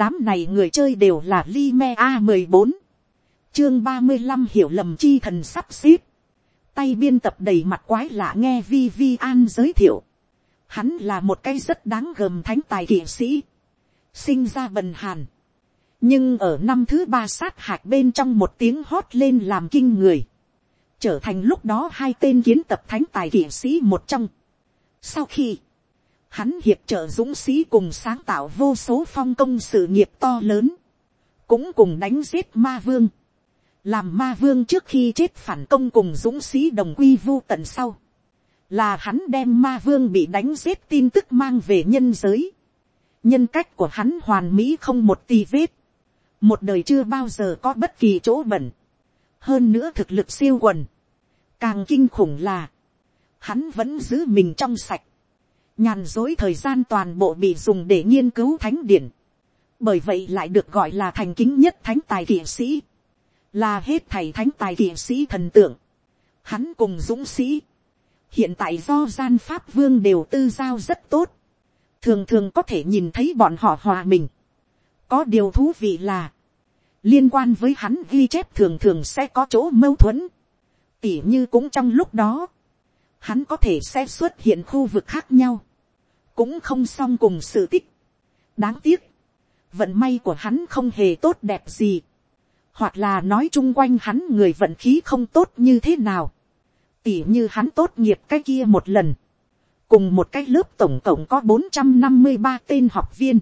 đám này người chơi đều là Lime A14. Chương 35 hiểu lầm chi thần sắp xếp. Tay biên tập đầy mặt quái lạ nghe Vi Vi An giới thiệu. Hắn là một cái rất đáng gờm thánh tài kỷ sĩ. Sinh ra bần hàn. Nhưng ở năm thứ ba sát hạch bên trong một tiếng hót lên làm kinh người. Trở thành lúc đó hai tên kiến tập thánh tài kỷ sĩ một trong. Sau khi hắn hiệp trợ dũng sĩ cùng sáng tạo vô số phong công sự nghiệp to lớn, cũng cùng đánh giết ma vương, làm ma vương trước khi chết phản công cùng dũng sĩ đồng quy vô tận sau, là hắn đem ma vương bị đánh giết tin tức mang về nhân giới, nhân cách của hắn hoàn mỹ không một tì vết, một đời chưa bao giờ có bất kỳ chỗ bẩn, hơn nữa thực lực siêu quần, càng kinh khủng là, hắn vẫn giữ mình trong sạch, nhàn dối thời gian toàn bộ bị dùng để nghiên cứu thánh điển, bởi vậy lại được gọi là thành kính nhất thánh tài kỵ sĩ, là hết thầy thánh tài kỵ sĩ thần tượng, hắn cùng dũng sĩ, hiện tại do gian pháp vương đều tư giao rất tốt, thường thường có thể nhìn thấy bọn họ hòa mình. có điều thú vị là, liên quan với hắn ghi chép thường thường sẽ có chỗ mâu thuẫn, tỉ như cũng trong lúc đó, hắn có thể sẽ xuất hiện khu vực khác nhau, cũng không xong cùng sự tích. đáng tiếc, vận may của hắn không hề tốt đẹp gì, hoặc là nói chung quanh hắn người vận khí không tốt như thế nào, tỉ như hắn tốt nghiệp cái kia một lần, cùng một cái lớp tổng cộng có bốn trăm năm mươi ba tên học viên,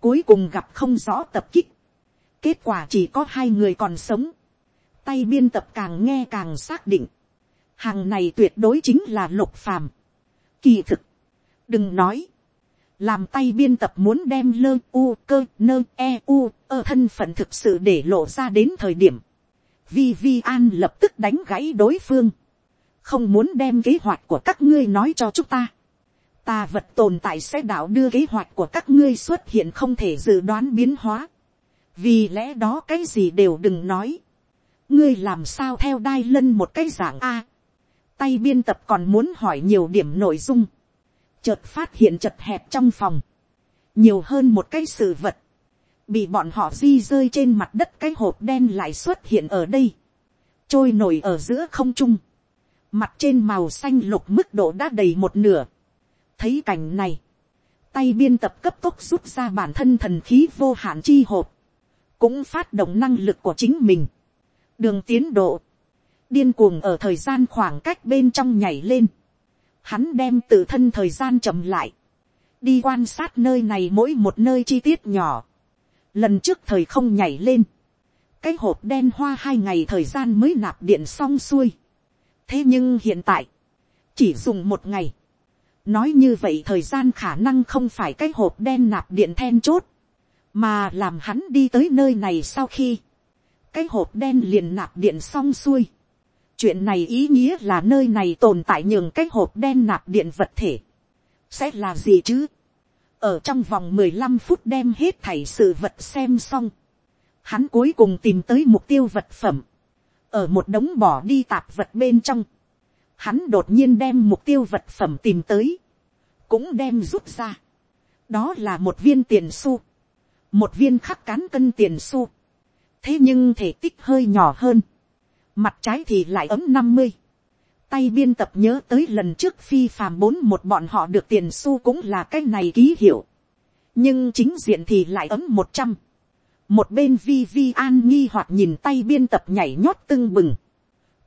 cuối cùng gặp không rõ tập kích, kết quả chỉ có hai người còn sống, tay biên tập càng nghe càng xác định, hàng này tuyệt đối chính là lục phàm, kỳ thực, đừng nói, làm tay biên tập muốn đem lơ u cơ nơ e u ơ thân phận thực sự để lộ ra đến thời điểm, vi vi an lập tức đánh gãy đối phương, không muốn đem kế hoạch của các ngươi nói cho chúng ta. ta vật tồn tại sẽ đạo đưa kế hoạch của các ngươi xuất hiện không thể dự đoán biến hóa. Vì lẽ đó cái gì đều đừng nói. Ngươi làm sao theo đai lân một cái dạng A. Tay biên tập còn muốn hỏi nhiều điểm nội dung chợt phát hiện chật hẹp trong phòng, nhiều hơn một cái sự vật, bị bọn họ di rơi trên mặt đất cái hộp đen lại xuất hiện ở đây, trôi nổi ở giữa không trung, mặt trên màu xanh lục mức độ đã đầy một nửa, thấy cảnh này, tay biên tập cấp tốc rút ra bản thân thần khí vô hạn chi hộp, cũng phát động năng lực của chính mình, đường tiến độ, điên cuồng ở thời gian khoảng cách bên trong nhảy lên, hắn đem tự thân thời gian chậm lại, đi quan sát nơi này mỗi một nơi chi tiết nhỏ, lần trước thời không nhảy lên, cái hộp đen hoa hai ngày thời gian mới nạp điện xong xuôi, thế nhưng hiện tại, chỉ dùng một ngày, nói như vậy thời gian khả năng không phải cái hộp đen nạp điện then chốt, mà làm hắn đi tới nơi này sau khi, cái hộp đen liền nạp điện xong xuôi, chuyện này ý nghĩa là nơi này tồn tại nhường cái hộp đen nạp điện vật thể. sẽ là gì chứ. ở trong vòng mười lăm phút đem hết thảy sự vật xem xong. hắn cuối cùng tìm tới mục tiêu vật phẩm. ở một đống bỏ đi tạp vật bên trong. hắn đột nhiên đem mục tiêu vật phẩm tìm tới. cũng đem rút ra. đó là một viên tiền xu một viên khắc cán cân tiền xu thế nhưng thể tích hơi nhỏ hơn mặt trái thì lại ấm năm mươi, tay biên tập nhớ tới lần trước phi phàm bốn một bọn họ được tiền xu cũng là cái này ký hiệu, nhưng chính diện thì lại ấm một trăm, một bên vi vi an nghi hoặc nhìn tay biên tập nhảy nhót tưng bừng,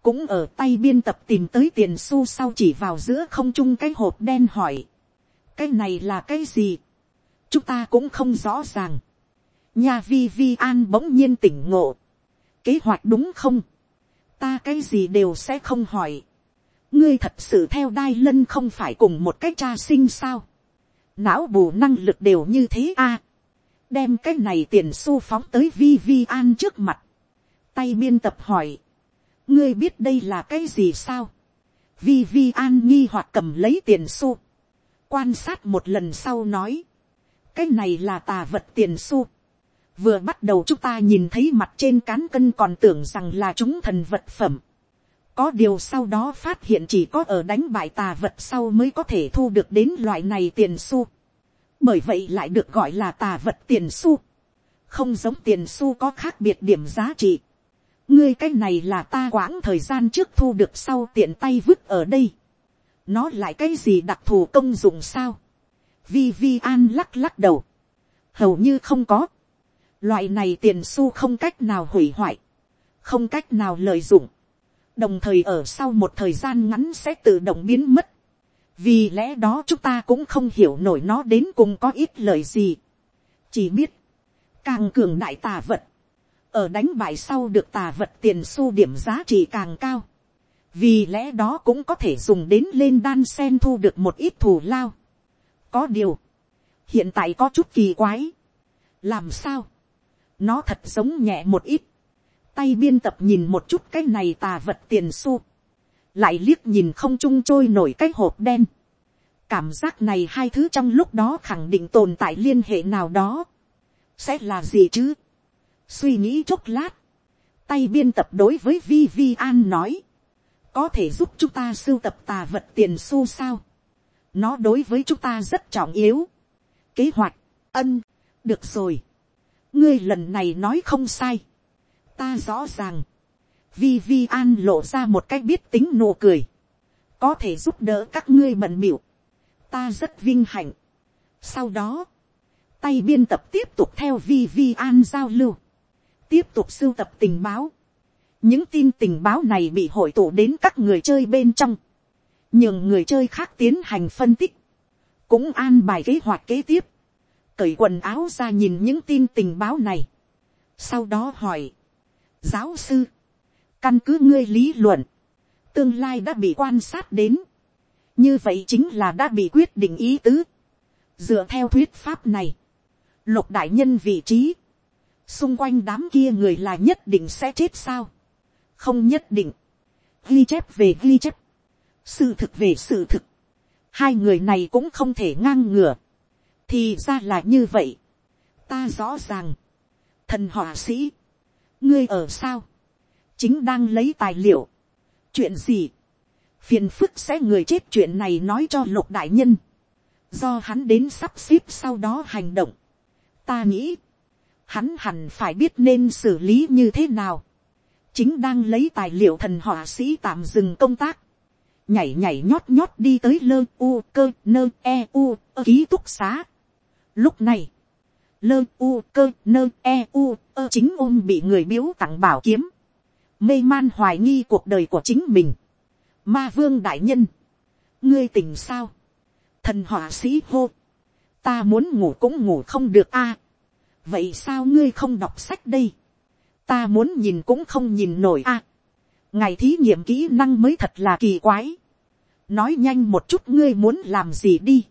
cũng ở tay biên tập tìm tới tiền xu sau chỉ vào giữa không trung cái hộp đen hỏi, cái này là cái gì, chúng ta cũng không rõ ràng, nhà vi vi an bỗng nhiên tỉnh ngộ, kế hoạch đúng không, ta cái gì đều sẽ không hỏi. ngươi thật sự theo đai lân không phải cùng một cái cha sinh sao. não bù năng lực đều như thế a. đem cái này tiền xu phóng tới vi vi an trước mặt. tay biên tập hỏi. ngươi biết đây là cái gì sao. vi vi an nghi hoặc cầm lấy tiền xu. quan sát một lần sau nói. cái này là tà vật tiền xu vừa bắt đầu chúng ta nhìn thấy mặt trên cán cân còn tưởng rằng là chúng thần vật phẩm. có điều sau đó phát hiện chỉ có ở đánh bại tà vật sau mới có thể thu được đến loại này tiền xu. bởi vậy lại được gọi là tà vật tiền xu. không giống tiền xu có khác biệt điểm giá trị. ngươi cái này là ta quãng thời gian trước thu được sau tiện tay vứt ở đây. nó lại cái gì đặc thù công dụng sao. vi vi an lắc lắc đầu. hầu như không có loại này tiền xu không cách nào hủy hoại. không cách nào lợi dụng. đồng thời ở sau một thời gian ngắn sẽ tự động biến mất. vì lẽ đó chúng ta cũng không hiểu nổi nó đến cùng có ít lời gì. chỉ biết càng cường đại tà vật, ở đánh bại sau được tà vật tiền xu điểm giá trị càng cao, vì lẽ đó cũng có thể dùng đến lên đan sen thu được một ít thù lao. có điều, hiện tại có chút kỳ quái, làm sao, nó thật giống nhẹ một ít, tay biên tập nhìn một chút cái này tà vật tiền xu, lại liếc nhìn không trung trôi nổi cái hộp đen, cảm giác này hai thứ trong lúc đó khẳng định tồn tại liên hệ nào đó sẽ là gì chứ. suy nghĩ chốc lát, tay biên tập đối với vi vi an nói, có thể giúp chúng ta sưu tập tà vật tiền xu sao. nó đối với chúng ta rất trọng yếu. kế hoạch, ân, được rồi ngươi lần này nói không sai. ta rõ ràng. vi vi an lộ ra một cách biết tính nụ cười. có thể giúp đỡ các ngươi bận biểu. ta rất vinh hạnh. sau đó, tay biên tập tiếp tục theo vi vi an giao lưu, tiếp tục sưu tập tình báo. những tin tình báo này bị hội tụ đến các người chơi bên trong, nhường người chơi khác tiến hành phân tích, cũng an bài kế hoạch kế tiếp, cởi quần áo ra nhìn những tin tình báo này, sau đó hỏi, giáo sư, căn cứ ngươi lý luận, tương lai đã bị quan sát đến, như vậy chính là đã bị quyết định ý tứ. dựa theo thuyết pháp này, lục đại nhân vị trí, xung quanh đám kia người là nhất định sẽ chết sao, không nhất định, ghi chép về ghi chép, sự thực về sự thực, hai người này cũng không thể ngang ngửa, thì ra là như vậy, ta rõ ràng, thần họa sĩ, ngươi ở sao, chính đang lấy tài liệu, chuyện gì, phiền phức sẽ người chết chuyện này nói cho lục đại nhân, do hắn đến sắp xếp sau đó hành động, ta nghĩ, hắn hẳn phải biết nên xử lý như thế nào. chính đang lấy tài liệu thần họa sĩ tạm dừng công tác, nhảy nhảy nhót nhót đi tới lơ u cơ nơ e u ơ ký túc xá lúc này, lơ u cơ nơ e u ơ chính ôm bị người biếu tặng bảo kiếm, mê man hoài nghi cuộc đời của chính mình. ma vương đại nhân, ngươi tỉnh sao, thần họa sĩ hô, ta muốn ngủ cũng ngủ không được a. vậy sao ngươi không đọc sách đây, ta muốn nhìn cũng không nhìn nổi a. ngày thí nghiệm kỹ năng mới thật là kỳ quái. nói nhanh một chút ngươi muốn làm gì đi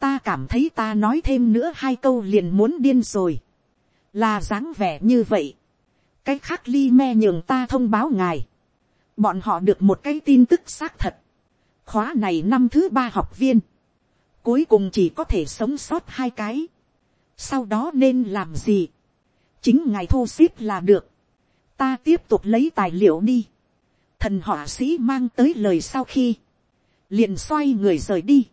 ta cảm thấy ta nói thêm nữa hai câu liền muốn điên rồi. là dáng vẻ như vậy. cái khác ly me nhường ta thông báo ngài. bọn họ được một cái tin tức xác thật. khóa này năm thứ ba học viên cuối cùng chỉ có thể sống sót hai cái, sau đó nên làm gì, chính ngài thu xếp là được, ta tiếp tục lấy tài liệu đi, thần họa sĩ mang tới lời sau khi, liền xoay người rời đi,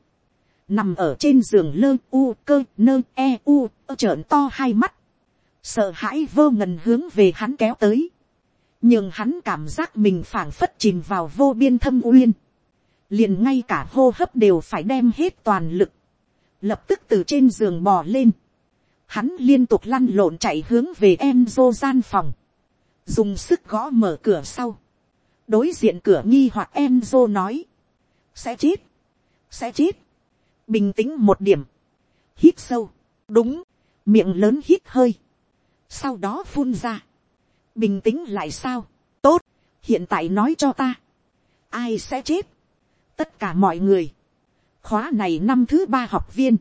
nằm ở trên giường lơ u cơ nơ e u trợn to hai mắt, sợ hãi vô ngần hướng về hắn kéo tới, nhưng hắn cảm giác mình phảng phất chìm vào vô biên thâm uyên, liền ngay cả hô hấp đều phải đem hết toàn lực, lập tức từ trên giường bò lên, hắn liên tục lăn lộn chạy hướng về Enzo gian phòng, dùng sức gõ mở cửa sau, đối diện cửa nghi hoặc em dô nói, sẽ chết, sẽ chết, bình tĩnh một điểm, hít sâu, đúng, miệng lớn hít hơi, sau đó phun ra, bình tĩnh lại sao, tốt, hiện tại nói cho ta, ai sẽ chết, tất cả mọi người, khóa này năm thứ ba học viên,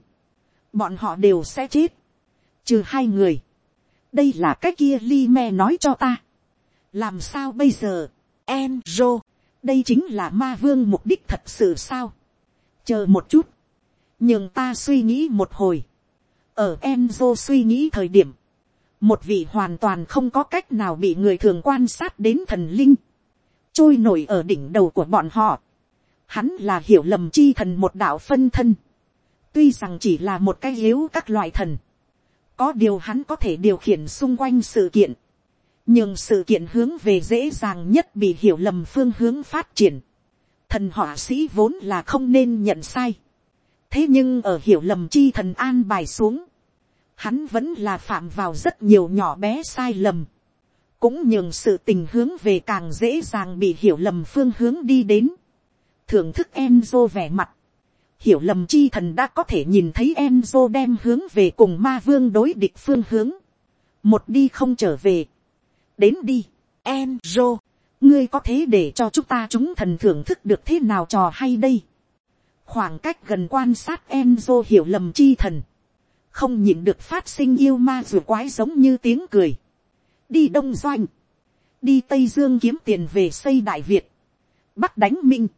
bọn họ đều sẽ chết, trừ hai người, đây là cái kia li me nói cho ta, làm sao bây giờ, Enzo, đây chính là ma vương mục đích thật sự sao, chờ một chút, nhưng ta suy nghĩ một hồi, ở Enzo suy nghĩ thời điểm, một vị hoàn toàn không có cách nào bị người thường quan sát đến thần linh, trôi nổi ở đỉnh đầu của bọn họ, hắn là hiểu lầm chi thần một đạo phân thân, tuy rằng chỉ là một cái yếu các loại thần, có điều hắn có thể điều khiển xung quanh sự kiện, nhưng sự kiện hướng về dễ dàng nhất bị hiểu lầm phương hướng phát triển. Thần họa sĩ vốn là không nên nhận sai. Thế nhưng ở hiểu lầm chi thần an bài xuống, hắn vẫn là phạm vào rất nhiều nhỏ bé sai lầm. Cũng nhường sự tình hướng về càng dễ dàng bị hiểu lầm phương hướng đi đến. Thưởng thức Enzo vẻ mặt. Hiểu lầm chi thần đã có thể nhìn thấy Enzo đem hướng về cùng ma vương đối địch phương hướng. Một đi không trở về đến đi, Enzo, ngươi có thế để cho chúng ta chúng thần thưởng thức được thế nào trò hay đây khoảng cách gần quan sát Enzo hiểu lầm chi thần, không nhìn được phát sinh yêu ma dù quái giống như tiếng cười. đi đông doanh, đi tây dương kiếm tiền về xây đại việt, bắc đánh minh,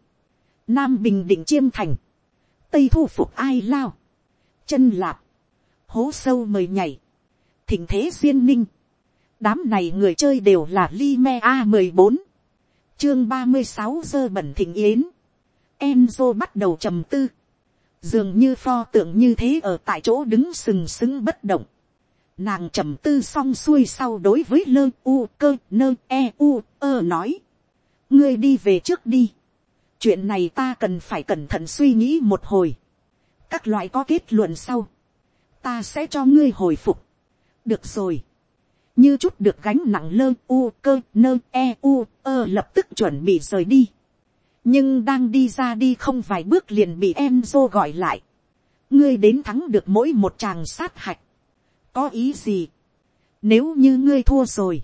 nam bình định chiêm thành, tây thu phục ai lao, chân lạp, hố sâu mời nhảy, thỉnh thế duyên ninh, đám này người chơi đều là li me a mười bốn. Chương ba mươi sáu giờ bẩn thịnh yến. Enzo bắt đầu trầm tư. Dường như pho tượng như thế ở tại chỗ đứng sừng sững bất động. Nàng trầm tư xong xuôi sau đối với lơ u cơ nơ e u ơ nói. Ngươi đi về trước đi. Chuyện này ta cần phải cẩn thận suy nghĩ một hồi. Các loại có kết luận sau. Ta sẽ cho ngươi hồi phục. Được rồi như chút được gánh nặng lơ u cơ nơ e u ơ lập tức chuẩn bị rời đi nhưng đang đi ra đi không vài bước liền bị Enzo gọi lại. ngươi đến thắng được mỗi một chàng sát hạch. có ý gì. nếu như ngươi thua rồi.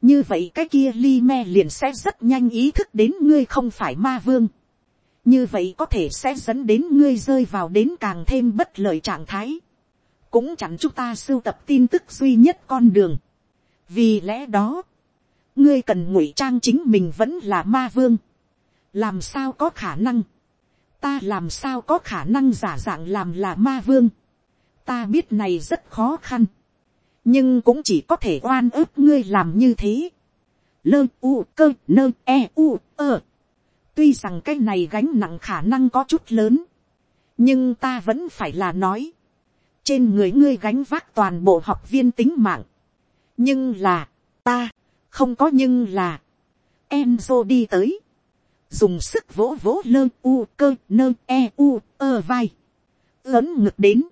như vậy cái kia li me liền sẽ rất nhanh ý thức đến ngươi không phải ma vương. như vậy có thể sẽ dẫn đến ngươi rơi vào đến càng thêm bất lợi trạng thái cũng chẳng chúng ta sưu tập tin tức duy nhất con đường vì lẽ đó, ngươi cần ngụy trang chính mình vẫn là ma vương làm sao có khả năng, ta làm sao có khả năng giả dạng làm là ma vương. ta biết này rất khó khăn, nhưng cũng chỉ có thể oan ức ngươi làm như thế. lơ u cơ nơ e u ơ. tuy rằng cái này gánh nặng khả năng có chút lớn, nhưng ta vẫn phải là nói, trên người ngươi gánh vác toàn bộ học viên tính mạng, nhưng là, ta, không có nhưng là, Enzo đi tới, dùng sức vỗ vỗ lơ u cơ nơ e u ơ vai, lớn ngực đến,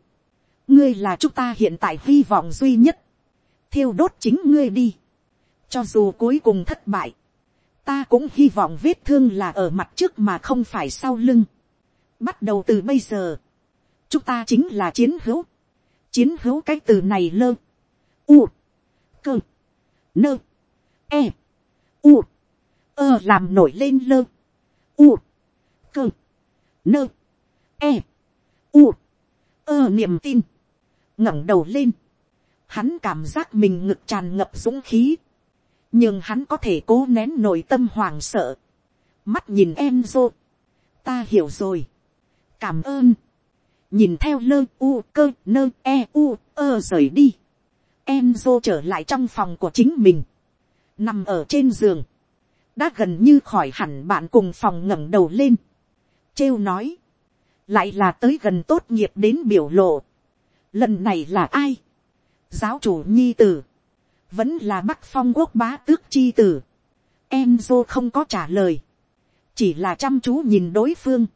ngươi là chúng ta hiện tại hy vọng duy nhất, thiêu đốt chính ngươi đi, cho dù cuối cùng thất bại, ta cũng hy vọng vết thương là ở mặt trước mà không phải sau lưng. Bắt đầu từ bây giờ, chúng ta chính là chiến hữu. Chiến hữu cái từ này lơ, u, cơ, nơ, e, u, ơ làm nổi lên lơ, u, cơ, nơ, e, u, ơ niềm tin, ngẩng đầu lên, hắn cảm giác mình ngực tràn ngập dũng khí, nhưng hắn có thể cố nén nội tâm hoàng sợ, mắt nhìn em dô, ta hiểu rồi, cảm ơn, nhìn theo lơ u cơ nơ e u ơ rời đi, em dô trở lại trong phòng của chính mình. Nằm ở trên giường. Đã gần như khỏi hẳn bạn cùng phòng ngẩng đầu lên. Trêu nói. Lại là tới gần tốt nghiệp đến biểu lộ. Lần này là ai? Giáo chủ nhi tử. Vẫn là bắc phong quốc bá tước chi tử. Enzo không có trả lời. Chỉ là chăm chú nhìn đối phương.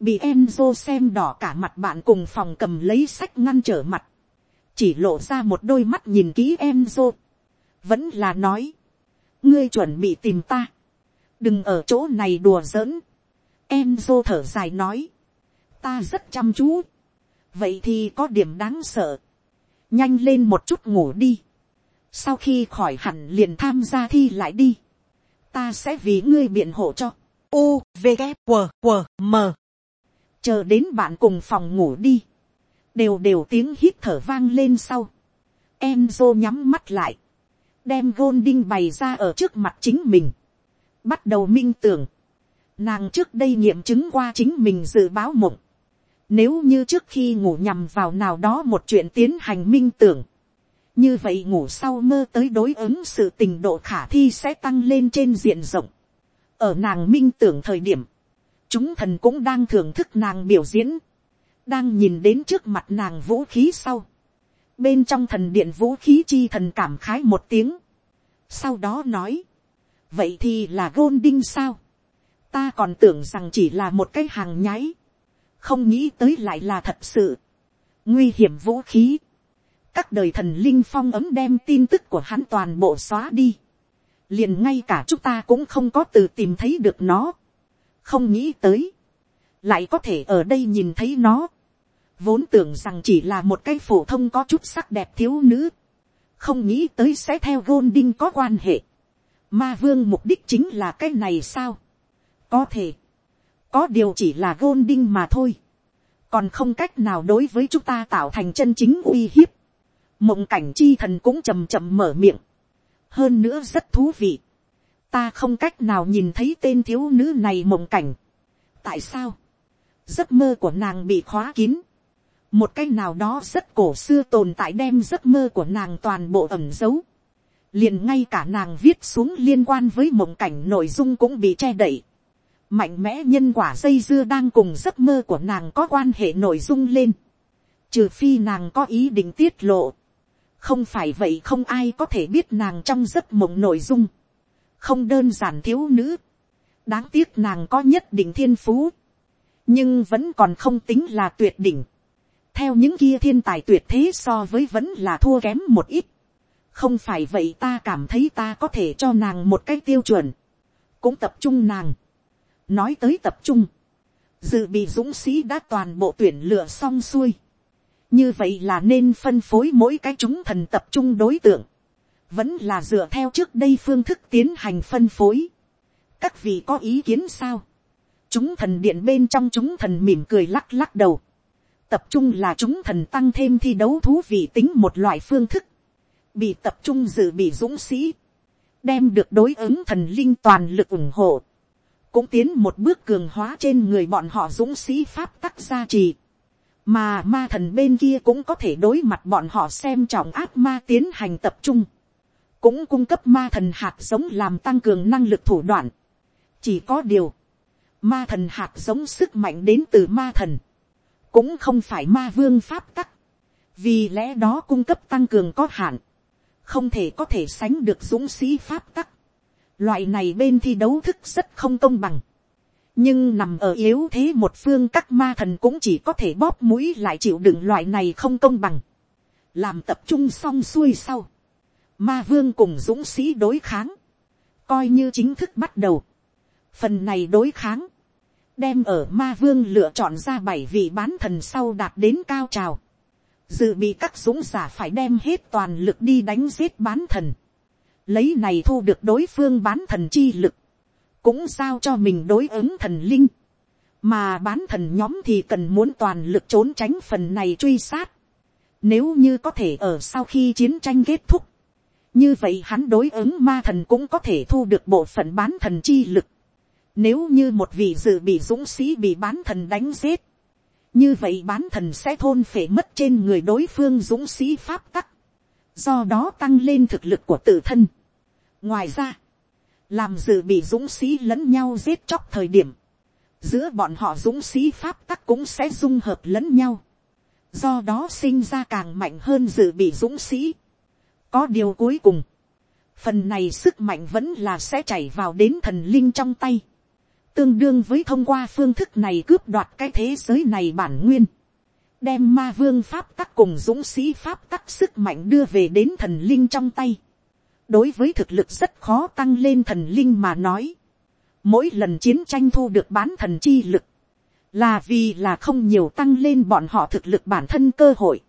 Bị Enzo xem đỏ cả mặt bạn cùng phòng cầm lấy sách ngăn trở mặt chỉ lộ ra một đôi mắt nhìn kỹ Enzo, vẫn là nói, ngươi chuẩn bị tìm ta, đừng ở chỗ này đùa giỡn, dô thở dài nói, ta rất chăm chú, vậy thì có điểm đáng sợ, nhanh lên một chút ngủ đi, sau khi khỏi hẳn liền tham gia thi lại đi, ta sẽ vì ngươi biện hộ cho, u v g q q m. Chờ đến bạn cùng phòng ngủ đi, đều đều tiếng hít thở vang lên sau. Em dô nhắm mắt lại, đem Golding bày ra ở trước mặt chính mình, bắt đầu minh tưởng. Nàng trước đây nghiệm chứng qua chính mình dự báo mộng. Nếu như trước khi ngủ nhằm vào nào đó một chuyện tiến hành minh tưởng, như vậy ngủ sau mơ tới đối ứng sự tình độ khả thi sẽ tăng lên trên diện rộng. Ở nàng minh tưởng thời điểm, chúng thần cũng đang thưởng thức nàng biểu diễn đang nhìn đến trước mặt nàng vũ khí sau, bên trong thần điện vũ khí chi thần cảm khái một tiếng, sau đó nói, vậy thì là gôn đinh sao, ta còn tưởng rằng chỉ là một cái hàng nháy, không nghĩ tới lại là thật sự, nguy hiểm vũ khí, các đời thần linh phong ấm đem tin tức của hắn toàn bộ xóa đi, liền ngay cả chúng ta cũng không có từ tìm thấy được nó, không nghĩ tới, lại có thể ở đây nhìn thấy nó, vốn tưởng rằng chỉ là một cái phổ thông có chút sắc đẹp thiếu nữ, không nghĩ tới sẽ theo gôn đinh có quan hệ, ma vương mục đích chính là cái này sao, có thể, có điều chỉ là gôn đinh mà thôi, còn không cách nào đối với chúng ta tạo thành chân chính uy hiếp, mộng cảnh chi thần cũng chầm chậm mở miệng, hơn nữa rất thú vị, ta không cách nào nhìn thấy tên thiếu nữ này mộng cảnh, tại sao, giấc mơ của nàng bị khóa kín, một cái nào đó rất cổ xưa tồn tại đem giấc mơ của nàng toàn bộ ẩm dấu, liền ngay cả nàng viết xuống liên quan với mộng cảnh nội dung cũng bị che đậy, mạnh mẽ nhân quả dây dưa đang cùng giấc mơ của nàng có quan hệ nội dung lên, trừ phi nàng có ý định tiết lộ, không phải vậy không ai có thể biết nàng trong giấc mộng nội dung, không đơn giản thiếu nữ, đáng tiếc nàng có nhất định thiên phú, nhưng vẫn còn không tính là tuyệt đỉnh, theo những kia thiên tài tuyệt thế so với vẫn là thua kém một ít, không phải vậy ta cảm thấy ta có thể cho nàng một cái tiêu chuẩn, cũng tập trung nàng, nói tới tập trung, dự bị dũng sĩ đã toàn bộ tuyển lựa xong xuôi, như vậy là nên phân phối mỗi cái chúng thần tập trung đối tượng, vẫn là dựa theo trước đây phương thức tiến hành phân phối. các vị có ý kiến sao, chúng thần điện bên trong chúng thần mỉm cười lắc lắc đầu, tập trung là chúng thần tăng thêm thi đấu thú vị tính một loại phương thức, bị tập trung dự bị dũng sĩ, đem được đối ứng thần linh toàn lực ủng hộ, cũng tiến một bước cường hóa trên người bọn họ dũng sĩ pháp tắc gia trì, mà ma thần bên kia cũng có thể đối mặt bọn họ xem trọng ác ma tiến hành tập trung, cũng cung cấp ma thần hạt giống làm tăng cường năng lực thủ đoạn. chỉ có điều, ma thần hạt giống sức mạnh đến từ ma thần, cũng không phải ma vương pháp tắc, vì lẽ đó cung cấp tăng cường có hạn, không thể có thể sánh được dũng sĩ pháp tắc. Loại này bên thi đấu thức rất không công bằng nhưng nằm ở yếu thế một phương các ma thần cũng chỉ có thể bóp mũi lại chịu đựng loại này không công bằng. làm tập trung xong xuôi sau. ma vương cùng dũng sĩ đối kháng. coi như chính thức bắt đầu. phần này đối kháng đem ở ma vương lựa chọn ra bảy vị bán thần sau đạt đến cao trào. dự bị các dũng giả phải đem hết toàn lực đi đánh giết bán thần. lấy này thu được đối phương bán thần chi lực cũng giao cho mình đối ứng thần linh, mà bán thần nhóm thì cần muốn toàn lực trốn tránh phần này truy sát. Nếu như có thể ở sau khi chiến tranh kết thúc, như vậy hắn đối ứng ma thần cũng có thể thu được bộ phận bán thần chi lực. Nếu như một vị dự bị dũng sĩ bị bán thần đánh giết, như vậy bán thần sẽ thôn phệ mất trên người đối phương dũng sĩ pháp tắc, do đó tăng lên thực lực của tự thân. ngoài ra, làm dự bị dũng sĩ lẫn nhau giết chóc thời điểm, giữa bọn họ dũng sĩ pháp tắc cũng sẽ dung hợp lẫn nhau, do đó sinh ra càng mạnh hơn dự bị dũng sĩ. có điều cuối cùng, phần này sức mạnh vẫn là sẽ chảy vào đến thần linh trong tay, tương đương với thông qua phương thức này cướp đoạt cái thế giới này bản nguyên, đem ma vương pháp tắc cùng dũng sĩ pháp tắc sức mạnh đưa về đến thần linh trong tay. Đối với thực lực rất khó tăng lên thần linh mà nói, mỗi lần chiến tranh thu được bán thần chi lực, là vì là không nhiều tăng lên bọn họ thực lực bản thân cơ hội,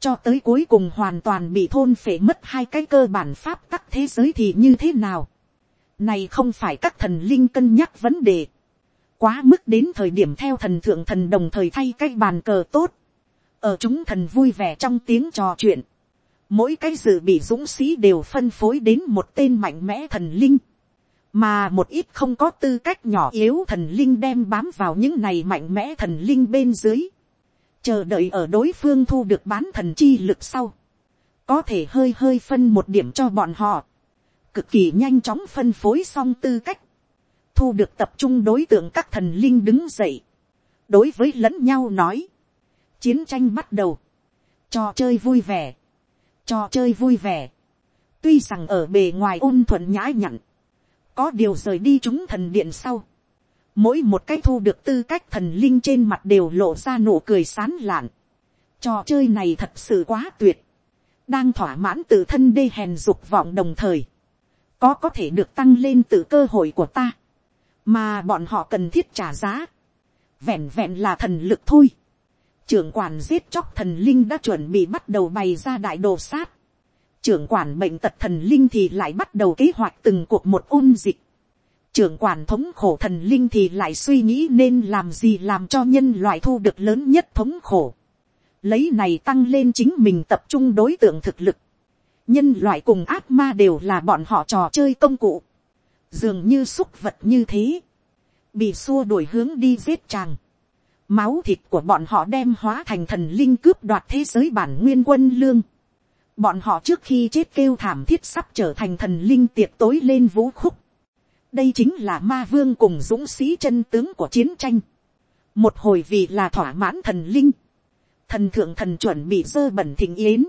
cho tới cuối cùng hoàn toàn bị thôn phệ mất hai cái cơ bản pháp tắc thế giới thì như thế nào. Này không phải các thần linh cân nhắc vấn đề. Quá mức đến thời điểm theo thần thượng thần đồng thời thay cái bàn cờ tốt. Ở chúng thần vui vẻ trong tiếng trò chuyện. Mỗi cái dự bị dũng sĩ đều phân phối đến một tên mạnh mẽ thần linh, mà một ít không có tư cách nhỏ yếu thần linh đem bám vào những này mạnh mẽ thần linh bên dưới, chờ đợi ở đối phương thu được bán thần chi lực sau, có thể hơi hơi phân một điểm cho bọn họ, cực kỳ nhanh chóng phân phối xong tư cách, thu được tập trung đối tượng các thần linh đứng dậy, đối với lẫn nhau nói, chiến tranh bắt đầu, trò chơi vui vẻ, trò chơi vui vẻ, tuy rằng ở bề ngoài ôn thuận nhã nhặn, có điều rời đi chúng thần điện sau, mỗi một cái thu được tư cách thần linh trên mặt đều lộ ra nụ cười sán lạn. Trò chơi này thật sự quá tuyệt, đang thỏa mãn tự thân đê hèn dục vọng đồng thời, có có thể được tăng lên từ cơ hội của ta, mà bọn họ cần thiết trả giá, vẹn vẹn là thần lực thôi. trưởng quản giết chóc thần linh đã chuẩn bị bắt đầu bày ra đại đồ sát, trưởng quản bệnh tật thần linh thì lại bắt đầu kế hoạch từng cuộc một ôn dịch, trưởng quản thống khổ thần linh thì lại suy nghĩ nên làm gì làm cho nhân loại thu được lớn nhất thống khổ. Lấy này tăng lên chính mình tập trung đối tượng thực lực. Nhân loại cùng ác ma đều là bọn họ trò chơi công cụ. Dường như xúc vật như thế. Bị xua đuổi hướng đi giết chàng. Máu thịt của bọn họ đem hóa thành thần linh cướp đoạt thế giới bản nguyên quân lương. Bọn họ trước khi chết kêu thảm thiết sắp trở thành thần linh tiệc tối lên vũ khúc đây chính là ma vương cùng dũng sĩ chân tướng của chiến tranh. một hồi vì là thỏa mãn thần linh. thần thượng thần chuẩn bị dơ bẩn thịnh yến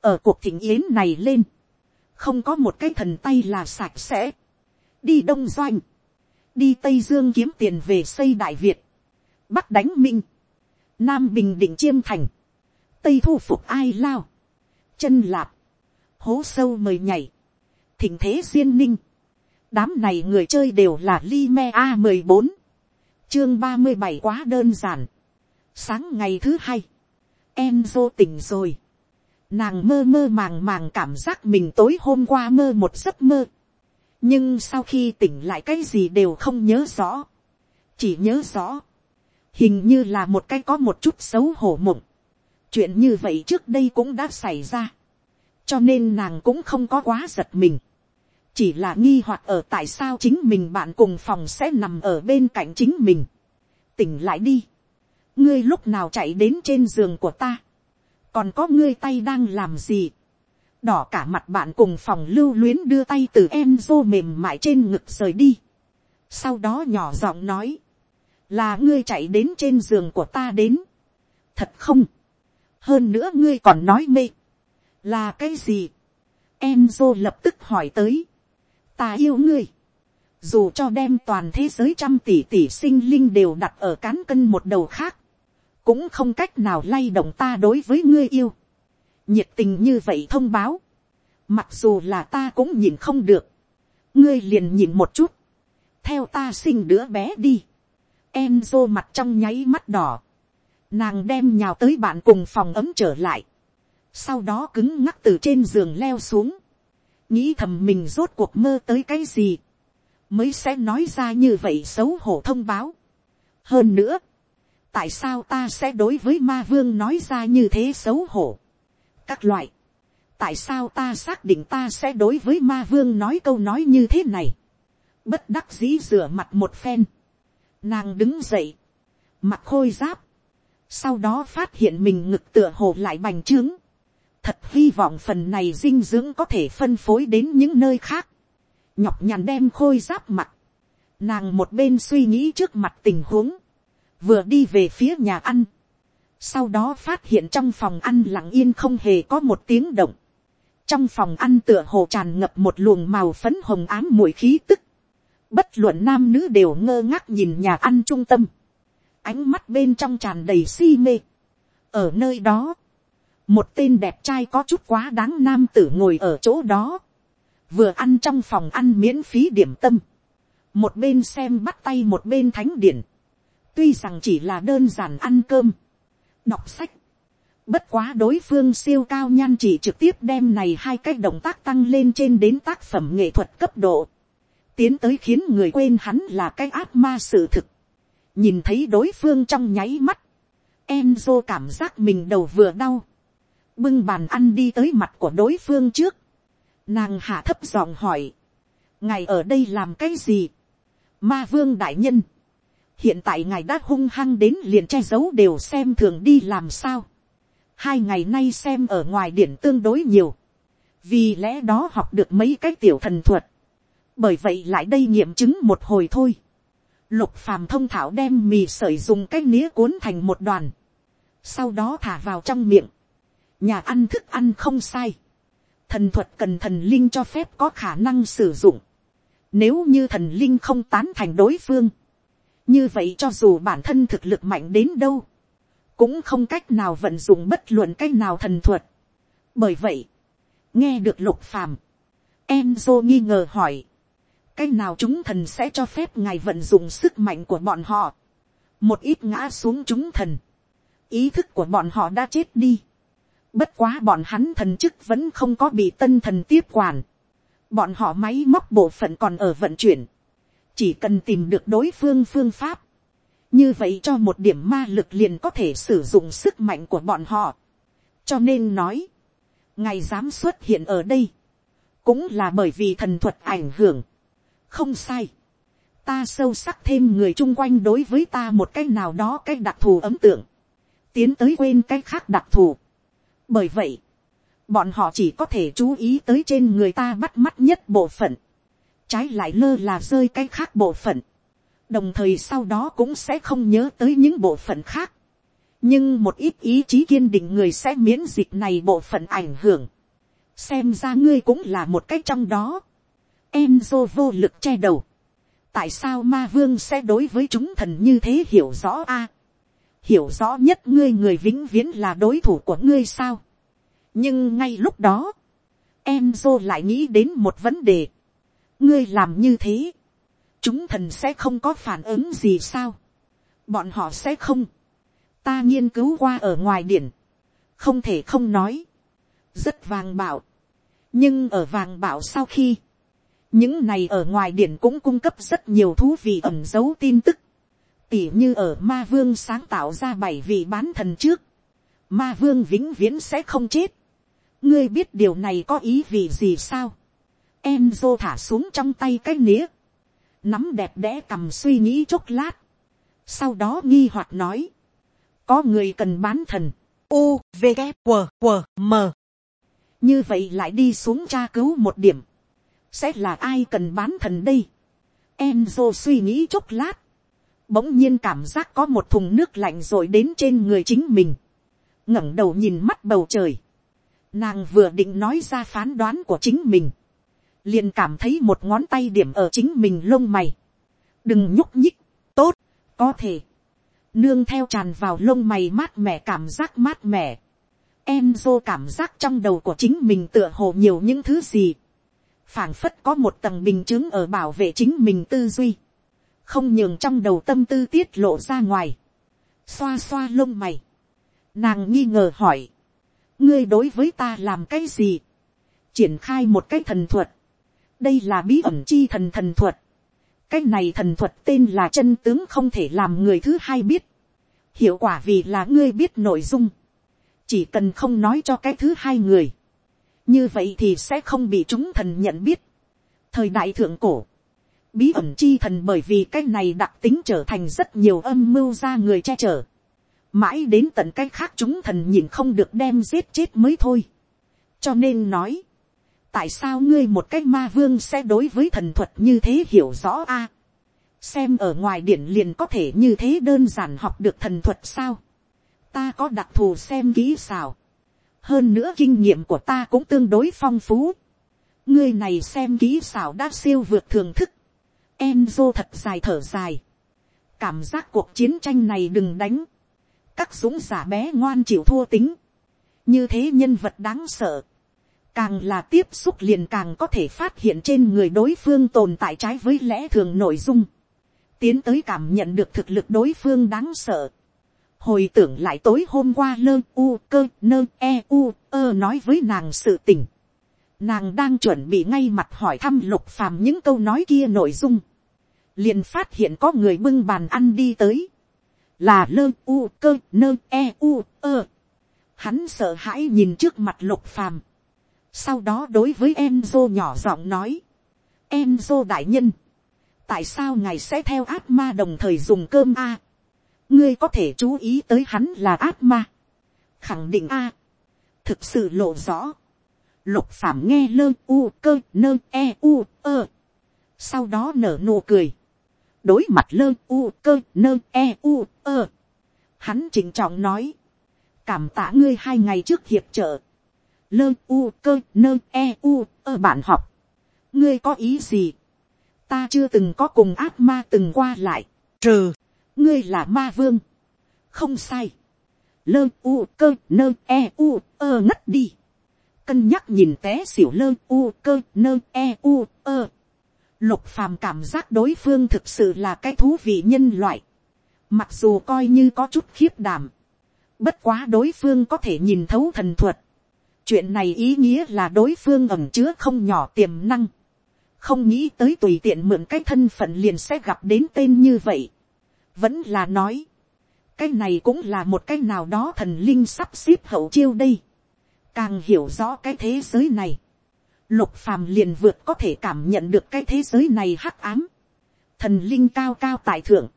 ở cuộc thỉnh yến này lên, không có một cái thần tay là sạch sẽ. đi đông doanh, đi tây dương kiếm tiền về xây đại việt, bắc đánh minh, nam bình định chiêm thành, tây thu phục ai lao, chân lạp, hố sâu mời nhảy, thỉnh thế duyên ninh, đám này người chơi đều là Lime a mười bốn. Chương ba mươi bảy quá đơn giản. sáng ngày thứ hai, Enzo tỉnh rồi nàng mơ mơ màng màng cảm giác mình tối hôm qua mơ một giấc mơ. nhưng sau khi tỉnh lại cái gì đều không nhớ rõ. chỉ nhớ rõ. hình như là một cái có một chút xấu hổ mộng. chuyện như vậy trước đây cũng đã xảy ra. cho nên nàng cũng không có quá giật mình chỉ là nghi hoặc ở tại sao chính mình bạn cùng phòng sẽ nằm ở bên cạnh chính mình. tỉnh lại đi. ngươi lúc nào chạy đến trên giường của ta còn có ngươi tay đang làm gì. đỏ cả mặt bạn cùng phòng lưu luyến đưa tay từ em dô mềm mại trên ngực rời đi. sau đó nhỏ giọng nói. là ngươi chạy đến trên giường của ta đến. thật không. hơn nữa ngươi còn nói mê. là cái gì. em dô lập tức hỏi tới ta yêu ngươi, dù cho đem toàn thế giới trăm tỷ tỷ sinh linh đều đặt ở cán cân một đầu khác, cũng không cách nào lay động ta đối với ngươi yêu. nhiệt tình như vậy thông báo, mặc dù là ta cũng nhìn không được, ngươi liền nhìn một chút, theo ta sinh đứa bé đi, em dô mặt trong nháy mắt đỏ, nàng đem nhào tới bạn cùng phòng ấm trở lại, sau đó cứng ngắc từ trên giường leo xuống, nghĩ thầm mình rốt cuộc mơ tới cái gì, mới sẽ nói ra như vậy xấu hổ thông báo. hơn nữa, tại sao ta sẽ đối với ma vương nói ra như thế xấu hổ. các loại, tại sao ta xác định ta sẽ đối với ma vương nói câu nói như thế này. bất đắc dĩ rửa mặt một phen. nàng đứng dậy, mặt khôi giáp, sau đó phát hiện mình ngực tựa hồ lại bành trướng thật hy vọng phần này dinh dưỡng có thể phân phối đến những nơi khác. nhọc nhằn đem khôi giáp mặt. nàng một bên suy nghĩ trước mặt tình huống, vừa đi về phía nhà ăn. sau đó phát hiện trong phòng ăn lặng yên không hề có một tiếng động. trong phòng ăn tựa hồ tràn ngập một luồng màu phấn hồng ám mùi khí tức. bất luận nam nữ đều ngơ ngác nhìn nhà ăn trung tâm. ánh mắt bên trong tràn đầy si mê. ở nơi đó, một tên đẹp trai có chút quá đáng nam tử ngồi ở chỗ đó, vừa ăn trong phòng ăn miễn phí điểm tâm, một bên xem bắt tay một bên thánh điển, tuy rằng chỉ là đơn giản ăn cơm, đọc sách, bất quá đối phương siêu cao nhan chỉ trực tiếp đem này hai cái động tác tăng lên trên đến tác phẩm nghệ thuật cấp độ, tiến tới khiến người quên hắn là cái ác ma sự thực, nhìn thấy đối phương trong nháy mắt, Enzo cảm giác mình đầu vừa đau, bưng bàn ăn đi tới mặt của đối phương trước, nàng hạ thấp giọng hỏi, ngài ở đây làm cái gì, ma vương đại nhân, hiện tại ngài đã hung hăng đến liền che giấu đều xem thường đi làm sao, hai ngày nay xem ở ngoài điển tương đối nhiều, vì lẽ đó học được mấy cái tiểu thần thuật, bởi vậy lại đây nghiệm chứng một hồi thôi, lục phàm thông thảo đem mì sợi dùng cái nĩa cuốn thành một đoàn, sau đó thả vào trong miệng, nhà ăn thức ăn không sai, thần thuật cần thần linh cho phép có khả năng sử dụng, nếu như thần linh không tán thành đối phương, như vậy cho dù bản thân thực lực mạnh đến đâu, cũng không cách nào vận dụng bất luận cách nào thần thuật. bởi vậy, nghe được lục phàm, Enzo nghi ngờ hỏi, cách nào chúng thần sẽ cho phép ngài vận dụng sức mạnh của bọn họ, một ít ngã xuống chúng thần, ý thức của bọn họ đã chết đi, bất quá bọn hắn thần chức vẫn không có bị tân thần tiếp quản, bọn họ máy móc bộ phận còn ở vận chuyển, chỉ cần tìm được đối phương phương pháp, như vậy cho một điểm ma lực liền có thể sử dụng sức mạnh của bọn họ. cho nên nói, ngài dám xuất hiện ở đây, cũng là bởi vì thần thuật ảnh hưởng. không sai, ta sâu sắc thêm người chung quanh đối với ta một cái nào đó cái đặc thù ấm tượng, tiến tới quên cái khác đặc thù. bởi vậy, bọn họ chỉ có thể chú ý tới trên người ta bắt mắt nhất bộ phận, trái lại lơ là rơi cái khác bộ phận, đồng thời sau đó cũng sẽ không nhớ tới những bộ phận khác, nhưng một ít ý chí kiên định người sẽ miễn dịch này bộ phận ảnh hưởng, xem ra ngươi cũng là một cách trong đó, em dô vô lực che đầu, tại sao ma vương sẽ đối với chúng thần như thế hiểu rõ a, à, hiểu rõ nhất ngươi người vĩnh viễn là đối thủ của ngươi sao, nhưng ngay lúc đó, em dô lại nghĩ đến một vấn đề, ngươi làm như thế, chúng thần sẽ không có phản ứng gì sao, bọn họ sẽ không, ta nghiên cứu qua ở ngoài điển, không thể không nói, rất vàng bảo, nhưng ở vàng bảo sau khi, những này ở ngoài điển cũng cung cấp rất nhiều thú vị ẩm dấu tin tức, tỉ như ở ma vương sáng tạo ra bảy vị bán thần trước, ma vương vĩnh viễn sẽ không chết, ngươi biết điều này có ý vị gì sao, Enzo thả xuống trong tay cái nĩa. Nắm đẹp đẽ cầm suy nghĩ chốc lát. Sau đó nghi hoặc nói. Có người cần bán thần. U, V, K, W, W, M. Như vậy lại đi xuống tra cứu một điểm. Sẽ là ai cần bán thần đây? Enzo suy nghĩ chốc lát. Bỗng nhiên cảm giác có một thùng nước lạnh rồi đến trên người chính mình. ngẩng đầu nhìn mắt bầu trời. Nàng vừa định nói ra phán đoán của chính mình liền cảm thấy một ngón tay điểm ở chính mình lông mày. đừng nhúc nhích, tốt, có thể. nương theo tràn vào lông mày mát mẻ cảm giác mát mẻ. Enzo cảm giác trong đầu của chính mình tựa hồ nhiều những thứ gì. phảng phất có một tầng bình chứng ở bảo vệ chính mình tư duy. không nhường trong đầu tâm tư tiết lộ ra ngoài. xoa xoa lông mày. nàng nghi ngờ hỏi. ngươi đối với ta làm cái gì. triển khai một cái thần thuật đây là bí ẩn chi thần thần thuật. cái này thần thuật tên là chân tướng không thể làm người thứ hai biết. hiệu quả vì là ngươi biết nội dung. chỉ cần không nói cho cái thứ hai người. như vậy thì sẽ không bị chúng thần nhận biết. thời đại thượng cổ, bí ẩn chi thần bởi vì cái này đặc tính trở thành rất nhiều âm mưu ra người che chở. mãi đến tận cái khác chúng thần nhìn không được đem giết chết mới thôi. cho nên nói, tại sao ngươi một cái ma vương sẽ đối với thần thuật như thế hiểu rõ a? À, xem ở ngoài điển liền có thể như thế đơn giản học được thần thuật sao? Ta có đặc thù xem kỹ xào hơn nữa kinh nghiệm của ta cũng tương đối phong phú. Ngươi này xem kỹ xảo đã siêu vượt thường thức. Enzo thật dài thở dài. Cảm giác cuộc chiến tranh này đừng đánh. Các dũng giả bé ngoan chịu thua tính. Như thế nhân vật đáng sợ càng là tiếp xúc liền càng có thể phát hiện trên người đối phương tồn tại trái với lẽ thường nội dung, tiến tới cảm nhận được thực lực đối phương đáng sợ. hồi tưởng lại tối hôm qua lơ u cơ nơ e u ơ nói với nàng sự tình. nàng đang chuẩn bị ngay mặt hỏi thăm lục phàm những câu nói kia nội dung. liền phát hiện có người bưng bàn ăn đi tới. là lơ u cơ nơ e u ơ. hắn sợ hãi nhìn trước mặt lục phàm sau đó đối với Enzo nhỏ giọng nói. Enzo đại nhân. Tại sao ngài sẽ theo ác ma đồng thời dùng cơm a? Ngươi có thể chú ý tới hắn là ác ma. Khẳng định a. Thực sự lộ rõ. Lục phạm nghe lơ u cơ nơ e u ơ. Sau đó nở nụ cười. Đối mặt lơ u cơ nơ e u ơ. Hắn chỉnh trọng nói. cảm tạ ngươi hai ngày trước hiệp trợ, lơ u cơ nơ e u ơ bạn học, ngươi có ý gì, ta chưa từng có cùng ác ma từng qua lại, trừ, ngươi là ma vương, không sai, lơ u cơ nơ e u ơ ngất đi, cân nhắc nhìn té xỉu lơ u cơ nơ e u ơ, lục phàm cảm giác đối phương thực sự là cái thú vị nhân loại, mặc dù coi như có chút khiếp đảm, bất quá đối phương có thể nhìn thấu thần thuật, chuyện này ý nghĩa là đối phương ẩm chứa không nhỏ tiềm năng, không nghĩ tới tùy tiện mượn cái thân phận liền sẽ gặp đến tên như vậy, vẫn là nói, cái này cũng là một cái nào đó thần linh sắp xếp hậu chiêu đây, càng hiểu rõ cái thế giới này, lục phàm liền vượt có thể cảm nhận được cái thế giới này hắc ám, thần linh cao cao tại thượng,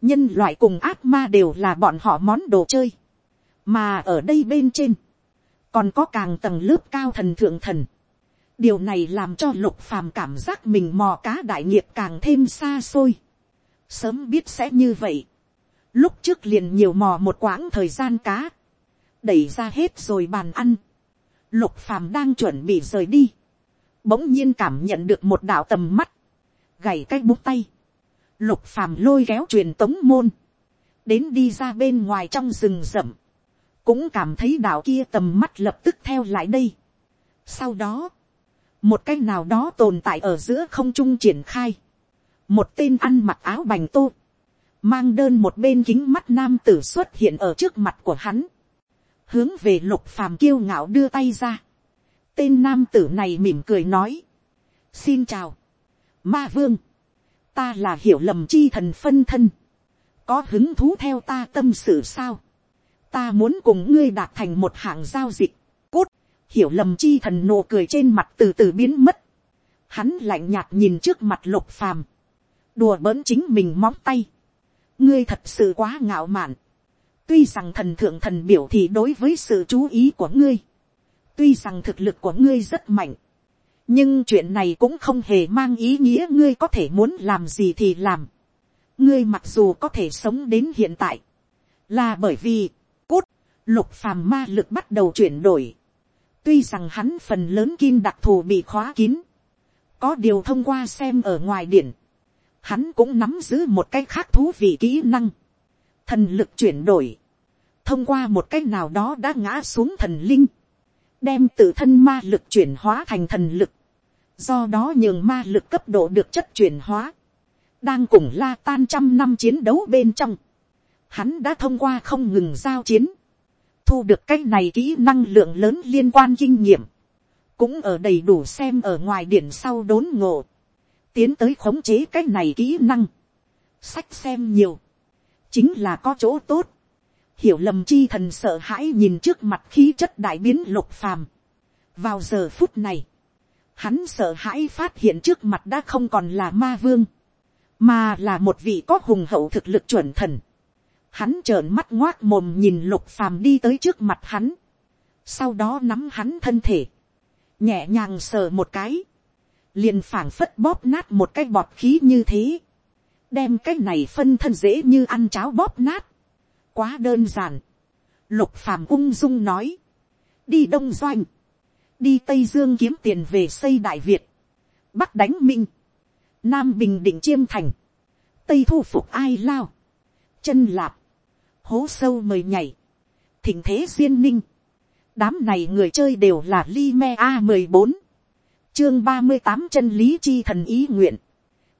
nhân loại cùng ác ma đều là bọn họ món đồ chơi, mà ở đây bên trên, còn có càng tầng lớp cao thần thượng thần, điều này làm cho lục phàm cảm giác mình mò cá đại nghiệp càng thêm xa xôi, sớm biết sẽ như vậy, lúc trước liền nhiều mò một quãng thời gian cá, đẩy ra hết rồi bàn ăn, lục phàm đang chuẩn bị rời đi, bỗng nhiên cảm nhận được một đạo tầm mắt, gảy cái bút tay, lục phàm lôi kéo truyền tống môn, đến đi ra bên ngoài trong rừng rậm, cũng cảm thấy đạo kia tầm mắt lập tức theo lại đây. Sau đó, một cái nào đó tồn tại ở giữa không trung triển khai, một tên ăn mặc áo bành tô, mang đơn một bên kính mắt nam tử xuất hiện ở trước mặt của hắn, hướng về lục phàm kiêu ngạo đưa tay ra. Tên nam tử này mỉm cười nói, xin chào, ma vương, ta là hiểu lầm chi thần phân thân, có hứng thú theo ta tâm sự sao, ta muốn cùng ngươi đạt thành một hạng giao dịch, cốt, hiểu lầm chi thần nụ cười trên mặt từ từ biến mất, hắn lạnh nhạt nhìn trước mặt lục phàm, đùa bỡn chính mình móng tay, ngươi thật sự quá ngạo mạn, tuy rằng thần thượng thần biểu thì đối với sự chú ý của ngươi, tuy rằng thực lực của ngươi rất mạnh, nhưng chuyện này cũng không hề mang ý nghĩa ngươi có thể muốn làm gì thì làm. ngươi mặc dù có thể sống đến hiện tại, là bởi vì, lục phàm ma lực bắt đầu chuyển đổi. tuy rằng hắn phần lớn kim đặc thù bị khóa kín, có điều thông qua xem ở ngoài điện, hắn cũng nắm giữ một cái khác thú vị kỹ năng, thần lực chuyển đổi, thông qua một cái nào đó đã ngã xuống thần linh, đem tự thân ma lực chuyển hóa thành thần lực, do đó nhường ma lực cấp độ được chất chuyển hóa, đang cùng la tan trăm năm chiến đấu bên trong, hắn đã thông qua không ngừng giao chiến, thu được cái này kỹ năng lượng lớn liên quan kinh nghiệm, cũng ở đầy đủ xem ở ngoài điển sau đốn ngộ, tiến tới khống chế cái này kỹ năng, sách xem nhiều, chính là có chỗ tốt, hiểu lầm chi thần sợ hãi nhìn trước mặt khí chất đại biến lục phàm. vào giờ phút này, hắn sợ hãi phát hiện trước mặt đã không còn là ma vương, mà là một vị có hùng hậu thực lực chuẩn thần. Hắn trợn mắt ngoác mồm nhìn lục phàm đi tới trước mặt hắn, sau đó nắm hắn thân thể, nhẹ nhàng sờ một cái, liền phảng phất bóp nát một cái bọt khí như thế, đem cái này phân thân dễ như ăn cháo bóp nát, quá đơn giản. Lục phàm ung dung nói. Đi Đông Doanh. Đi Tây Dương kiếm tiền về xây Đại Việt. Bắc đánh Minh. Nam Bình Định Chiêm Thành. Tây thu phục ai lao. Chân lạp. Hố sâu mời nhảy. Thỉnh thế duyên ninh. Đám này người chơi đều là Li Me A14. Chương ba mươi tám chân lý chi thần ý nguyện.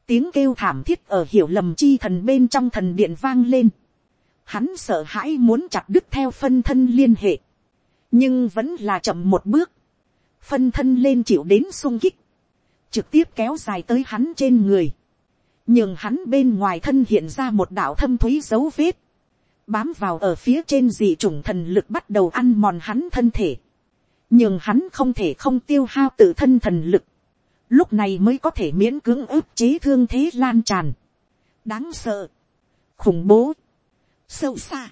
Tiếng kêu thảm thiết ở hiểu lầm chi thần bên trong thần điện vang lên hắn sợ hãi muốn chặt đứt theo phân thân liên hệ, nhưng vẫn là chậm một bước, phân thân lên chịu đến sung kích, trực tiếp kéo dài tới hắn trên người, nhưng hắn bên ngoài thân hiện ra một đạo thâm thúy dấu vết, bám vào ở phía trên dị chủng thần lực bắt đầu ăn mòn hắn thân thể, nhưng hắn không thể không tiêu hao tự thân thần lực, lúc này mới có thể miễn cưỡng ức chế thương thế lan tràn, đáng sợ, khủng bố, sâu xa.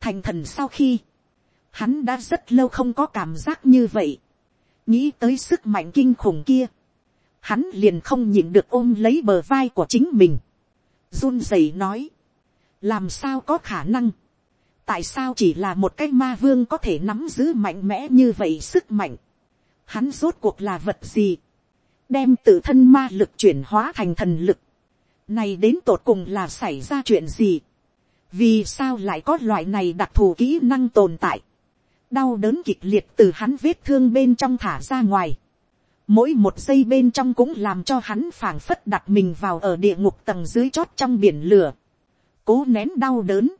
Thành thần sau khi, hắn đã rất lâu không có cảm giác như vậy. Nghĩ tới sức mạnh kinh khủng kia. Hắn liền không nhịn được ôm lấy bờ vai của chính mình. run rẩy nói. Làm sao có khả năng. tại sao chỉ là một cái ma vương có thể nắm giữ mạnh mẽ như vậy sức mạnh, hắn rốt cuộc là vật gì, đem tự thân ma lực chuyển hóa thành thần lực, này đến tột cùng là xảy ra chuyện gì, vì sao lại có loại này đặc thù kỹ năng tồn tại, đau đớn kịch liệt từ hắn vết thương bên trong thả ra ngoài, mỗi một giây bên trong cũng làm cho hắn phảng phất đặt mình vào ở địa ngục tầng dưới chót trong biển lửa, cố nén đau đớn,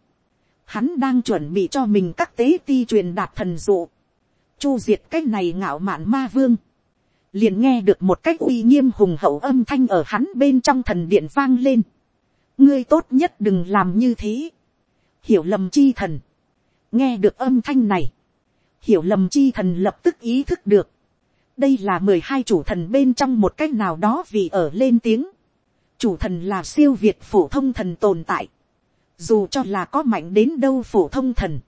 hắn đang chuẩn bị cho mình các tế ti truyền đạt thần dụ, chu diệt cái này ngạo mạn ma vương, liền nghe được một cách uy nghiêm hùng hậu âm thanh ở hắn bên trong thần điện vang lên. ngươi tốt nhất đừng làm như thế. hiểu lầm chi thần. nghe được âm thanh này. hiểu lầm chi thần lập tức ý thức được. đây là mười hai chủ thần bên trong một cách nào đó vì ở lên tiếng. chủ thần là siêu việt phổ thông thần tồn tại dù cho là có mạnh đến đâu phổ thông thần.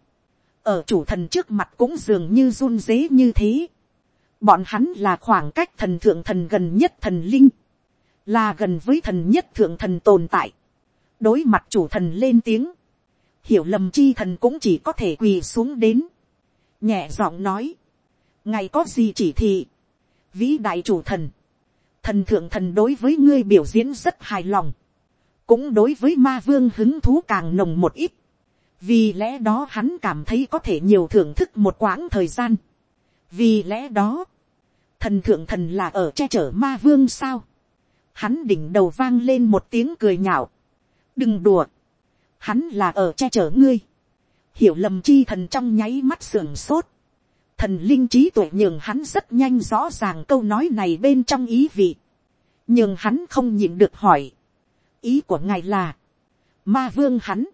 ở chủ thần trước mặt cũng dường như run dế như thế Bọn hắn là khoảng cách thần thượng thần gần nhất thần linh. Là gần với thần nhất thượng thần tồn tại. Đối mặt chủ thần lên tiếng. Hiểu lầm chi thần cũng chỉ có thể quỳ xuống đến. Nhẹ giọng nói. Ngày có gì chỉ thị. Vĩ đại chủ thần. Thần thượng thần đối với ngươi biểu diễn rất hài lòng. Cũng đối với ma vương hứng thú càng nồng một ít vì lẽ đó hắn cảm thấy có thể nhiều thưởng thức một quãng thời gian. vì lẽ đó, thần thượng thần là ở che chở ma vương sao. hắn đỉnh đầu vang lên một tiếng cười nhạo. đừng đùa. hắn là ở che chở ngươi. hiểu lầm chi thần trong nháy mắt sưởng sốt. thần linh trí tuệ nhường hắn rất nhanh rõ ràng câu nói này bên trong ý vị. nhưng hắn không nhịn được hỏi ý của ngài là, ma vương hắn,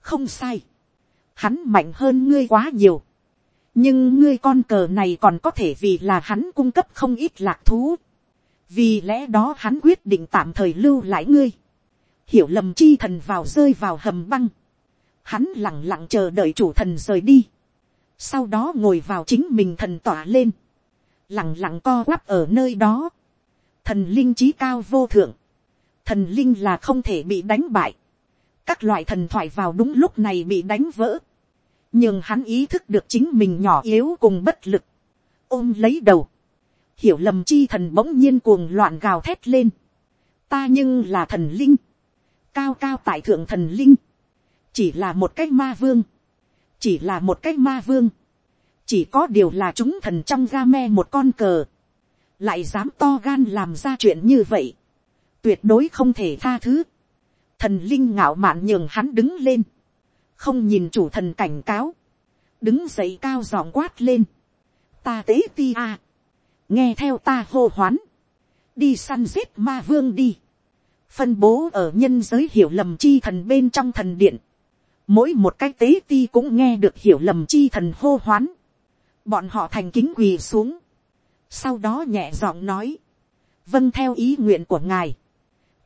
không sai. hắn mạnh hơn ngươi quá nhiều nhưng ngươi con cờ này còn có thể vì là hắn cung cấp không ít lạc thú. vì lẽ đó hắn quyết định tạm thời lưu lại ngươi. hiểu lầm chi thần vào rơi vào hầm băng. hắn lẳng lặng chờ đợi chủ thần rời đi. sau đó ngồi vào chính mình thần tỏa lên. lẳng lặng co quắp ở nơi đó. thần linh trí cao vô thượng thần linh là không thể bị đánh bại. các loại thần thoại vào đúng lúc này bị đánh vỡ. Nhưng hắn ý thức được chính mình nhỏ yếu cùng bất lực, ôm lấy đầu, hiểu lầm chi thần bỗng nhiên cuồng loạn gào thét lên, ta nhưng là thần linh, cao cao tại thượng thần linh, chỉ là một cái ma vương, chỉ là một cái ma vương, chỉ có điều là chúng thần trong ga me một con cờ, lại dám to gan làm ra chuyện như vậy, tuyệt đối không thể tha thứ, thần linh ngạo mạn nhường hắn đứng lên, không nhìn chủ thần cảnh cáo, đứng dậy cao giọng quát lên, ta tế ti a, nghe theo ta hô hoán, đi săn giết ma vương đi, phân bố ở nhân giới hiểu lầm chi thần bên trong thần điện, mỗi một cái tế ti cũng nghe được hiểu lầm chi thần hô hoán, bọn họ thành kính quỳ xuống, sau đó nhẹ giọng nói, vâng theo ý nguyện của ngài,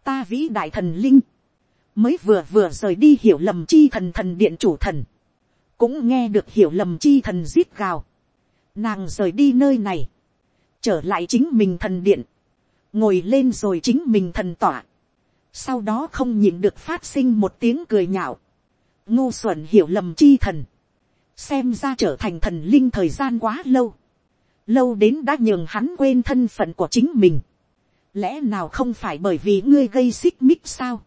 ta vĩ đại thần linh, mới vừa vừa rời đi hiểu lầm chi thần thần điện chủ thần, cũng nghe được hiểu lầm chi thần rít gào, nàng rời đi nơi này, trở lại chính mình thần điện, ngồi lên rồi chính mình thần tỏa, sau đó không nhìn được phát sinh một tiếng cười nhạo, ngu xuẩn hiểu lầm chi thần, xem ra trở thành thần linh thời gian quá lâu, lâu đến đã nhường hắn quên thân phận của chính mình, lẽ nào không phải bởi vì ngươi gây xích mích sao,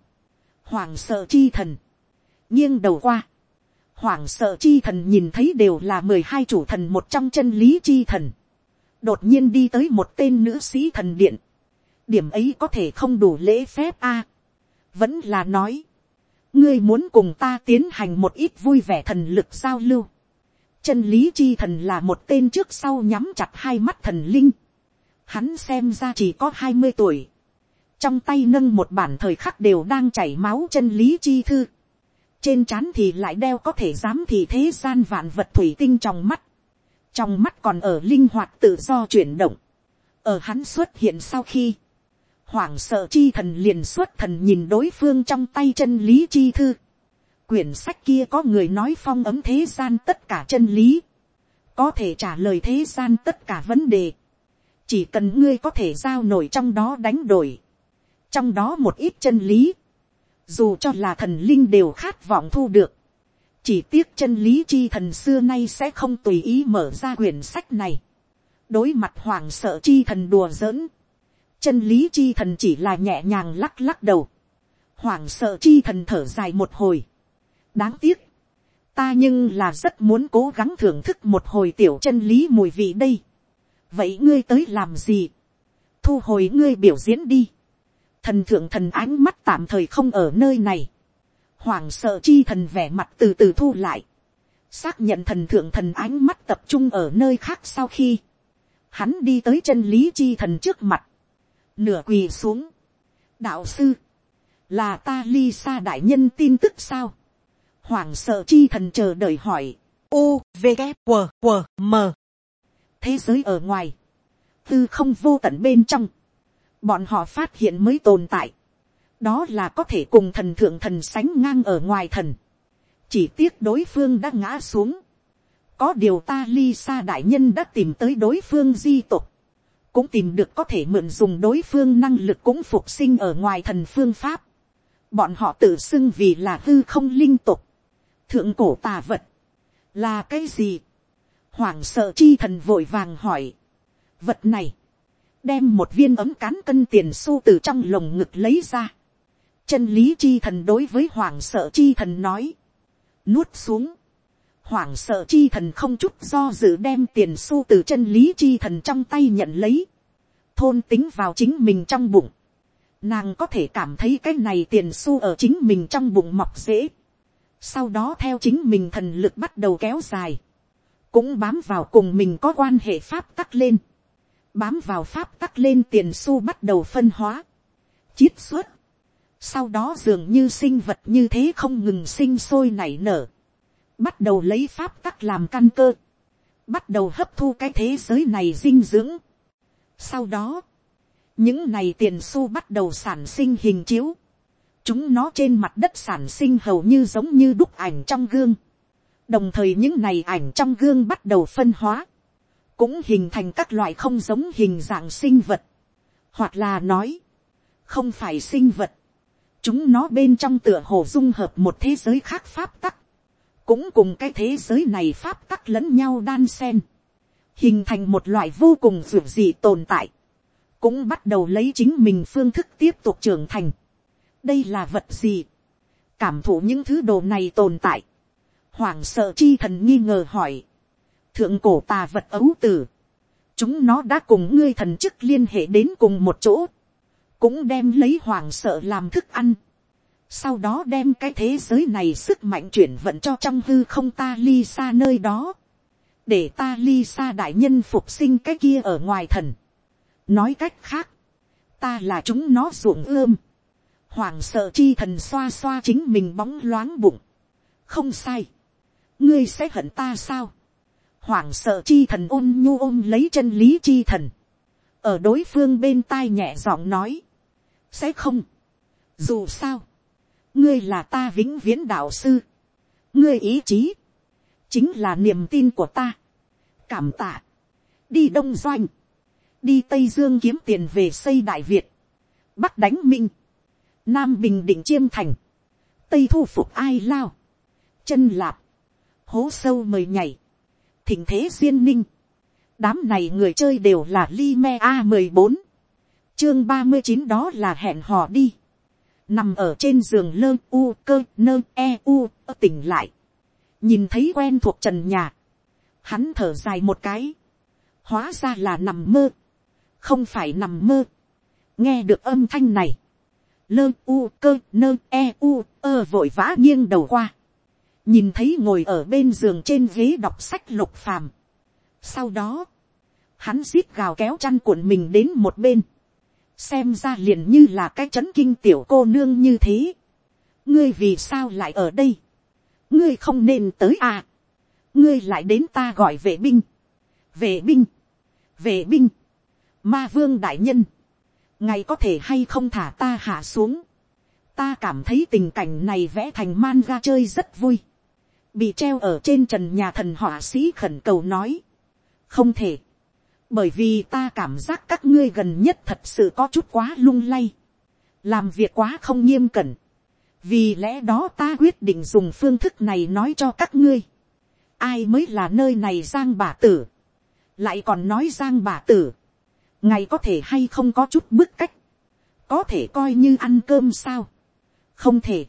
hoàng sợ chi thần, nghiêng đầu qua, hoàng sợ chi thần nhìn thấy đều là mười hai chủ thần một trong chân lý chi thần, đột nhiên đi tới một tên nữ sĩ thần điện, điểm ấy có thể không đủ lễ phép a, vẫn là nói, ngươi muốn cùng ta tiến hành một ít vui vẻ thần lực giao lưu, chân lý chi thần là một tên trước sau nhắm chặt hai mắt thần linh, hắn xem ra chỉ có hai mươi tuổi, trong tay nâng một bản thời khắc đều đang chảy máu chân lý chi thư, trên trán thì lại đeo có thể dám thì thế gian vạn vật thủy tinh trong mắt, trong mắt còn ở linh hoạt tự do chuyển động, ở hắn xuất hiện sau khi, hoảng sợ chi thần liền xuất thần nhìn đối phương trong tay chân lý chi thư, quyển sách kia có người nói phong ấm thế gian tất cả chân lý, có thể trả lời thế gian tất cả vấn đề, chỉ cần ngươi có thể giao nổi trong đó đánh đổi, trong đó một ít chân lý, dù cho là thần linh đều khát vọng thu được, chỉ tiếc chân lý chi thần xưa nay sẽ không tùy ý mở ra quyển sách này. đối mặt hoàng sợ chi thần đùa giỡn, chân lý chi thần chỉ là nhẹ nhàng lắc lắc đầu. hoàng sợ chi thần thở dài một hồi. đáng tiếc, ta nhưng là rất muốn cố gắng thưởng thức một hồi tiểu chân lý mùi vị đây vậy ngươi tới làm gì, thu hồi ngươi biểu diễn đi. thần thượng thần ánh mắt tạm thời không ở nơi này. hoàng sợ chi thần vẻ mặt từ từ thu lại. xác nhận thần thượng thần ánh mắt tập trung ở nơi khác sau khi, hắn đi tới chân lý chi thần trước mặt, nửa quỳ xuống. đạo sư, là ta ly xa đại nhân tin tức sao Hoàng sợ chi thần chờ đợi hỏi. U, V, K, W, M. Thế giới ở ngoài. Tư không vô tận bên trong. Bọn họ phát hiện mới tồn tại. Đó là có thể cùng thần thượng thần sánh ngang ở ngoài thần. Chỉ tiếc đối phương đã ngã xuống. Có điều ta ly xa đại nhân đã tìm tới đối phương di tục. Cũng tìm được có thể mượn dùng đối phương năng lực cũng phục sinh ở ngoài thần phương pháp bọn họ tự xưng vì là hư không linh tục thượng cổ tà vật, là cái gì, hoảng sợ chi thần vội vàng hỏi, vật này, đem một viên ấm cán cân tiền xu từ trong lồng ngực lấy ra, chân lý chi thần đối với hoảng sợ chi thần nói, nuốt xuống, hoảng sợ chi thần không chút do dự đem tiền xu từ chân lý chi thần trong tay nhận lấy, thôn tính vào chính mình trong bụng, nàng có thể cảm thấy cái này tiền xu ở chính mình trong bụng mọc dễ, sau đó theo chính mình thần lực bắt đầu kéo dài, cũng bám vào cùng mình có quan hệ pháp tắc lên, bám vào pháp tắc lên tiền su bắt đầu phân hóa, chiết xuất, sau đó dường như sinh vật như thế không ngừng sinh sôi nảy nở, bắt đầu lấy pháp tắc làm căn cơ, bắt đầu hấp thu cái thế giới này dinh dưỡng. Sau đó, những này tiền su bắt đầu sản sinh hình chiếu, chúng nó trên mặt đất sản sinh hầu như giống như đúc ảnh trong gương đồng thời những này ảnh trong gương bắt đầu phân hóa, cũng hình thành các loại không giống hình dạng sinh vật, hoặc là nói, không phải sinh vật, chúng nó bên trong tựa hồ dung hợp một thế giới khác pháp tắc, cũng cùng cái thế giới này pháp tắc lẫn nhau đan sen, hình thành một loại vô cùng d dị tồn tại, cũng bắt đầu lấy chính mình phương thức tiếp tục trưởng thành. Đây là vật gì, cảm thụ những thứ đồ này tồn tại, hoảng sợ chi thần nghi ngờ hỏi, thượng cổ tà vật ấu tử, chúng nó đã cùng ngươi thần chức liên hệ đến cùng một chỗ, cũng đem lấy hoàng sợ làm thức ăn, sau đó đem cái thế giới này sức mạnh chuyển vận cho trong hư không ta ly xa nơi đó, để ta ly xa đại nhân phục sinh cái kia ở ngoài thần. nói cách khác, ta là chúng nó ruộng ươm, Hoàng sợ chi thần xoa xoa chính mình bóng loáng bụng. Không sai. Ngươi sẽ hận ta sao? Hoàng sợ chi thần ôm nhu ôm lấy chân lý chi thần. Ở đối phương bên tai nhẹ giọng nói. Sẽ không. Dù sao. Ngươi là ta vĩnh viễn đạo sư. Ngươi ý chí. Chính là niềm tin của ta. Cảm tạ. Đi Đông Doanh. Đi Tây Dương kiếm tiền về xây Đại Việt. Bắc đánh Minh nam bình định chiêm thành, tây thu phục ai lao, chân lạp, hố sâu mời nhảy, thỉnh thế duyên ninh, đám này người chơi đều là li me a mười bốn, chương ba mươi chín đó là hẹn hò đi, nằm ở trên giường lơ u cơ nơ e u tỉnh lại, nhìn thấy quen thuộc trần nhà, hắn thở dài một cái, hóa ra là nằm mơ, không phải nằm mơ, nghe được âm thanh này, lơ u cơ nơ e u ơ vội vã nghiêng đầu qua, nhìn thấy ngồi ở bên giường trên ghế đọc sách lục phàm. sau đó, hắn zip gào kéo chăn cuộn mình đến một bên, xem ra liền như là cái c h ấ n kinh tiểu cô nương như thế. ngươi vì sao lại ở đây, ngươi không nên tới à, ngươi lại đến ta gọi vệ binh, vệ binh, vệ binh, ma vương đại nhân, ngày có thể hay không thả ta hạ xuống. ta cảm thấy tình cảnh này vẽ thành man ga chơi rất vui bị treo ở trên trần nhà thần họa sĩ khẩn cầu nói. không thể. bởi vì ta cảm giác các ngươi gần nhất thật sự có chút quá lung lay. làm việc quá không nghiêm cẩn. vì lẽ đó ta quyết định dùng phương thức này nói cho các ngươi, ai mới là nơi này giang bà tử, lại còn nói giang bà tử, ngày có thể hay không có chút bức cách, có thể coi như ăn cơm sao, không thể,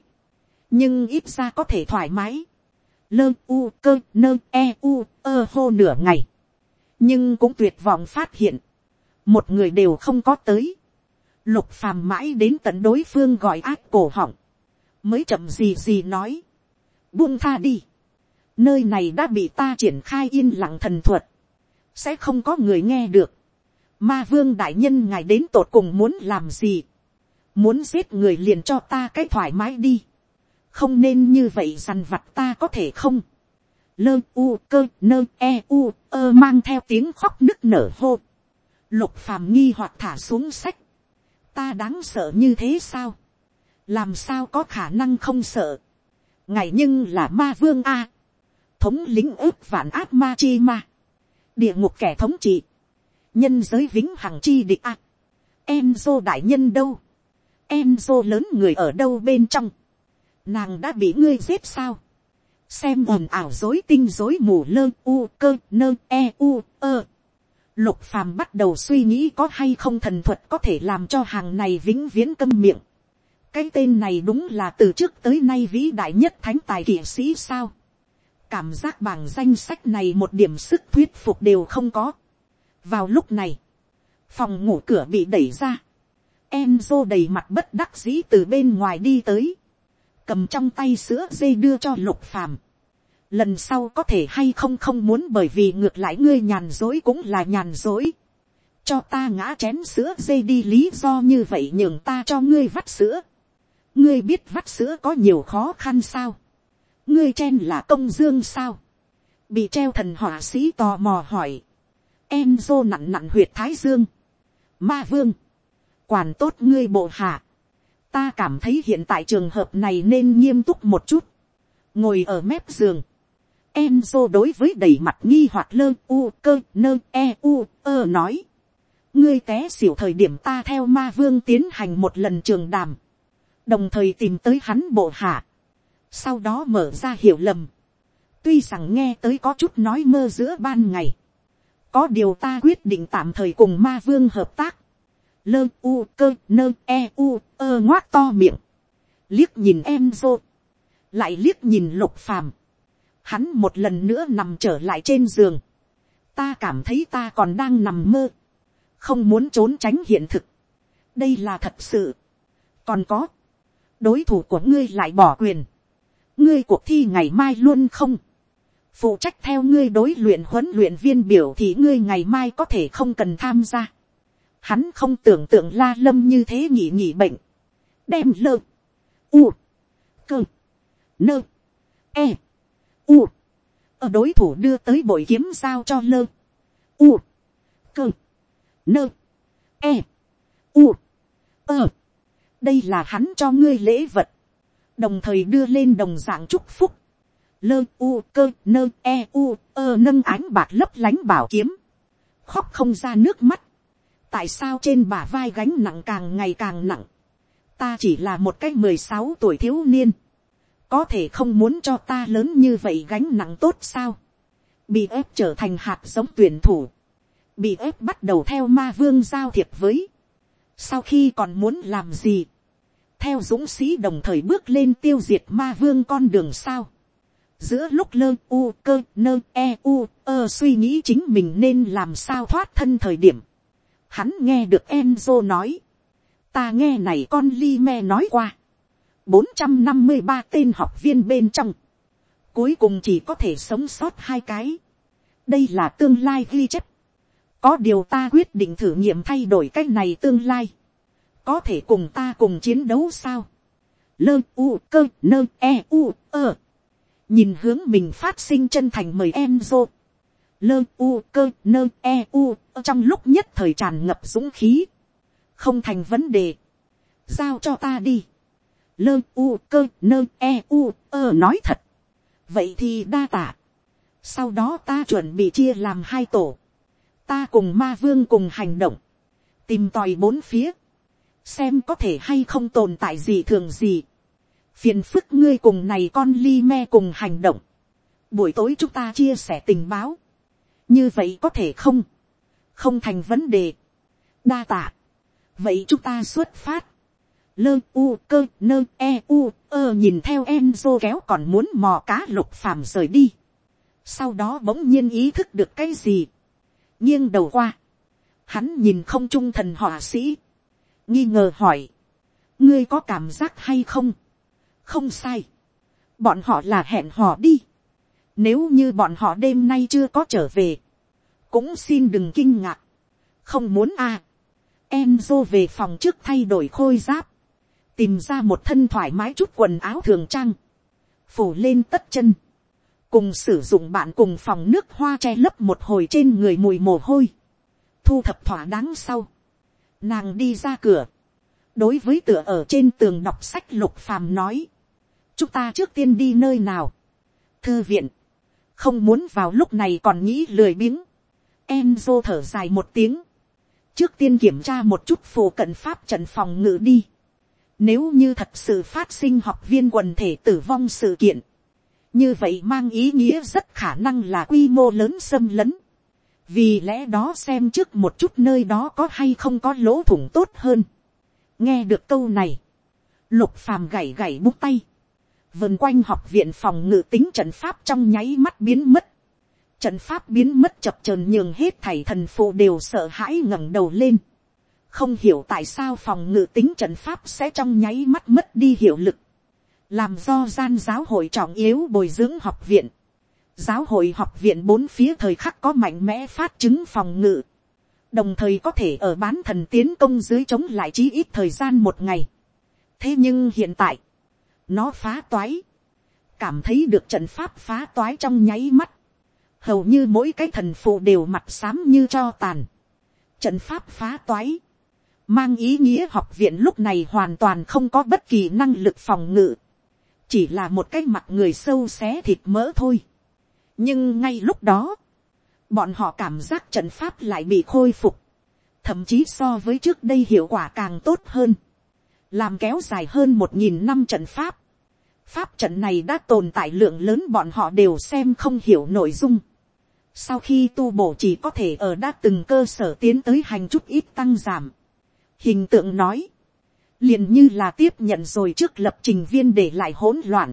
nhưng ít ra có thể thoải mái, lơ u cơ nơ e u ơ hô nửa ngày, nhưng cũng tuyệt vọng phát hiện, một người đều không có tới, lục phàm mãi đến tận đối phương gọi ác cổ họng, mới chậm gì gì nói, buông tha đi, nơi này đã bị ta triển khai yên lặng thần thuật, sẽ không có người nghe được, ma vương đại nhân ngài đến tột cùng muốn làm gì, muốn giết người liền cho ta cái thoải mái đi, không nên như vậy dằn vặt ta có thể không, lơ u cơ nơ e u ơ mang theo tiếng khóc nức nở hô, lục phàm nghi hoặc thả xuống sách, ta đáng sợ như thế sao, làm sao có khả năng không sợ, ngày nhưng là ma vương a, thống lính ước vạn ác ma chi ma, địa ngục kẻ thống trị, nhân giới vĩnh hằng chi địch a, Enzo đại nhân đâu, Enzo lớn người ở đâu bên trong, nàng đã bị ngươi giết sao, xem ồn ảo dối tinh dối mù lơ u cơ nơ e u ơ. Lục phàm bắt đầu suy nghĩ có hay không thần thuật có thể làm cho hàng này vĩnh viễn câm miệng. Cái tên này đúng là từ trước tới nay vĩ đại nhất thánh tài kỵ sĩ sao. Cảm giác bảng danh sách này một điểm sức thuyết phục đều không có. Vào lúc này, phòng ngủ cửa bị đẩy ra. Enzo đầy mặt bất đắc dĩ từ bên ngoài đi tới cầm trong tay sữa dây đưa cho lục phàm. lần sau có thể hay không không muốn bởi vì ngược lại ngươi nhàn dối cũng là nhàn dối. cho ta ngã chén sữa dây đi, lý do như vậy nhường ta cho ngươi vắt sữa. ngươi biết vắt sữa có nhiều khó khăn sao. ngươi chen là công dương sao. bị treo thần họa sĩ tò mò hỏi. Em dô nặn nặn huyệt thái dương. ma vương. quản tốt ngươi bộ hạ ta cảm thấy hiện tại trường hợp này nên nghiêm túc một chút, ngồi ở mép giường, Enzo đối với đầy mặt nghi hoặc lơ u cơ nơ e u ơ nói. ngươi té xỉu thời điểm ta theo ma vương tiến hành một lần trường đàm, đồng thời tìm tới hắn bộ hạ, sau đó mở ra hiểu lầm, tuy rằng nghe tới có chút nói mơ giữa ban ngày, có điều ta quyết định tạm thời cùng ma vương hợp tác, lơ u cơ nơ e u ơ ngoác to miệng, liếc nhìn em dô, lại liếc nhìn lục phàm, hắn một lần nữa nằm trở lại trên giường, ta cảm thấy ta còn đang nằm mơ, không muốn trốn tránh hiện thực, đây là thật sự, còn có, đối thủ của ngươi lại bỏ quyền, ngươi cuộc thi ngày mai luôn không, phụ trách theo ngươi đối luyện huấn luyện viên biểu thì ngươi ngày mai có thể không cần tham gia. Hắn không tưởng tượng la lâm như thế nhỉ nhỉ bệnh. Đem lơ. U. Cơ. Nơ. E. U. Ở đối thủ đưa tới bội kiếm sao cho lơ. U. Cơ. Nơ. E. U. Ơ. Đây là hắn cho ngươi lễ vật. Đồng thời đưa lên đồng dạng chúc phúc. Lơ, u, cơ, nơ e u, ơ, nâng ánh bạc lấp lánh bảo kiếm. Khóc không ra nước mắt tại sao trên bả vai gánh nặng càng ngày càng nặng, ta chỉ là một cái mười sáu tuổi thiếu niên, có thể không muốn cho ta lớn như vậy gánh nặng tốt sao, bị ép trở thành hạt giống tuyển thủ, bị ép bắt đầu theo ma vương giao thiệp với, sau khi còn muốn làm gì, theo dũng sĩ đồng thời bước lên tiêu diệt ma vương con đường sao, giữa lúc lơ u cơ nơ e u ơ suy nghĩ chính mình nên làm sao thoát thân thời điểm, Hắn nghe được Enzo nói. Ta nghe này con Li Me nói qua. 453 tên học viên bên trong. Cuối cùng chỉ có thể sống sót hai cái. Đây là tương lai ghi chép. Có điều ta quyết định thử nghiệm thay đổi cách này tương lai. Có thể cùng ta cùng chiến đấu sao? Lơ, u, cơ, nơ e u, ơ. Nhìn hướng mình phát sinh chân thành mời Enzo lơ u cơ nơ e u trong lúc nhất thời tràn ngập dũng khí. Không thành vấn đề. Giao cho ta đi. Lơ u cơ nơ e u ơ nói thật. Vậy thì đa tả sau đó ta chuẩn bị chia làm hai tổ. Ta cùng ma vương cùng hành động. Tìm tòi bốn phía. Xem có thể hay không tồn tại gì thường gì. Phiền phức ngươi cùng này con li me cùng hành động, buổi tối chúng ta chia sẻ tình báo, như vậy có thể không, không thành vấn đề, đa tạ, vậy chúng ta xuất phát, lơ u cơ nơ e u ơ nhìn theo em dô kéo còn muốn mò cá lục phàm rời đi. Sau đó bỗng nhiên ý thức được cái gì. nghiêng đầu qua. Hắn nhìn không trung thần họa sĩ. nghi ngờ hỏi. ngươi có cảm giác hay không. không sai. bọn họ là hẹn hò đi nếu như bọn họ đêm nay chưa có trở về. cũng xin đừng kinh ngạc. không muốn à. Enzo về phòng trước thay đổi khôi giáp. Tìm ra một thân thoải mái chút quần áo thường trang, phủ lên tất chân, cùng sử dụng bạn cùng phòng nước hoa che lấp một hồi trên người mùi mồ hôi, thu thập thỏa đáng sau, nàng đi ra cửa, đối với tựa ở trên tường đọc sách lục phàm nói, chúng ta trước tiên đi nơi nào, thư viện, không muốn vào lúc này còn nghĩ lười biếng, Enzo thở dài một tiếng, trước tiên kiểm tra một chút phù cận pháp trận phòng ngự đi, nếu như thật sự phát sinh học viên quần thể tử vong sự kiện, như vậy mang ý nghĩa rất khả năng là quy mô lớn xâm lấn. Vì lẽ đó xem trước một chút nơi đó có hay không có lỗ thủng tốt hơn. Nghe được câu này, lục phàm gảy gảy bút tay. Vần quanh học viện phòng ngự tính trận pháp trong nháy mắt biến mất. Trận pháp biến mất chập chờn nhường hết thảy thần phụ đều sợ hãi ngẩng đầu lên không hiểu tại sao phòng ngự tính trận pháp sẽ trong nháy mắt mất đi hiệu lực, làm do gian giáo hội trọng yếu bồi dưỡng học viện, giáo hội học viện bốn phía thời khắc có mạnh mẽ phát chứng phòng ngự, đồng thời có thể ở bán thần tiến công dưới chống lại chí ít thời gian một ngày. thế nhưng hiện tại, nó phá toái, cảm thấy được trận pháp phá toái trong nháy mắt, hầu như mỗi cái thần phụ đều mặt xám như cho tàn, trận pháp phá toái, mang ý nghĩa học viện lúc này hoàn toàn không có bất kỳ năng lực phòng ngự, chỉ là một cái mặt người sâu xé thịt mỡ thôi. nhưng ngay lúc đó, bọn họ cảm giác trận pháp lại bị khôi phục, thậm chí so với trước đây hiệu quả càng tốt hơn, làm kéo dài hơn một nghìn năm trận pháp. pháp trận này đã tồn tại lượng lớn bọn họ đều xem không hiểu nội dung. sau khi tu bổ chỉ có thể ở đã từng cơ sở tiến tới hành chút ít tăng giảm hình tượng nói, liền như là tiếp nhận rồi trước lập trình viên để lại hỗn loạn.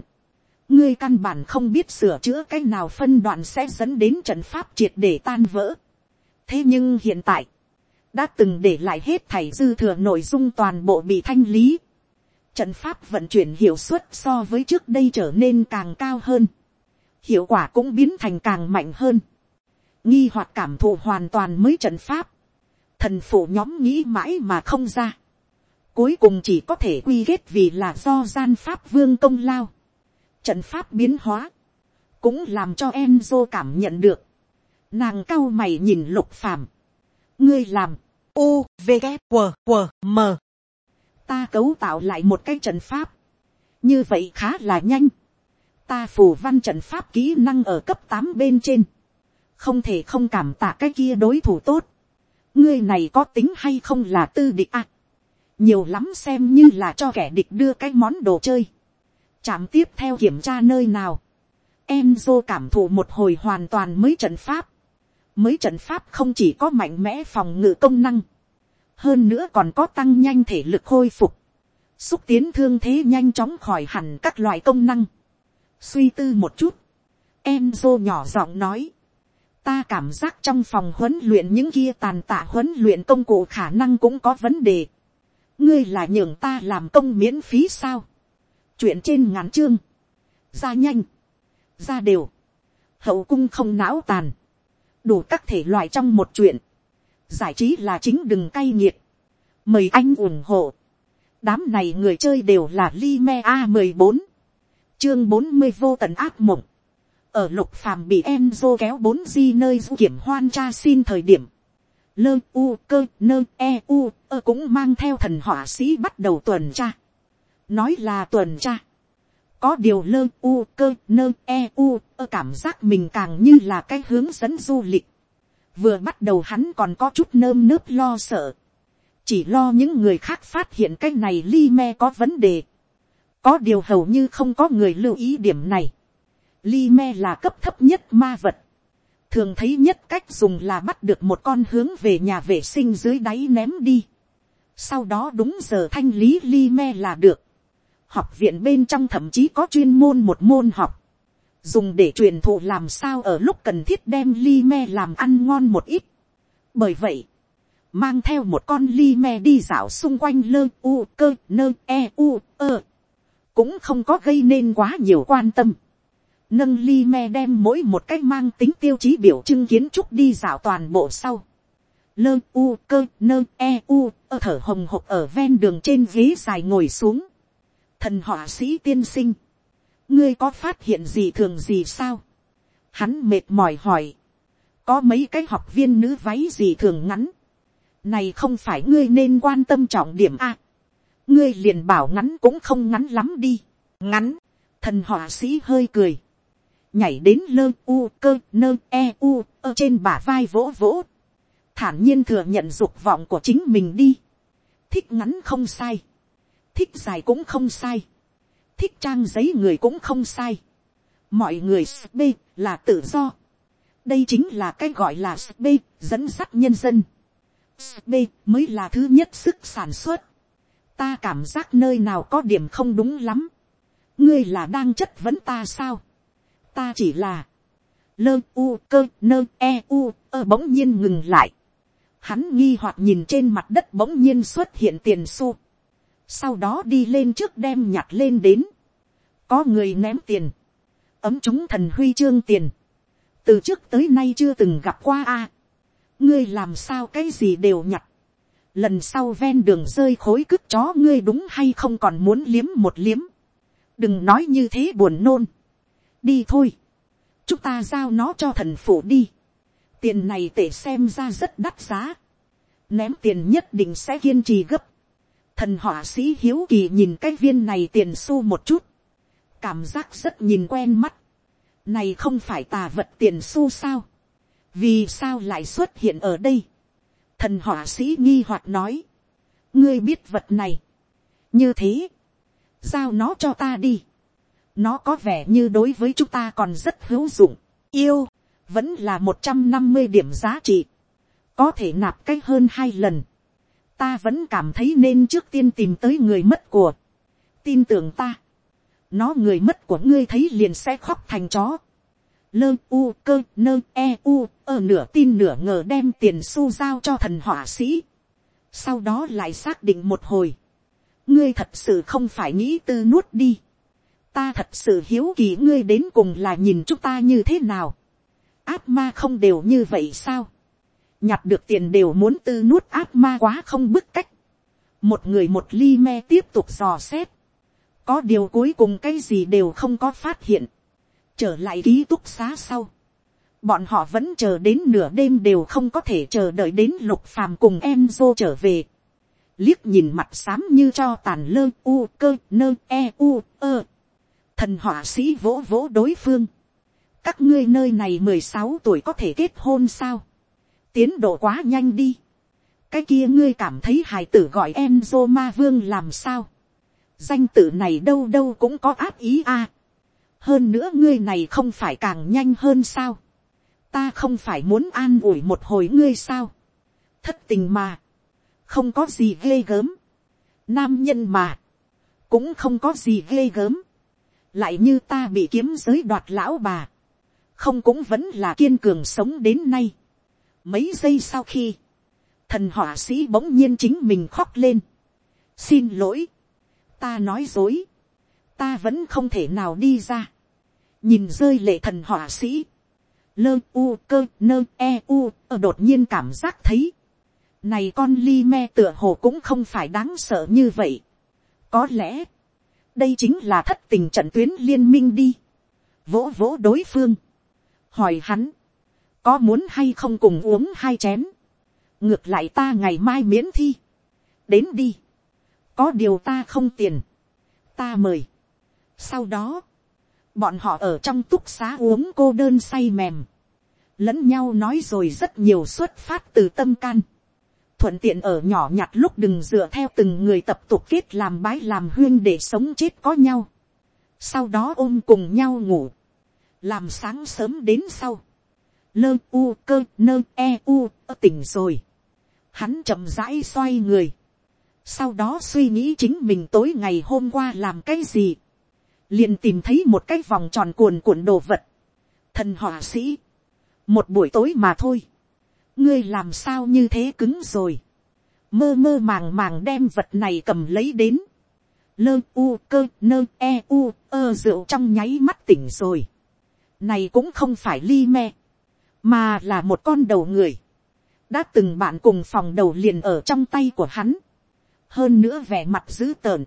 ngươi căn bản không biết sửa chữa cái nào phân đoạn sẽ dẫn đến trận pháp triệt để tan vỡ. thế nhưng hiện tại, đã từng để lại hết thảy dư thừa nội dung toàn bộ bị thanh lý. trận pháp vận chuyển hiệu suất so với trước đây trở nên càng cao hơn. hiệu quả cũng biến thành càng mạnh hơn. nghi hoặc cảm thụ hoàn toàn mới trận pháp thần phụ nhóm nghĩ mãi mà không ra. Cuối cùng chỉ có thể quy kết vì là do gian pháp vương công lao. Trận pháp biến hóa. Cũng làm cho Enzo cảm nhận được. Nàng cao mày nhìn lục phàm. Ngươi làm. U, V, K, q q M. Ta cấu tạo lại một cái trận pháp. Như vậy khá là nhanh. Ta phù văn trận pháp kỹ năng ở cấp tám bên trên. Không thể không cảm tạ cái kia đối thủ tốt ngươi này có tính hay không là tư địch à. nhiều lắm xem như là cho kẻ địch đưa cái món đồ chơi. chạm tiếp theo kiểm tra nơi nào. em dô cảm thụ một hồi hoàn toàn mới trận pháp. Mới trận pháp không chỉ có mạnh mẽ phòng ngự công năng. Hơn nữa còn có tăng nhanh thể lực khôi phục. Xúc tiến thương thế nhanh chóng khỏi hẳn các loại công năng. Suy tư một chút. em dô nhỏ giọng nói, ta cảm giác trong phòng huấn luyện những kia tàn tạ huấn luyện công cụ khả năng cũng có vấn đề. ngươi là nhường ta làm công miễn phí sao. chuyện trên ngắn chương. ra nhanh. ra đều. hậu cung không não tàn đủ các thể loại trong một chuyện. giải trí là chính đừng cay nghiệt. mời anh ủng hộ. đám này người chơi đều là li me a mười bốn chương bốn mươi vô tận ác mộng ở lục phàm bị Enzo kéo bốn di nơi du kiểm hoan tra xin thời điểm, lơ u cơ nơ e u ơ cũng mang theo thần họa sĩ bắt đầu tuần tra. nói là tuần tra có điều lơ u, cơ, nơ e u, ơ, cảm giác mình càng như là cái hướng dẫn du lịch. vừa bắt đầu hắn còn có chút nơm nớp lo sợ. chỉ lo những người khác phát hiện cái này li me có vấn đề có điều hầu như không có người lưu ý điểm này. Li me là cấp thấp nhất ma vật. thường thấy nhất cách dùng là bắt được một con hướng về nhà vệ sinh dưới đáy ném đi. sau đó đúng giờ thanh lý li me là được học viện bên trong thậm chí có chuyên môn một môn học. dùng để truyền thụ làm sao ở lúc cần thiết đem ly me làm ăn ngon một ít. bởi vậy, mang theo một con ly me đi dạo xung quanh lơ u cơ nơ e u ơ cũng không có gây nên quá nhiều quan tâm. Nâng ly me đem mỗi một cách mang tính tiêu chí biểu trưng kiến trúc đi dạo toàn bộ sau. Lơ u cơ nơ e u ơ thở hồng hộc ở ven đường trên ghế dài ngồi xuống. Thần họa sĩ tiên sinh. Ngươi có phát hiện gì thường gì sao? Hắn mệt mỏi hỏi. Có mấy cái học viên nữ váy gì thường ngắn. Này không phải ngươi nên quan tâm trọng điểm a ngươi liền bảo ngắn cũng không ngắn lắm đi. ngắn, thần họa sĩ hơi cười, nhảy đến lơ u cơ nơ e u ơ trên bả vai vỗ vỗ, thản nhiên thừa nhận dục vọng của chính mình đi, thích ngắn không sai, thích dài cũng không sai, thích trang giấy người cũng không sai, mọi người sb là tự do, đây chính là cái gọi là sb dẫn dắt nhân dân, sb mới là thứ nhất sức sản xuất, ta cảm giác nơi nào có điểm không đúng lắm. ngươi là đang chất vấn ta sao. ta chỉ là, lơ u cơ nơ e u ơ bỗng nhiên ngừng lại. hắn nghi hoặc nhìn trên mặt đất bỗng nhiên xuất hiện tiền xu sau đó đi lên trước đem nhặt lên đến. có người ném tiền. ấm chúng thần huy chương tiền. từ trước tới nay chưa từng gặp qua a. ngươi làm sao cái gì đều nhặt lần sau ven đường rơi khối cứt chó ngươi đúng hay không còn muốn liếm một liếm. đừng nói như thế buồn nôn. đi thôi. chúng ta giao nó cho thần phủ đi. tiền này tể xem ra rất đắt giá. ném tiền nhất định sẽ kiên trì gấp thần họa sĩ hiếu kỳ nhìn cái viên này tiền xu một chút. cảm giác rất nhìn quen mắt. này không phải tà vật tiền xu sao. vì sao lại xuất hiện ở đây? Thần họa sĩ nghi hoặc nói, ngươi biết vật này, như thế, giao nó cho ta đi, nó có vẻ như đối với chúng ta còn rất hữu dụng, yêu, vẫn là một trăm năm mươi điểm giá trị, có thể nạp cách hơn hai lần, ta vẫn cảm thấy nên trước tiên tìm tới người mất của, tin tưởng ta, nó người mất của ngươi thấy liền sẽ khóc thành chó, lơ u cơ nơ e u ở nửa tin nửa ngờ đem tiền xu giao cho thần họa sĩ. Sau đó lại xác định một hồi. Ngươi thật sự không phải nghĩ tư nuốt đi. Ta thật sự hiếu kỳ ngươi đến cùng là nhìn chúng ta như thế nào. Áp ma không đều như vậy sao? Nhặt được tiền đều muốn tư nuốt áp ma quá không bức cách. Một người một ly me tiếp tục dò xét. Có điều cuối cùng cái gì đều không có phát hiện trở lại ký túc xá sau, bọn họ vẫn chờ đến nửa đêm đều không có thể chờ đợi đến lục phàm cùng em dô trở về. liếc nhìn mặt xám như cho tàn lơ u cơ nơ e u ơ. thần họa sĩ vỗ vỗ đối phương. các ngươi nơi này mười sáu tuổi có thể kết hôn sao tiến độ quá nhanh đi. cái kia ngươi cảm thấy hài tử gọi Enzo ma vương làm sao. danh tử này đâu đâu cũng có áp ý a hơn nữa ngươi này không phải càng nhanh hơn sao. ta không phải muốn an ủi một hồi ngươi sao. thất tình mà. không có gì ghê gớm. nam nhân mà. cũng không có gì ghê gớm. lại như ta bị kiếm giới đoạt lão bà. không cũng vẫn là kiên cường sống đến nay mấy giây sau khi, thần họa sĩ bỗng nhiên chính mình khóc lên. xin lỗi. ta nói dối. Ta vẫn không thể nào đi ra. Nhìn rơi lệ thần họa sĩ, lơ u cơ nơ e u ở đột nhiên cảm giác thấy, này con ly me tựa hồ cũng không phải đáng sợ như vậy. có lẽ, đây chính là thất tình trận tuyến liên minh đi, vỗ vỗ đối phương, hỏi hắn, có muốn hay không cùng uống hai chén, ngược lại ta ngày mai miễn thi, đến đi, có điều ta không tiền, ta mời. sau đó, bọn họ ở trong túc xá uống cô đơn say mềm, lẫn nhau nói rồi rất nhiều xuất phát từ tâm can, thuận tiện ở nhỏ nhặt lúc đừng dựa theo từng người tập tục kết làm bái làm huyên để sống chết có nhau, sau đó ôm cùng nhau ngủ, làm sáng sớm đến sau, lơ u cơ nơ e u tỉnh rồi, hắn chậm rãi xoay người, sau đó suy nghĩ chính mình tối ngày hôm qua làm cái gì, liền tìm thấy một cái vòng tròn cuồn cuộn đồ vật, thần họa sĩ, một buổi tối mà thôi, ngươi làm sao như thế cứng rồi, mơ mơ màng màng đem vật này cầm lấy đến, lơ u cơ nơ e u ơ rượu trong nháy mắt tỉnh rồi, này cũng không phải ly me, mà là một con đầu người, đã từng bạn cùng phòng đầu liền ở trong tay của hắn, hơn nữa vẻ mặt dữ tợn,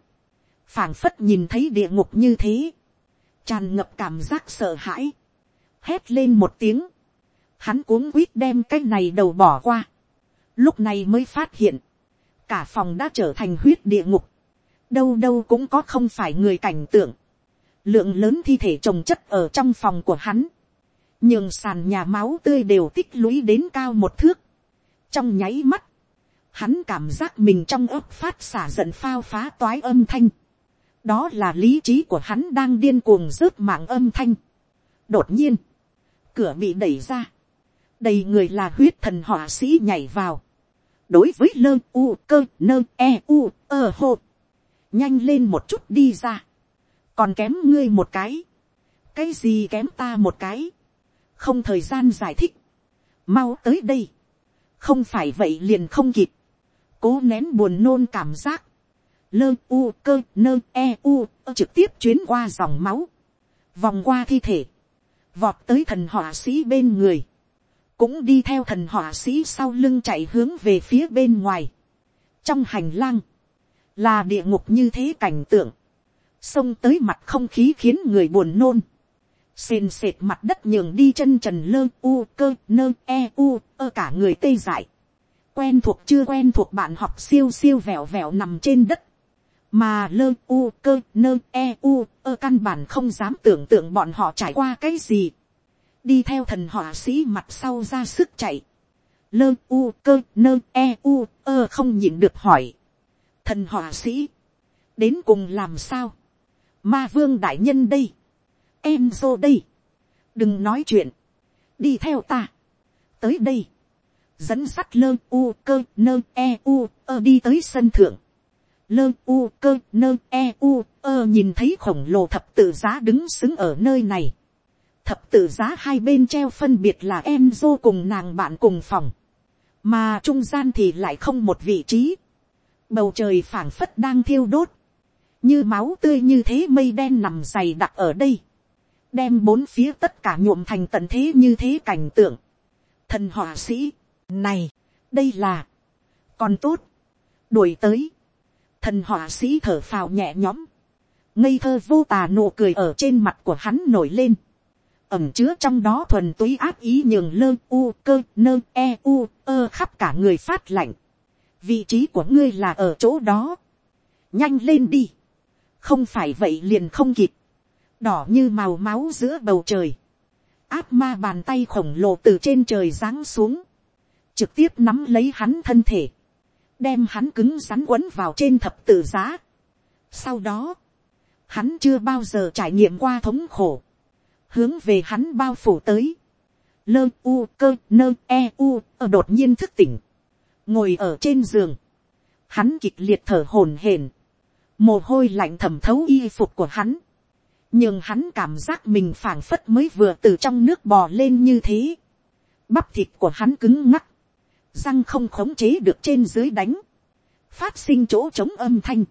phảng phất nhìn thấy địa ngục như thế, tràn ngập cảm giác sợ hãi, hét lên một tiếng, hắn cuống quýt đem cái này đầu bỏ qua, lúc này mới phát hiện, cả phòng đã trở thành huyết địa ngục, đâu đâu cũng có không phải người cảnh tượng, lượng lớn thi thể trồng chất ở trong phòng của hắn, nhường sàn nhà máu tươi đều tích lũy đến cao một thước, trong nháy mắt, hắn cảm giác mình trong ấp phát xả giận phao phá toái âm thanh, đó là lý trí của hắn đang điên cuồng rớt mạng âm thanh. đột nhiên, cửa bị đẩy ra, đầy người là huyết thần họa sĩ nhảy vào, đối với lơ u cơ nơ e u ơ hô, nhanh lên một chút đi ra, còn kém ngươi một cái, cái gì kém ta một cái, không thời gian giải thích, mau tới đây, không phải vậy liền không kịp, cố nén buồn nôn cảm giác, lơ u cơ nơ e u trực tiếp chuyến qua dòng máu, vòng qua thi thể, vọt tới thần họa sĩ bên người, cũng đi theo thần họa sĩ sau lưng chạy hướng về phía bên ngoài. trong hành lang, là địa ngục như thế cảnh tượng, xông tới mặt không khí khiến người buồn nôn, sền sệt mặt đất nhường đi chân trần lơ u cơ nơ e u ơ cả người tê dại, quen thuộc chưa quen thuộc bạn học siêu siêu vẹo vẹo nằm trên đất, mà lơ u cơ nơ e u ơ căn bản không dám tưởng tượng bọn họ trải qua cái gì, đi theo thần họa sĩ mặt sau ra sức chạy, lơ u cơ nơ e u ơ không nhịn được hỏi, thần họa sĩ, đến cùng làm sao, ma vương đại nhân đây, em dô đây, đừng nói chuyện, đi theo ta, tới đây, dẫn sắt lơ u cơ nơ e u ơ đi tới sân thượng, lơ u cơ nơ e u ơ nhìn thấy khổng lồ thập tự giá đứng xứng ở nơi này, thập tự giá hai bên treo phân biệt là em dô cùng nàng bạn cùng phòng, mà trung gian thì lại không một vị trí, bầu trời phảng phất đang thiêu đốt, như máu tươi như thế mây đen nằm dày đặc ở đây, đem bốn phía tất cả nhuộm thành tận thế như thế cảnh tượng. Thần họa sĩ, này, đây là, còn tốt, đuổi tới, thần họa sĩ thở phào nhẹ nhõm, ngây thơ vô tà nụ cười ở trên mặt của hắn nổi lên, ẩm chứa trong đó thuần túy áp ý nhường lơ u cơ nơ e u ơ khắp cả người phát lạnh. vị trí của ngươi là ở chỗ đó. nhanh lên đi. không phải vậy liền không kịp đỏ như màu máu giữa bầu trời. áp ma bàn tay khổng lồ từ trên trời giáng xuống. trực tiếp nắm lấy hắn thân thể. đem hắn cứng rắn quấn vào trên thập tự giá. sau đó, hắn chưa bao giờ trải nghiệm qua thống khổ hướng về hắn bao phủ tới, lơ u cơ nơ e u ở đột nhiên thức tỉnh, ngồi ở trên giường, hắn kịch liệt thở hổn hển, mồ hôi lạnh thẩm thấu y phục của hắn, nhưng hắn cảm giác mình phảng phất mới vừa từ trong nước bò lên như thế, bắp thịt của hắn cứng ngắc, răng không khống chế được trên dưới đánh, phát sinh chỗ trống âm thanh,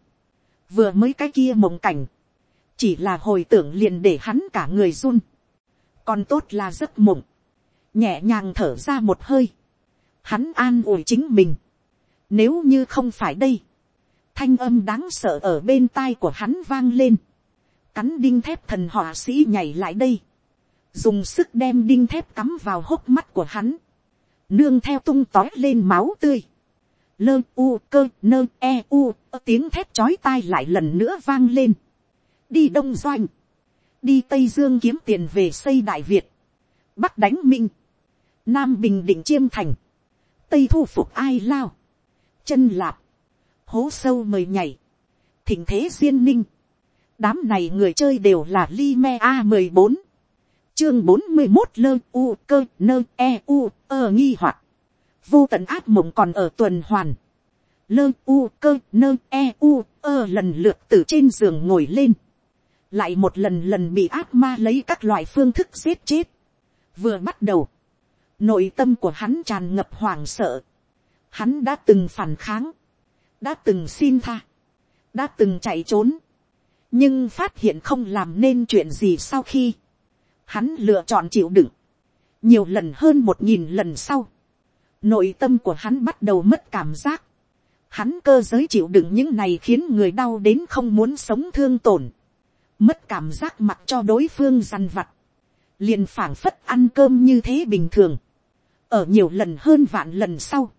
vừa mới cái kia mộng cảnh, chỉ là hồi tưởng liền để hắn cả người run, còn tốt là giấc mộng, nhẹ nhàng thở ra một hơi, hắn an ủi chính mình, nếu như không phải đây, thanh âm đáng sợ ở bên tai của hắn vang lên, cắn đinh thép thần họa sĩ nhảy lại đây, dùng sức đem đinh thép cắm vào hốc mắt của hắn, nương theo tung tói lên máu tươi, lơ u cơ nơ e u tiếng thép chói tai lại lần nữa vang lên, đi đông doanh, đi tây dương kiếm tiền về xây đại việt, bắc đánh minh, nam bình định chiêm thành, tây thu phục ai lao, chân lạp, hố sâu mời nhảy, thỉnh thế duyên ninh, đám này người chơi đều là Lime a mười bốn, chương bốn mươi một lơ u cơ nơ e u ơ nghi hoặc, vô tận áp mộng còn ở tuần hoàn, lơ u cơ nơ e u ơ lần lượt từ trên giường ngồi lên, lại một lần lần bị ác ma lấy các loại phương thức giết chết. vừa bắt đầu, nội tâm của hắn tràn ngập hoảng sợ, hắn đã từng phản kháng, đã từng xin tha, đã từng chạy trốn, nhưng phát hiện không làm nên chuyện gì sau khi, hắn lựa chọn chịu đựng, nhiều lần hơn một nghìn lần sau, nội tâm của hắn bắt đầu mất cảm giác, hắn cơ giới chịu đựng những này khiến người đau đến không muốn sống thương tổn, mất cảm giác mặc cho đối phương dằn vặt, liền phảng phất ăn cơm như thế bình thường, ở nhiều lần hơn vạn lần sau,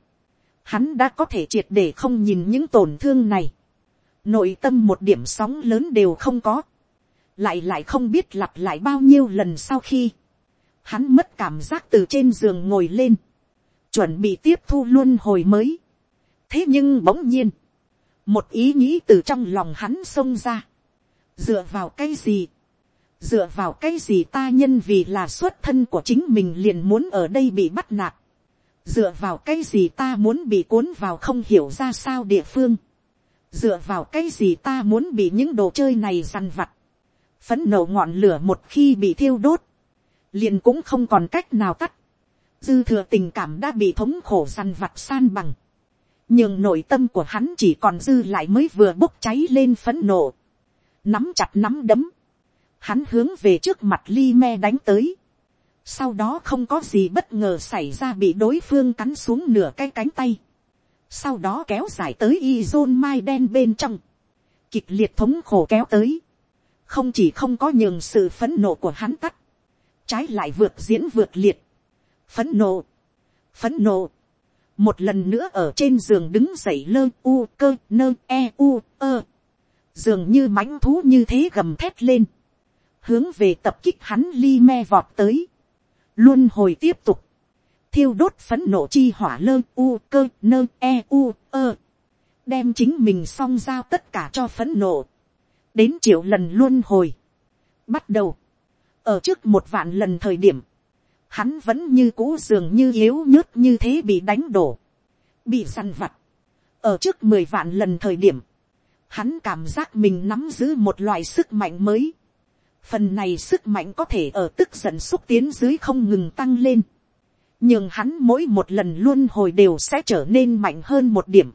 hắn đã có thể triệt để không nhìn những tổn thương này, nội tâm một điểm sóng lớn đều không có, lại lại không biết lặp lại bao nhiêu lần sau khi, hắn mất cảm giác từ trên giường ngồi lên, chuẩn bị tiếp thu luôn hồi mới. thế nhưng bỗng nhiên, một ý nghĩ từ trong lòng hắn xông ra, dựa vào cái gì, dựa vào cái gì ta nhân vì là xuất thân của chính mình liền muốn ở đây bị bắt nạt, dựa vào cái gì ta muốn bị cuốn vào không hiểu ra sao địa phương, dựa vào cái gì ta muốn bị những đồ chơi này dằn vặt, phấn nổ ngọn lửa một khi bị thiêu đốt, liền cũng không còn cách nào tắt, dư thừa tình cảm đã bị thống khổ dằn vặt san bằng, nhưng nội tâm của hắn chỉ còn dư lại mới vừa bốc cháy lên phấn nộ, nắm chặt nắm đấm, hắn hướng về trước mặt li me đánh tới, sau đó không có gì bất ngờ xảy ra bị đối phương cắn xuống nửa cái cánh tay, sau đó kéo dài tới y zôn mai đen bên trong, kịch liệt thống khổ kéo tới, không chỉ không có nhường sự phấn nộ của hắn tắt, trái lại vượt diễn vượt liệt, phấn nộ, phấn nộ, một lần nữa ở trên giường đứng dậy lơ u cơ nơ e u ơ, dường như mãnh thú như thế gầm thét lên, hướng về tập kích hắn li me vọt tới, luôn hồi tiếp tục, thiêu đốt phấn nộ chi hỏa lơ u cơ nơ e u ơ, đem chính mình song giao tất cả cho phấn nộ, đến triệu lần luôn hồi, bắt đầu, ở trước một vạn lần thời điểm, hắn vẫn như cũ dường như yếu nhớt như thế bị đánh đổ, bị săn vặt, ở trước mười vạn lần thời điểm, hắn cảm giác mình nắm giữ một loại sức mạnh mới, phần này sức mạnh có thể ở tức giận xúc tiến dưới không ngừng tăng lên, nhưng hắn mỗi một lần luôn hồi đều sẽ trở nên mạnh hơn một điểm,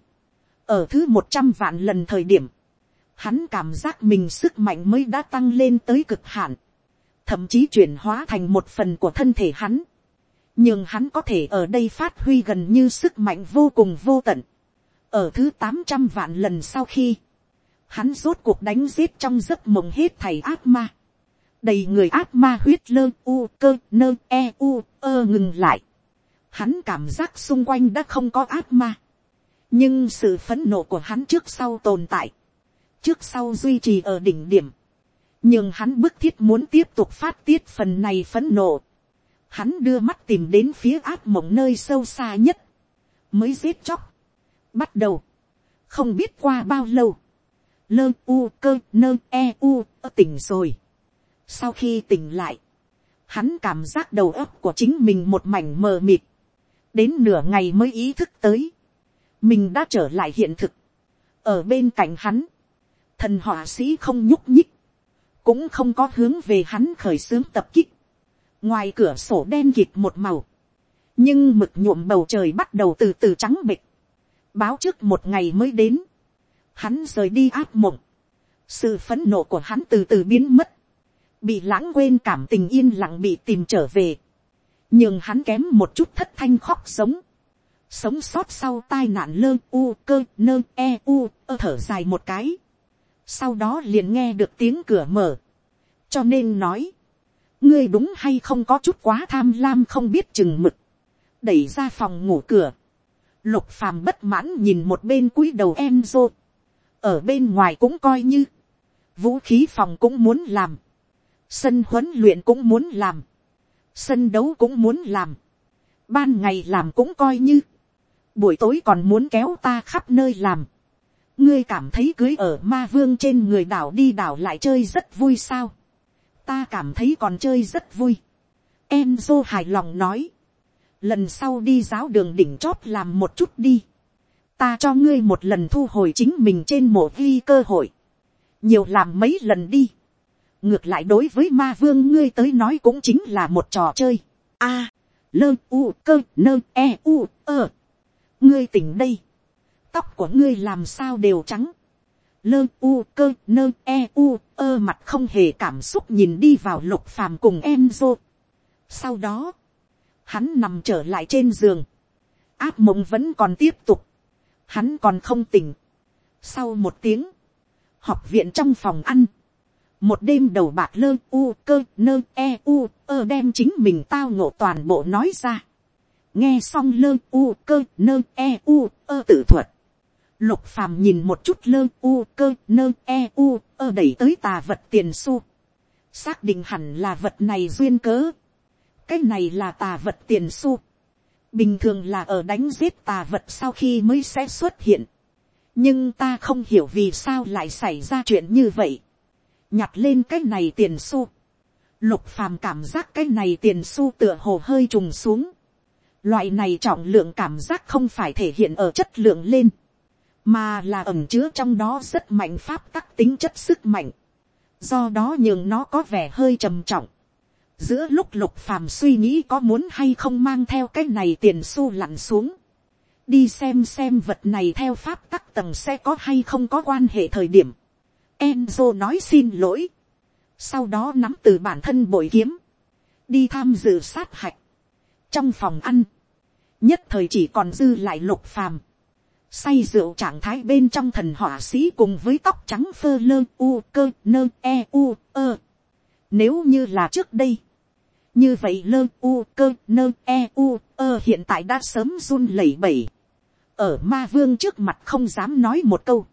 ở thứ một trăm vạn lần thời điểm, hắn cảm giác mình sức mạnh mới đã tăng lên tới cực hạn, thậm chí chuyển hóa thành một phần của thân thể hắn, nhưng hắn có thể ở đây phát huy gần như sức mạnh vô cùng vô tận, ở thứ tám trăm vạn lần sau khi, hắn rốt cuộc đánh giết trong giấc mộng hết thầy ác ma, đầy người ác ma huyết lơ u cơ nơ e u ơ ngừng lại, hắn cảm giác xung quanh đã không có ác ma, nhưng sự phấn nộ của hắn trước sau tồn tại, trước sau duy trì ở đỉnh điểm, nhưng hắn bức thiết muốn tiếp tục phát tiết phần này phấn nộ, hắn đưa mắt tìm đến phía ác mộng nơi sâu xa nhất, mới giết chóc, bắt đầu, không biết qua bao lâu, lơ u cơ nơ e u tỉnh rồi. sau khi tỉnh lại, hắn cảm giác đầu óc của chính mình một mảnh mờ mịt, đến nửa ngày mới ý thức tới, mình đã trở lại hiện thực, ở bên cạnh hắn, thần họa sĩ không nhúc nhích, cũng không có hướng về hắn khởi xướng tập kích, ngoài cửa sổ đen kịt một màu, nhưng mực nhuộm bầu trời bắt đầu từ từ trắng bịch, báo trước một ngày mới đến, hắn rời đi áp mộng, sự phấn nộ của hắn từ từ biến mất, bị lãng quên cảm tình yên lặng bị tìm trở về, nhưng hắn kém một chút thất thanh khóc sống, sống sót sau tai nạn lơ u cơ nơ e u ơ thở dài một cái, sau đó liền nghe được tiếng cửa mở, cho nên nói, ngươi đúng hay không có chút quá tham lam không biết chừng mực, đẩy ra phòng ngủ cửa, lục phàm bất mãn nhìn một bên cúi đầu em rô, ở bên ngoài cũng coi như, vũ khí phòng cũng muốn làm, sân huấn luyện cũng muốn làm, sân đấu cũng muốn làm, ban ngày làm cũng coi như, buổi tối còn muốn kéo ta khắp nơi làm, ngươi cảm thấy cưới ở ma vương trên người đảo đi đảo lại chơi rất vui sao, ta cảm thấy còn chơi rất vui. Enzo hài lòng nói, lần sau đi giáo đường đỉnh chót làm một chút đi, ta cho ngươi một lần thu hồi chính mình trên mộ ghi cơ hội, nhiều làm mấy lần đi, ngược lại đối với ma vương ngươi tới nói cũng chính là một trò chơi, a, lơ u cơ nơ e u ơ, ngươi tỉnh đây, tóc của ngươi làm sao đều trắng, lơ u cơ nơ e u ơ mặt không hề cảm xúc nhìn đi vào lục phàm cùng em Enzo. Sau đó, hắn nằm trở lại trên giường, áp mộng vẫn còn tiếp tục, hắn còn không tỉnh. Sau một tiếng, học viện trong phòng ăn, một đêm đầu bạc lơ u cơ nơ e u ơ đem chính mình tao ngộ toàn bộ nói ra. nghe xong lơ u cơ nơ e u ơ tự thuật. lục phàm nhìn một chút lơ u cơ nơ e u ơ đẩy tới tà vật tiền xu xác định hẳn là vật này duyên cớ. cái này là tà vật tiền xu bình thường là ở đánh giết tà vật sau khi mới sẽ xuất hiện. nhưng ta không hiểu vì sao lại xảy ra chuyện như vậy nhặt lên cái này tiền xu. Lục phàm cảm giác cái này tiền xu tựa hồ hơi trùng xuống. Loại này trọng lượng cảm giác không phải thể hiện ở chất lượng lên. Mà là ẩm chứa trong đó rất mạnh pháp tắc tính chất sức mạnh. Do đó nhường nó có vẻ hơi trầm trọng. Giữa lúc lục phàm suy nghĩ có muốn hay không mang theo cái này tiền xu lặn xuống. Đi xem xem vật này theo pháp tắc tầng sẽ có hay không có quan hệ thời điểm Enzo nói xin lỗi. Sau đó nắm từ bản thân bội kiếm. Đi tham dự sát hạch. Trong phòng ăn. Nhất thời chỉ còn dư lại lục phàm. Say rượu trạng thái bên trong thần họa sĩ cùng với tóc trắng phơ lơ, u, cơ, nơ e u, ơ. Nếu như là trước đây. Như vậy lơ, u, cơ, nơ e u, ơ hiện tại đã sớm run lẩy bẩy. Ở ma vương trước mặt không dám nói một câu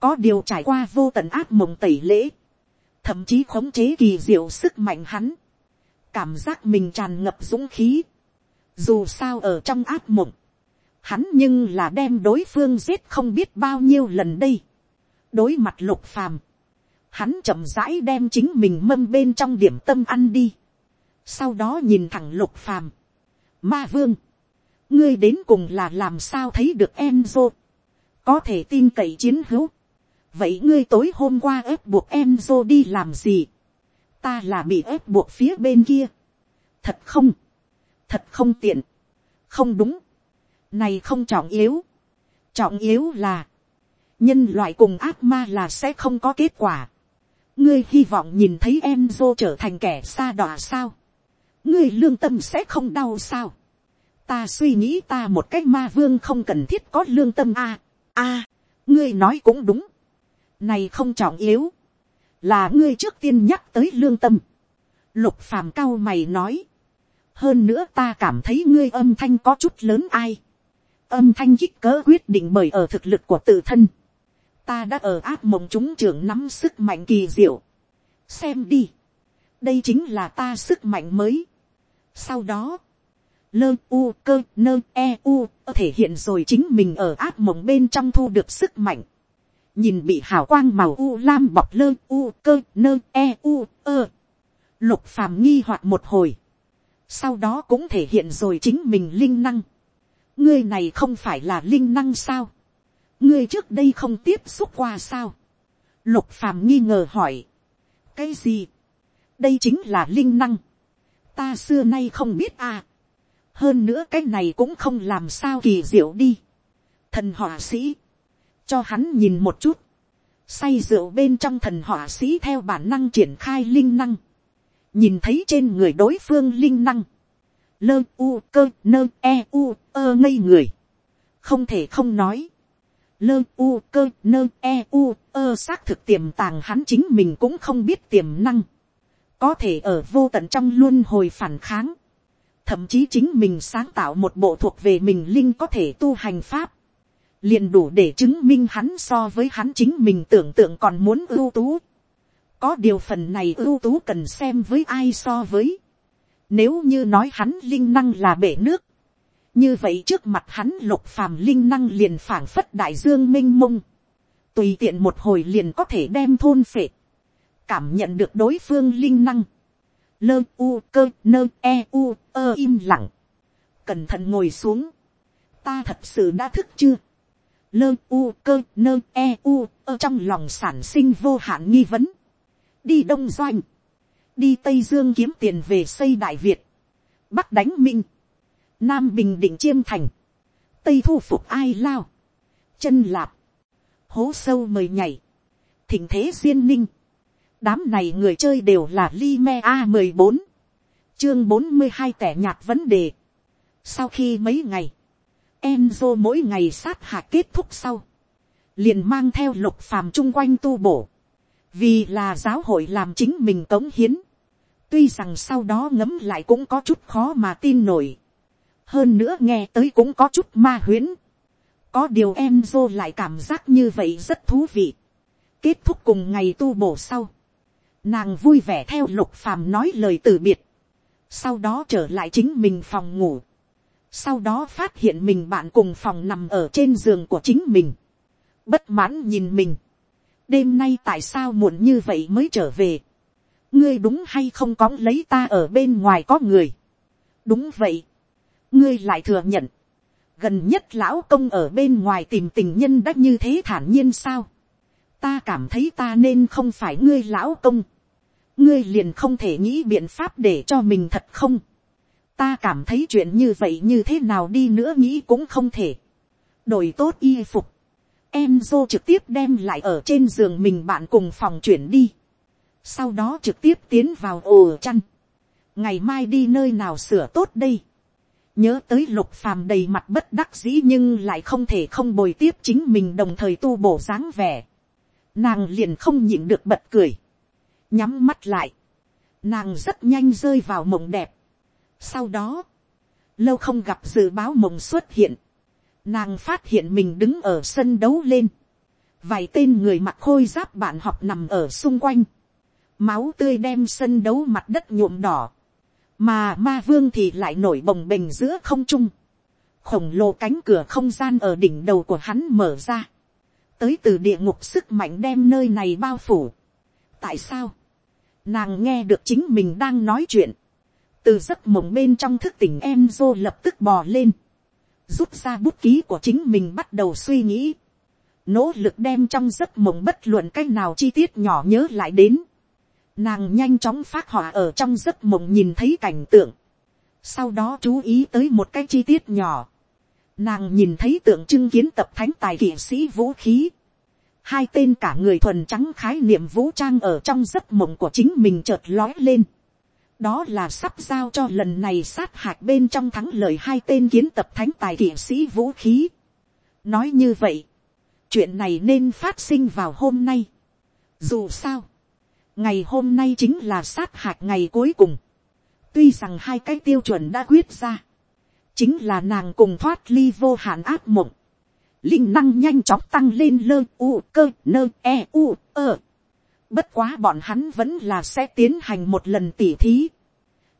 có điều trải qua vô tận ác mộng tẩy lễ, thậm chí khống chế kỳ diệu sức mạnh hắn, cảm giác mình tràn ngập dũng khí, dù sao ở trong ác mộng, hắn nhưng là đem đối phương giết không biết bao nhiêu lần đây, đối mặt lục phàm, hắn chậm rãi đem chính mình mâm bên trong điểm tâm ăn đi, sau đó nhìn thẳng lục phàm, ma vương, ngươi đến cùng là làm sao thấy được Enzo, có thể tin cậy chiến hữu, vậy ngươi tối hôm qua ép buộc em dô đi làm gì, ta là bị ép buộc phía bên kia, thật không, thật không tiện, không đúng, này không trọng yếu, trọng yếu là, nhân loại cùng ác ma là sẽ không có kết quả, ngươi hy vọng nhìn thấy em dô trở thành kẻ xa đọa sao, ngươi lương tâm sẽ không đau sao, ta suy nghĩ ta một cách ma vương không cần thiết có lương tâm a, a, ngươi nói cũng đúng, này không trọng yếu. Là ngươi trước tiên nhắc tới lương tâm. Lục phàm cao mày nói. Hơn nữa ta cảm thấy ngươi âm thanh có chút lớn ai. Âm thanh kích cỡ quyết định bởi ở thực lực của tự thân. Ta đã ở áp mộng chúng trưởng nắm sức mạnh kỳ diệu. Xem đi. Đây chính là ta sức mạnh mới. Sau đó lơ, u, cơ, nơ e u thể hiện rồi chính mình ở áp mộng bên trong thu được sức mạnh nhìn bị hào quang màu u lam bọc lơ, u, cơ, nơ e u, ơ. Lục phàm nghi hoặc một hồi. Sau đó cũng thể hiện rồi chính mình linh năng. Ngươi này không phải là linh năng sao? Ngươi trước đây không tiếp xúc qua sao? Lục phàm nghi ngờ hỏi. Cái gì? Đây chính là linh năng. Ta xưa nay không biết à. Hơn nữa cái này cũng không làm sao kỳ diệu đi. Thần họa sĩ cho hắn nhìn một chút, say rượu bên trong thần họa sĩ theo bản năng triển khai linh năng, nhìn thấy trên người đối phương linh năng, lơ u cơ nơ e u ơ ngây người, không thể không nói, lơ u cơ nơ e u ơ xác thực tiềm tàng hắn chính mình cũng không biết tiềm năng, có thể ở vô tận trong luôn hồi phản kháng, thậm chí chính mình sáng tạo một bộ thuộc về mình linh có thể tu hành pháp, liền đủ để chứng minh hắn so với hắn chính mình tưởng tượng còn muốn ưu tú. có điều phần này ưu tú cần xem với ai so với. nếu như nói hắn linh năng là bể nước, như vậy trước mặt hắn lục phàm linh năng liền phảng phất đại dương m i n h mông, tùy tiện một hồi liền có thể đem thôn phệ, cảm nhận được đối phương linh năng, lơ u cơ nơ e u ơ im lặng, cẩn thận ngồi xuống, ta thật sự đã thức chưa, lơ u cơ nơ e u ơ trong lòng sản sinh vô hạn nghi vấn, đi đông doanh, đi tây dương kiếm tiền về xây đại việt, bắc đánh minh, nam bình định chiêm thành, tây thu phục ai lao, chân lạp, hố sâu mời nhảy, thỉnh thế duyên ninh, đám này người chơi đều là li me a mười bốn, chương bốn mươi hai tẻ nhạt vấn đề. sau khi mấy ngày, Enzo mỗi ngày sát hạt kết thúc sau, liền mang theo lục phàm chung quanh tu bổ, vì là giáo hội làm chính mình cống hiến, tuy rằng sau đó ngấm lại cũng có chút khó mà tin nổi, hơn nữa nghe tới cũng có chút ma huyễn. có điều em lại cảm giác như vậy rất thú vị. kết thúc cùng ngày tu bổ sau. nàng vui vẻ theo lục phàm nói lời từ biệt. sau đó trở lại chính mình phòng ngủ sau đó phát hiện mình bạn cùng phòng nằm ở trên giường của chính mình. bất mãn nhìn mình. đêm nay tại sao muộn như vậy mới trở về. ngươi đúng hay không có lấy ta ở bên ngoài có người. đúng vậy ngươi lại thừa nhận, gần nhất lão công ở bên ngoài tìm tình nhân đã như thế thản nhiên sao, ta cảm thấy ta nên không phải ngươi lão công, ngươi liền không thể nghĩ biện pháp để cho mình thật không, ta cảm thấy chuyện như vậy như thế nào đi nữa nghĩ cũng không thể, đổi tốt y phục, em dô trực tiếp đem lại ở trên giường mình bạn cùng phòng chuyển đi, sau đó trực tiếp tiến vào ồ chăn, ngày mai đi nơi nào sửa tốt đây, nhớ tới lục phàm đầy mặt bất đắc dĩ nhưng lại không thể không bồi tiếp chính mình đồng thời tu bổ dáng vẻ. Nàng liền không nhịn được bật cười. Nhắm mắt lại. Nàng rất nhanh rơi vào mộng đẹp. Sau đó, lâu không gặp dự báo mộng xuất hiện. Nàng phát hiện mình đứng ở sân đấu lên. Vài tên người mặc khôi giáp bạn học nằm ở xung quanh. Máu tươi đem sân đấu mặt đất nhuộm đỏ mà ma vương thì lại nổi bồng bềnh giữa không trung, khổng lồ cánh cửa không gian ở đỉnh đầu của hắn mở ra, tới từ địa ngục sức mạnh đem nơi này bao phủ. tại sao, nàng nghe được chính mình đang nói chuyện, từ giấc mộng bên trong thức tỉnh Enzo lập tức bò lên, rút ra bút ký của chính mình bắt đầu suy nghĩ, nỗ lực đem trong giấc mộng bất luận cái nào chi tiết nhỏ nhớ lại đến, Nàng nhanh chóng phát họa ở trong giấc mộng nhìn thấy cảnh tượng. Sau đó chú ý tới một cái chi tiết nhỏ. Nàng nhìn thấy tượng trưng kiến tập thánh tài kỵ sĩ vũ khí. Hai tên cả người thuần trắng khái niệm vũ trang ở trong giấc mộng của chính mình chợt lói lên. Đó là sắp giao cho lần này sát hạch bên trong thắng lợi hai tên kiến tập thánh tài kỵ sĩ vũ khí. Nói như vậy, chuyện này nên phát sinh vào hôm nay. Dù sao, ngày hôm nay chính là sát hạch ngày cuối cùng. tuy rằng hai cái tiêu chuẩn đã quyết ra, chính là nàng cùng thoát ly vô hạn ác mộng. linh năng nhanh chóng tăng lên lơ u cơ nơ e u ơ bất quá bọn hắn vẫn là sẽ tiến hành một lần tỉ thí.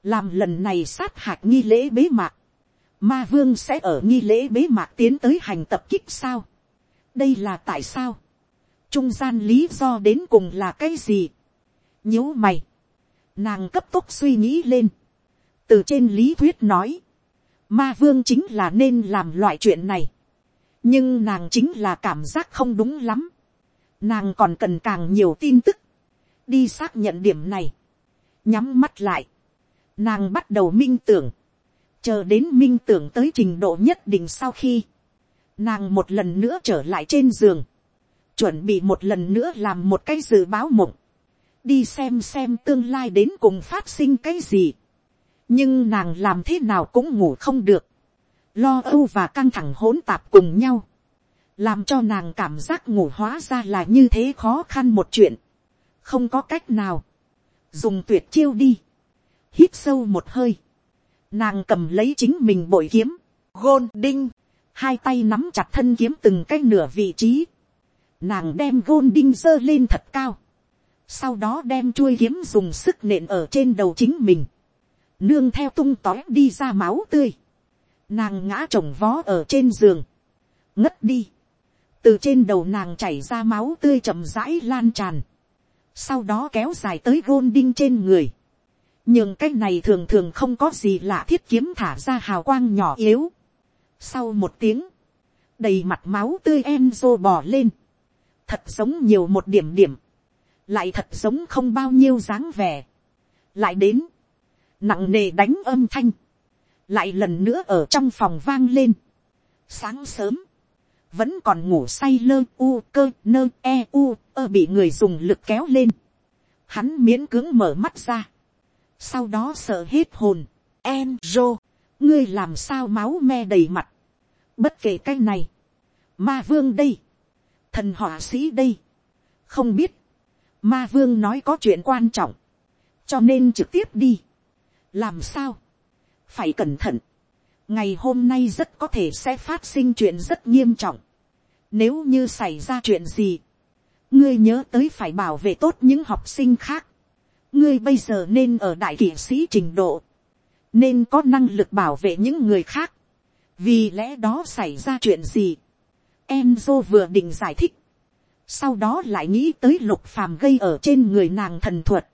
làm lần này sát hạch nghi lễ bế mạc. ma vương sẽ ở nghi lễ bế mạc tiến tới hành tập kích sao. đây là tại sao. trung gian lý do đến cùng là cái gì nhíu mày, nàng cấp tốc suy nghĩ lên, từ trên lý thuyết nói, ma vương chính là nên làm loại chuyện này, nhưng nàng chính là cảm giác không đúng lắm, nàng còn cần càng nhiều tin tức, đi xác nhận điểm này, nhắm mắt lại, nàng bắt đầu minh tưởng, chờ đến minh tưởng tới trình độ nhất định sau khi, nàng một lần nữa trở lại trên giường, chuẩn bị một lần nữa làm một cái dự báo mộng, đi xem xem tương lai đến cùng phát sinh cái gì. nhưng nàng làm thế nào cũng ngủ không được. lo âu và căng thẳng hỗn tạp cùng nhau làm cho nàng cảm giác ngủ hóa ra là như thế khó khăn một chuyện. không có cách nào. dùng tuyệt chiêu đi. hít sâu một hơi. nàng cầm lấy chính mình bội kiếm. gôn đinh. hai tay nắm chặt thân kiếm từng cái nửa vị trí. nàng đem gôn đinh giơ lên thật cao sau đó đem chuôi kiếm dùng sức nện ở trên đầu chính mình, nương theo tung tói đi ra máu tươi, nàng ngã trồng vó ở trên giường, ngất đi, từ trên đầu nàng chảy ra máu tươi chậm rãi lan tràn, sau đó kéo dài tới gôn đinh trên người, nhưng cái này thường thường không có gì lạ thiết kiếm thả ra hào quang nhỏ yếu. Sau một tiếng, đầy mặt máu tươi Enzo bò lên, thật giống nhiều một điểm điểm, lại thật giống không bao nhiêu dáng vẻ, lại đến, nặng nề đánh âm thanh, lại lần nữa ở trong phòng vang lên. Sáng sớm, vẫn còn ngủ say lơ u cơ nơ e u ơ bị người dùng lực kéo lên. Hắn miễn cưỡng mở mắt ra. Sau đó sợ hết hồn. Enzo, ngươi làm sao máu me đầy mặt. Bất kể cái này. Ma vương đây. Thần họa sĩ đây. Không biết. Ma vương nói có chuyện quan trọng. Cho nên trực tiếp đi. Làm sao? Phải cẩn thận. Ngày hôm nay rất có thể sẽ phát sinh chuyện rất nghiêm trọng. Nếu như xảy ra chuyện gì. Ngươi nhớ tới phải bảo vệ tốt những học sinh khác. Ngươi bây giờ nên ở đại kỷ sĩ trình độ. Nên có năng lực bảo vệ những người khác. Vì lẽ đó xảy ra chuyện gì. Enzo vừa định giải thích. Sau đó lại nghĩ tới lục phàm gây ở trên người nàng thần thuật.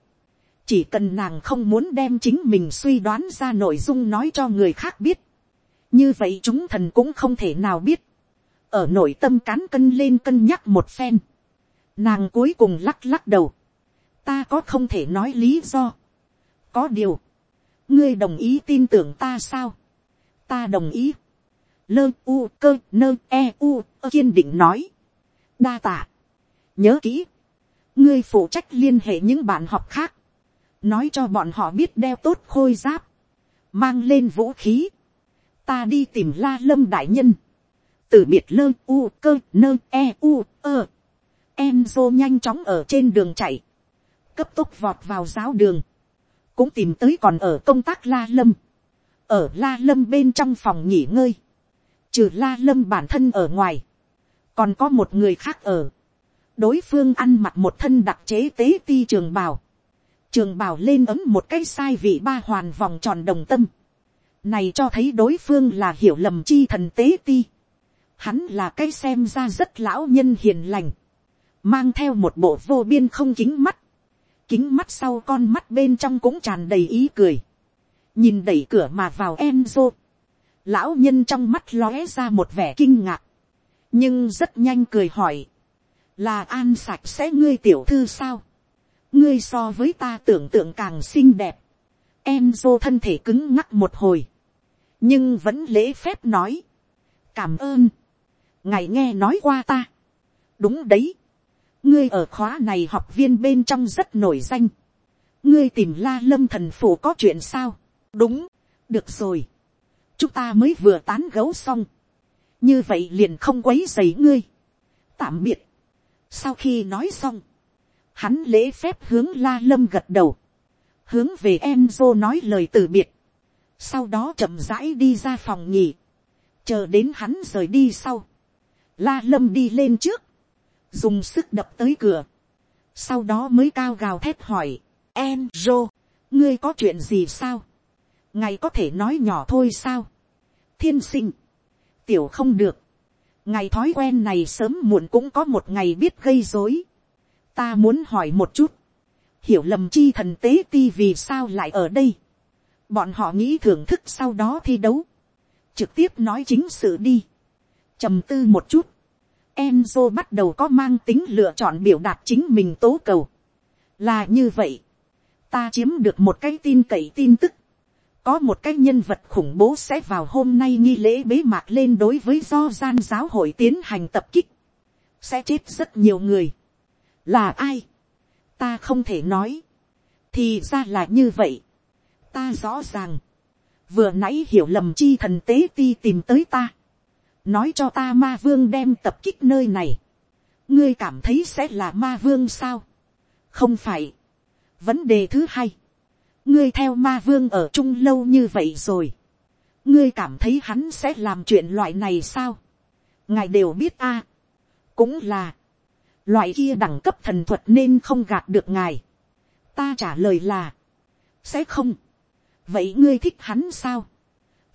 Chỉ cần nàng không muốn đem chính mình suy đoán ra nội dung nói cho người khác biết. Như vậy chúng thần cũng không thể nào biết. Ở nội tâm cán cân lên cân nhắc một phen. Nàng cuối cùng lắc lắc đầu. Ta có không thể nói lý do. Có điều. Ngươi đồng ý tin tưởng ta sao? Ta đồng ý lơ, u, cơ, nơ e u kiên định nói. đa tạ. nhớ kỹ. ngươi phụ trách liên hệ những bạn học khác. nói cho bọn họ biết đeo tốt khôi giáp. mang lên vũ khí ta đi tìm la lâm đại nhân. từ biệt lơ u cơ nơ e u ơ. Enzo nhanh chóng ở trên đường chạy. cấp tốc vọt vào giáo đường. cũng tìm tới còn ở công tác la lâm. ở la lâm bên trong phòng nghỉ ngơi trừ la lâm bản thân ở ngoài, còn có một người khác ở, đối phương ăn mặc một thân đặc chế tế ti trường bào, trường bào lên ấm một cái sai vị ba hoàn vòng tròn đồng tâm, này cho thấy đối phương là hiểu lầm chi thần tế ti, hắn là cái xem ra rất lão nhân hiền lành, mang theo một bộ vô biên không kính mắt, kính mắt sau con mắt bên trong cũng tràn đầy ý cười, nhìn đẩy cửa mà vào Enzo, lão nhân trong mắt lóe ra một vẻ kinh ngạc, nhưng rất nhanh cười hỏi, là an sạch sẽ ngươi tiểu thư sao, ngươi so với ta tưởng tượng càng xinh đẹp, Enzo thân thể cứng ngắc một hồi, nhưng vẫn lễ phép nói, cảm ơn, ngài nghe nói qua ta, đúng đấy, ngươi ở khóa này học viên bên trong rất nổi danh, ngươi tìm la lâm thần phủ có chuyện sao, đúng, được rồi, chúng ta mới vừa tán gấu xong, như vậy liền không quấy dày ngươi, tạm biệt. sau khi nói xong, hắn lễ phép hướng la lâm gật đầu, hướng về Enzo nói lời từ biệt, sau đó chậm rãi đi ra phòng nghỉ, chờ đến hắn rời đi sau, la lâm đi lên trước, dùng sức đập tới cửa, sau đó mới cao gào thét hỏi, Enzo, ngươi có chuyện gì sao, ngài có thể nói nhỏ thôi sao. thiên sinh, tiểu không được, ngày thói quen này sớm muộn cũng có một ngày biết gây dối. ta muốn hỏi một chút, hiểu lầm chi thần tế ti vì sao lại ở đây bọn họ nghĩ thưởng thức sau đó thi đấu, trực tiếp nói chính sự đi. trầm tư một chút, Enzo bắt đầu có mang tính lựa chọn biểu đạt chính mình tố cầu. là như vậy, ta chiếm được một cái tin cậy tin tức, có một cái nhân vật khủng bố sẽ vào hôm nay nghi lễ bế mạc lên đối với do gian giáo hội tiến hành tập kích, sẽ chết rất nhiều người. là ai, ta không thể nói, thì ra là như vậy, ta rõ ràng, vừa nãy hiểu lầm chi thần tế ti tìm tới ta, nói cho ta ma vương đem tập kích nơi này, ngươi cảm thấy sẽ là ma vương sao, không phải, vấn đề thứ hai, ngươi theo ma vương ở chung lâu như vậy rồi, ngươi cảm thấy hắn sẽ làm chuyện loại này sao, ngài đều biết a, cũng là, loại kia đẳng cấp thần thuật nên không gạt được ngài, ta trả lời là, sẽ không, vậy ngươi thích hắn sao,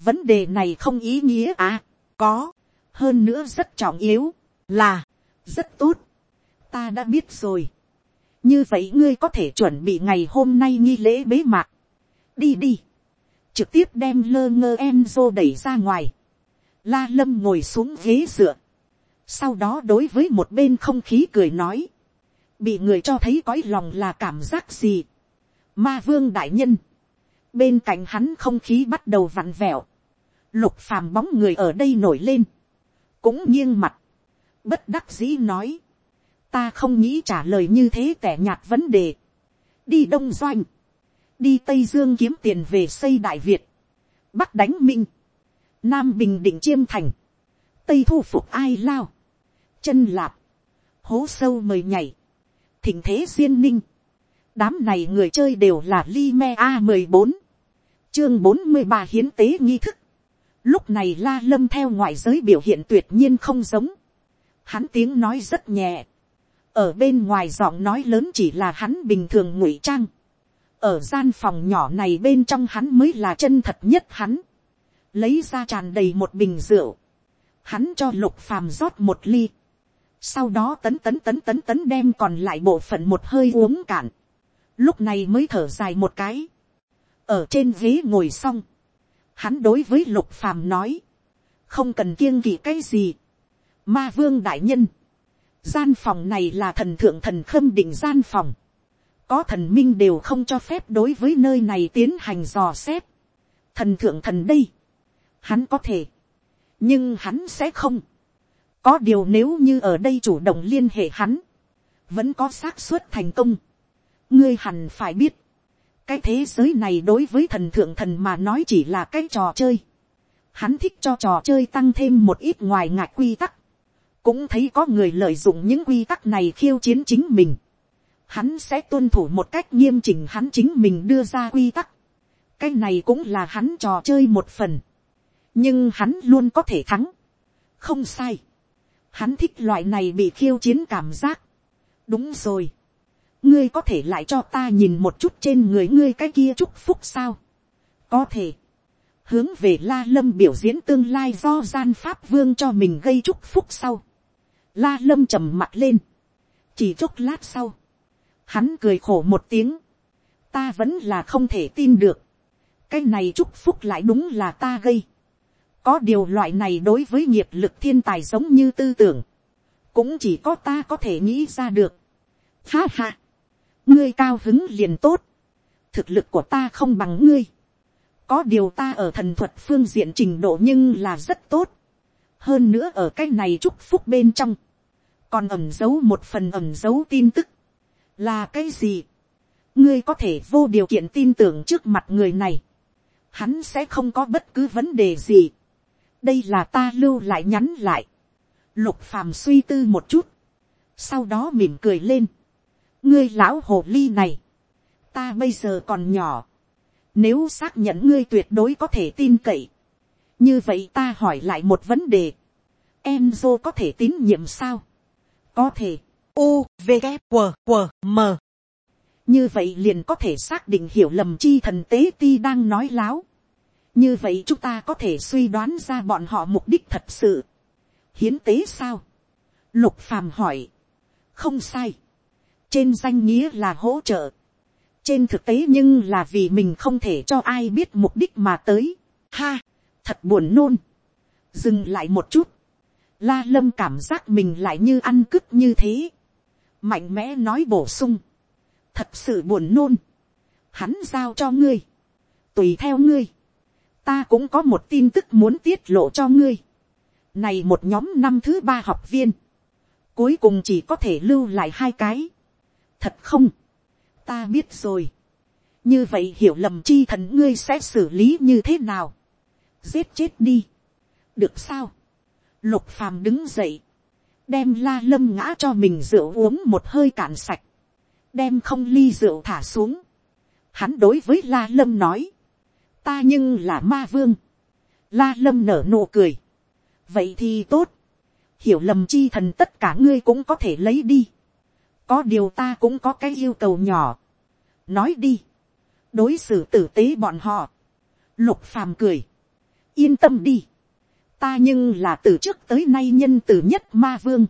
vấn đề này không ý nghĩa à, có, hơn nữa rất trọng yếu, là, rất tốt, ta đã biết rồi, như vậy ngươi có thể chuẩn bị ngày hôm nay nghi lễ bế mạc, đi đi, trực tiếp đem lơ ngơ Enzo đẩy ra ngoài, la lâm ngồi xuống ghế dựa, sau đó đối với một bên không khí cười nói, bị người cho thấy cõi lòng là cảm giác gì, ma vương đại nhân, bên cạnh hắn không khí bắt đầu vặn vẹo, lục phàm bóng người ở đây nổi lên, cũng nghiêng mặt, bất đắc dĩ nói, ta không nghĩ trả lời như thế tẻ nhạt vấn đề, đi đông doanh, đi tây dương kiếm tiền về xây đại việt, bắc đánh minh, nam bình định chiêm thành, tây thu phục ai lao, chân lạp, hố sâu mời nhảy, thỉnh thế duyên ninh, đám này người chơi đều là li me a mười bốn, chương bốn mươi ba hiến tế nghi thức, lúc này la lâm theo ngoại giới biểu hiện tuyệt nhiên không giống, hắn tiếng nói rất nhẹ, ở bên ngoài giọng nói lớn chỉ là hắn bình thường ngụy trang, ở gian phòng nhỏ này bên trong hắn mới là chân thật nhất hắn, lấy ra tràn đầy một bình rượu, hắn cho lục phàm rót một ly, sau đó tấn tấn tấn tấn tấn đem còn lại bộ phận một hơi uống cạn, lúc này mới thở dài một cái, ở trên ghế ngồi xong, hắn đối với lục phàm nói, không cần kiêng kỵ cái gì, ma vương đại nhân, gian phòng này là thần thượng thần khâm định gian phòng, có thần minh đều không cho phép đối với nơi này tiến hành dò xét, thần thượng thần đây, hắn có thể, nhưng hắn sẽ không, có điều nếu như ở đây chủ động liên hệ hắn, vẫn có xác suất thành công. ngươi hẳn phải biết, cái thế giới này đối với thần thượng thần mà nói chỉ là cái trò chơi. hắn thích cho trò chơi tăng thêm một ít ngoài ngạch quy tắc. cũng thấy có người lợi dụng những quy tắc này khiêu chiến chính mình. hắn sẽ tuân thủ một cách nghiêm chỉnh hắn chính mình đưa ra quy tắc. cái này cũng là hắn trò chơi một phần. nhưng hắn luôn có thể thắng. không sai Hắn thích loại này bị khiêu chiến cảm giác. Đúng rồi. Ngươi có thể lại cho ta nhìn một chút trên người ngươi cái kia chúc phúc sao? Có thể. Hướng về La Lâm biểu diễn tương lai do gian pháp vương cho mình gây chúc phúc sau. La Lâm trầm mặt lên. Chỉ chốc lát sau. Hắn cười khổ một tiếng. Ta vẫn là không thể tin được. Cái này chúc phúc lại đúng là ta gây có điều loại này đối với nghiệp lực thiên tài giống như tư tưởng, cũng chỉ có ta có thể nghĩ ra được. Ha ha, ngươi cao hứng liền tốt, thực lực của ta không bằng ngươi, có điều ta ở thần thuật phương diện trình độ nhưng là rất tốt, hơn nữa ở cái này chúc phúc bên trong, còn ẩm giấu một phần ẩm giấu tin tức, là cái gì, ngươi có thể vô điều kiện tin tưởng trước mặt người này, hắn sẽ không có bất cứ vấn đề gì, đây là ta lưu lại nhắn lại. lục phàm suy tư một chút. sau đó mỉm cười lên ngươi lão hồ ly này. ta bây giờ còn nhỏ. nếu xác nhận ngươi tuyệt đối có thể tin cậy. như vậy ta hỏi lại một vấn đề. em dô có thể tín nhiệm sao? có thể. U, V, K, q q M. như vậy liền có thể xác định hiểu lầm chi thần tế ti đang nói láo như vậy chúng ta có thể suy đoán ra bọn họ mục đích thật sự. hiến tế sao. lục phàm hỏi. không sai trên danh nghĩa là hỗ trợ. trên thực tế nhưng là vì mình không thể cho ai biết mục đích mà tới. ha, thật buồn nôn. dừng lại một chút. la lâm cảm giác mình lại như ăn cứt như thế. mạnh mẽ nói bổ sung. thật sự buồn nôn. hắn giao cho ngươi. tùy theo ngươi ta cũng có một tin tức muốn tiết lộ cho ngươi. Này một nhóm năm thứ ba học viên. Cuối cùng chỉ có thể lưu lại hai cái. Thật không? Ta biết rồi. Như vậy hiểu lầm chi thần ngươi sẽ xử lý như thế nào? Giết chết đi. Được sao? Lục phàm đứng dậy. Đem la lâm ngã cho mình rượu uống một hơi cạn sạch. Đem không ly rượu thả xuống. Hắn đối với la lâm nói ta nhưng là ma vương. La lâm nở nụ cười. vậy thì tốt. hiểu lầm chi thần tất cả ngươi cũng có thể lấy đi có điều ta cũng có cái yêu cầu nhỏ. nói đi. đối xử tử tế bọn họ. lục phàm cười. yên tâm đi, ta nhưng là từ trước tới nay nhân từ nhất ma vương,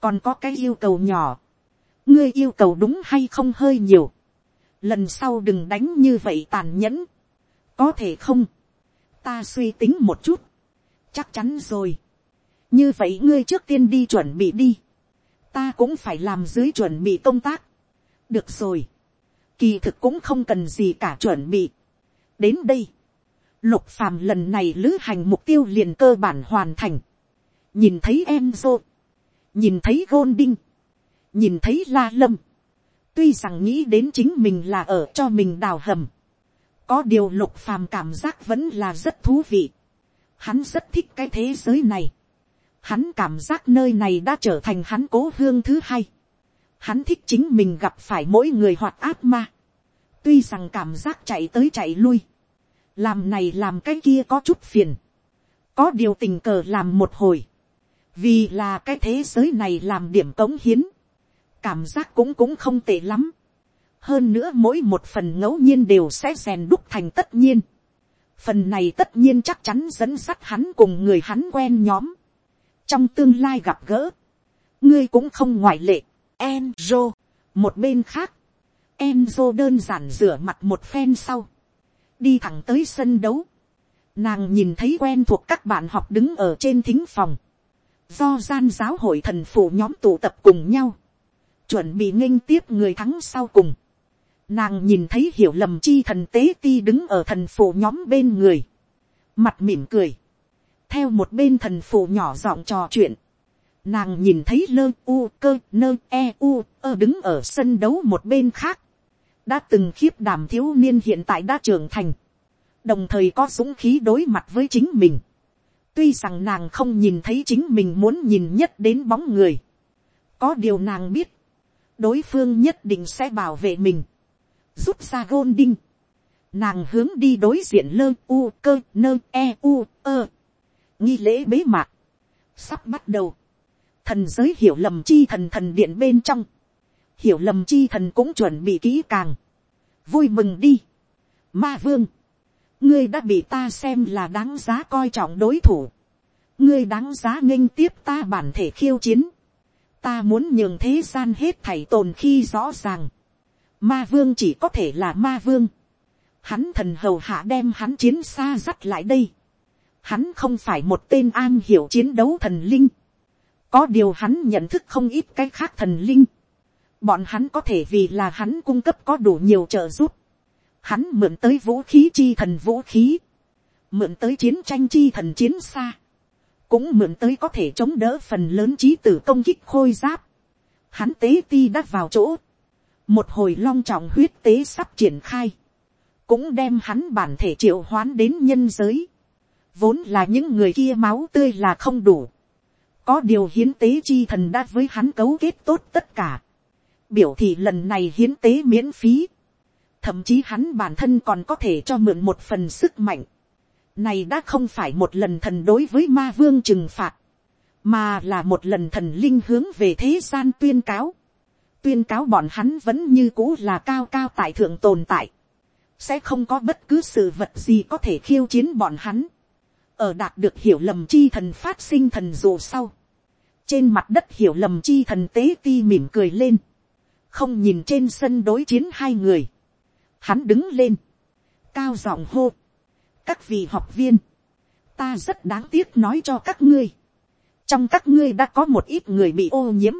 còn có cái yêu cầu nhỏ, ngươi yêu cầu đúng hay không hơi nhiều, lần sau đừng đánh như vậy tàn nhẫn, có thể không, ta suy tính một chút, chắc chắn rồi, như vậy ngươi trước tiên đi chuẩn bị đi, ta cũng phải làm dưới chuẩn bị công tác, được rồi, kỳ thực cũng không cần gì cả chuẩn bị, đến đây, lục phàm lần này lữ hành mục tiêu liền cơ bản hoàn thành, nhìn thấy em dô, nhìn thấy Golding, nhìn thấy La Lâm, tuy rằng nghĩ đến chính mình là ở cho mình đào hầm, có điều lục phàm cảm giác vẫn là rất thú vị, hắn rất thích cái thế giới này, hắn cảm giác nơi này đã trở thành hắn cố hương thứ hai, hắn thích chính mình gặp phải mỗi người hoạt áp ma, tuy rằng cảm giác chạy tới chạy lui, làm này làm cái kia có chút phiền, có điều tình cờ làm một hồi, vì là cái thế giới này làm điểm cống hiến, cảm giác cũng cũng không tệ lắm, hơn nữa mỗi một phần ngẫu nhiên đều sẽ rèn đúc thành tất nhiên, phần này tất nhiên chắc chắn dẫn dắt hắn cùng người hắn quen nhóm, trong tương lai gặp gỡ, ngươi cũng không ngoại lệ, Enzo, một bên khác, Enzo đơn giản rửa mặt một phen sau, đi thẳng tới sân đấu, nàng nhìn thấy quen thuộc các bạn học đứng ở trên thính phòng, do gian giáo hội thần phụ nhóm tụ tập cùng nhau, chuẩn bị nghênh tiếp người thắng sau cùng. Nàng nhìn thấy hiểu lầm chi thần tế ti đứng ở thần phụ nhóm bên người, mặt mỉm cười, theo một bên thần phụ nhỏ giọng trò chuyện, nàng nhìn thấy lơ u cơ nơ e u ơ đứng ở sân đấu một bên khác, đã từng khiếp đảm thiếu niên hiện tại đã trưởng thành, đồng thời có dũng khí đối mặt với chính mình. tuy rằng nàng không nhìn thấy chính mình muốn nhìn nhất đến bóng người, có điều nàng biết, đối phương nhất định sẽ bảo vệ mình, rút ra gôn đinh, nàng hướng đi đối diện lơ u cơ nơ e u ơ, nghi lễ bế mạc, sắp bắt đầu, thần giới hiểu lầm chi thần thần điện bên trong, hiểu lầm chi thần cũng chuẩn bị kỹ càng, vui mừng đi, ma vương, ngươi đã bị ta xem là đáng giá coi trọng đối thủ, ngươi đáng giá nghênh tiếp ta bản thể khiêu chiến, ta muốn nhường thế gian hết thảy tồn khi rõ ràng, ma vương chỉ có thể là ma vương, hắn thần hầu hạ đem hắn chiến xa dắt lại đây, hắn không phải một tên an hiểu chiến đấu thần linh, có điều hắn nhận thức không ít cái khác thần linh, bọn hắn có thể vì là hắn cung cấp có đủ nhiều trợ giúp, hắn mượn tới vũ khí chi thần vũ khí, mượn tới chiến tranh chi thần chiến xa, cũng mượn tới có thể chống đỡ phần lớn trí tử công kích khôi giáp, hắn tế ti đắt vào chỗ, một hồi long trọng huyết tế sắp triển khai, cũng đem hắn bản thể triệu hoán đến nhân giới, vốn là những người kia máu tươi là không đủ, có điều hiến tế chi thần đã với hắn cấu kết tốt tất cả, biểu thị lần này hiến tế miễn phí, thậm chí hắn bản thân còn có thể cho mượn một phần sức mạnh, này đã không phải một lần thần đối với ma vương trừng phạt, mà là một lần thần linh hướng về thế gian tuyên cáo, tuyên cáo bọn hắn vẫn như cũ là cao cao tại thượng tồn tại, sẽ không có bất cứ sự vật gì có thể khiêu chiến bọn hắn, ở đạt được hiểu lầm chi thần phát sinh thần dù sau, trên mặt đất hiểu lầm chi thần tế ti mỉm cười lên, không nhìn trên sân đối chiến hai người, hắn đứng lên, cao giọng hô, các vị học viên, ta rất đáng tiếc nói cho các ngươi, trong các ngươi đã có một ít người bị ô nhiễm,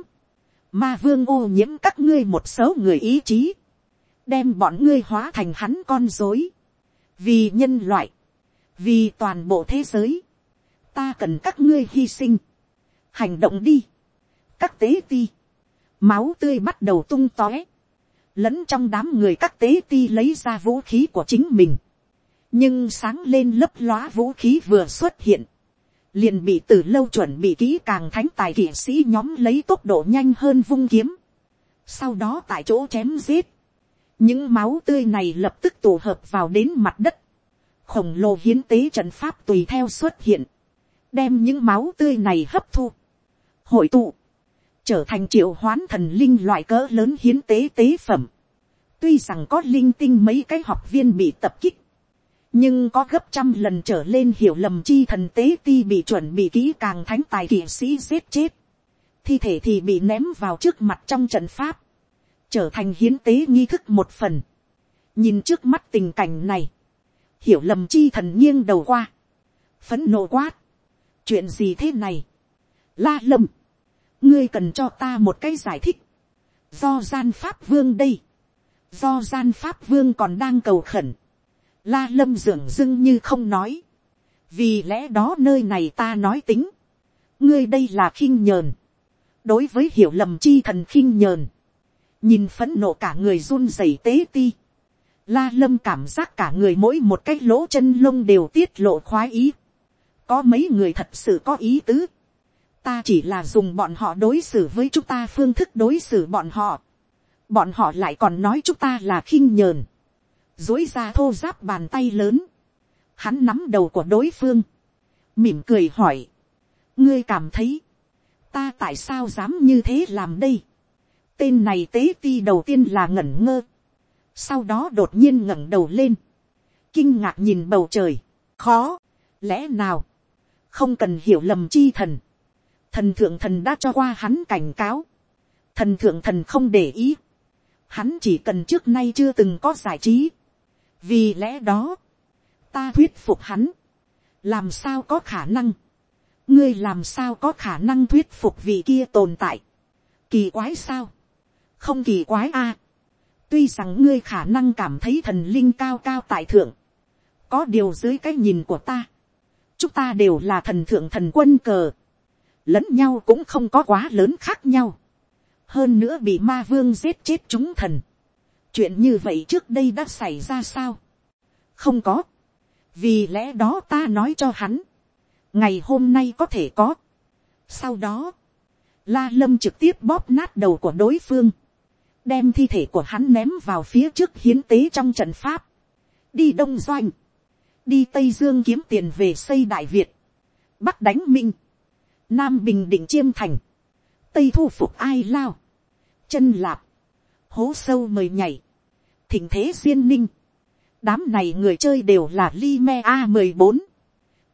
ma vương ô nhiễm các ngươi một số người ý chí, đem bọn ngươi hóa thành hắn con dối, vì nhân loại, vì toàn bộ thế giới, ta cần các ngươi hy sinh, hành động đi, các tế ti, máu tươi bắt đầu tung tóe, lẫn trong đám người các tế ti lấy ra vũ khí của chính mình, nhưng sáng lên lấp lóa vũ khí vừa xuất hiện, liền bị từ lâu chuẩn bị kỹ càng thánh tài kỵ sĩ nhóm lấy tốc độ nhanh hơn vung kiếm, sau đó tại chỗ chém giết, những máu tươi này lập tức tụ hợp vào đến mặt đất, khổng lồ hiến tế trận pháp tùy theo xuất hiện, đem những máu tươi này hấp thu, hội tụ, trở thành triệu hoán thần linh loại cỡ lớn hiến tế tế phẩm. Tuy rằng có linh tinh mấy cái học viên bị tập kích, nhưng có gấp trăm lần trở lên hiểu lầm chi thần tế ti bị chuẩn bị kỹ càng thánh tài kỵ sĩ giết chết, thi thể thì bị ném vào trước mặt trong trận pháp, trở thành hiến tế nghi thức một phần. nhìn trước mắt tình cảnh này, hiểu lầm chi thần nghiêng đầu qua, phấn nộ quát, chuyện gì thế này, la lâm, ngươi cần cho ta một cái giải thích, do gian pháp vương đây, do gian pháp vương còn đang cầu khẩn, la lâm dường dưng như không nói, vì lẽ đó nơi này ta nói tính, ngươi đây là khinh nhờn, đối với hiểu lầm chi thần khinh nhờn, nhìn phấn nộ cả người run rẩy tế ti, la lâm cảm giác cả người mỗi một cái lỗ chân lông đều tiết lộ khoái ý, có mấy người thật sự có ý tứ, ta chỉ là dùng bọn họ đối xử với chúng ta phương thức đối xử bọn họ, bọn họ lại còn nói chúng ta là khinh nhờn, dối ra thô giáp bàn tay lớn, hắn nắm đầu của đối phương, mỉm cười hỏi, ngươi cảm thấy, ta tại sao dám như thế làm đây, tên này tế ti đầu tiên là ngẩn ngơ, sau đó đột nhiên ngẩng đầu lên, kinh ngạc nhìn bầu trời, khó, lẽ nào, không cần hiểu lầm chi thần, thần thượng thần đã cho qua hắn cảnh cáo, thần thượng thần không để ý, hắn chỉ cần trước nay chưa từng có giải trí, vì lẽ đó, ta thuyết phục hắn, làm sao có khả năng, ngươi làm sao có khả năng thuyết phục vị kia tồn tại, kỳ quái sao, không kỳ quái a, tuy rằng ngươi khả năng cảm thấy thần linh cao cao tại thượng, có điều dưới cái nhìn của ta, chúng ta đều là thần thượng thần quân cờ, lẫn nhau cũng không có quá lớn khác nhau, hơn nữa bị ma vương giết chết chúng thần, chuyện như vậy trước đây đã xảy ra sao, không có, vì lẽ đó ta nói cho hắn, ngày hôm nay có thể có. sau đó, la lâm trực tiếp bóp nát đầu của đối phương, đem thi thể của hắn ném vào phía trước hiến tế trong trận pháp, đi đông doanh, đi tây dương kiếm tiền về xây đại việt, bắc đánh minh, nam bình định chiêm thành, tây thu phục ai lao, chân lạp, hố sâu mời nhảy, thỉnh thế duyên ninh, đám này người chơi đều là li me a mười bốn,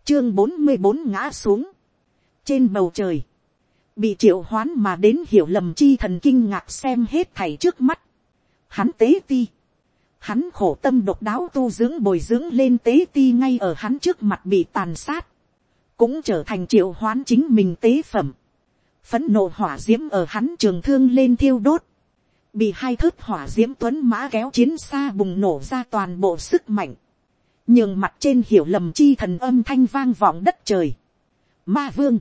chương bốn mươi bốn ngã xuống, trên bầu trời, bị triệu hoán mà đến hiểu lầm chi thần kinh ngạc xem hết thảy trước mắt, hắn tế ti, hắn khổ tâm độc đáo tu dưỡng bồi dưỡng lên tế ti ngay ở hắn trước mặt bị tàn sát, cũng trở thành triệu hoán chính mình tế phẩm, phấn nộ hỏa diễm ở hắn trường thương lên thiêu đốt, bị hai thớt hỏa diễm tuấn mã kéo chiến xa bùng nổ ra toàn bộ sức mạnh, nhường mặt trên hiểu lầm chi thần âm thanh vang vọng đất trời. Ma vương,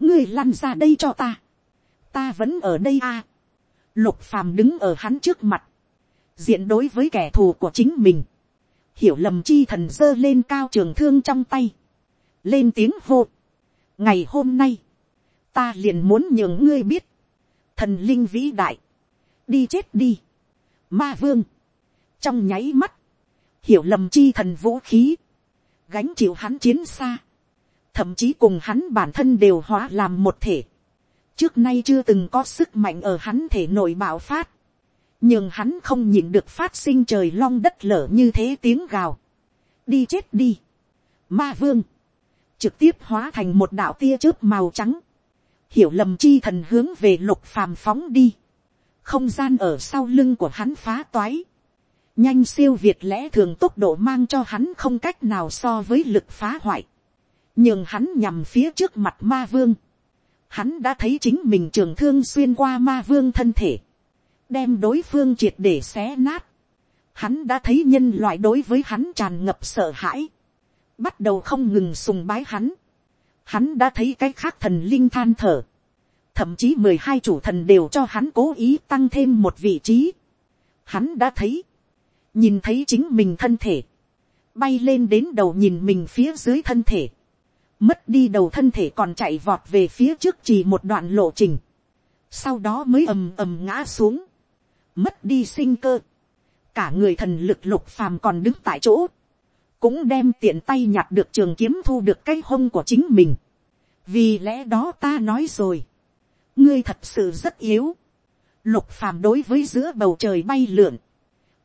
ngươi lăn ra đây cho ta, ta vẫn ở đây a. lục phàm đứng ở hắn trước mặt, diện đối với kẻ thù của chính mình, hiểu lầm chi thần giơ lên cao trường thương trong tay, lên tiếng hô. ngày hôm nay, ta liền muốn nhường ngươi biết, thần linh vĩ đại, đi chết đi, ma vương, trong nháy mắt, hiểu lầm chi thần vũ khí, gánh chịu hắn chiến xa, thậm chí cùng hắn bản thân đều hóa làm một thể, trước nay chưa từng có sức mạnh ở hắn thể nội bạo phát, nhưng hắn không nhìn được phát sinh trời long đất lở như thế tiếng gào, đi chết đi, ma vương, trực tiếp hóa thành một đạo tia chớp màu trắng, hiểu lầm chi thần hướng về lục phàm phóng đi, không gian ở sau lưng của hắn phá toái, nhanh siêu việt lẽ thường tốc độ mang cho hắn không cách nào so với lực phá hoại, nhưng hắn nhằm phía trước mặt ma vương, hắn đã thấy chính mình trường thương xuyên qua ma vương thân thể, đem đối phương triệt để xé nát, hắn đã thấy nhân loại đối với hắn tràn ngập sợ hãi, bắt đầu không ngừng sùng bái hắn, hắn đã thấy cái khác thần linh than thở, thậm chí mười hai chủ thần đều cho hắn cố ý tăng thêm một vị trí. Hắn đã thấy, nhìn thấy chính mình thân thể, bay lên đến đầu nhìn mình phía dưới thân thể, mất đi đầu thân thể còn chạy vọt về phía trước chỉ một đoạn lộ trình, sau đó mới ầm ầm ngã xuống, mất đi sinh cơ, cả người thần lực lục phàm còn đứng tại chỗ, cũng đem tiện tay nhặt được trường kiếm thu được cái hông của chính mình. vì lẽ đó ta nói rồi, ngươi thật sự rất yếu. lục phàm đối với giữa bầu trời bay lượn,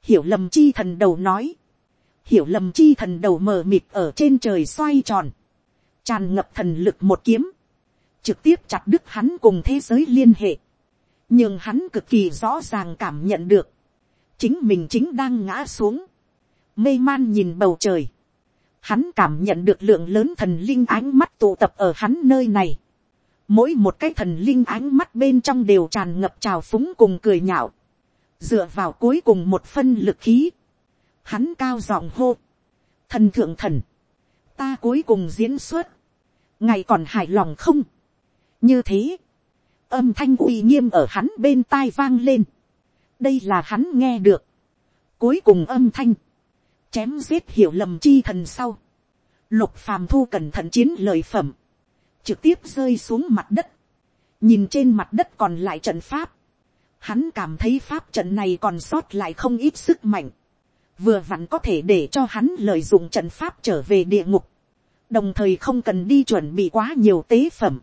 hiểu lầm chi thần đầu nói, hiểu lầm chi thần đầu mờ mịt ở trên trời xoay tròn, tràn ngập thần lực một kiếm, trực tiếp chặt đứt hắn cùng thế giới liên hệ, nhưng hắn cực kỳ rõ ràng cảm nhận được, chính mình chính đang ngã xuống, mê man nhìn bầu trời, hắn cảm nhận được lượng lớn thần linh ánh mắt tụ tập ở hắn nơi này, mỗi một cái thần linh ánh mắt bên trong đều tràn ngập trào phúng cùng cười nhạo, dựa vào cuối cùng một phân lực khí, hắn cao giọng hô, thần thượng thần, ta cuối cùng diễn xuất, ngài còn hài lòng không, như thế, âm thanh uy nghiêm ở hắn bên tai vang lên, đây là hắn nghe được, cuối cùng âm thanh, chém giết hiểu lầm chi thần sau, lục phàm thu cẩn thận chiến lời phẩm, trực tiếp rơi xuống mặt đất, nhìn trên mặt đất còn lại trận pháp, hắn cảm thấy pháp trận này còn sót lại không ít sức mạnh, vừa vặn có thể để cho hắn lợi dụng trận pháp trở về địa ngục, đồng thời không cần đi chuẩn bị quá nhiều tế phẩm,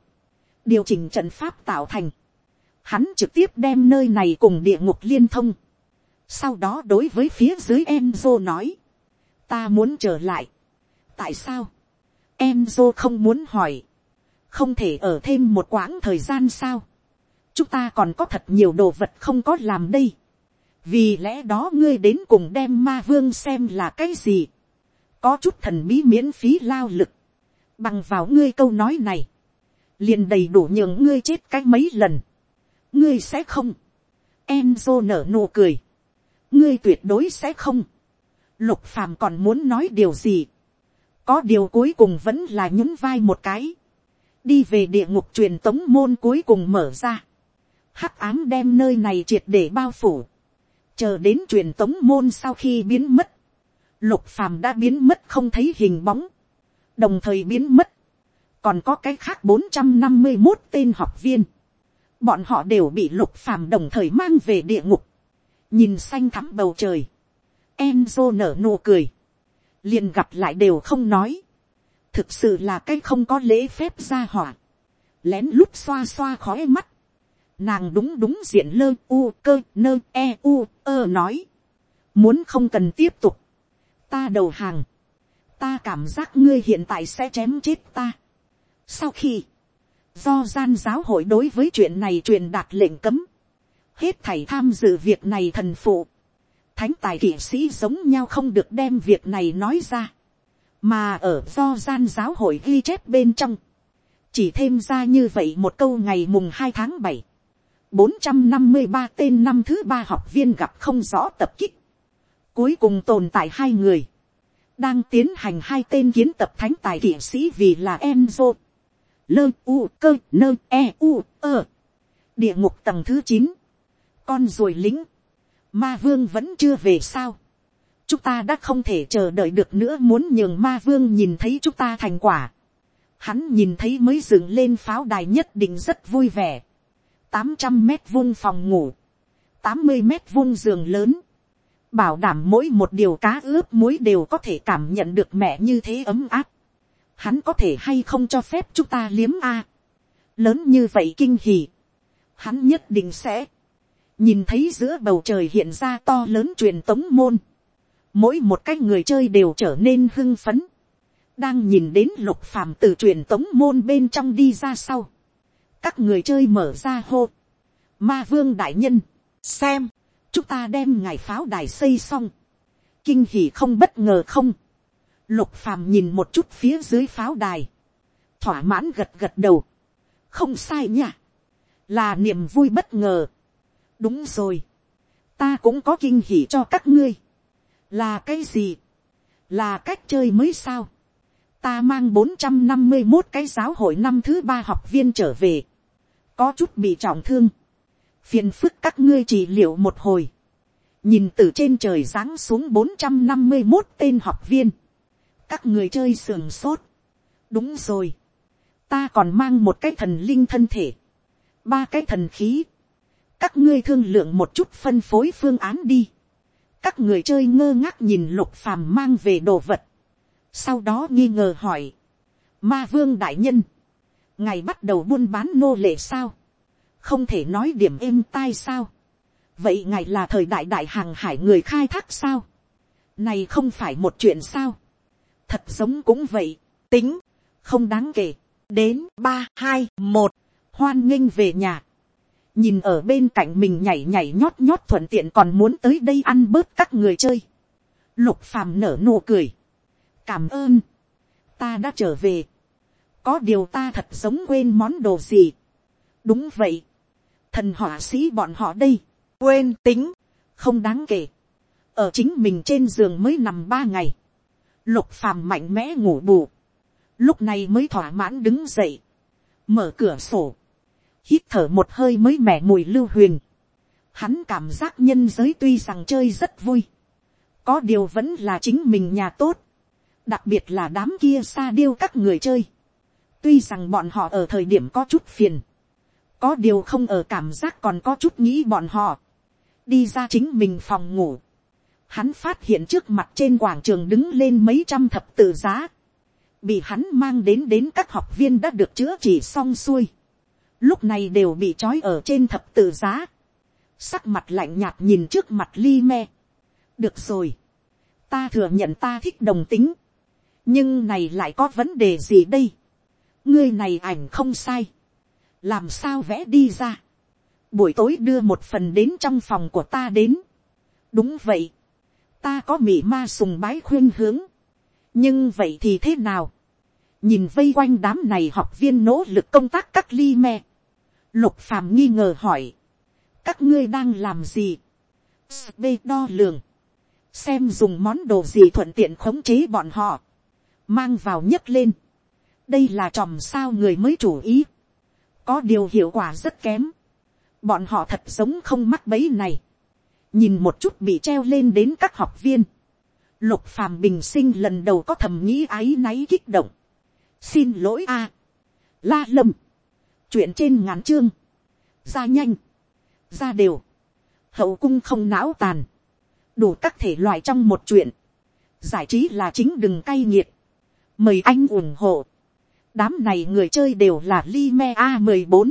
điều chỉnh trận pháp tạo thành, hắn trực tiếp đem nơi này cùng địa ngục liên thông, sau đó đối với phía dưới Enzo nói, ta muốn trở lại, tại sao, Enzo không muốn hỏi, không thể ở thêm một quãng thời gian sao, chúng ta còn có thật nhiều đồ vật không có làm đây, vì lẽ đó ngươi đến cùng đem ma vương xem là cái gì, có chút thần bí miễn phí lao lực, bằng vào ngươi câu nói này, liền đầy đủ nhường ngươi chết cái mấy lần, ngươi sẽ không, em dô nở nụ cười, ngươi tuyệt đối sẽ không, lục phàm còn muốn nói điều gì, có điều cuối cùng vẫn là nhún vai một cái, đi về địa ngục truyền tống môn cuối cùng mở ra, hắc ám đem nơi này triệt để bao phủ, chờ đến truyền tống môn sau khi biến mất, lục phàm đã biến mất không thấy hình bóng, đồng thời biến mất, còn có cái khác bốn trăm năm mươi một tên học viên, bọn họ đều bị lục phàm đồng thời mang về địa ngục, nhìn xanh thắm bầu trời, Enzo nở nụ cười, liền gặp lại đều không nói, thực sự là cái không có lễ phép ra hỏa, lén lút xoa xoa khói mắt, nàng đúng đúng diện lơ u cơ nơ e u ơ nói, muốn không cần tiếp tục, ta đầu hàng, ta cảm giác ngươi hiện tại sẽ chém chết ta. sau khi, do gian giáo hội đối với chuyện này truyền đạt lệnh cấm, hết thảy tham dự việc này thần phụ, thánh tài kỷ sĩ giống nhau không được đem việc này nói ra, mà ở do gian giáo hội ghi chép bên trong, chỉ thêm ra như vậy một câu ngày mùng hai tháng bảy, bốn trăm năm mươi ba tên năm thứ ba học viên gặp không rõ tập kích, cuối cùng tồn tại hai người, đang tiến hành hai tên kiến tập thánh tài kỵ sĩ vì là Enzo, lơ u cơ nơ e u ơ, địa ngục tầng thứ chín, con ruồi lính, ma vương vẫn chưa về sao, chúng ta đã không thể chờ đợi được nữa muốn nhường ma vương nhìn thấy chúng ta thành quả. Hắn nhìn thấy mới dựng lên pháo đài nhất định rất vui vẻ. tám trăm mét vuông phòng ngủ, tám mươi mét vuông giường lớn, bảo đảm mỗi một điều cá ướp muối đều có thể cảm nhận được mẹ như thế ấm áp. Hắn có thể hay không cho phép chúng ta liếm a. Lớn như vậy kinh hỉ. Hắn nhất định sẽ nhìn thấy giữa bầu trời hiện ra to lớn truyền tống môn mỗi một cái người chơi đều trở nên hưng phấn, đang nhìn đến lục phàm từ truyền tống môn bên trong đi ra sau, các người chơi mở ra hô, ma vương đại nhân, xem, chúng ta đem ngài pháo đài xây xong, kinh hỉ không bất ngờ không, lục phàm nhìn một chút phía dưới pháo đài, thỏa mãn gật gật đầu, không sai nha, là niềm vui bất ngờ, đúng rồi, ta cũng có kinh hỉ cho các ngươi, là cái gì, là cách chơi mới sao, ta mang bốn trăm năm mươi một cái giáo hội năm thứ ba học viên trở về, có chút bị trọng thương, phiền phức các ngươi trị liệu một hồi, nhìn từ trên trời giáng xuống bốn trăm năm mươi một tên học viên, các người chơi sườn sốt, đúng rồi, ta còn mang một cái thần linh thân thể, ba cái thần khí, các ngươi thương lượng một chút phân phối phương án đi, các người chơi ngơ ngác nhìn lục phàm mang về đồ vật, sau đó nghi ngờ hỏi, ma vương đại nhân, ngày bắt đầu buôn bán nô lệ sao, không thể nói điểm êm tai sao, vậy ngài là thời đại đại hàng hải người khai thác sao, này không phải một chuyện sao, thật giống cũng vậy, tính, không đáng kể, đến ba hai một, hoan nghênh về nhà, nhìn ở bên cạnh mình nhảy nhảy nhót nhót thuận tiện còn muốn tới đây ăn bớt các người chơi, lục phàm nở nụ cười, cảm ơn, ta đã trở về, có điều ta thật giống quên món đồ gì, đúng vậy, thần họa sĩ bọn họ đây, quên tính, không đáng kể, ở chính mình trên giường mới nằm ba ngày, lục phàm mạnh mẽ ngủ bù, lúc này mới thỏa mãn đứng dậy, mở cửa sổ, hít thở một hơi mới mẻ mùi lưu huyền, hắn cảm giác nhân giới tuy rằng chơi rất vui, có điều vẫn là chính mình nhà tốt, đặc biệt là đám kia xa điêu các người chơi, tuy rằng bọn họ ở thời điểm có chút phiền, có điều không ở cảm giác còn có chút nghĩ bọn họ, đi ra chính mình phòng ngủ, hắn phát hiện trước mặt trên quảng trường đứng lên mấy trăm thập tự giá, bị hắn mang đến đến các học viên đã được chữa trị xong xuôi, lúc này đều bị trói ở trên thập tự giá, sắc mặt lạnh nhạt nhìn trước mặt li me. được rồi, ta thừa nhận ta thích đồng tính, nhưng này lại có vấn đề gì đây, ngươi này ảnh không sai, làm sao vẽ đi ra, buổi tối đưa một phần đến trong phòng của ta đến, đúng vậy, ta có mị ma sùng bái khuyên hướng, nhưng vậy thì thế nào, nhìn vây quanh đám này học viên nỗ lực công tác các ly me, lục phàm nghi ngờ hỏi, các ngươi đang làm gì, sb đo lường, xem dùng món đồ gì thuận tiện khống chế bọn họ, mang vào nhấc lên, đây là tròm sao người mới chủ ý, có điều hiệu quả rất kém, bọn họ thật giống không mắc bấy này, nhìn một chút bị treo lên đến các học viên, lục phàm bình sinh lần đầu có thầm nghĩ áy náy kích động, xin lỗi a, la lâm, chuyện trên ngắn chương, ra nhanh, ra đều, hậu cung không não tàn, đủ các thể loại trong một chuyện, giải trí là chính đừng cay nghiệt, mời anh ủng hộ, đám này người chơi đều là Lime a mười bốn,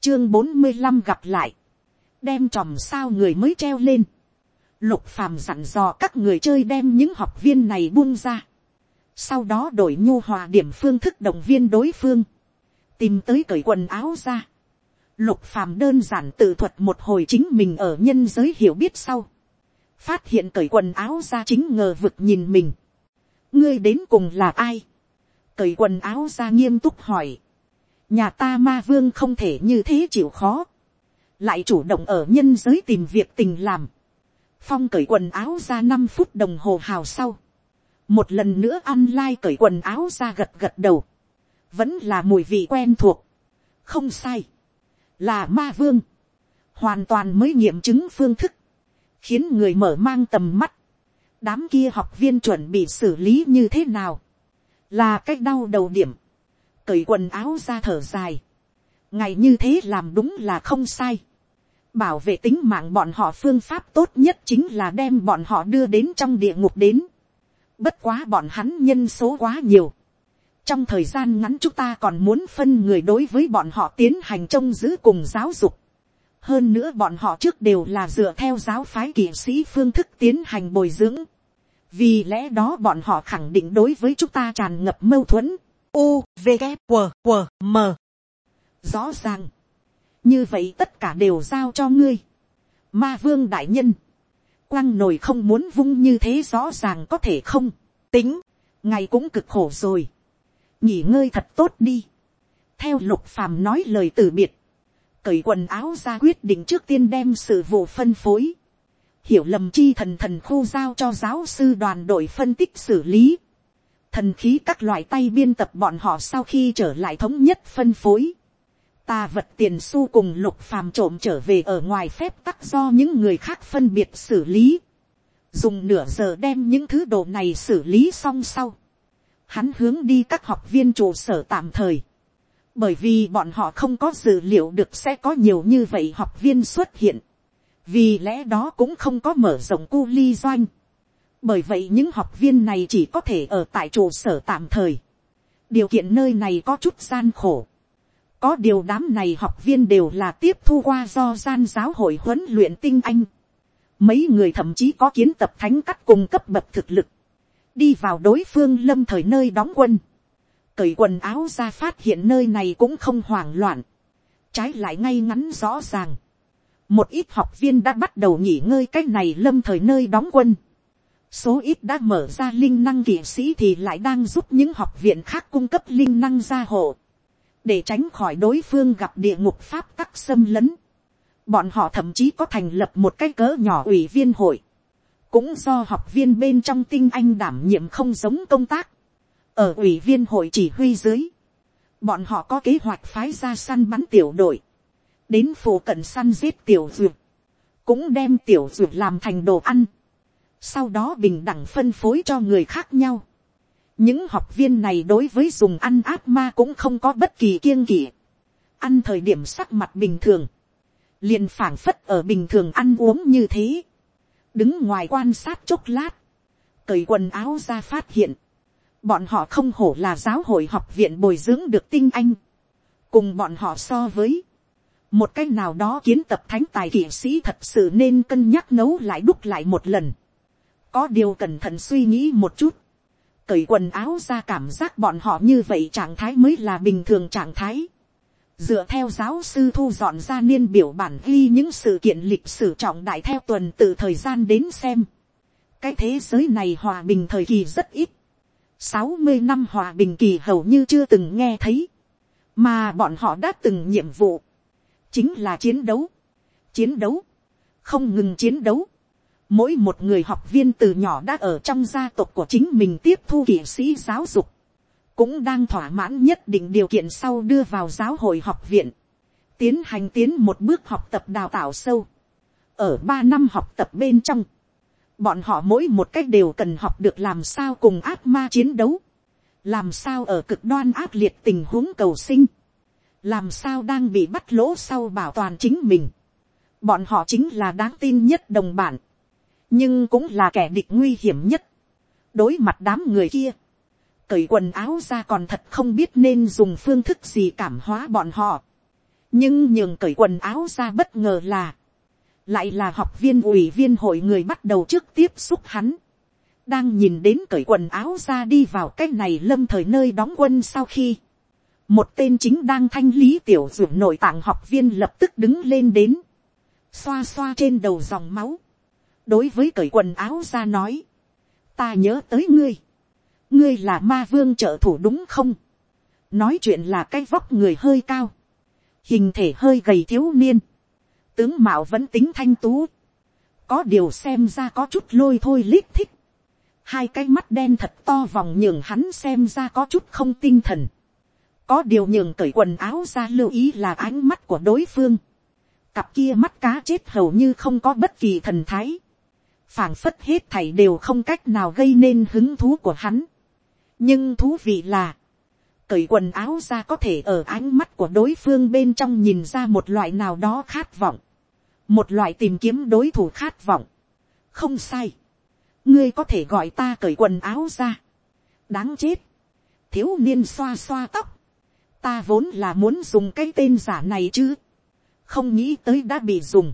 chương bốn mươi năm gặp lại, đem tròm sao người mới treo lên, lục phàm dặn dò các người chơi đem những học viên này buông ra, sau đó đổi nhu hòa điểm phương thức động viên đối phương, tìm tới cởi quần áo ra, lục phàm đơn giản tự thuật một hồi chính mình ở nhân giới hiểu biết sau, phát hiện cởi quần áo ra chính ngờ vực nhìn mình, ngươi đến cùng là ai, cởi quần áo ra nghiêm túc hỏi, nhà ta ma vương không thể như thế chịu khó, lại chủ động ở nhân giới tìm việc tình làm, phong cởi quần áo ra năm phút đồng hồ hào sau, một lần nữa ăn lai cởi quần áo ra gật gật đầu, vẫn là mùi vị quen thuộc, không sai, là ma vương, hoàn toàn mới nghiệm chứng phương thức, khiến người mở mang tầm mắt, đám kia học viên chuẩn bị xử lý như thế nào, là cách đau đầu điểm, cởi quần áo ra thở dài, ngày như thế làm đúng là không sai, bảo vệ tính mạng bọn họ phương pháp tốt nhất chính là đem bọn họ đưa đến trong địa ngục đến, bất quá bọn hắn nhân số quá nhiều, trong thời gian ngắn chúng ta còn muốn phân người đối với bọn họ tiến hành trông giữ cùng giáo dục. hơn nữa bọn họ trước đều là dựa theo giáo phái kỵ sĩ phương thức tiến hành bồi dưỡng vì lẽ đó bọn họ khẳng định đối với chúng ta tràn ngập mâu thuẫn. u v g w w m rõ ràng. như vậy tất cả đều giao cho ngươi. ma vương đại nhân. quang nổi không muốn vung như thế rõ ràng có thể không. tính, ngày cũng cực khổ rồi nghỉ ngơi thật tốt đi. theo lục phàm nói lời từ biệt, cởi quần áo ra quyết định trước tiên đem sự vụ phân phối hiểu lầm chi thần thần khu giao cho giáo sư đoàn đội phân tích xử lý. thần khí các loại tay biên tập bọn họ sau khi trở lại thống nhất phân phối. ta vật tiền su cùng lục phàm trộm trở về ở ngoài phép tắc do những người khác phân biệt xử lý. dùng nửa giờ đem những thứ đồ này xử lý xong sau hắn hướng đi các học viên trụ sở tạm thời, bởi vì bọn họ không có dự liệu được sẽ có nhiều như vậy học viên xuất hiện, vì lẽ đó cũng không có mở rộng cu ly doanh, bởi vậy những học viên này chỉ có thể ở tại trụ sở tạm thời, điều kiện nơi này có chút gian khổ, có điều đám này học viên đều là tiếp thu qua do gian giáo hội huấn luyện tinh anh, mấy người thậm chí có kiến tập thánh cắt cùng cấp bậc thực lực, đi vào đối phương lâm thời nơi đóng quân, cởi quần áo ra phát hiện nơi này cũng không hoảng loạn, trái lại ngay ngắn rõ ràng, một ít học viên đã bắt đầu nghỉ ngơi cách này lâm thời nơi đóng quân, số ít đã mở ra linh năng kỵ sĩ thì lại đang giúp những học viện khác cung cấp linh năng gia hộ, để tránh khỏi đối phương gặp địa ngục pháp tắc xâm lấn, bọn họ thậm chí có thành lập một cái cỡ nhỏ ủy viên hội, cũng do học viên bên trong tinh anh đảm nhiệm không giống công tác, ở ủy viên hội chỉ huy dưới, bọn họ có kế hoạch phái ra săn bắn tiểu đội, đến phủ cận săn giết tiểu dược, cũng đem tiểu dược làm thành đồ ăn, sau đó bình đẳng phân phối cho người khác nhau. những học viên này đối với dùng ăn ác ma cũng không có bất kỳ kiêng kỵ, ăn thời điểm sắc mặt bình thường, liền phảng phất ở bình thường ăn uống như thế, đứng ngoài quan sát chốc lát, cởi quần áo ra phát hiện, bọn họ không hổ là giáo hội học viện bồi dưỡng được tinh anh, cùng bọn họ so với, một cái nào đó kiến tập thánh tài kỵ sĩ thật sự nên cân nhắc nấu lại đúc lại một lần. có điều cẩn thận suy nghĩ một chút. cởi quần áo ra cảm giác bọn họ như vậy trạng thái mới là bình thường trạng thái. dựa theo giáo sư thu dọn ra niên biểu bản ghi những sự kiện lịch sử trọng đại theo tuần từ thời gian đến xem. cái thế giới này hòa bình thời kỳ rất ít. sáu mươi năm hòa bình kỳ hầu như chưa từng nghe thấy. mà bọn họ đã từng nhiệm vụ chính là chiến đấu, chiến đấu, không ngừng chiến đấu. Mỗi một người học viên từ nhỏ đã ở trong gia tộc của chính mình tiếp thu kỵ sĩ giáo dục, cũng đang thỏa mãn nhất định điều kiện sau đưa vào giáo hội học viện, tiến hành tiến một bước học tập đào tạo sâu. Ở ba năm học tập bên trong, bọn họ mỗi một cách đều cần học được làm sao cùng ác ma chiến đấu, làm sao ở cực đoan ác liệt tình huống cầu sinh, làm sao đang bị bắt lỗ sau bảo toàn chính mình. bọn họ chính là đáng tin nhất đồng bản, nhưng cũng là kẻ địch nguy hiểm nhất. đối mặt đám người kia, cởi quần áo ra còn thật không biết nên dùng phương thức gì cảm hóa bọn họ. nhưng nhường cởi quần áo ra bất ngờ là, lại là học viên ủy viên hội người bắt đầu trước tiếp xúc hắn. đang nhìn đến cởi quần áo ra đi vào cái này lâm thời nơi đóng quân sau khi, một tên chính đang thanh lý tiểu dưỡng nội tạng học viên lập tức đứng lên đến, xoa xoa trên đầu dòng máu, đối với cởi quần áo ra nói, ta nhớ tới ngươi, ngươi là ma vương trợ thủ đúng không, nói chuyện là cái vóc người hơi cao, hình thể hơi gầy thiếu niên, tướng mạo vẫn tính thanh tú, có điều xem ra có chút lôi thôi lít thích, hai cái mắt đen thật to vòng nhường hắn xem ra có chút không tinh thần, có điều nhường cởi quần áo ra lưu ý là ánh mắt của đối phương. cặp kia mắt cá chết hầu như không có bất kỳ thần thái. phảng phất hết thảy đều không cách nào gây nên hứng thú của hắn. nhưng thú vị là, cởi quần áo ra có thể ở ánh mắt của đối phương bên trong nhìn ra một loại nào đó khát vọng. một loại tìm kiếm đối thủ khát vọng. không sai. ngươi có thể gọi ta cởi quần áo ra. đáng chết. thiếu niên xoa xoa tóc ta vốn là muốn dùng cái tên giả này chứ, không nghĩ tới đã bị dùng.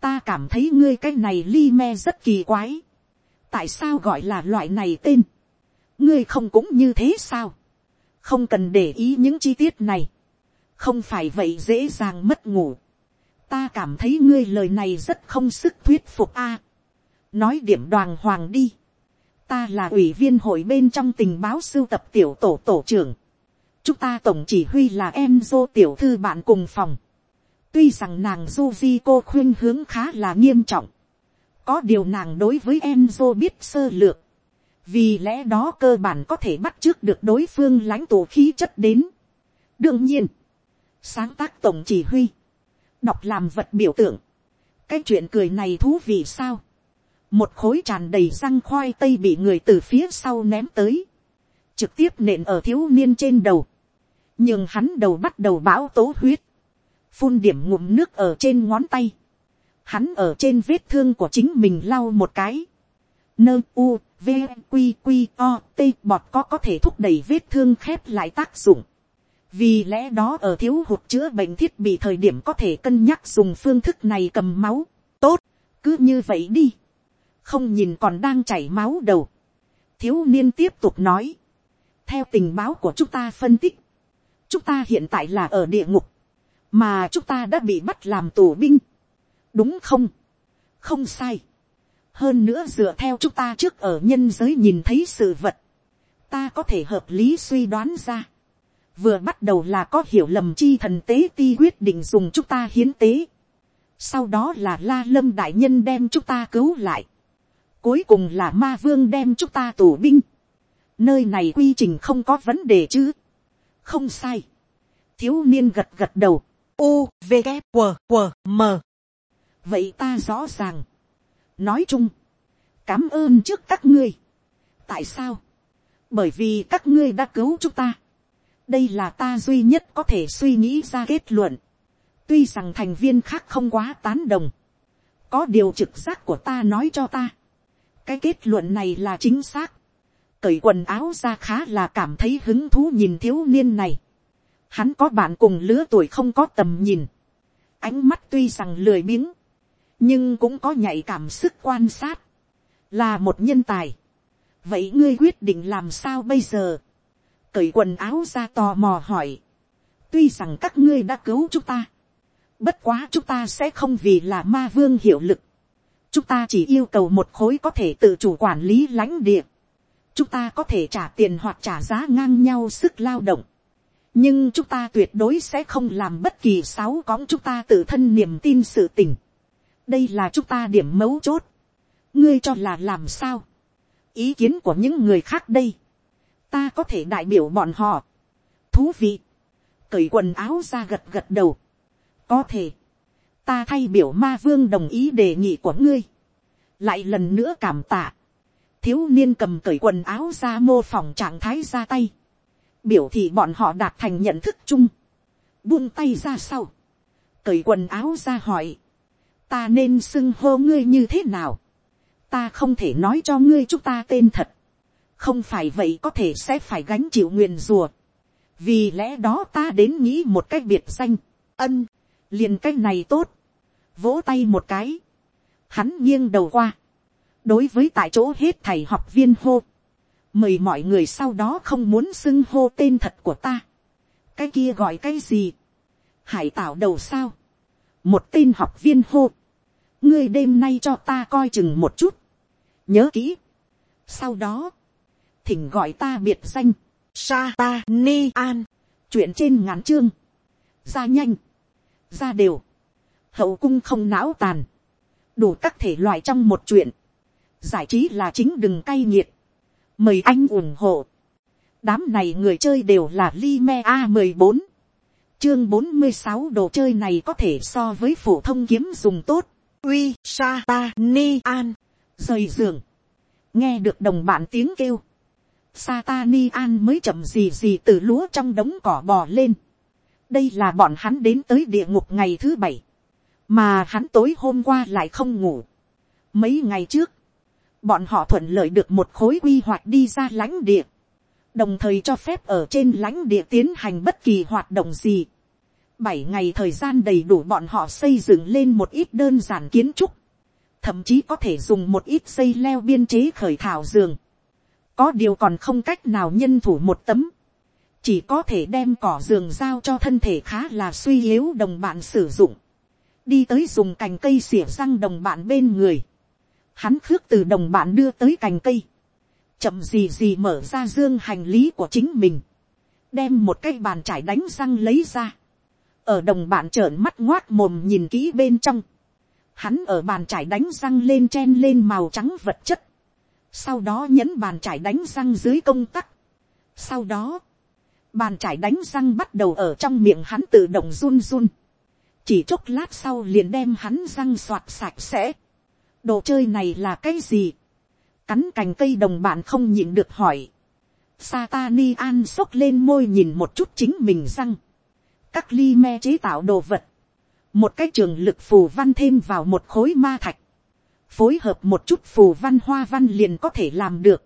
ta cảm thấy ngươi cái này li me rất kỳ quái. tại sao gọi là loại này tên. ngươi không cũng như thế sao. không cần để ý những chi tiết này. không phải vậy dễ dàng mất ngủ. ta cảm thấy ngươi lời này rất không sức thuyết phục a. nói điểm đoàn hoàng đi. ta là ủy viên hội bên trong tình báo sưu tập tiểu tổ tổ trưởng chúng ta tổng chỉ huy là em dô tiểu thư bạn cùng phòng. tuy rằng nàng Juji cô khuyên hướng khá là nghiêm trọng. có điều nàng đối với em dô biết sơ lược. vì lẽ đó cơ bản có thể bắt trước được đối phương lãnh tổ khí chất đến. đương nhiên, sáng tác tổng chỉ huy, đọc làm vật biểu tượng. cái chuyện cười này thú vị sao. một khối tràn đầy răng khoai tây bị người từ phía sau ném tới trực tiếp nện ở thiếu niên trên đầu nhưng hắn đầu bắt đầu bão tố huyết, phun điểm ngụm nước ở trên ngón tay, hắn ở trên vết thương của chính mình lau một cái, nơ u v q q o t bọt có có thể thúc đẩy vết thương khép lại tác dụng, vì lẽ đó ở thiếu hụt chữa bệnh thiết bị thời điểm có thể cân nhắc dùng phương thức này cầm máu, tốt, cứ như vậy đi, không nhìn còn đang chảy máu đầu, thiếu niên tiếp tục nói, theo tình báo của chúng ta phân tích, chúng ta hiện tại là ở địa ngục, mà chúng ta đã bị bắt làm tù binh, đúng không, không sai, hơn nữa dựa theo chúng ta trước ở nhân giới nhìn thấy sự vật, ta có thể hợp lý suy đoán ra, vừa bắt đầu là có hiểu lầm chi thần tế ti quyết định dùng chúng ta hiến tế, sau đó là la lâm đại nhân đem chúng ta cứu lại, cuối cùng là ma vương đem chúng ta tù binh, nơi này quy trình không có vấn đề chứ, không sai, thiếu niên gật gật đầu, u v g q q m. Vậy ta rõ ràng, nói chung, cảm ơn trước các ngươi, tại sao, bởi vì các ngươi đã cứu chúng ta, đây là ta duy nhất có thể suy nghĩ ra kết luận, tuy rằng thành viên khác không quá tán đồng, có điều trực giác của ta nói cho ta, cái kết luận này là chính xác, cởi quần áo ra khá là cảm thấy hứng thú nhìn thiếu niên này, hắn có bạn cùng lứa tuổi không có tầm nhìn, ánh mắt tuy rằng lười biếng, nhưng cũng có nhạy cảm sức quan sát, là một nhân tài. vậy ngươi quyết định làm sao bây giờ, cởi quần áo ra tò mò hỏi, tuy rằng các ngươi đã cứu chúng ta, bất quá chúng ta sẽ không vì là ma vương hiệu lực, chúng ta chỉ yêu cầu một khối có thể tự chủ quản lý lãnh địa, chúng ta có thể trả tiền hoặc trả giá ngang nhau sức lao động, nhưng chúng ta tuyệt đối sẽ không làm bất kỳ sáu cõng chúng ta tự thân niềm tin sự tình. đây là chúng ta điểm mấu chốt. ngươi cho là làm sao. ý kiến của những người khác đây. ta có thể đại biểu bọn họ. thú vị. cởi quần áo ra gật gật đầu. có thể. ta thay biểu ma vương đồng ý đề nghị của ngươi. lại lần nữa cảm tạ thiếu niên cầm cởi quần áo ra mô phỏng trạng thái ra tay. Biểu thị bọn họ đạt thành nhận thức chung, buông tay ra sau, cởi quần áo ra hỏi, ta nên xưng hô ngươi như thế nào, ta không thể nói cho ngươi chúng ta tên thật, không phải vậy có thể sẽ phải gánh chịu nguyền rùa, vì lẽ đó ta đến nghĩ một cách biệt danh, ân, liền cách này tốt, vỗ tay một cái, hắn nghiêng đầu qua, đối với tại chỗ hết thầy học viên hô, mời mọi người sau đó không muốn xưng hô tên thật của ta. cái kia gọi cái gì. hải tảo đầu sao. một tên học viên hô. ngươi đêm nay cho ta coi chừng một chút. nhớ kỹ. sau đó, thỉnh gọi ta biệt danh. sa ta ni an. chuyện trên ngắn chương. ra nhanh. ra đều. hậu cung không não tàn. đủ các thể loại trong một chuyện giải trí là chính đừng cay nghiệt mời anh ủng hộ. đám này người chơi đều là Lime a mười bốn chương bốn mươi sáu đồ chơi này có thể so với phổ thông kiếm dùng tốt. uy sa ta ni an. rời giường. nghe được đồng bạn tiếng kêu. Satani An mới chậm gì gì từ lúa trong đống cỏ bò lên. Đây là bọn hắn đến tới địa ngục ngày thứ bảy. Mà hắn tối hôm qua lại không ngủ. Mấy ngày trước, bọn họ thuận lợi được một khối quy hoạch đi ra lãnh địa, đồng thời cho phép ở trên lãnh địa tiến hành bất kỳ hoạt động gì. Bảy ngày thời gian đầy đủ bọn họ xây dựng lên một ít đơn giản kiến trúc, thậm chí có thể dùng một ít xây leo biên chế khởi thảo giường. Có điều còn không cách nào nhân thủ một tấm, chỉ có thể đem cỏ giường giao cho thân thể khá là suy yếu đồng bạn sử dụng, đi tới dùng cành cây xỉa răng đồng bạn bên người hắn khước từ đồng bạn đưa tới cành cây, chậm gì gì mở ra dương hành lý của chính mình, đem một cái bàn trải đánh răng lấy ra, ở đồng bạn trợn mắt ngoác mồm nhìn kỹ bên trong, hắn ở bàn trải đánh răng lên chen lên màu trắng vật chất, sau đó nhấn bàn trải đánh răng dưới công tắc, sau đó, bàn trải đánh răng bắt đầu ở trong miệng hắn tự động run run, chỉ chốc lát sau liền đem hắn răng soạt sạch sẽ, đồ chơi này là cái gì, cắn cành cây đồng bạn không nhịn được hỏi, Satani an xốc lên môi nhìn một chút chính mình răng, các ly me chế tạo đồ vật, một cái trường lực phù văn thêm vào một khối ma thạch, phối hợp một chút phù văn hoa văn liền có thể làm được,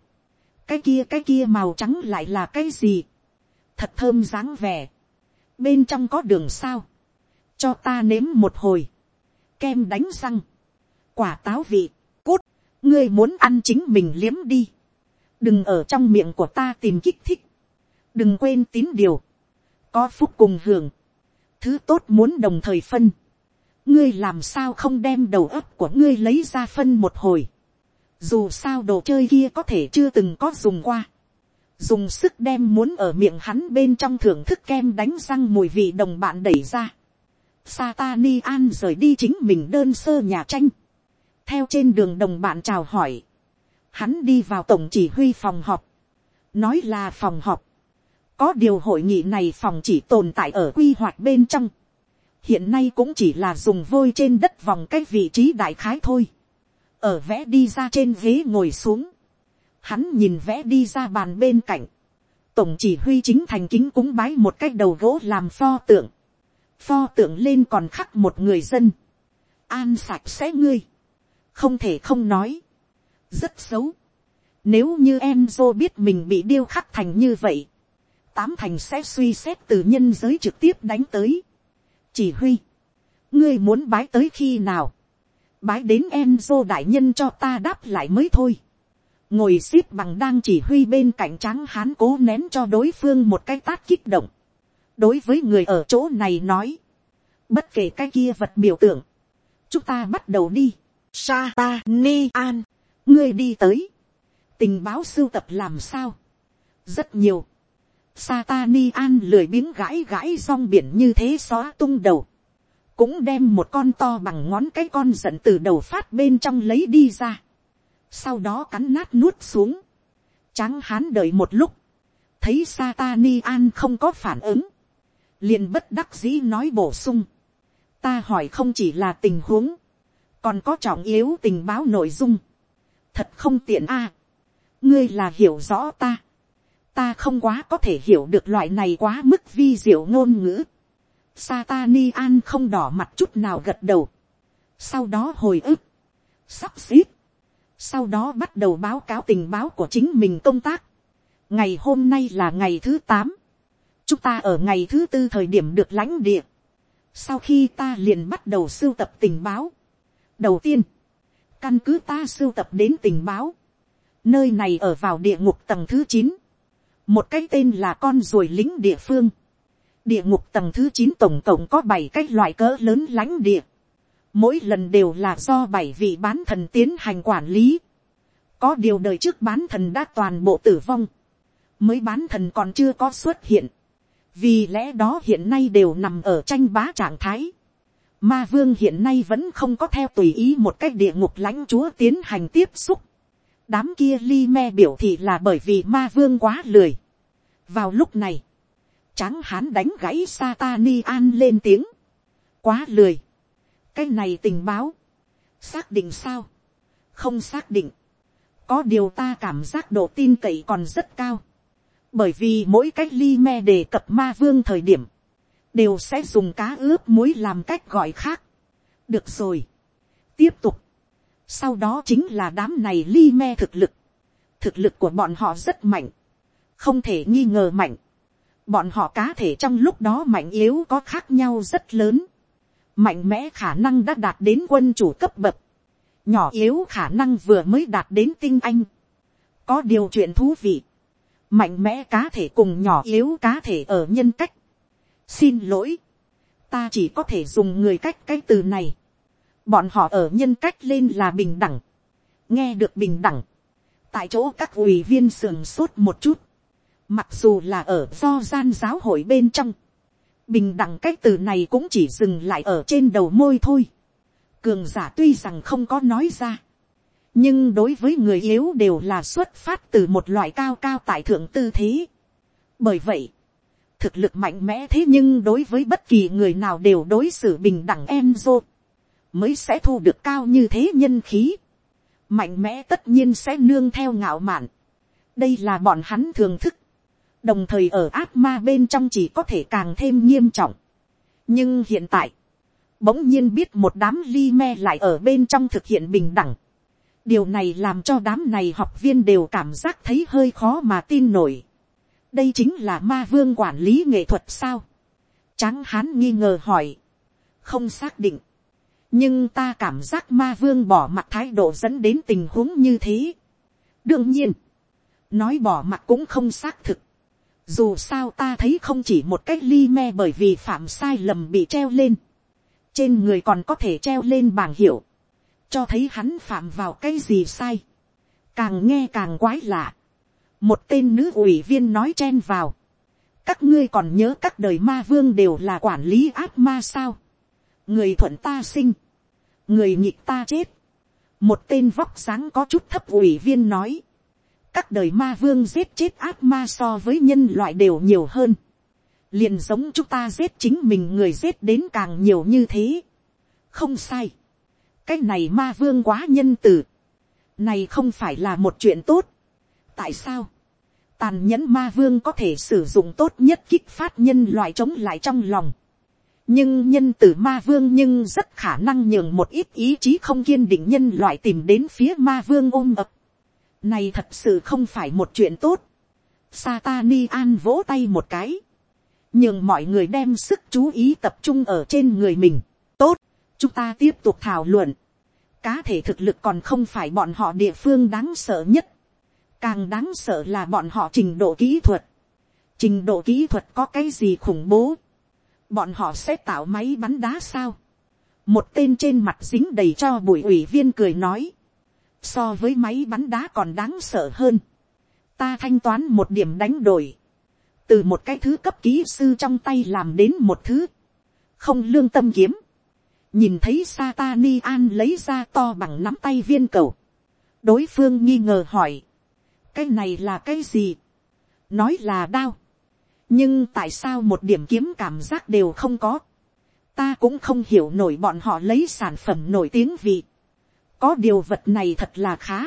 cái kia cái kia màu trắng lại là cái gì, thật thơm dáng vẻ, bên trong có đường sao, cho ta nếm một hồi, kem đánh răng, quả táo vị, cút, ngươi muốn ăn chính mình liếm đi, đừng ở trong miệng của ta tìm kích thích, đừng quên tín điều, có phúc cùng hưởng, thứ tốt muốn đồng thời phân, ngươi làm sao không đem đầu óc của ngươi lấy ra phân một hồi, dù sao đồ chơi kia có thể chưa từng có dùng qua, dùng sức đem muốn ở miệng hắn bên trong thưởng thức kem đánh răng mùi vị đồng bạn đẩy ra. Satani an rời đi chính mình đơn sơ nhà tranh theo trên đường đồng bạn chào hỏi, hắn đi vào tổng chỉ huy phòng họp, nói là phòng họp, có điều hội nghị này phòng chỉ tồn tại ở quy hoạch bên trong, hiện nay cũng chỉ là dùng vôi trên đất vòng cái vị trí đại khái thôi, ở vẽ đi ra trên ghế ngồi xuống, hắn nhìn vẽ đi ra bàn bên cạnh, tổng chỉ huy chính thành kính cúng bái một cái đầu gỗ làm pho tượng, pho tượng lên còn khắc một người dân, an sạch sẽ ngươi, không thể không nói, rất xấu, nếu như em dô biết mình bị điêu khắc thành như vậy, tám thành sẽ suy xét từ nhân giới trực tiếp đánh tới. chỉ huy, ngươi muốn bái tới khi nào, bái đến em dô đại nhân cho ta đáp lại mới thôi ngồi x ế p bằng đang chỉ huy bên cạnh tráng hán cố nén cho đối phương một cái tát kích động. đối với người ở chỗ này nói, bất kể cái kia vật biểu tượng, chúng ta bắt đầu đi sa ta ni an, ngươi đi tới, tình báo sưu tập làm sao, rất nhiều. Satani an lười biếng gãi gãi rong biển như thế xóa tung đầu. Cũng đem một con to bằng ngón cái con giận từ đầu phát bên trong lấy đi ra. Sau đó cắn nát nuốt xuống, tráng hán đợi một lúc, thấy Satani an không có phản ứng, liền bất đắc dĩ nói bổ sung, ta hỏi không chỉ là tình huống, còn có trọng yếu tình báo nội dung, thật không tiện a, ngươi là hiểu rõ ta, ta không quá có thể hiểu được loại này quá mức vi diệu ngôn ngữ, Satani an không đỏ mặt chút nào gật đầu, sau đó hồi ức, sắp xếp, sau đó bắt đầu báo cáo tình báo của chính mình công tác. ngày hôm nay là ngày thứ tám, chúng ta ở ngày thứ tư thời điểm được lãnh địa. sau khi ta liền bắt đầu sưu tập tình báo đầu tiên, căn cứ ta sưu tập đến tình báo, nơi này ở vào địa ngục tầng thứ chín, một cái tên là con ruồi lính địa phương. địa ngục tầng thứ chín tổng cộng có bảy cái loại cỡ lớn lãnh địa mỗi lần đều là do bảy vị bán thần tiến hành quản lý. có điều đời trước bán thần đã toàn bộ tử vong, mới bán thần còn chưa có xuất hiện, vì lẽ đó hiện nay đều nằm ở tranh bá trạng thái. Ma vương hiện nay vẫn không có theo tùy ý một cách địa ngục lãnh chúa tiến hành tiếp xúc. đám kia li me biểu thị là bởi vì ma vương quá lười. vào lúc này, tráng hán đánh gãy Satani an lên tiếng. quá lười cái này tình báo, xác định sao, không xác định, có điều ta cảm giác độ tin cậy còn rất cao, bởi vì mỗi cách ly me đề cập ma vương thời điểm, đều sẽ dùng cá ướp muối làm cách gọi khác. được rồi, tiếp tục, sau đó chính là đám này li me thực lực, thực lực của bọn họ rất mạnh, không thể nghi ngờ mạnh, bọn họ cá thể trong lúc đó mạnh yếu có khác nhau rất lớn, mạnh mẽ khả năng đã đạt đến quân chủ cấp bậc, nhỏ yếu khả năng vừa mới đạt đến tinh anh. có điều chuyện thú vị, mạnh mẽ cá thể cùng nhỏ yếu cá thể ở nhân cách xin lỗi, ta chỉ có thể dùng người cách cái từ này. bọn họ ở nhân cách lên là bình đẳng, nghe được bình đẳng, tại chỗ các ủy viên sườn sốt một chút, mặc dù là ở do gian giáo hội bên trong, bình đẳng cái từ này cũng chỉ dừng lại ở trên đầu môi thôi. cường giả tuy rằng không có nói ra, nhưng đối với người yếu đều là xuất phát từ một loại cao cao tại thượng tư thế. bởi vậy, thực lực mạnh mẽ thế nhưng đối với bất kỳ người nào đều đối xử bình đẳng Enzo, mới sẽ thu được cao như thế nhân khí. mạnh mẽ tất nhiên sẽ nương theo ngạo mạn. đây là bọn hắn thường thức đồng thời ở ác ma bên trong chỉ có thể càng thêm nghiêm trọng. nhưng hiện tại, bỗng nhiên biết một đám ly me lại ở bên trong thực hiện bình đẳng. điều này làm cho đám này học viên đều cảm giác thấy hơi khó mà tin nổi đây chính là ma vương quản lý nghệ thuật sao. tráng hán nghi ngờ hỏi. không xác định. nhưng ta cảm giác ma vương bỏ mặt thái độ dẫn đến tình huống như thế. đương nhiên, nói bỏ mặt cũng không xác thực. dù sao ta thấy không chỉ một cách ly me bởi vì phạm sai lầm bị treo lên. trên người còn có thể treo lên bảng hiệu, cho thấy hắn phạm vào cái gì sai. càng nghe càng quái lạ một tên nữ ủy viên nói chen vào. các ngươi còn nhớ các đời ma vương đều là quản lý ác ma sao? Người thuận ta sinh, người nhịp ta chết, một tên vóc sáng có chút thấp ủy viên nói, các đời ma vương giết chết ác ma so với nhân loại đều nhiều hơn, liền giống chúng ta giết chính mình người giết đến càng nhiều như thế, không sai, cái này ma vương quá nhân từ, này không phải là một chuyện tốt, tại sao, tàn nhẫn ma vương có thể sử dụng tốt nhất kích phát nhân loại chống lại trong lòng, nhưng nhân tử ma vương nhưng rất khả năng nhường một ít ý chí không kiên định nhân loại tìm đến phía ma vương ôm ập. Này thật sự không phải một chuyện tốt. Satani an vỗ tay một cái. nhường mọi người đem sức chú ý tập trung ở trên người mình. Tốt, chúng ta tiếp tục thảo luận. Cá thể thực lực còn không phải bọn họ địa phương đáng sợ nhất. Càng đáng sợ là bọn họ trình độ kỹ thuật. Trình độ kỹ thuật có cái gì khủng bố? Bọn họ sẽ tạo máy bắn đá sao. một tên trên mặt dính đầy cho bụi ủy viên cười nói, so với máy bắn đá còn đáng sợ hơn. ta thanh toán một điểm đánh đổi, từ một cái thứ cấp kỹ sư trong tay làm đến một thứ, không lương tâm kiếm, nhìn thấy Satani an lấy ra to bằng nắm tay viên cầu, đối phương nghi ngờ hỏi, cái này là cái gì, nói là đao, nhưng tại sao một điểm kiếm cảm giác đều không có, ta cũng không hiểu nổi bọn họ lấy sản phẩm nổi tiếng vì? có điều vật này thật là khá,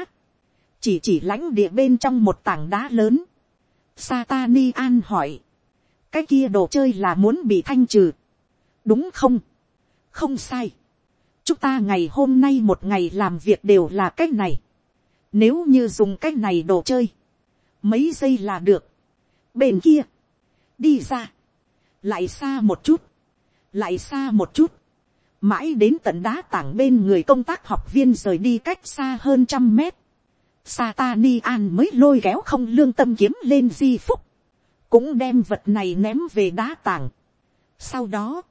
chỉ chỉ lãnh địa bên trong một tảng đá lớn, Satani an hỏi, cái kia đồ chơi là muốn bị thanh trừ, đúng không, không sai, chúng ta ngày hôm nay một ngày làm việc đều là cái này, nếu như dùng cái này đồ chơi, mấy giây là được, bên kia, đi ra, lại xa một chút, lại xa một chút, mãi đến tận đá tảng bên người công tác học viên rời đi cách xa hơn trăm mét, Satani an mới lôi kéo không lương tâm kiếm lên di phúc, cũng đem vật này ném về đá tảng. Sau đó,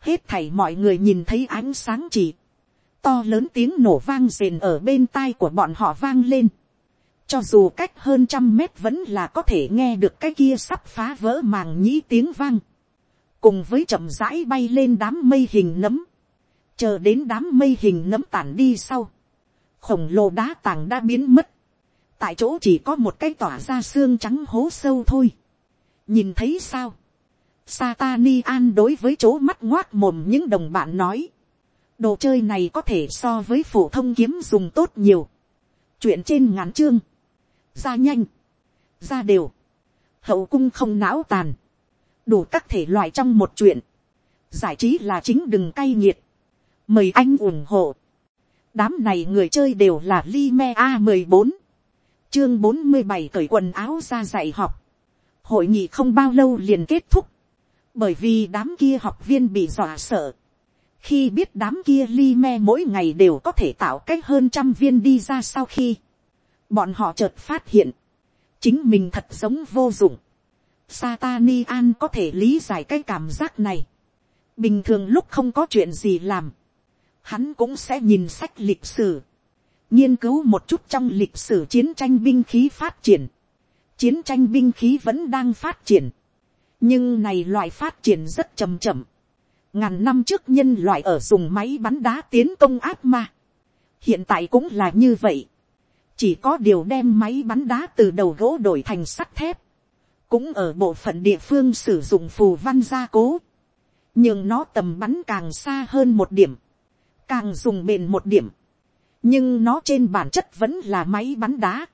hết thảy mọi người nhìn thấy ánh sáng chỉ, to lớn tiếng nổ vang rền ở bên tai của bọn họ vang lên. Cho dù cách hơn trăm mét vẫn là có thể nghe được cái kia sắp phá vỡ màng nhĩ tiếng vang, cùng với chậm rãi bay lên đám mây hình nấm, chờ đến đám mây hình nấm tản đi sau, khổng lồ đá tàng đã biến mất, tại chỗ chỉ có một cái tỏa ra xương trắng hố sâu thôi, nhìn thấy sao, Satani an đối với chỗ mắt ngoác mồm những đồng bạn nói, đồ chơi này có thể so với phổ thông kiếm dùng tốt nhiều, chuyện trên ngắn chương, ra nhanh, ra đều, hậu cung không não tàn, đủ các thể loại trong một chuyện, giải trí là chính đừng cay nghiệt, mời anh ủng hộ, đám này người chơi đều là li me a mười bốn, chương bốn mươi bảy cởi quần áo ra dạy học, hội nghị không bao lâu liền kết thúc, bởi vì đám kia học viên bị dọa sợ, khi biết đám kia li me mỗi ngày đều có thể tạo cách hơn trăm viên đi ra sau khi, bọn họ chợt phát hiện, chính mình thật giống vô dụng. Satani an có thể lý giải cái cảm giác này. bình thường lúc không có chuyện gì làm, hắn cũng sẽ nhìn sách lịch sử, nghiên cứu một chút trong lịch sử chiến tranh binh khí phát triển. chiến tranh binh khí vẫn đang phát triển, nhưng này loại phát triển rất chậm chậm ngàn năm trước nhân loại ở dùng máy bắn đá tiến công ác ma. hiện tại cũng là như vậy. Chỉ có điều đem máy bắn đá từ đầu gỗ đổi thành sắt thép, cũng ở bộ phận địa phương sử dụng phù văn gia cố, nhưng nó tầm bắn càng xa hơn một điểm, càng dùng bền một điểm, nhưng nó trên bản chất vẫn là máy bắn đá,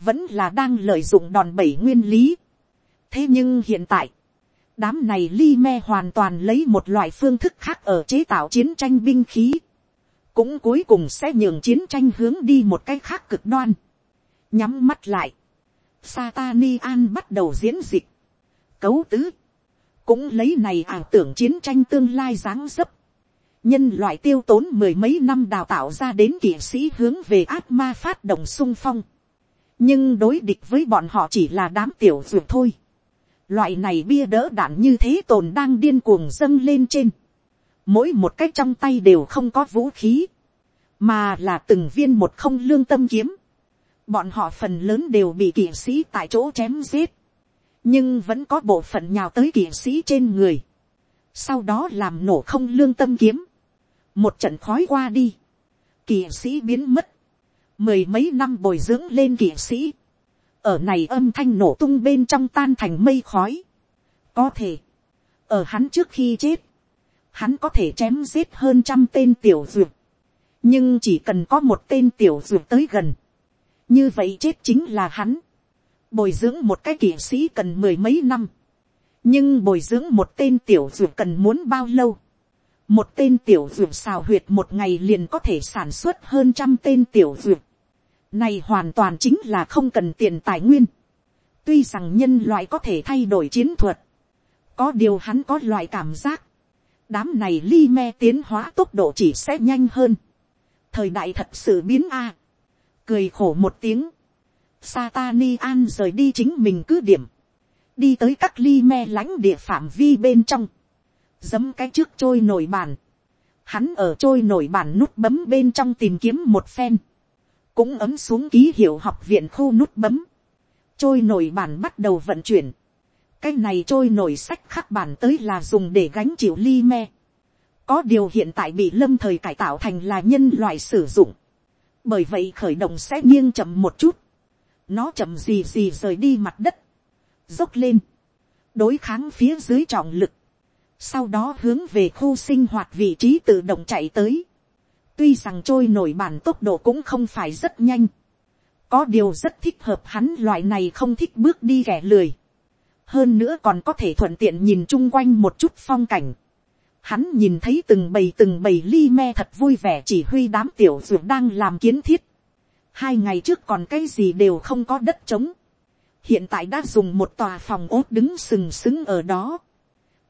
vẫn là đang lợi dụng đòn bẩy nguyên lý. thế nhưng hiện tại, đám này li me hoàn toàn lấy một loại phương thức khác ở chế tạo chiến tranh binh khí, cũng cuối cùng sẽ nhường chiến tranh hướng đi một cái khác cực đoan. nhắm mắt lại, Satani an bắt đầu diễn dịch, cấu tứ, cũng lấy này ảo tưởng chiến tranh tương lai dáng dấp. nhân loại tiêu tốn mười mấy năm đào tạo ra đến kỵ sĩ hướng về ác ma phát động sung phong. nhưng đối địch với bọn họ chỉ là đám tiểu dược thôi loại này bia đỡ đạn như thế tồn đang điên cuồng dâng lên trên. mỗi một cách trong tay đều không có vũ khí, mà là từng viên một không lương tâm kiếm. bọn họ phần lớn đều bị kỵ sĩ tại chỗ chém giết, nhưng vẫn có bộ phận nhào tới kỵ sĩ trên người. Sau đó làm nổ không lương tâm kiếm, một trận khói qua đi, kỵ sĩ biến mất, mười mấy năm bồi dưỡng lên kỵ sĩ, ở này âm thanh nổ tung bên trong tan thành mây khói, có thể, ở hắn trước khi chết, hắn có thể chém giết hơn trăm tên tiểu dược, nhưng chỉ cần có một tên tiểu dược tới gần, như vậy chết chính là hắn, bồi dưỡng một cái kỵ sĩ cần mười mấy năm, nhưng bồi dưỡng một tên tiểu dược cần muốn bao lâu. một tên tiểu dược xào huyệt một ngày liền có thể sản xuất hơn trăm tên tiểu dược này hoàn toàn chính là không cần tiền tài nguyên. tuy rằng nhân loại có thể thay đổi chiến thuật. có điều hắn có loại cảm giác. đám này li me tiến hóa tốc độ chỉ sẽ nhanh hơn. thời đại thật sự biến a. cười khổ một tiếng. Satani an rời đi chính mình cứ điểm đi tới các ly me lãnh địa phạm vi bên trong, dấm cái trước trôi nổi bàn, hắn ở trôi nổi bàn nút bấm bên trong tìm kiếm một phen, cũng ấm xuống ký hiệu học viện khu nút bấm, trôi nổi bàn bắt đầu vận chuyển, cái này trôi nổi sách khắc bản tới là dùng để gánh chịu ly me, có điều hiện tại bị lâm thời cải tạo thành là nhân loại sử dụng, bởi vậy khởi động sẽ nghiêng chậm một chút, nó chậm gì gì rời đi mặt đất, dốc lên, đối kháng phía dưới trọng lực, sau đó hướng về khu sinh hoạt vị trí tự động chạy tới tuy rằng trôi nổi bản tốc độ cũng không phải rất nhanh, có điều rất thích hợp hắn loại này không thích bước đi kẻ lười, hơn nữa còn có thể thuận tiện nhìn chung quanh một chút phong cảnh. Hắn nhìn thấy từng bầy từng bầy ly me thật vui vẻ chỉ huy đám tiểu dược đang làm kiến thiết. Hai ngày trước còn cái gì đều không có đất trống hiện tại đã dùng một tòa phòng ốt đứng sừng sững ở đó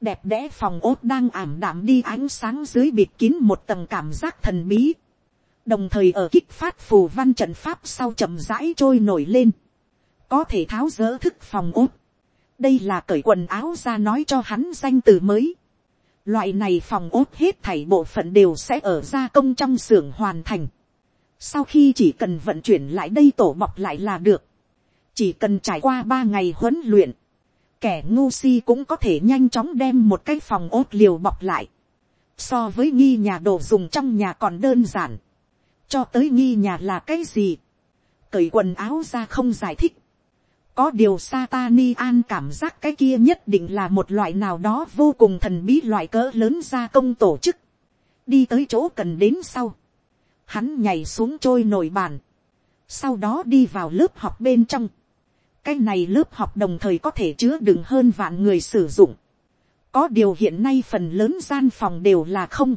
đẹp đẽ phòng ốt đang ảm đạm đi ánh sáng dưới bịt kín một tầng cảm giác thần bí. đồng thời ở kích phát phù văn trận pháp sau chậm rãi trôi nổi lên. có thể tháo dỡ thức phòng ốt. đây là cởi quần áo ra nói cho hắn danh từ mới. loại này phòng ốt hết thảy bộ phận đều sẽ ở gia công trong xưởng hoàn thành. sau khi chỉ cần vận chuyển lại đây tổ bọc lại là được chỉ cần trải qua ba ngày huấn luyện, kẻ ngu si cũng có thể nhanh chóng đem một cái phòng ốt liều bọc lại, so với nghi nhà đồ dùng trong nhà còn đơn giản, cho tới nghi nhà là cái gì, cởi quần áo ra không giải thích, có điều Satani an cảm giác cái kia nhất định là một loại nào đó vô cùng thần bí loại cỡ lớn gia công tổ chức, đi tới chỗ cần đến sau, hắn nhảy xuống trôi nổi bàn, sau đó đi vào lớp học bên trong, cái này lớp học đồng thời có thể chứa đựng hơn vạn người sử dụng. có điều hiện nay phần lớn gian phòng đều là không.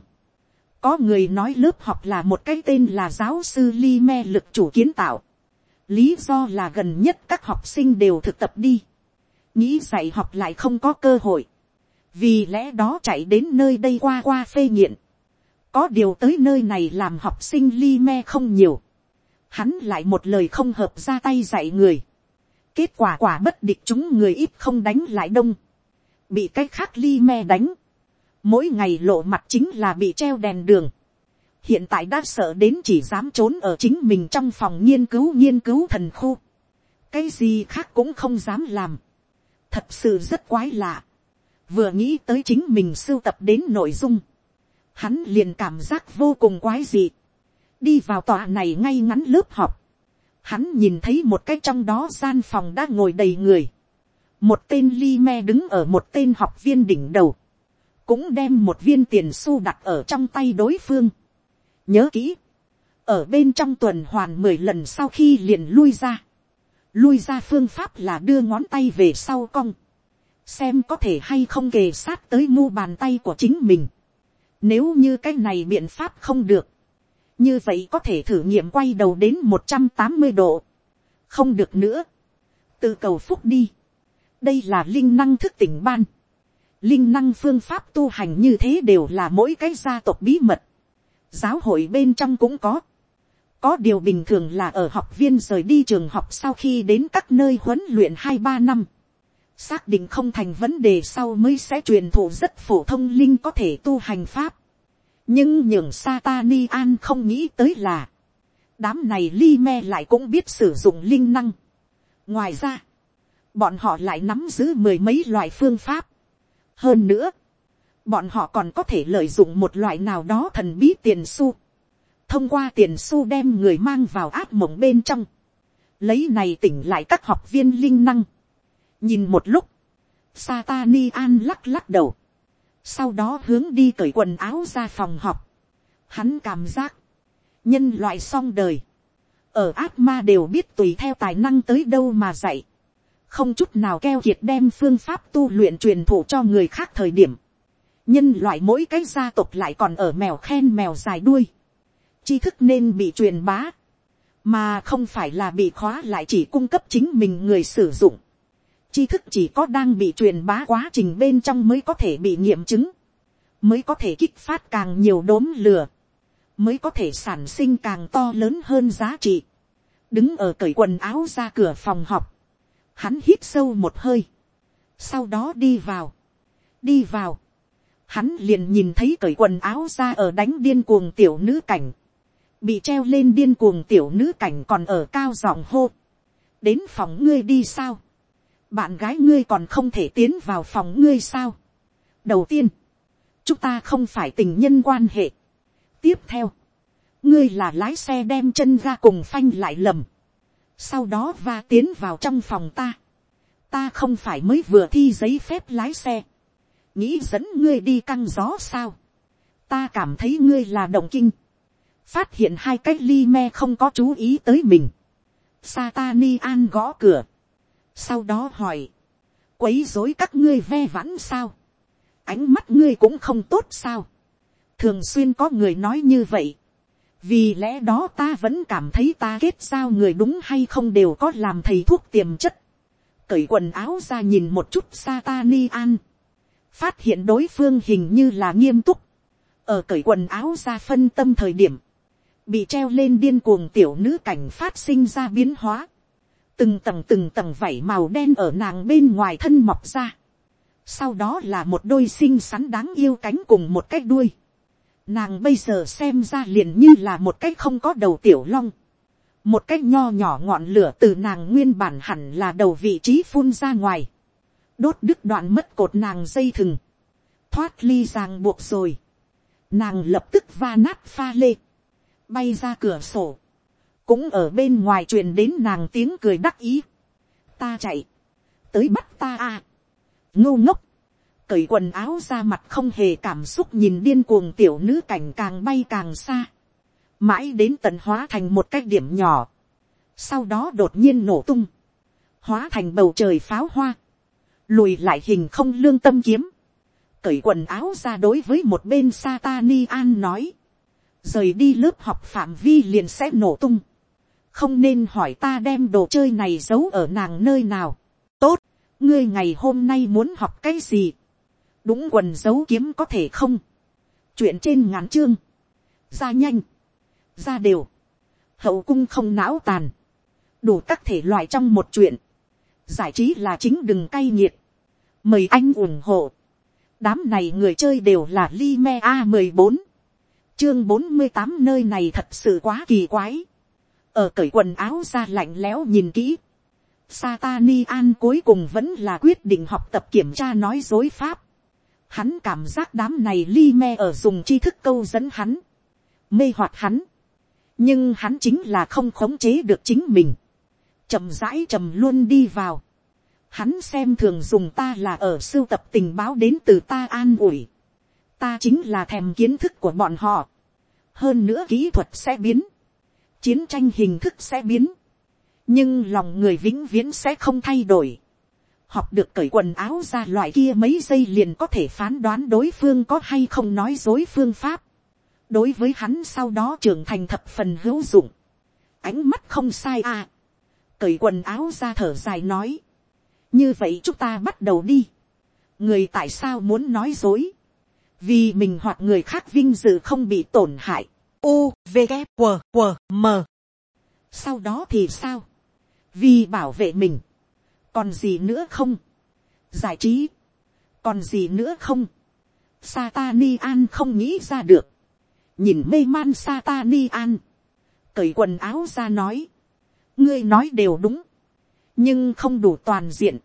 có người nói lớp học là một cái tên là giáo sư li me lực chủ kiến tạo. lý do là gần nhất các học sinh đều thực tập đi. nghĩ dạy học lại không có cơ hội. vì lẽ đó chạy đến nơi đây qua qua phê nghiện. có điều tới nơi này làm học sinh li me không nhiều. hắn lại một lời không hợp ra tay dạy người Kết quả quả bất địch chúng người ít không đánh lại đông. Bị cái khác ly me đánh. Mỗi ngày lộ mặt chính là bị treo đèn đường. Hiện tại đã sợ đến chỉ dám trốn ở chính mình trong phòng nghiên cứu nghiên cứu thần khu. Cái gì khác cũng không dám làm. Thật sự rất quái lạ. Vừa nghĩ tới chính mình sưu tập đến nội dung. Hắn liền cảm giác vô cùng quái dị. Đi vào tòa này ngay ngắn lớp học hắn nhìn thấy một cái trong đó gian phòng đã ngồi đầy người, một tên li me đứng ở một tên học viên đỉnh đầu, cũng đem một viên tiền xu đặt ở trong tay đối phương. nhớ kỹ, ở bên trong tuần hoàn mười lần sau khi liền lui ra, lui ra phương pháp là đưa ngón tay về sau cong, xem có thể hay không kề sát tới mu bàn tay của chính mình. Nếu như cái này biện pháp không được, như vậy có thể thử nghiệm quay đầu đến một trăm tám mươi độ. không được nữa. từ cầu phúc đi. đây là linh năng thức tỉnh ban. linh năng phương pháp tu hành như thế đều là mỗi cái gia tộc bí mật, giáo hội bên trong cũng có, có điều bình thường là ở học viên rời đi trường học sau khi đến các nơi huấn luyện hai ba năm, xác định không thành vấn đề sau mới sẽ truyền thụ rất phổ thông linh có thể tu hành pháp nhưng nhường Satani an không nghĩ tới là, đám này li me lại cũng biết sử dụng linh năng. ngoài ra, bọn họ lại nắm giữ mười mấy loại phương pháp. hơn nữa, bọn họ còn có thể lợi dụng một loại nào đó thần bí tiền su. thông qua tiền su đem người mang vào áp mộng bên trong. lấy này tỉnh lại các học viên linh năng. nhìn một lúc, Satani an lắc lắc đầu sau đó hướng đi cởi quần áo ra phòng học. hắn cảm giác, nhân loại song đời, ở ác ma đều biết tùy theo tài năng tới đâu mà dạy, không chút nào keo kiệt đem phương pháp tu luyện truyền thụ cho người khác thời điểm, nhân loại mỗi cái gia tộc lại còn ở mèo khen mèo dài đuôi, tri thức nên bị truyền bá, mà không phải là bị khóa lại chỉ cung cấp chính mình người sử dụng, tri thức chỉ có đang bị truyền bá quá trình bên trong mới có thể bị nghiệm chứng, mới có thể kích phát càng nhiều đốm lừa, mới có thể sản sinh càng to lớn hơn giá trị. đứng ở cởi quần áo ra cửa phòng học, hắn hít sâu một hơi, sau đó đi vào, đi vào, hắn liền nhìn thấy cởi quần áo ra ở đánh điên cuồng tiểu nữ cảnh, bị treo lên điên cuồng tiểu nữ cảnh còn ở cao giọng hô, đến phòng ngươi đi sao, bạn gái ngươi còn không thể tiến vào phòng ngươi sao. đầu tiên, chúng ta không phải tình nhân quan hệ. tiếp theo, ngươi là lái xe đem chân ra cùng phanh lại lầm, sau đó va tiến vào trong phòng ta, ta không phải mới vừa thi giấy phép lái xe, nghĩ dẫn ngươi đi căng gió sao, ta cảm thấy ngươi là động kinh, phát hiện hai cái ly me không có chú ý tới mình, Satani an gõ cửa, sau đó hỏi, quấy dối các ngươi ve vãn sao, ánh mắt ngươi cũng không tốt sao, thường xuyên có người nói như vậy, vì lẽ đó ta vẫn cảm thấy ta kết giao người đúng hay không đều có làm thầy thuốc tiềm chất, cởi quần áo ra nhìn một chút Satani an, phát hiện đối phương hình như là nghiêm túc, ở cởi quần áo ra phân tâm thời điểm, bị treo lên điên cuồng tiểu nữ cảnh phát sinh ra biến hóa, từng tầng từng tầng vảy màu đen ở nàng bên ngoài thân mọc ra, sau đó là một đôi xinh xắn đáng yêu cánh cùng một cái đuôi, nàng bây giờ xem ra liền như là một cái không có đầu tiểu long, một cái nho nhỏ ngọn lửa từ nàng nguyên bản hẳn là đầu vị trí phun ra ngoài, đốt đứt đoạn mất cột nàng dây thừng, thoát ly ràng buộc rồi, nàng lập tức va nát pha lê, bay ra cửa sổ, cũng ở bên ngoài truyền đến nàng tiếng cười đắc ý. ta chạy, tới bắt ta à. ngô ngốc, cởi quần áo ra mặt không hề cảm xúc nhìn điên cuồng tiểu nữ cảnh càng bay càng xa, mãi đến tận hóa thành một cái điểm nhỏ, sau đó đột nhiên nổ tung, hóa thành bầu trời pháo hoa, lùi lại hình không lương tâm kiếm, cởi quần áo ra đối với một bên Satani an nói, rời đi lớp học phạm vi liền sẽ nổ tung, không nên hỏi ta đem đồ chơi này giấu ở nàng nơi nào. tốt, ngươi ngày hôm nay muốn học cái gì. đúng quần giấu kiếm có thể không. chuyện trên ngắn chương. ra nhanh. ra đều. hậu cung không não tàn. đủ các thể loại trong một chuyện. giải trí là chính đừng cay nghiệt. mời anh ủng hộ. đám này người chơi đều là Lime a mười bốn chương bốn mươi tám nơi này thật sự quá kỳ quái ở cởi quần áo ra lạnh lẽo nhìn kỹ, Satani an cuối cùng vẫn là quyết định học tập kiểm tra nói dối pháp. Hắn cảm giác đám này li me ở dùng tri thức câu dẫn hắn, mê hoặc hắn. nhưng hắn chính là không khống chế được chính mình. chậm rãi chậm luôn đi vào. hắn xem thường dùng ta là ở sưu tập tình báo đến từ ta an ủi. ta chính là thèm kiến thức của bọn họ. hơn nữa kỹ thuật sẽ biến chiến tranh hình thức sẽ biến, nhưng lòng người vĩnh viễn sẽ không thay đổi. học được cởi quần áo ra loại kia mấy giây liền có thể phán đoán đối phương có hay không nói dối phương pháp. đối với hắn sau đó trưởng thành thập phần hữu dụng. ánh mắt không sai à. cởi quần áo ra thở dài nói. như vậy chúng ta bắt đầu đi. người tại sao muốn nói dối, vì mình hoặc người khác vinh dự không bị tổn hại, u v g q q m. Sau đó thì sao, vì bảo vệ mình, còn gì nữa không, giải trí, còn gì nữa không, Satani an không nghĩ ra được, nhìn mê man Satani an, cởi quần áo ra nói, ngươi nói đều đúng, nhưng không đủ toàn diện,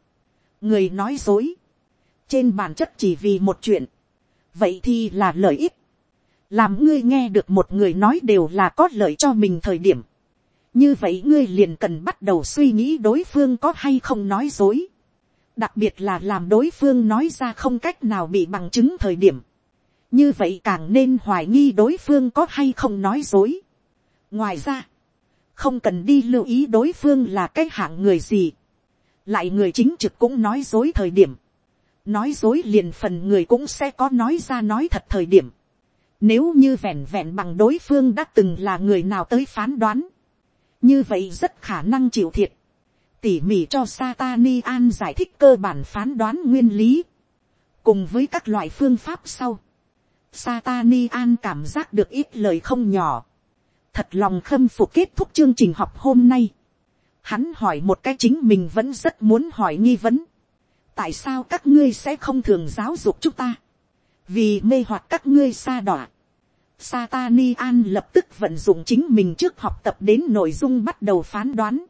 người nói dối, trên bản chất chỉ vì một chuyện, vậy thì là lợi ích, làm ngươi nghe được một người nói đều là có lợi cho mình thời điểm, như vậy ngươi liền cần bắt đầu suy nghĩ đối phương có hay không nói dối, đặc biệt là làm đối phương nói ra không cách nào bị bằng chứng thời điểm, như vậy càng nên hoài nghi đối phương có hay không nói dối. ngoài ra, không cần đi lưu ý đối phương là cái hạng người gì, lại người chính trực cũng nói dối thời điểm, nói dối liền phần người cũng sẽ có nói ra nói thật thời điểm, nếu như vẹn vẹn bằng đối phương đã từng là người nào tới phán đoán, như vậy rất khả năng chịu thiệt, tỉ mỉ cho Satani An giải thích cơ bản phán đoán nguyên lý, cùng với các loại phương pháp sau. Satani An cảm giác được ít lời không nhỏ, thật lòng khâm phục kết thúc chương trình học hôm nay. Hắn hỏi một cái chính mình vẫn rất muốn hỏi nghi vấn. tại sao các ngươi sẽ không thường giáo dục chúng ta, vì mê hoặc các ngươi xa đọa. Satani An lập tức vận dụng chính mình trước học tập đến nội dung bắt đầu phán đoán.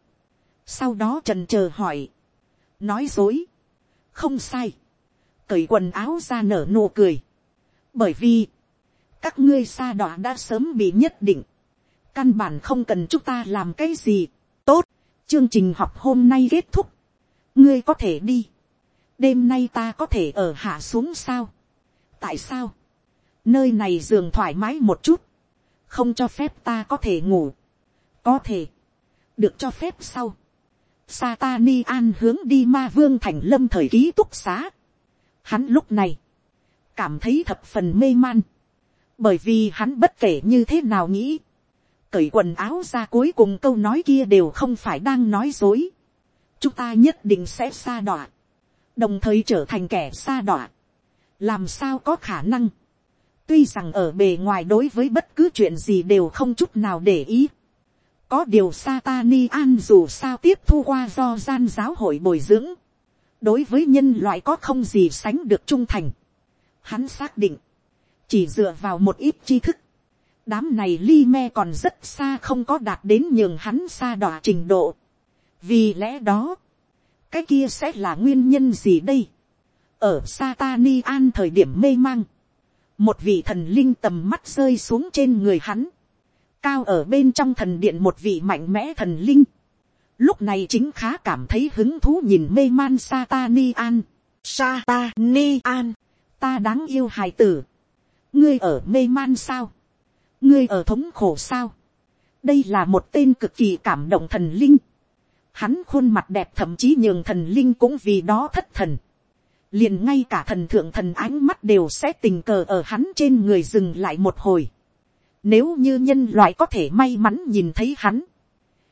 Sau đó trần chờ hỏi, nói dối, không sai, cởi quần áo ra nở nụ cười, bởi vì, các ngươi xa đọa đã sớm bị nhất định, căn bản không cần chúng ta làm cái gì, tốt, chương trình học hôm nay kết thúc, ngươi có thể đi, đêm nay ta có thể ở hạ xuống sao, tại sao, nơi này giường thoải mái một chút, không cho phép ta có thể ngủ, có thể, được cho phép sau, Satani an hướng đi ma vương thành lâm thời ký túc xá. Hắn lúc này, cảm thấy thập phần mê man. Bởi vì hắn bất kể như thế nào nghĩ. Cởi quần áo ra cuối cùng câu nói kia đều không phải đang nói dối. Chúng ta nhất định sẽ xa đọa. Đồng thời trở thành kẻ xa đọa. Làm sao có khả năng. Tuy rằng ở bề ngoài đối với bất cứ chuyện gì đều không chút nào để ý có điều Satani an dù sao tiếp thu qua do gian giáo hội bồi dưỡng. Đối với nhân loại có không gì sánh được trung thành. Hắn xác định. Chỉ dựa vào một ít tri thức. Đám này li me còn rất xa không có đạt đến nhường hắn xa đọa trình độ. Vì lẽ đó. Cái kia sẽ là nguyên nhân gì đây? Ở Satani an thời điểm mê mang. Một vị thần linh tầm mắt rơi xuống trên người hắn cao ở bên trong thần điện một vị mạnh mẽ thần linh. Lúc này chính khá cảm thấy hứng thú nhìn mê man Satani An. Satani An, ta đáng yêu hài tử. Ngươi ở mê man sao? Ngươi ở thống khổ sao? Đây là một tên cực kỳ cảm động thần linh. Hắn khuôn mặt đẹp thậm chí nhường thần linh cũng vì đó thất thần. Liền ngay cả thần thượng thần ánh mắt đều sẽ tình cờ ở hắn trên người dừng lại một hồi nếu như nhân loại có thể may mắn nhìn thấy hắn.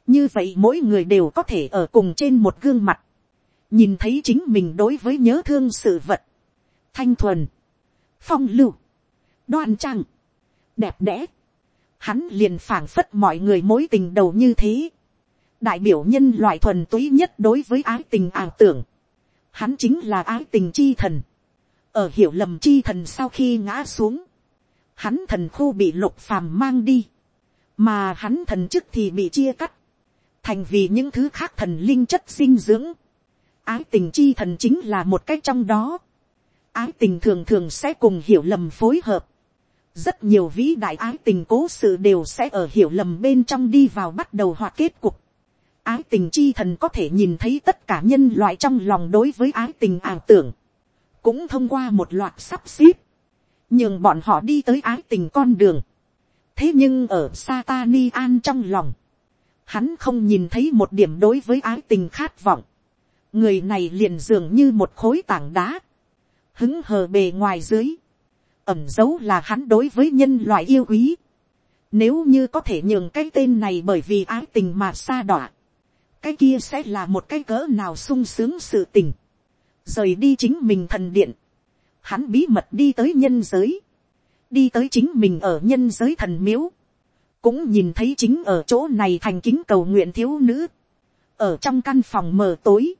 Như vậy mỗi người đều có thể ở cùng trên một gương mặt. Nhìn thấy chính mình đối với nhớ thương sự vật. Thanh thuần. Phong lưu. Đoan trang. Đẹp đẽ. Hắn liền phảng phất mọi người mối tình đầu như thế. Đại biểu nhân loại thuần túy nhất đối với ái tình ảo tưởng. Hắn chính là ái tình chi thần. Ở hiểu lầm chi thần sau khi ngã xuống hắn thần khu bị lục phàm mang đi, mà hắn thần chức thì bị chia cắt, thành vì những thứ khác thần linh chất dinh dưỡng. Ái tình chi thần chính là một cách trong đó. Ái tình thường thường sẽ cùng hiểu lầm phối hợp. Rất nhiều vĩ đại ái tình cố sự đều sẽ ở hiểu lầm bên trong đi vào bắt đầu hoạt kết cục. Ái tình chi thần có thể nhìn thấy tất cả nhân loại trong lòng đối với ái tình ảo tưởng. Cũng thông qua một loạt sắp xếp nhường bọn họ đi tới ái tình con đường. thế nhưng ở Satani an trong lòng, hắn không nhìn thấy một điểm đối với ái tình khát vọng. người này liền dường như một khối tảng đá, hứng hờ bề ngoài dưới, ẩm dấu là hắn đối với nhân loại yêu quý. Nếu như có thể nhường cái tên này bởi vì ái tình mà xa đọa, cái kia sẽ là một cái cỡ nào sung sướng sự tình. Rời đi chính mình thần điện, hắn bí mật đi tới nhân giới, đi tới chính mình ở nhân giới thần miếu, cũng nhìn thấy chính ở chỗ này thành kính cầu nguyện thiếu nữ, ở trong căn phòng mờ tối,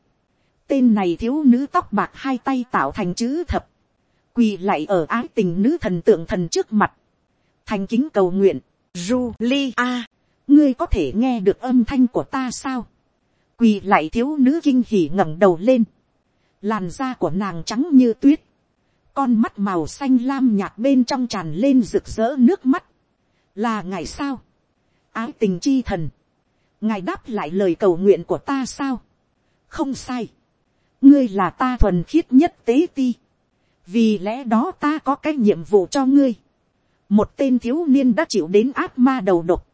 tên này thiếu nữ tóc bạc hai tay tạo thành chữ thập, quỳ lại ở ái tình nữ thần tượng thần trước mặt, thành kính cầu nguyện, Julia, ngươi có thể nghe được âm thanh của ta sao, quỳ lại thiếu nữ kinh hỉ ngẩng đầu lên, làn da của nàng trắng như tuyết, con mắt màu xanh lam nhạt bên trong tràn lên rực rỡ nước mắt, là ngài sao, ái tình chi thần, ngài đáp lại lời cầu nguyện của ta sao, không sai, ngươi là ta thuần khiết nhất tế ti, vì lẽ đó ta có cái nhiệm vụ cho ngươi, một tên thiếu niên đã chịu đến ác ma đầu độc,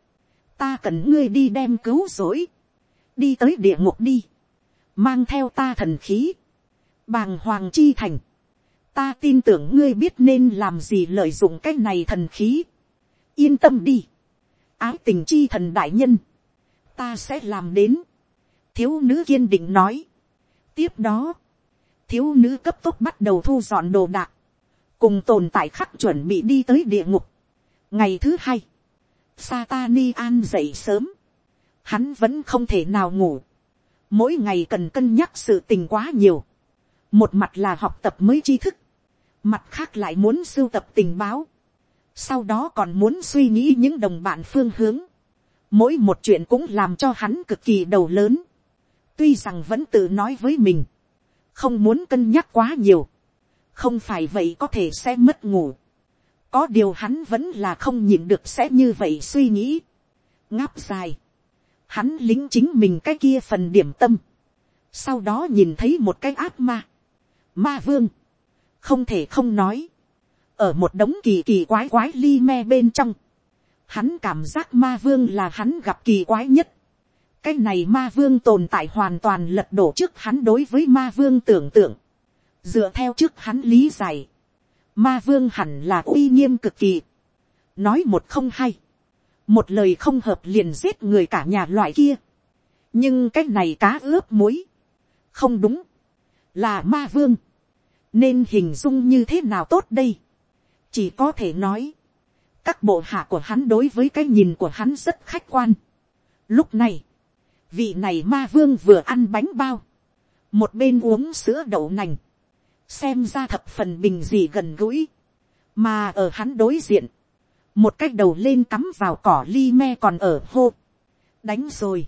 ta cần ngươi đi đem cứu rỗi, đi tới địa ngục đi, mang theo ta thần khí, bàng hoàng chi thành, ta tin tưởng ngươi biết nên làm gì lợi dụng cái này thần khí, yên tâm đi, ái tình chi thần đại nhân, ta sẽ làm đến, thiếu nữ kiên định nói, tiếp đó, thiếu nữ cấp tốc bắt đầu thu dọn đồ đạc, cùng tồn tại khắc chuẩn bị đi tới địa ngục. ngày thứ hai, Satani an dậy sớm, hắn vẫn không thể nào ngủ, mỗi ngày cần cân nhắc sự tình quá nhiều, một mặt là học tập mới tri thức, mặt khác lại muốn sưu tập tình báo, sau đó còn muốn suy nghĩ những đồng bạn phương hướng, mỗi một chuyện cũng làm cho hắn cực kỳ đầu lớn, tuy rằng vẫn tự nói với mình, không muốn cân nhắc quá nhiều, không phải vậy có thể sẽ mất ngủ, có điều hắn vẫn là không nhìn được sẽ như vậy suy nghĩ, ngáp dài, hắn lính chính mình cái kia phần điểm tâm, sau đó nhìn thấy một cái ác ma, ma vương, không thể không nói, ở một đống kỳ kỳ quái quái li me bên trong, hắn cảm giác ma vương là hắn gặp kỳ quái nhất, cái này ma vương tồn tại hoàn toàn lật đổ trước hắn đối với ma vương tưởng tượng, dựa theo trước hắn lý giải, ma vương hẳn là uy nghiêm cực kỳ, nói một không hay, một lời không hợp liền giết người cả nhà loại kia, nhưng cái này cá ướp muối, không đúng, là ma vương, nên hình dung như thế nào tốt đây, chỉ có thể nói, các bộ hạ của hắn đối với cái nhìn của hắn rất khách quan. Lúc này, vị này ma vương vừa ăn bánh bao, một bên uống sữa đậu nành, xem ra thập phần bình dị gần gũi, mà ở hắn đối diện, một cái đầu lên cắm vào cỏ ly me còn ở hô, đánh rồi,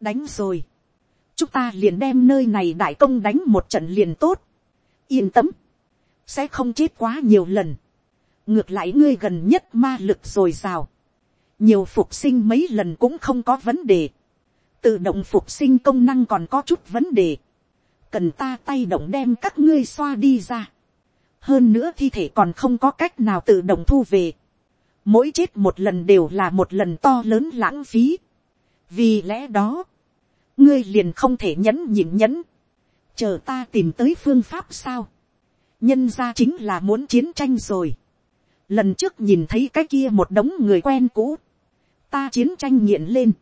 đánh rồi, chúng ta liền đem nơi này đại công đánh một trận liền tốt, yên tâm, sẽ không chết quá nhiều lần, ngược lại ngươi gần nhất ma lực rồi o nhiều phục sinh mấy lần cũng không có vấn đề, tự động phục sinh công năng còn có chút vấn đề, cần ta tay động đem các ngươi xoa đi ra, hơn nữa thi thể còn không có cách nào tự động thu về, mỗi chết một lần đều là một lần to lớn lãng phí, vì lẽ đó, ngươi liền không thể nhẫn nhịn nhẫn, chờ ta tìm tới phương pháp sao, nhân ra chính là muốn chiến tranh rồi, lần trước nhìn thấy cái kia một đống người quen cũ, ta chiến tranh nghiện lên,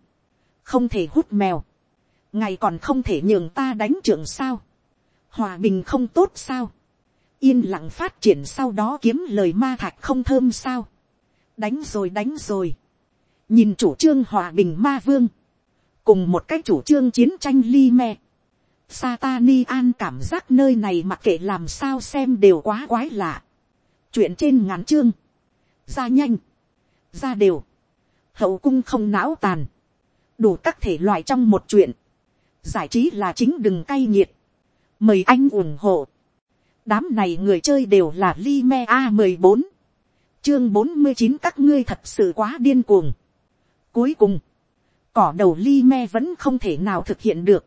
không thể hút mèo, ngày còn không thể nhường ta đánh trưởng sao, hòa bình không tốt sao, yên lặng phát triển sau đó kiếm lời ma thạch không thơm sao, đánh rồi đánh rồi, nhìn chủ trương hòa bình ma vương, cùng một cái chủ trương chiến tranh li me, Satani an cảm giác nơi này mặc kệ làm sao xem đều quá quái lạ. Chuyện trên ngắn chương. Ra nhanh. Ra đều. Hậu cung không não tàn. Đủ các thể loại trong một chuyện. Giải trí là chính đừng cay nghiệt. Mời anh ủng hộ. Đám này người chơi đều là li me A14. Chương 49 các ngươi thật sự quá điên cuồng. Cuối cùng. Cỏ đầu Lime vẫn không thể nào thực hiện được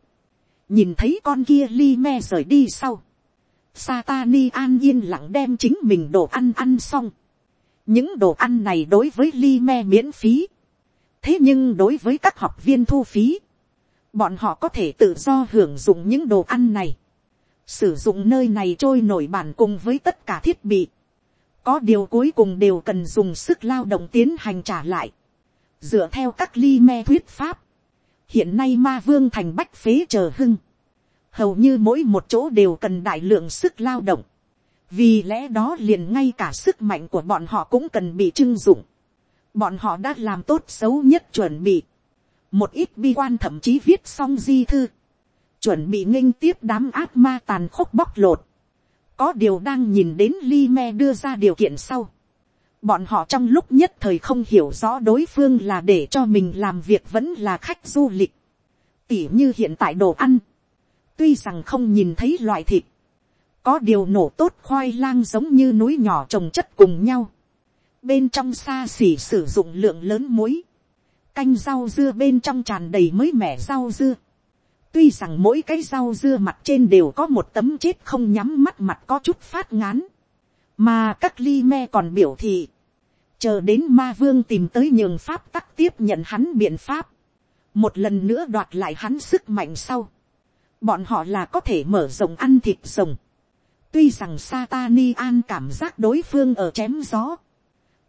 nhìn thấy con kia li me rời đi sau, Satani an yên lặng đem chính mình đồ ăn ăn xong. những đồ ăn này đối với li me miễn phí, thế nhưng đối với các học viên thu phí, bọn họ có thể tự do hưởng dụng những đồ ăn này, sử dụng nơi này trôi nổi bản cùng với tất cả thiết bị, có điều cuối cùng đều cần dùng sức lao động tiến hành trả lại, dựa theo các ly me thuyết pháp, hiện nay ma vương thành bách phế chờ hưng, hầu như mỗi một chỗ đều cần đại lượng sức lao động, vì lẽ đó liền ngay cả sức mạnh của bọn họ cũng cần bị trưng dụng. bọn họ đã làm tốt xấu nhất chuẩn bị. một ít bi quan thậm chí viết xong di thư. chuẩn bị nghinh tiếp đám ác ma tàn khốc bóc lột có điều đang nhìn đến li me đưa ra điều kiện sau. bọn họ trong lúc nhất thời không hiểu rõ đối phương là để cho mình làm việc vẫn là khách du lịch. tỉ như hiện tại đồ ăn. tuy rằng không nhìn thấy loại thịt có điều nổ tốt khoai lang giống như núi nhỏ trồng chất cùng nhau, bên trong xa xỉ sử dụng lượng lớn muối, canh rau dưa bên trong tràn đầy mới mẻ rau dưa, tuy rằng mỗi cái rau dưa mặt trên đều có một tấm chết không nhắm mắt mặt có chút phát ngán, mà các ly me còn biểu thị, chờ đến ma vương tìm tới nhường pháp tắc tiếp nhận hắn biện pháp, một lần nữa đoạt lại hắn sức mạnh sau, bọn họ là có thể mở rộng ăn thịt rồng, Tuy rằng Satani an cảm giác đối phương ở chém gió.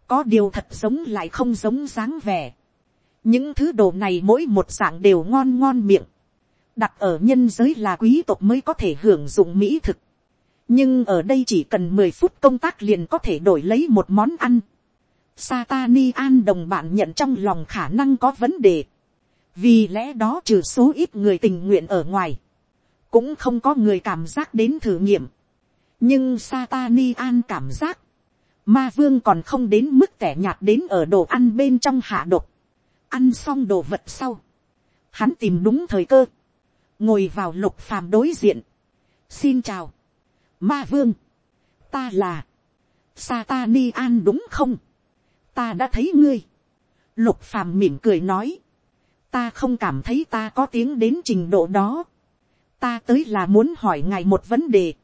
Có điều thật giống lại không giống dáng vẻ. Những thứ đồ này mỗi một dạng đều ngon ngon miệng. Đặt ở nhân giới là quý tộc mới có thể hưởng dụng mỹ thực. Nhưng ở đây chỉ cần mười phút công tác liền có thể đổi lấy một món ăn. Satani an đồng bạn nhận trong lòng khả năng có vấn đề. Vì lẽ đó trừ số ít người tình nguyện ở ngoài. Cũng không có người cảm giác đến thử nghiệm nhưng Satani an cảm giác, ma vương còn không đến mức tẻ nhạt đến ở đồ ăn bên trong hạ độc, ăn xong đồ vật sau, hắn tìm đúng thời cơ, ngồi vào lục phàm đối diện, xin chào, ma vương, ta là, Satani an đúng không, ta đã thấy ngươi, lục phàm mỉm cười nói, ta không cảm thấy ta có tiếng đến trình độ đó, ta tới là muốn hỏi ngài một vấn đề,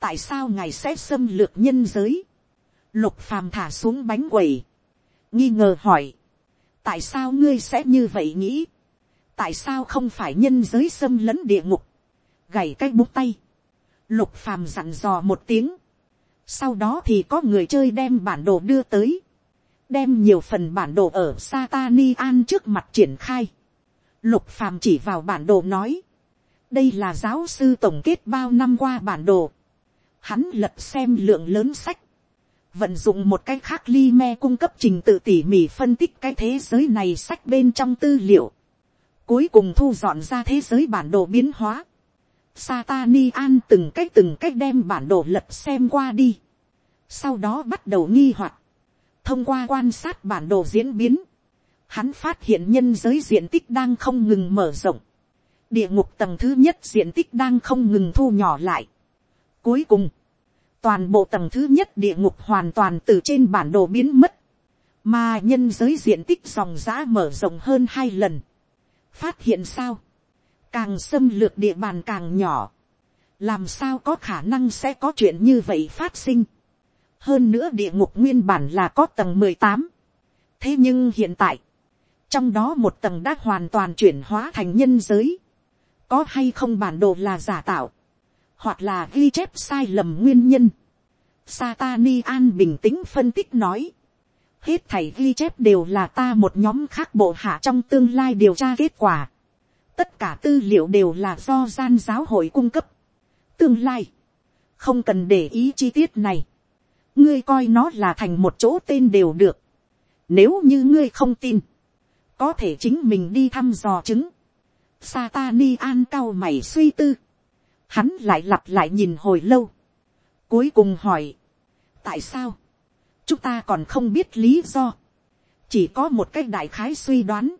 tại sao ngài sẽ xâm lược nhân giới, lục phàm thả xuống bánh quẩy, nghi ngờ hỏi, tại sao ngươi sẽ như vậy nghĩ, tại sao không phải nhân giới xâm lấn địa ngục, gảy cái bút tay, lục phàm dặn dò một tiếng, sau đó thì có người chơi đem bản đồ đưa tới, đem nhiều phần bản đồ ở Satani An trước mặt triển khai. Lục phàm chỉ vào bản đồ nói, đây là giáo sư tổng kết bao năm qua bản đồ, hắn lật xem lượng lớn sách, vận dụng một cái khác ly me cung cấp trình tự tỉ mỉ phân tích cái thế giới này sách bên trong tư liệu, cuối cùng thu dọn ra thế giới bản đồ biến hóa. Satani an từng cách từng cách đem bản đồ lật xem qua đi, sau đó bắt đầu nghi hoặc, thông qua quan sát bản đồ diễn biến, hắn phát hiện nhân giới diện tích đang không ngừng mở rộng, địa ngục tầng thứ nhất diện tích đang không ngừng thu nhỏ lại. Cuối cùng, toàn bộ tầng thứ nhất địa ngục hoàn toàn từ trên bản đồ biến mất, mà nhân giới diện tích dòng giã mở rộng hơn hai lần phát hiện sao, càng xâm lược địa bàn càng nhỏ, làm sao có khả năng sẽ có chuyện như vậy phát sinh. hơn nữa địa ngục nguyên bản là có tầng mười tám, thế nhưng hiện tại, trong đó một tầng đã hoàn toàn chuyển hóa thành nhân giới, có hay không bản đồ là giả tạo, hoặc là ghi chép sai lầm nguyên nhân. Satani an bình tĩnh phân tích nói, hết thảy ghi chép đều là ta một nhóm khác bộ hạ trong tương lai điều tra kết quả. tất cả tư liệu đều là do gian giáo hội cung cấp. tương lai, không cần để ý chi tiết này. ngươi coi nó là thành một chỗ tên đều được. nếu như ngươi không tin, có thể chính mình đi thăm dò chứng. Satani an cao mày suy tư hắn lại lặp lại nhìn hồi lâu, cuối cùng hỏi, tại sao, chúng ta còn không biết lý do, chỉ có một cách đại khái suy đoán,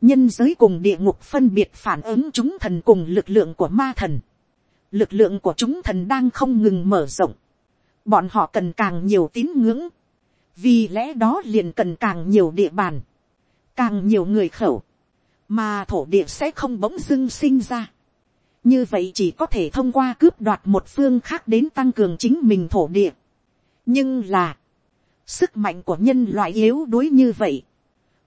nhân giới cùng địa ngục phân biệt phản ứng chúng thần cùng lực lượng của ma thần, lực lượng của chúng thần đang không ngừng mở rộng, bọn họ cần càng nhiều tín ngưỡng, vì lẽ đó liền cần càng nhiều địa bàn, càng nhiều người khẩu, mà thổ địa sẽ không bỗng dưng sinh ra. Như vậy chỉ có thể thông qua cướp đoạt một phương khác đến tăng cường chính mình thổ địa. nhưng là, sức mạnh của nhân loại yếu đuối như vậy,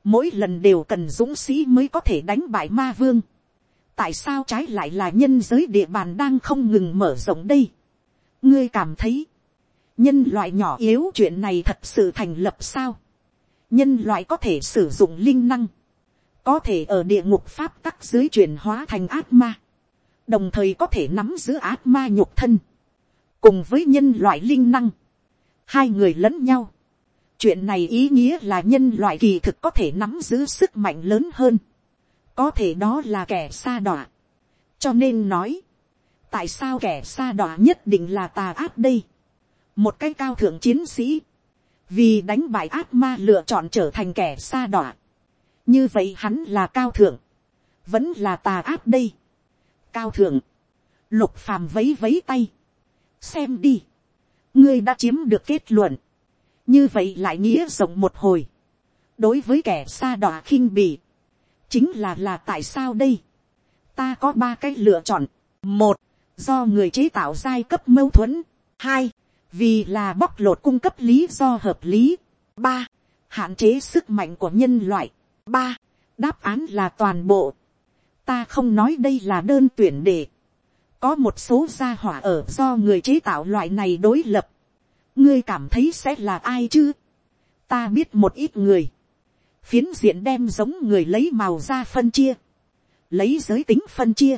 mỗi lần đều cần dũng sĩ mới có thể đánh bại ma vương. tại sao trái lại là nhân giới địa bàn đang không ngừng mở rộng đây. ngươi cảm thấy, nhân loại nhỏ yếu chuyện này thật sự thành lập sao. nhân loại có thể sử dụng linh năng, có thể ở địa ngục pháp tắc dưới chuyển hóa thành ác ma đồng thời có thể nắm giữ ác ma nhục thân, cùng với nhân loại linh năng, hai người lẫn nhau chuyện này ý nghĩa là nhân loại kỳ thực có thể nắm giữ sức mạnh lớn hơn, có thể đó là kẻ xa đọa. cho nên nói, tại sao kẻ xa đọa nhất định là tà ác đây. một cái cao thượng chiến sĩ, vì đánh bại ác ma lựa chọn trở thành kẻ xa đọa. như vậy hắn là cao thượng, vẫn là tà ác đây. cao thượng, lục phàm vấy vấy tay, xem đi, ngươi đã chiếm được kết luận, như vậy lại nghĩa rộng một hồi, đối với kẻ xa đỏ khinh bỉ, chính là là tại sao đây, ta có ba cái lựa chọn, một, do người chế tạo giai cấp mâu thuẫn, hai, vì là bóc lột cung cấp lý do hợp lý, ba, hạn chế sức mạnh của nhân loại, ba, đáp án là toàn bộ, ta không nói đây là đơn tuyển đề, có một số gia hỏa ở do người chế tạo loại này đối lập, ngươi cảm thấy sẽ là ai chứ, ta biết một ít người, phiến diện đem giống người lấy màu ra phân chia, lấy giới tính phân chia,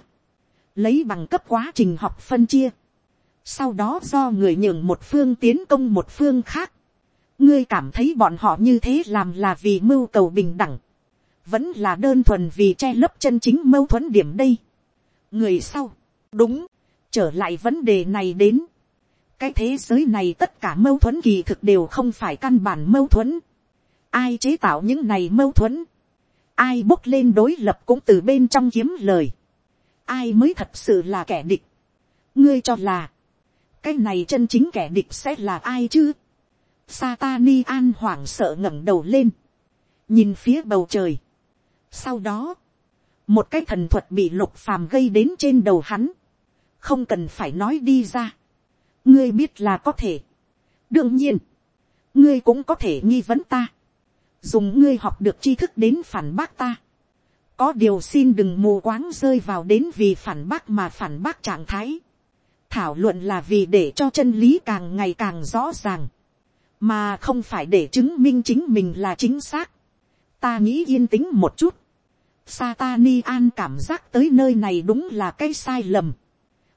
lấy bằng cấp quá trình học phân chia, sau đó do người nhường một phương tiến công một phương khác, ngươi cảm thấy bọn họ như thế làm là vì mưu cầu bình đẳng, vẫn là đơn thuần vì che lấp chân chính mâu thuẫn điểm đây. người sau, đúng, trở lại vấn đề này đến, cái thế giới này tất cả mâu thuẫn kỳ thực đều không phải căn bản mâu thuẫn, ai chế tạo những này mâu thuẫn, ai bốc lên đối lập cũng từ bên trong kiếm lời, ai mới thật sự là kẻ địch, ngươi cho là, cái này chân chính kẻ địch sẽ là ai chứ, Satani an hoảng sợ ngẩng đầu lên, nhìn phía bầu trời, sau đó, một cái thần thuật bị lục phàm gây đến trên đầu hắn, không cần phải nói đi ra, ngươi biết là có thể, đương nhiên, ngươi cũng có thể nghi vấn ta, dùng ngươi học được tri thức đến phản bác ta, có điều xin đừng mù quáng rơi vào đến vì phản bác mà phản bác trạng thái, thảo luận là vì để cho chân lý càng ngày càng rõ ràng, mà không phải để chứng minh chính mình là chính xác. ta nghĩ yên tĩnh một chút. Satani an cảm giác tới nơi này đúng là cái sai lầm.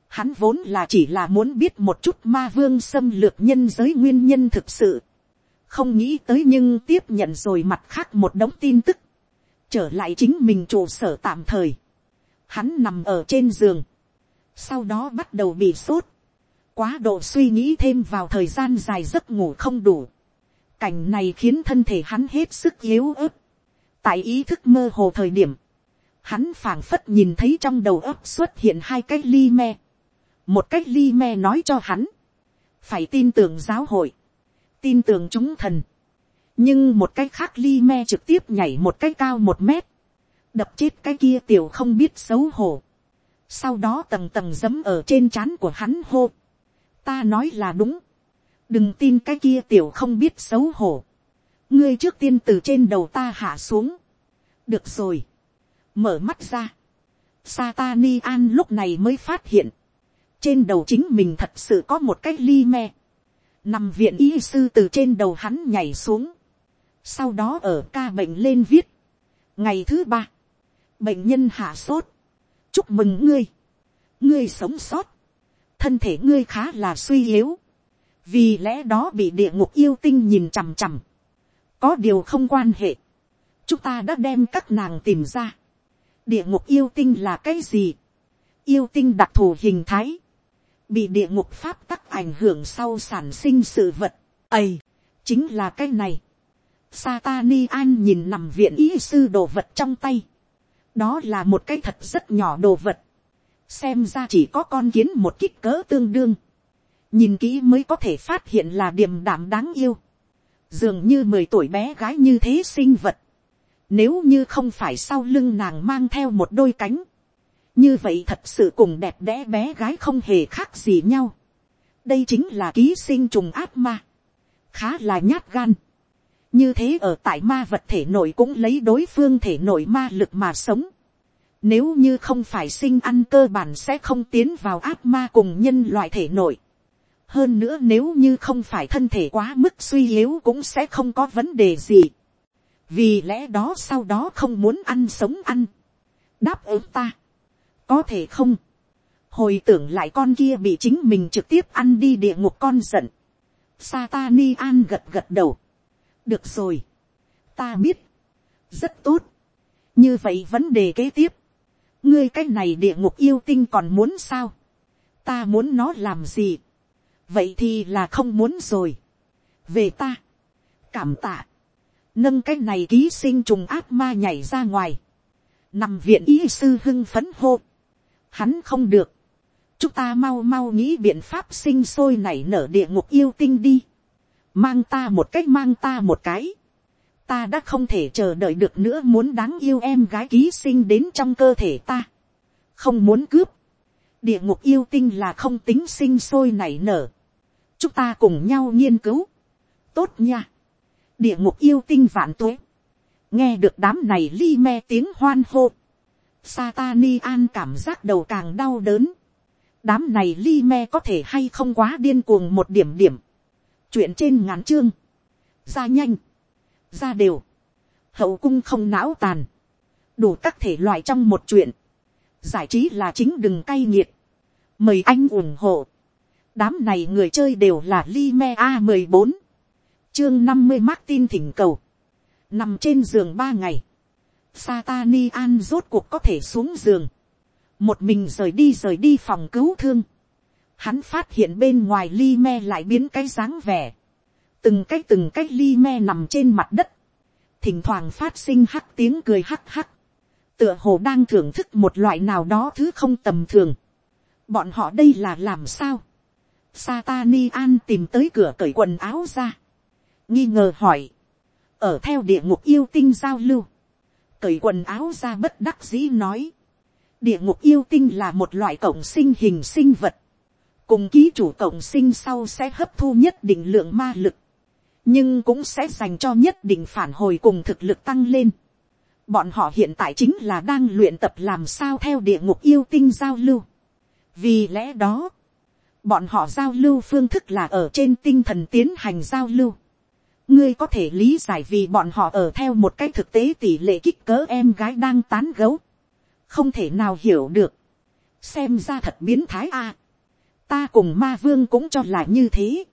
Hắn vốn là chỉ là muốn biết một chút ma vương xâm lược nhân giới nguyên nhân thực sự. Không nghĩ tới nhưng tiếp nhận rồi mặt khác một đống tin tức. Trở lại chính mình trụ sở tạm thời. Hắn nằm ở trên giường. Sau đó bắt đầu bị sốt. Quá độ suy nghĩ thêm vào thời gian dài giấc ngủ không đủ. Cảnh này khiến thân thể hắn hết sức yếu ớt. Tại ý thức mơ hồ thời điểm. Hắn phảng phất nhìn thấy trong đầu ấp xuất hiện hai cái ly me một cách ly me nói cho hắn, phải tin tưởng giáo hội, tin tưởng chúng thần, nhưng một cái khác ly me trực tiếp nhảy một cái cao một mét, đập chết cái kia tiểu không biết xấu hổ, sau đó tầng tầng dấm ở trên trán của hắn hô, ta nói là đúng, đừng tin cái kia tiểu không biết xấu hổ, ngươi trước tiên từ trên đầu ta hạ xuống, được rồi, mở mắt ra, Satani an lúc này mới phát hiện, trên đầu chính mình thật sự có một cái ly me, nằm viện y sư từ trên đầu hắn nhảy xuống, sau đó ở ca bệnh lên viết, ngày thứ ba, bệnh nhân hạ sốt, chúc mừng ngươi, ngươi sống sót, thân thể ngươi khá là suy yếu, vì lẽ đó bị địa ngục yêu tinh nhìn chằm chằm, có điều không quan hệ, chúng ta đã đem các nàng tìm ra, địa ngục yêu tinh là cái gì, yêu tinh đặc thù hình thái, bị địa ngục pháp tắc ảnh hưởng sau sản sinh sự vật, ầy, chính là cái này. Satani an nhìn nằm viện ý sư đồ vật trong tay, đó là một cái thật rất nhỏ đồ vật, xem ra chỉ có con kiến một kích cỡ tương đương, nhìn kỹ mới có thể phát hiện là điềm đảm đáng yêu, dường như mười tuổi bé gái như thế sinh vật, nếu như không phải sau lưng nàng mang theo một đôi cánh, như vậy thật sự cùng đẹp đẽ bé gái không hề khác gì nhau. đây chính là ký sinh trùng áp ma, khá là nhát gan. như thế ở tại ma vật thể nội cũng lấy đối phương thể nội ma lực mà sống. nếu như không phải sinh ăn cơ bản sẽ không tiến vào áp ma cùng nhân loại thể nội. hơn nữa nếu như không phải thân thể quá mức suy yếu cũng sẽ không có vấn đề gì. vì lẽ đó sau đó không muốn ăn sống ăn. đáp ứng ta có thể không, hồi tưởng lại con kia bị chính mình trực tiếp ăn đi địa ngục con giận. Satani an gật gật đầu. được rồi, ta biết, rất tốt. như vậy vấn đề kế tiếp, ngươi cái này địa ngục yêu tinh còn muốn sao, ta muốn nó làm gì, vậy thì là không muốn rồi. về ta, cảm tạ, nâng cái này ký sinh trùng ác ma nhảy ra ngoài, nằm viện y sư hưng phấn hô, hắn không được, chúng ta mau mau nghĩ biện pháp sinh sôi nảy nở địa ngục yêu tinh đi, mang ta một cách mang ta một cái, ta đã không thể chờ đợi được nữa muốn đáng yêu em gái ký sinh đến trong cơ thể ta, không muốn cướp, địa ngục yêu tinh là không tính sinh sôi nảy nở, chúng ta cùng nhau nghiên cứu, tốt nha, địa ngục yêu tinh vạn tuế, nghe được đám này li me tiếng hoan hô, Satani an cảm giác đầu càng đau đớn, đám này li me có thể hay không quá điên cuồng một điểm điểm, chuyện trên ngắn chương, ra nhanh, ra đều, hậu cung không não tàn, đủ các thể loại trong một chuyện, giải trí là chính đừng cay nghiệt, mời anh ủng hộ, đám này người chơi đều là li me a mười bốn, chương năm mươi Martin thỉnh cầu, nằm trên giường ba ngày, Satani an rốt cuộc có thể xuống giường, một mình rời đi rời đi phòng cứu thương, hắn phát hiện bên ngoài ly me lại biến cái dáng vẻ, từng cái từng cái ly me nằm trên mặt đất, thỉnh thoảng phát sinh hắc tiếng cười hắc hắc, tựa hồ đang thưởng thức một loại nào đó thứ không tầm thường. bọn họ đây là làm sao. Satani an tìm tới cửa cởi quần áo ra, nghi ngờ hỏi, ở theo địa ngục yêu tinh giao lưu, cởi quần áo ra bất đắc dĩ nói, địa ngục yêu tinh là một loại cộng sinh hình sinh vật, cùng ký chủ cộng sinh sau sẽ hấp thu nhất định lượng ma lực, nhưng cũng sẽ dành cho nhất định phản hồi cùng thực lực tăng lên. Bọn họ hiện tại chính là đang luyện tập làm sao theo địa ngục yêu tinh giao lưu. Vì lẽ đó, bọn họ giao lưu phương thức là ở trên tinh thần tiến hành giao lưu. Ngươi có thể lý giải vì bọn họ ở theo một cách thực tế tỷ lệ kích cỡ em gái đang tán gấu. Không thể nào hiểu được. Xem ra thật biến thái a. Ta cùng ma vương cũng cho là như thế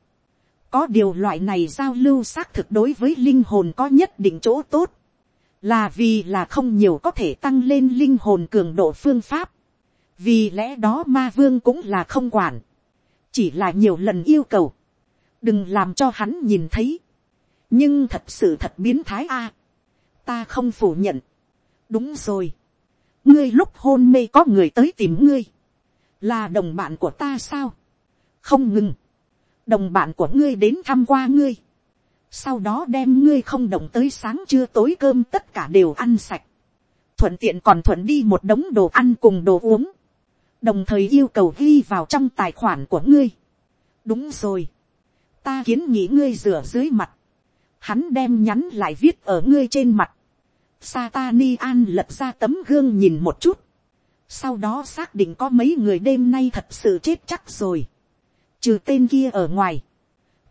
có điều loại này giao lưu xác thực đối với linh hồn có nhất định chỗ tốt, là vì là không nhiều có thể tăng lên linh hồn cường độ phương pháp, vì lẽ đó ma vương cũng là không quản, chỉ là nhiều lần yêu cầu, đừng làm cho hắn nhìn thấy, nhưng thật sự thật biến thái a, ta không phủ nhận, đúng rồi, ngươi lúc hôn mê có người tới tìm ngươi, là đồng bạn của ta sao, không ngừng, đồng bạn của ngươi đến thăm qua ngươi, sau đó đem ngươi không động tới sáng trưa tối cơm tất cả đều ăn sạch, thuận tiện còn thuận đi một đống đồ ăn cùng đồ uống, đồng thời yêu cầu ghi vào trong tài khoản của ngươi. đúng rồi, ta kiến nghĩ ngươi rửa dưới mặt, hắn đem nhắn lại viết ở ngươi trên mặt, Satani an lật ra tấm gương nhìn một chút, sau đó xác định có mấy người đêm nay thật sự chết chắc rồi. Trừ tên kia ở ngoài,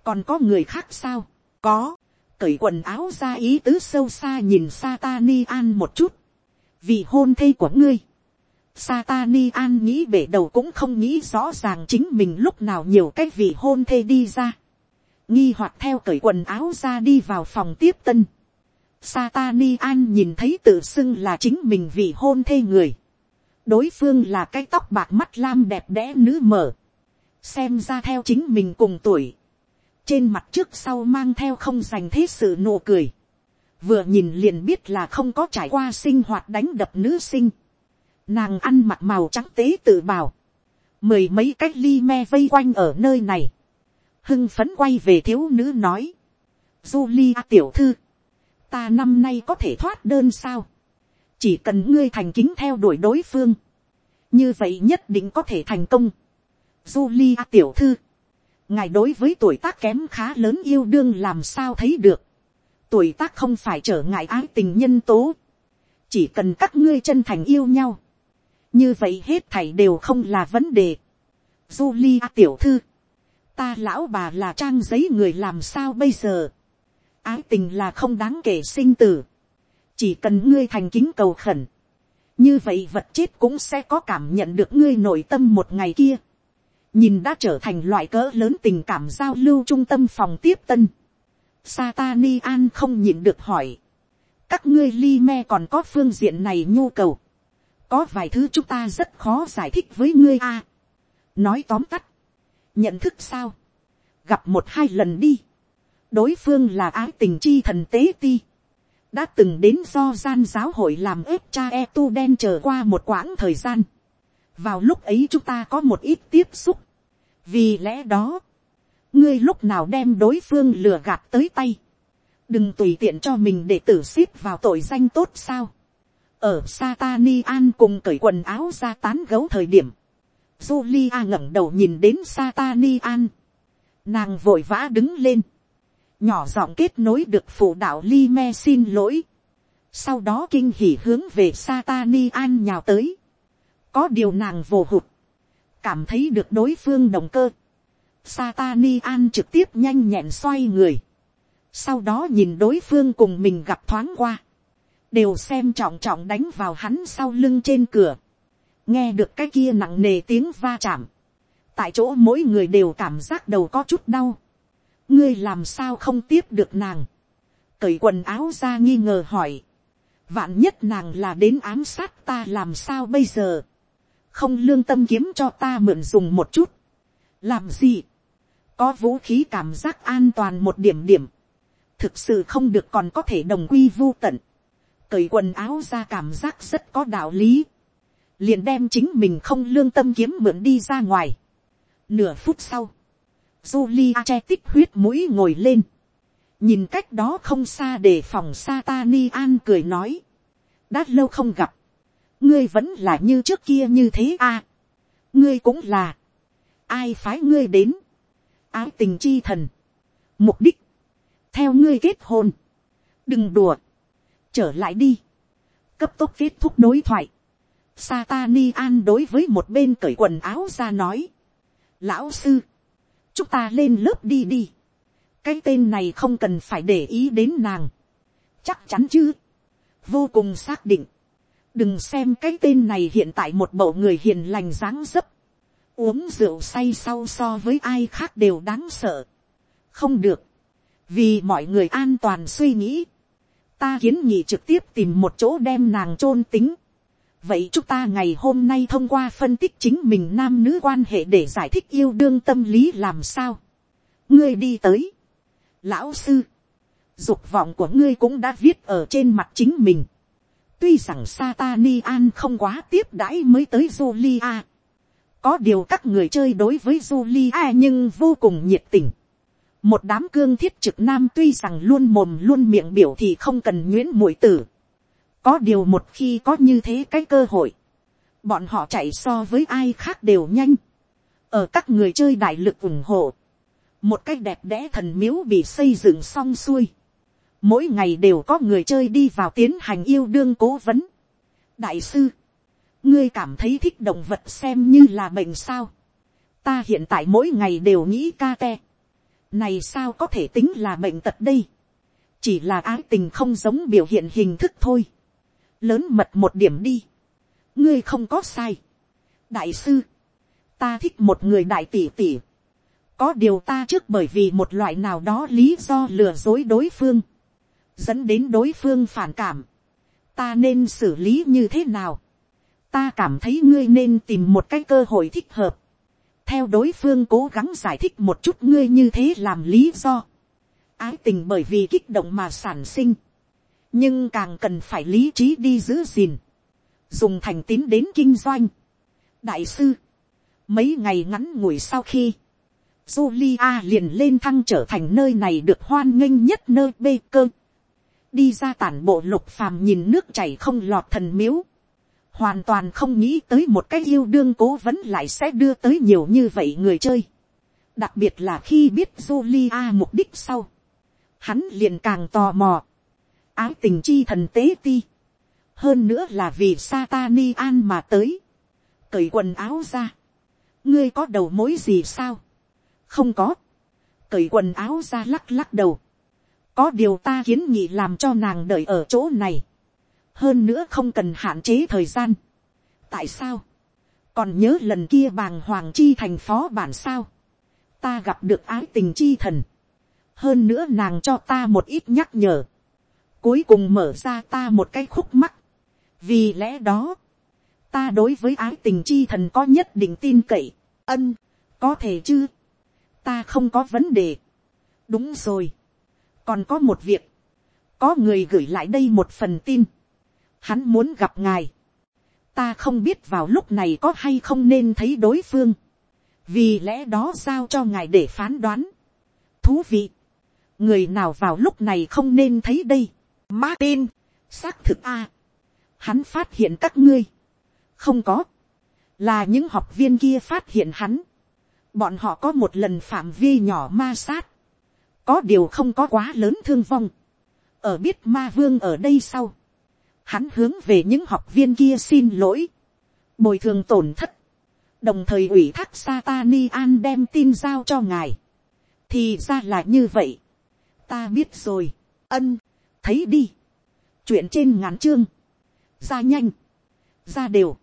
còn có người khác sao, có, cởi quần áo ra ý tứ sâu xa nhìn Satani an một chút, vì hôn thê của ngươi, Satani an nghĩ bể đầu cũng không nghĩ rõ ràng chính mình lúc nào nhiều cách vì hôn thê đi ra, nghi hoặc theo cởi quần áo ra đi vào phòng tiếp tân, Satani an nhìn thấy tự xưng là chính mình vì hôn thê người, đối phương là cái tóc bạc mắt lam đẹp đẽ nữ mở, xem ra theo chính mình cùng tuổi, trên mặt trước sau mang theo không dành thế sự nụ cười, vừa nhìn liền biết là không có trải qua sinh hoạt đánh đập nữ sinh, nàng ăn mặc màu trắng tế tự bào, mười mấy cách ly me vây quanh ở nơi này, hưng phấn quay về thiếu nữ nói, Julia à, tiểu thư, ta năm nay có thể thoát đơn sao, chỉ cần ngươi thành kính theo đuổi đối phương, như vậy nhất định có thể thành công. Julia à, tiểu thư. Ngài đối với tuổi tác kém khá lớn yêu đương làm sao thấy được. Tuổi tác không phải trở ngại ái tình nhân tố. Chỉ cần các ngươi chân thành yêu nhau. Như vậy hết thảy đều không là vấn đề. Julia à, tiểu thư. Ta lão bà là trang giấy người làm sao bây giờ. Ái tình là không đáng kể sinh tử. Chỉ cần ngươi thành kính cầu khẩn. như vậy vật chết cũng sẽ có cảm nhận được ngươi nội tâm một ngày kia, nhìn đã trở thành loại cỡ lớn tình cảm giao lưu trung tâm phòng tiếp tân. Satani an không nhìn được hỏi, các ngươi li me còn có phương diện này nhu cầu, có vài thứ chúng ta rất khó giải thích với ngươi a. nói tóm tắt, nhận thức sao, gặp một hai lần đi, đối phương là ái tình chi thần tế ti, đã từng đến do gian giáo hội làm ếp cha e tu đen chờ qua một quãng thời gian. vào lúc ấy chúng ta có một ít tiếp xúc. vì lẽ đó, ngươi lúc nào đem đối phương lừa gạt tới tay. đừng tùy tiện cho mình để tử ship vào tội danh tốt sao. ở Satani An cùng cởi quần áo ra tán gấu thời điểm. Julia ngẩng đầu nhìn đến Satani An. Nàng vội vã đứng lên. Nhỏ giọng kết nối được phụ đạo li me xin lỗi, sau đó kinh hỉ hướng về Satani an nhào tới, có điều nàng vồ hụt, cảm thấy được đối phương động cơ, Satani an trực tiếp nhanh nhẹn xoay người, sau đó nhìn đối phương cùng mình gặp thoáng qua, đều xem trọng trọng đánh vào hắn sau lưng trên cửa, nghe được cái kia nặng nề tiếng va chạm, tại chỗ mỗi người đều cảm giác đầu có chút đau, ngươi làm sao không tiếp được nàng, cởi quần áo ra nghi ngờ hỏi, vạn nhất nàng là đến ám sát ta làm sao bây giờ, không lương tâm kiếm cho ta mượn dùng một chút, làm gì, có vũ khí cảm giác an toàn một điểm điểm, thực sự không được còn có thể đồng quy vô tận, cởi quần áo ra cảm giác rất có đạo lý, liền đem chính mình không lương tâm kiếm mượn đi ra ngoài. Nửa phút sau, Julia che tích huyết mũi ngồi lên. Nhìn cách đó không xa để phòng Satani an cười nói. Đã lâu không gặp. Ngươi vẫn là như trước kia như thế à. Ngươi cũng là. Ai phái ngươi đến. Ái tình chi thần. Mục đích. Theo ngươi kết hôn. Đừng đùa. Trở lại đi. Cấp tốc kết thúc đối thoại. Satani an đối với một bên cởi quần áo ra nói. Lão sư, chúng ta lên lớp đi đi. cái tên này không cần phải để ý đến nàng. chắc chắn chứ. vô cùng xác định. đừng xem cái tên này hiện tại một bộ người hiền lành dáng dấp. uống rượu say sau so với ai khác đều đáng sợ. không được. vì mọi người an toàn suy nghĩ. ta kiến nghị trực tiếp tìm một chỗ đem nàng chôn tính vậy chúng ta ngày hôm nay thông qua phân tích chính mình nam nữ quan hệ để giải thích yêu đương tâm lý làm sao. ngươi đi tới. lão sư, dục vọng của ngươi cũng đã viết ở trên mặt chính mình. tuy rằng Satani an không quá tiếp đãi mới tới Julia. có điều các người chơi đối với Julia nhưng vô cùng nhiệt tình. một đám cương thiết trực nam tuy rằng luôn mồm luôn miệng biểu thì không cần nhuyễn mũi tử có điều một khi có như thế cái cơ hội, bọn họ chạy so với ai khác đều nhanh. ở các người chơi đại lực ủng hộ, một cái đẹp đẽ thần miếu bị xây dựng xong xuôi. mỗi ngày đều có người chơi đi vào tiến hành yêu đương cố vấn. đại sư, ngươi cảm thấy thích động vật xem như là bệnh sao. ta hiện tại mỗi ngày đều nghĩ ca te. này sao có thể tính là bệnh tật đây. chỉ là ái tình không giống biểu hiện hình thức thôi lớn mật một điểm đi. ngươi không có sai. đại sư, ta thích một người đại tỷ tỷ. có điều ta trước bởi vì một loại nào đó lý do lừa dối đối phương, dẫn đến đối phương phản cảm. ta nên xử lý như thế nào. ta cảm thấy ngươi nên tìm một cái cơ hội thích hợp. theo đối phương cố gắng giải thích một chút ngươi như thế làm lý do. ái tình bởi vì kích động mà sản sinh nhưng càng cần phải lý trí đi giữ gìn, dùng thành tín đến kinh doanh. đại sư, mấy ngày ngắn ngủi sau khi, Julia liền lên thăng trở thành nơi này được hoan nghênh nhất nơi bê cơ. Đi ra tản bộ lục phàm nhìn nước chảy không lọt thần miếu. Hoàn toàn không nghĩ tới một cái yêu đương cố vấn lại sẽ đưa tới nhiều như vậy người chơi. Đặc biệt là khi biết Julia mục đích sau. Hắn liền càng tò mò ái tình chi thần tế ti, hơn nữa là vì Satani an mà tới, cởi quần áo ra, ngươi có đầu mối gì sao, không có, cởi quần áo ra lắc lắc đầu, có điều ta kiến nghị làm cho nàng đợi ở chỗ này, hơn nữa không cần hạn chế thời gian. tại sao, còn nhớ lần kia bàng hoàng chi thành phó bản sao, ta gặp được ái tình chi thần, hơn nữa nàng cho ta một ít nhắc nhở, cuối cùng mở ra ta một cái khúc mắc, vì lẽ đó, ta đối với ái tình chi thần có nhất định tin cậy, ân, có thể chứ, ta không có vấn đề, đúng rồi, còn có một việc, có người gửi lại đây một phần tin, hắn muốn gặp ngài, ta không biết vào lúc này có hay không nên thấy đối phương, vì lẽ đó giao cho ngài để phán đoán. thú vị, người nào vào lúc này không nên thấy đây, Martin, xác thực a, hắn phát hiện các ngươi, không có, là những học viên kia phát hiện hắn, bọn họ có một lần phạm vi nhỏ ma sát, có điều không có quá lớn thương vong, ở biết ma vương ở đây sau, hắn hướng về những học viên kia xin lỗi, bồi thường tổn thất, đồng thời ủy thác Satani an đem tin giao cho ngài, thì ra là như vậy, ta biết rồi, ân, thấy đi, chuyện trên ngắn chương, ra nhanh, ra đều,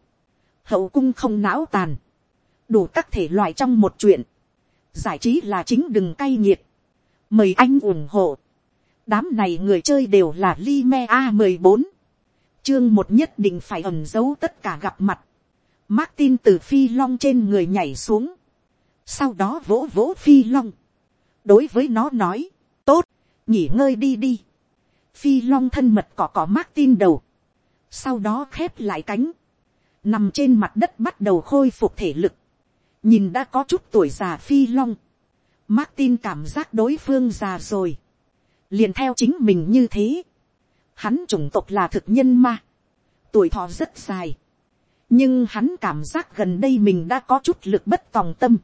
hậu cung không não tàn, đủ các thể loại trong một chuyện, giải trí là chính đừng cay nghiệt, mời anh ủng hộ, đám này người chơi đều là Lime a mười bốn. Chương một nhất định phải ẩn giấu tất cả gặp mặt, Martin từ phi long trên người nhảy xuống, sau đó vỗ vỗ phi long, đối với nó nói, tốt, nghỉ ngơi đi đi, phi long thân mật cỏ cỏ Martin đầu, sau đó khép lại cánh, nằm trên mặt đất bắt đầu khôi phục thể lực, nhìn đã có chút tuổi già phi long, Martin cảm giác đối phương già rồi, liền theo chính mình như thế, hắn chủng tộc là thực nhân ma, tuổi thọ rất dài, nhưng hắn cảm giác gần đây mình đã có chút lực bất tòng tâm,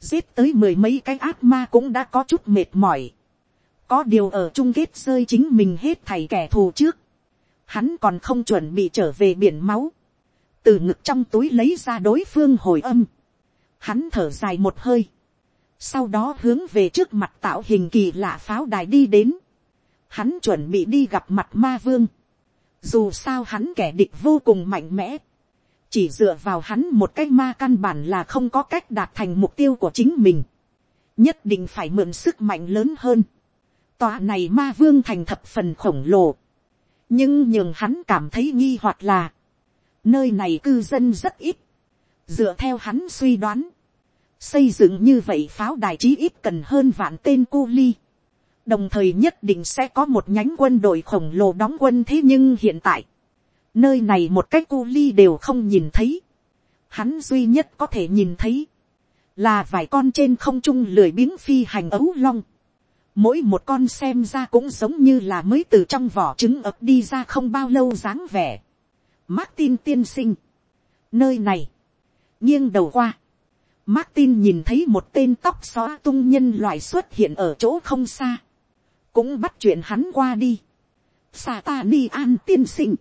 giết tới mười mấy cái ác ma cũng đã có chút mệt mỏi, có điều ở chung kết rơi chính mình hết thầy kẻ thù trước, hắn còn không chuẩn bị trở về biển máu, từ ngực trong túi lấy ra đối phương hồi âm, hắn thở dài một hơi, sau đó hướng về trước mặt tạo hình kỳ lạ pháo đài đi đến, hắn chuẩn bị đi gặp mặt ma vương, dù sao hắn kẻ địch vô cùng mạnh mẽ, chỉ dựa vào hắn một cái ma căn bản là không có cách đạt thành mục tiêu của chính mình, nhất định phải mượn sức mạnh lớn hơn, tòa này ma vương thành thập phần khổng lồ, nhưng nhường hắn cảm thấy nghi hoặc là, nơi này cư dân rất ít, dựa theo hắn suy đoán, xây dựng như vậy pháo đài chí ít cần hơn vạn tên cu ly, đồng thời nhất định sẽ có một nhánh quân đội khổng lồ đóng quân thế nhưng hiện tại, nơi này một cái cu ly đều không nhìn thấy, hắn duy nhất có thể nhìn thấy, là vài con trên không trung lười biếng phi hành ấu long, mỗi một con xem ra cũng giống như là mới từ trong vỏ trứng ập đi ra không bao lâu dáng vẻ. Martin tiên sinh, nơi này, nghiêng đầu qua, Martin nhìn thấy một tên tóc xóa tung nhân loại xuất hiện ở chỗ không xa. Cũng bắt chuyện hắn qua đi. Satani an tiên sinh.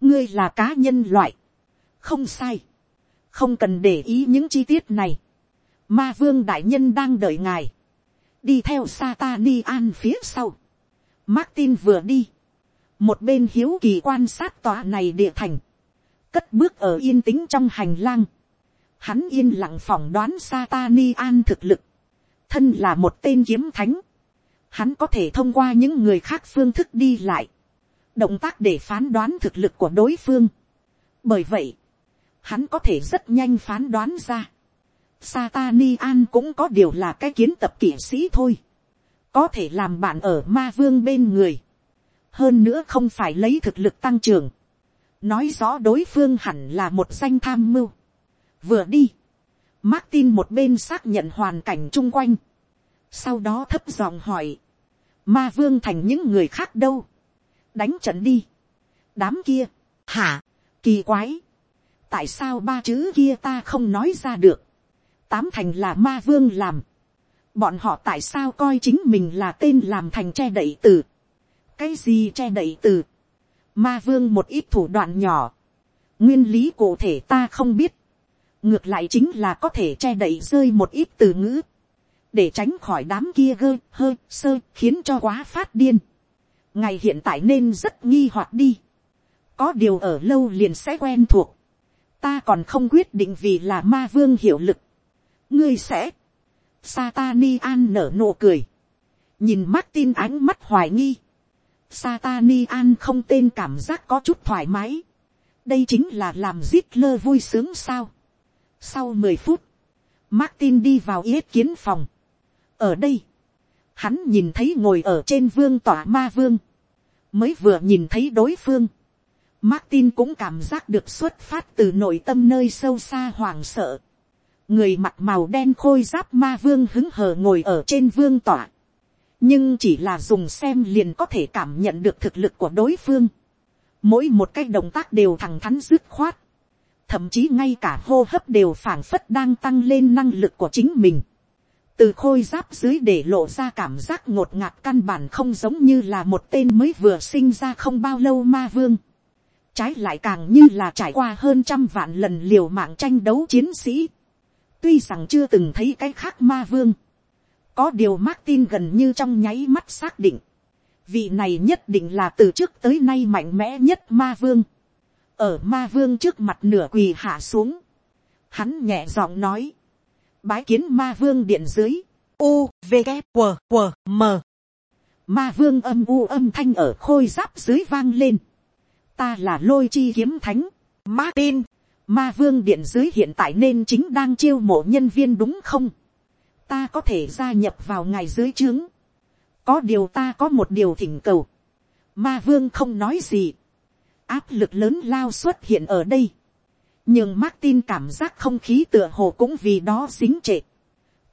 Ngươi là cá nhân loại. Không sai. Không cần để ý những chi tiết này. Ma vương đại nhân đang đợi ngài. Đi theo Satani an phía sau. Martin vừa đi. Một bên hiếu kỳ quan sát tòa này địa thành. Cất bước ở yên tĩnh trong hành lang Hắn yên lặng phỏng đoán Satani an thực lực. Thân là một tên kiếm thánh. Hắn có thể thông qua những người khác phương thức đi lại. Động tác để phán đoán thực lực của đối phương. Bởi vậy, hắn có thể rất nhanh phán đoán ra. Satani an cũng có điều là cái kiến tập kỷ sĩ thôi. Có thể làm bạn ở ma vương bên người. Hơn nữa không phải lấy thực lực tăng trưởng. Nói rõ đối phương hẳn là một danh tham mưu. Vừa đi, Martin một bên xác nhận hoàn cảnh chung quanh, sau đó thấp giọng hỏi, ma vương thành những người khác đâu, đánh trận đi, đám kia, hả, kỳ quái, tại sao ba chữ kia ta không nói ra được, tám thành là ma vương làm, bọn họ tại sao coi chính mình là tên làm thành che đậy từ, cái gì che đậy từ, ma vương một ít thủ đoạn nhỏ, nguyên lý cụ thể ta không biết, ngược lại chính là có thể che đậy rơi một ít từ ngữ, để tránh khỏi đám kia gơ hơ sơ khiến cho quá phát điên. ngày hiện tại nên rất nghi hoặc đi. có điều ở lâu liền sẽ quen thuộc, ta còn không quyết định vì là ma vương hiệu lực, ngươi sẽ, Satani an nở nụ cười, nhìn Martin ánh mắt hoài nghi, Satani an không tên cảm giác có chút thoải mái, đây chính là làm giết lơ vui sướng sao. Sau mười phút, Martin đi vào yết kiến phòng. Ở đây, hắn nhìn thấy ngồi ở trên vương tỏa ma vương. Mới vừa nhìn thấy đối phương. Martin cũng cảm giác được xuất phát từ nội tâm nơi sâu xa hoàng sợ. Người mặc màu đen khôi giáp ma vương hứng hờ ngồi ở trên vương tỏa. Nhưng chỉ là dùng xem liền có thể cảm nhận được thực lực của đối phương. Mỗi một cái động tác đều thẳng thắn dứt khoát. Thậm chí ngay cả hô hấp đều phảng phất đang tăng lên năng lực của chính mình. Từ khôi giáp dưới để lộ ra cảm giác ngột ngạt căn bản không giống như là một tên mới vừa sinh ra không bao lâu ma vương trái lại càng như là trải qua hơn trăm vạn lần liều mạng tranh đấu chiến sĩ tuy rằng chưa từng thấy cái khác ma vương, có điều Martin gần như trong nháy mắt xác định, vị này nhất định là từ trước tới nay mạnh mẽ nhất ma vương. ở ma vương trước mặt nửa quỳ hạ xuống, hắn nhẹ giọng nói, bái kiến ma vương điện dưới, u v g W, W, m. Ma vương âm u âm thanh ở khôi giáp dưới vang lên, ta là lôi chi kiếm thánh, Martin, ma vương điện dưới hiện tại nên chính đang chiêu mộ nhân viên đúng không? ta có thể gia nhập vào ngài dưới trướng, có điều ta có một điều thỉnh cầu, ma vương không nói gì, áp lực lớn lao xuất hiện ở đây, nhưng Martin cảm giác không khí tựa hồ cũng vì đó dính trệ,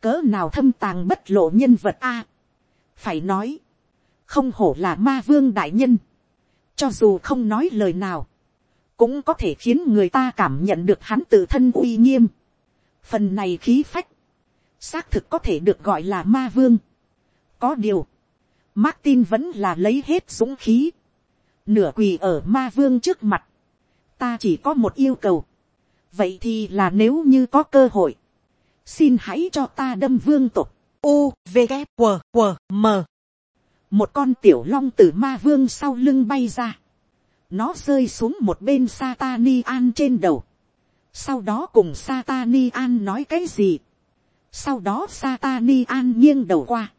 cỡ nào thâm tàng bất lộ nhân vật a, phải nói, không hổ là ma vương đại nhân, cho dù không nói lời nào, cũng có thể khiến người ta cảm nhận được hắn tự thân uy nghiêm. Phần này khí phách, xác thực có thể được gọi là ma vương. Có điều, Martin vẫn là lấy hết dũng khí, nửa quỳ ở ma vương trước mặt. Ta chỉ có một yêu cầu. Vậy thì là nếu như có cơ hội, xin hãy cho ta đâm vương tục. U, V, K, W, W, M một con tiểu long từ ma vương sau lưng bay ra, nó rơi xuống một bên Satani an trên đầu, sau đó cùng Satani an nói cái gì, sau đó Satani an nghiêng đầu qua,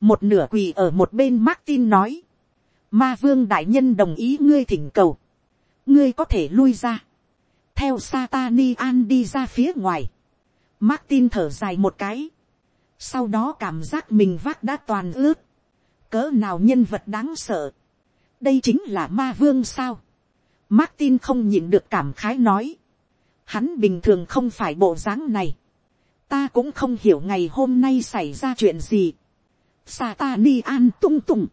một nửa quỳ ở một bên Martin nói, ma vương đại nhân đồng ý ngươi thỉnh cầu, ngươi có thể lui ra, theo Satani an đi ra phía ngoài, Martin thở dài một cái, sau đó cảm giác mình vác đã toàn ướt, cỡ nào nhân vật đáng sợ đây chính là ma vương sao. Martin không nhịn được cảm khái nói. hắn bình thường không phải bộ dáng này. ta cũng không hiểu ngày hôm nay xảy ra chuyện gì. Satani an tung tung.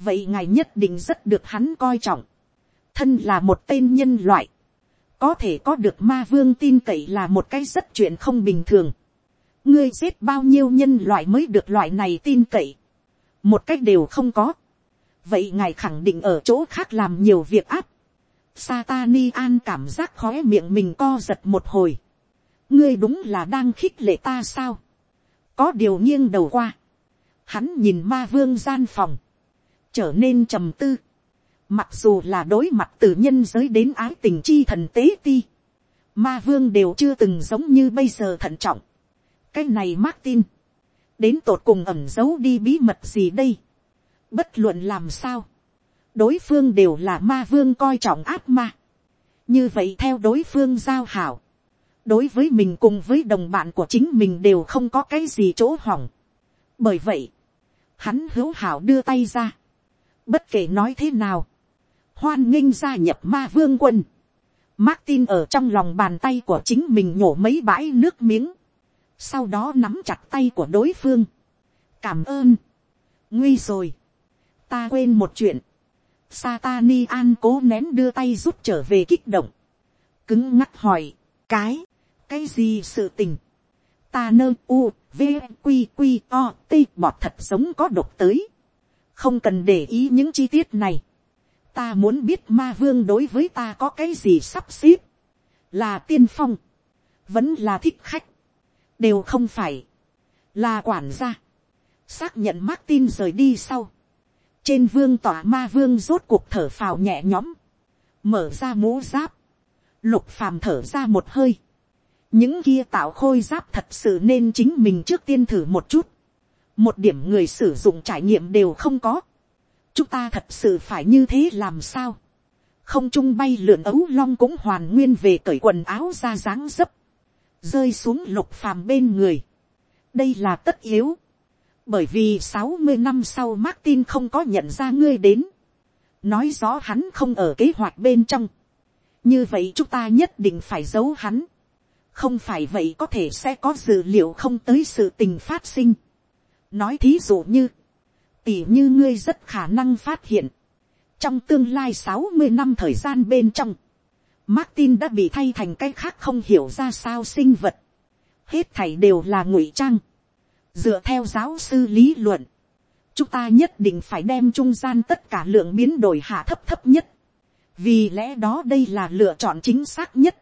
vậy ngài nhất định rất được hắn coi trọng. thân là một tên nhân loại. có thể có được ma vương tin cậy là một cái rất chuyện không bình thường. ngươi giết bao nhiêu nhân loại mới được loại này tin cậy một cách đều không có vậy ngài khẳng định ở chỗ khác làm nhiều việc áp. Satani an cảm giác khóe miệng mình co giật một hồi. ngươi đúng là đang khích lệ ta sao. có điều nghiêng đầu qua. hắn nhìn ma vương gian phòng. trở nên trầm tư. mặc dù là đối mặt từ nhân giới đến ái tình chi thần tế ti. ma vương đều chưa từng giống như bây giờ thận trọng. cái này Martin đến tột cùng ẩm giấu đi bí mật gì đây bất luận làm sao, đối phương đều là ma vương coi trọng ác ma. như vậy theo đối phương giao hảo, đối với mình cùng với đồng bạn của chính mình đều không có cái gì chỗ hỏng. bởi vậy, hắn hữu hảo đưa tay ra. bất kể nói thế nào, hoan nghênh gia nhập ma vương quân. Martin ở trong lòng bàn tay của chính mình nhổ mấy bãi nước miếng sau đó nắm chặt tay của đối phương, cảm ơn, nguy rồi, ta quên một chuyện, Satani an cố nén đưa tay rút trở về kích động, cứng ngắc hỏi, cái, cái gì sự tình, ta nơ u, v, q q o, t bọt thật giống có độc tới, không cần để ý những chi tiết này, ta muốn biết ma vương đối với ta có cái gì sắp xếp, là tiên phong, vẫn là thích khách, đều không phải, là quản gia, xác nhận Martin rời đi sau, trên vương tỏa ma vương rốt cuộc thở phào nhẹ nhõm, mở ra mũ giáp, lục phàm thở ra một hơi, những kia tạo khôi giáp thật sự nên chính mình trước tiên thử một chút, một điểm người sử dụng trải nghiệm đều không có, chúng ta thật sự phải như thế làm sao, không trung bay lượn ấu long cũng hoàn nguyên về cởi quần áo ra dáng dấp, rơi xuống lục phàm bên người, đây là tất yếu, bởi vì sáu mươi năm sau Martin không có nhận ra ngươi đến, nói rõ hắn không ở kế hoạch bên trong, như vậy chúng ta nhất định phải giấu hắn, không phải vậy có thể sẽ có dữ liệu không tới sự tình phát sinh. nói thí dụ như, tỉ như ngươi rất khả năng phát hiện, trong tương lai sáu mươi năm thời gian bên trong, Martin đã bị thay thành cái khác không hiểu ra sao sinh vật. Hết thảy đều là ngụy trang. Dựa theo giáo sư lý luận, chúng ta nhất định phải đem trung gian tất cả lượng biến đổi hạ thấp thấp nhất. Vì lẽ đó đây là lựa chọn chính xác nhất.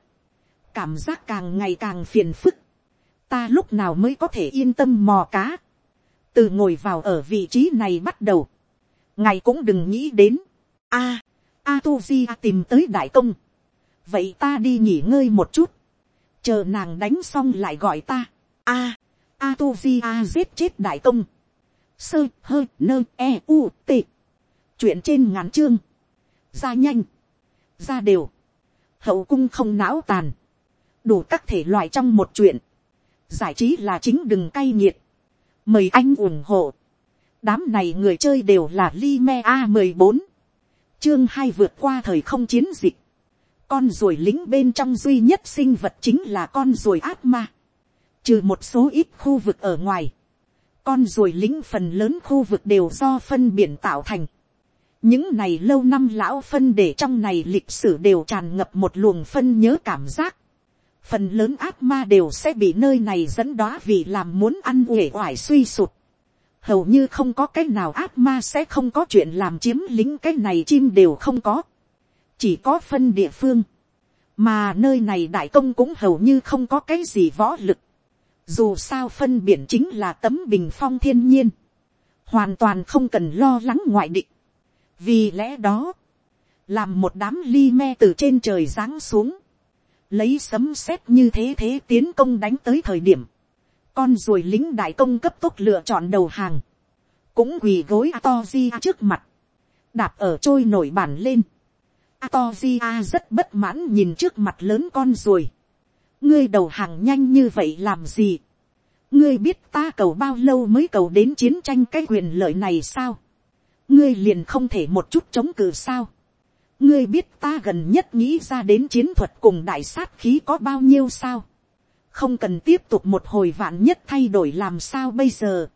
Cảm giác càng ngày càng phiền phức. Ta lúc nào mới có thể yên tâm mò cá. Từ ngồi vào ở vị trí này bắt đầu. ngài cũng đừng nghĩ đến. A, A Tu Di tìm tới đại công. Vậy ta đi nghỉ ngơi một chút. Chờ nàng đánh xong lại gọi ta. A, A Tu Di A giết chết đại công. Sơ hơi nơ e u, t. Chuyện trên ngắn chương. Ra nhanh. Ra đều. Hậu cung không não tàn. Đủ các thể loại trong một chuyện. Giải trí là chính đừng cay nghiệt. Mời anh ủng hộ. Đám này người chơi đều là li me a mười bốn. Chương hai vượt qua thời không chiến dịch. Con ruồi lính bên trong duy nhất sinh vật chính là con ruồi ác ma trừ một số ít khu vực ở ngoài con ruồi lính phần lớn khu vực đều do phân biển tạo thành. những này lâu năm lão phân để trong này lịch sử đều tràn ngập một luồng phân nhớ cảm giác. phần lớn ác ma đều sẽ bị nơi này dẫn đó vì làm muốn ăn uể oải suy sụt. hầu như không có cái nào ác ma sẽ không có chuyện làm chiếm lính cái này chim đều không có. chỉ có phân địa phương. mà nơi này đại công cũng hầu như không có cái gì võ lực dù sao phân biển chính là tấm bình phong thiên nhiên, hoàn toàn không cần lo lắng ngoại địch. vì lẽ đó, làm một đám ly me từ trên trời giáng xuống, lấy sấm sét như thế thế tiến công đánh tới thời điểm, con ruồi lính đại công cấp tốc lựa chọn đầu hàng, cũng quỳ gối Atogia trước mặt, đạp ở trôi nổi bản lên. Atogia rất bất mãn nhìn trước mặt lớn con ruồi ngươi đầu hàng nhanh như vậy làm gì. ngươi biết ta cầu bao lâu mới cầu đến chiến tranh cái quyền lợi này sao. ngươi liền không thể một chút chống cự sao. ngươi biết ta gần nhất nghĩ ra đến chiến thuật cùng đại sát khí có bao nhiêu sao. không cần tiếp tục một hồi vạn nhất thay đổi làm sao bây giờ.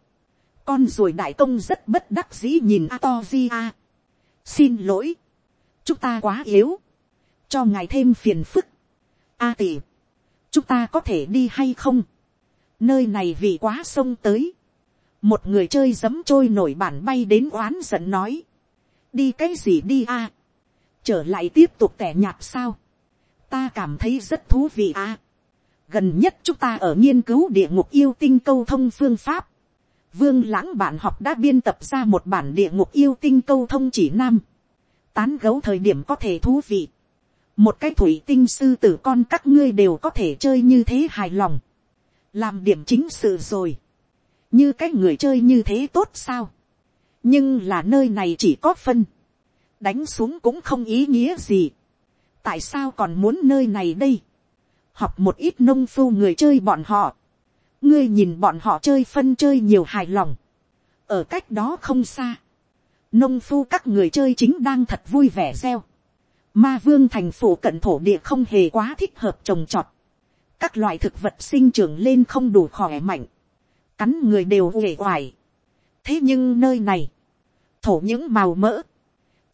con rùi đại công rất bất đắc dĩ nhìn a to di a. xin lỗi. chúng ta quá yếu. cho ngài thêm phiền phức. a tỷ chúng ta có thể đi hay không, nơi này vì quá sông tới, một người chơi dấm trôi nổi bản bay đến oán giận nói, đi cái gì đi a, trở lại tiếp tục tẻ nhạt sao, ta cảm thấy rất thú vị a, gần nhất chúng ta ở nghiên cứu địa ngục yêu tinh câu thông phương pháp, vương lãng bạn học đã biên tập ra một bản địa ngục yêu tinh câu thông chỉ nam, tán gấu thời điểm có thể thú vị, một cái thủy tinh sư tử con các ngươi đều có thể chơi như thế hài lòng, làm điểm chính sự rồi, như cái người chơi như thế tốt sao, nhưng là nơi này chỉ có phân, đánh xuống cũng không ý nghĩa gì, tại sao còn muốn nơi này đây, học một ít nông phu người chơi bọn họ, ngươi nhìn bọn họ chơi phân chơi nhiều hài lòng, ở cách đó không xa, nông phu các người chơi chính đang thật vui vẻ reo, Ma vương thành phủ cận thổ địa không hề quá thích hợp trồng trọt. Các loại thực vật sinh trưởng lên không đủ khỏe mạnh. Cắn người đều uể oải. Thế nhưng nơi này, thổ những màu mỡ,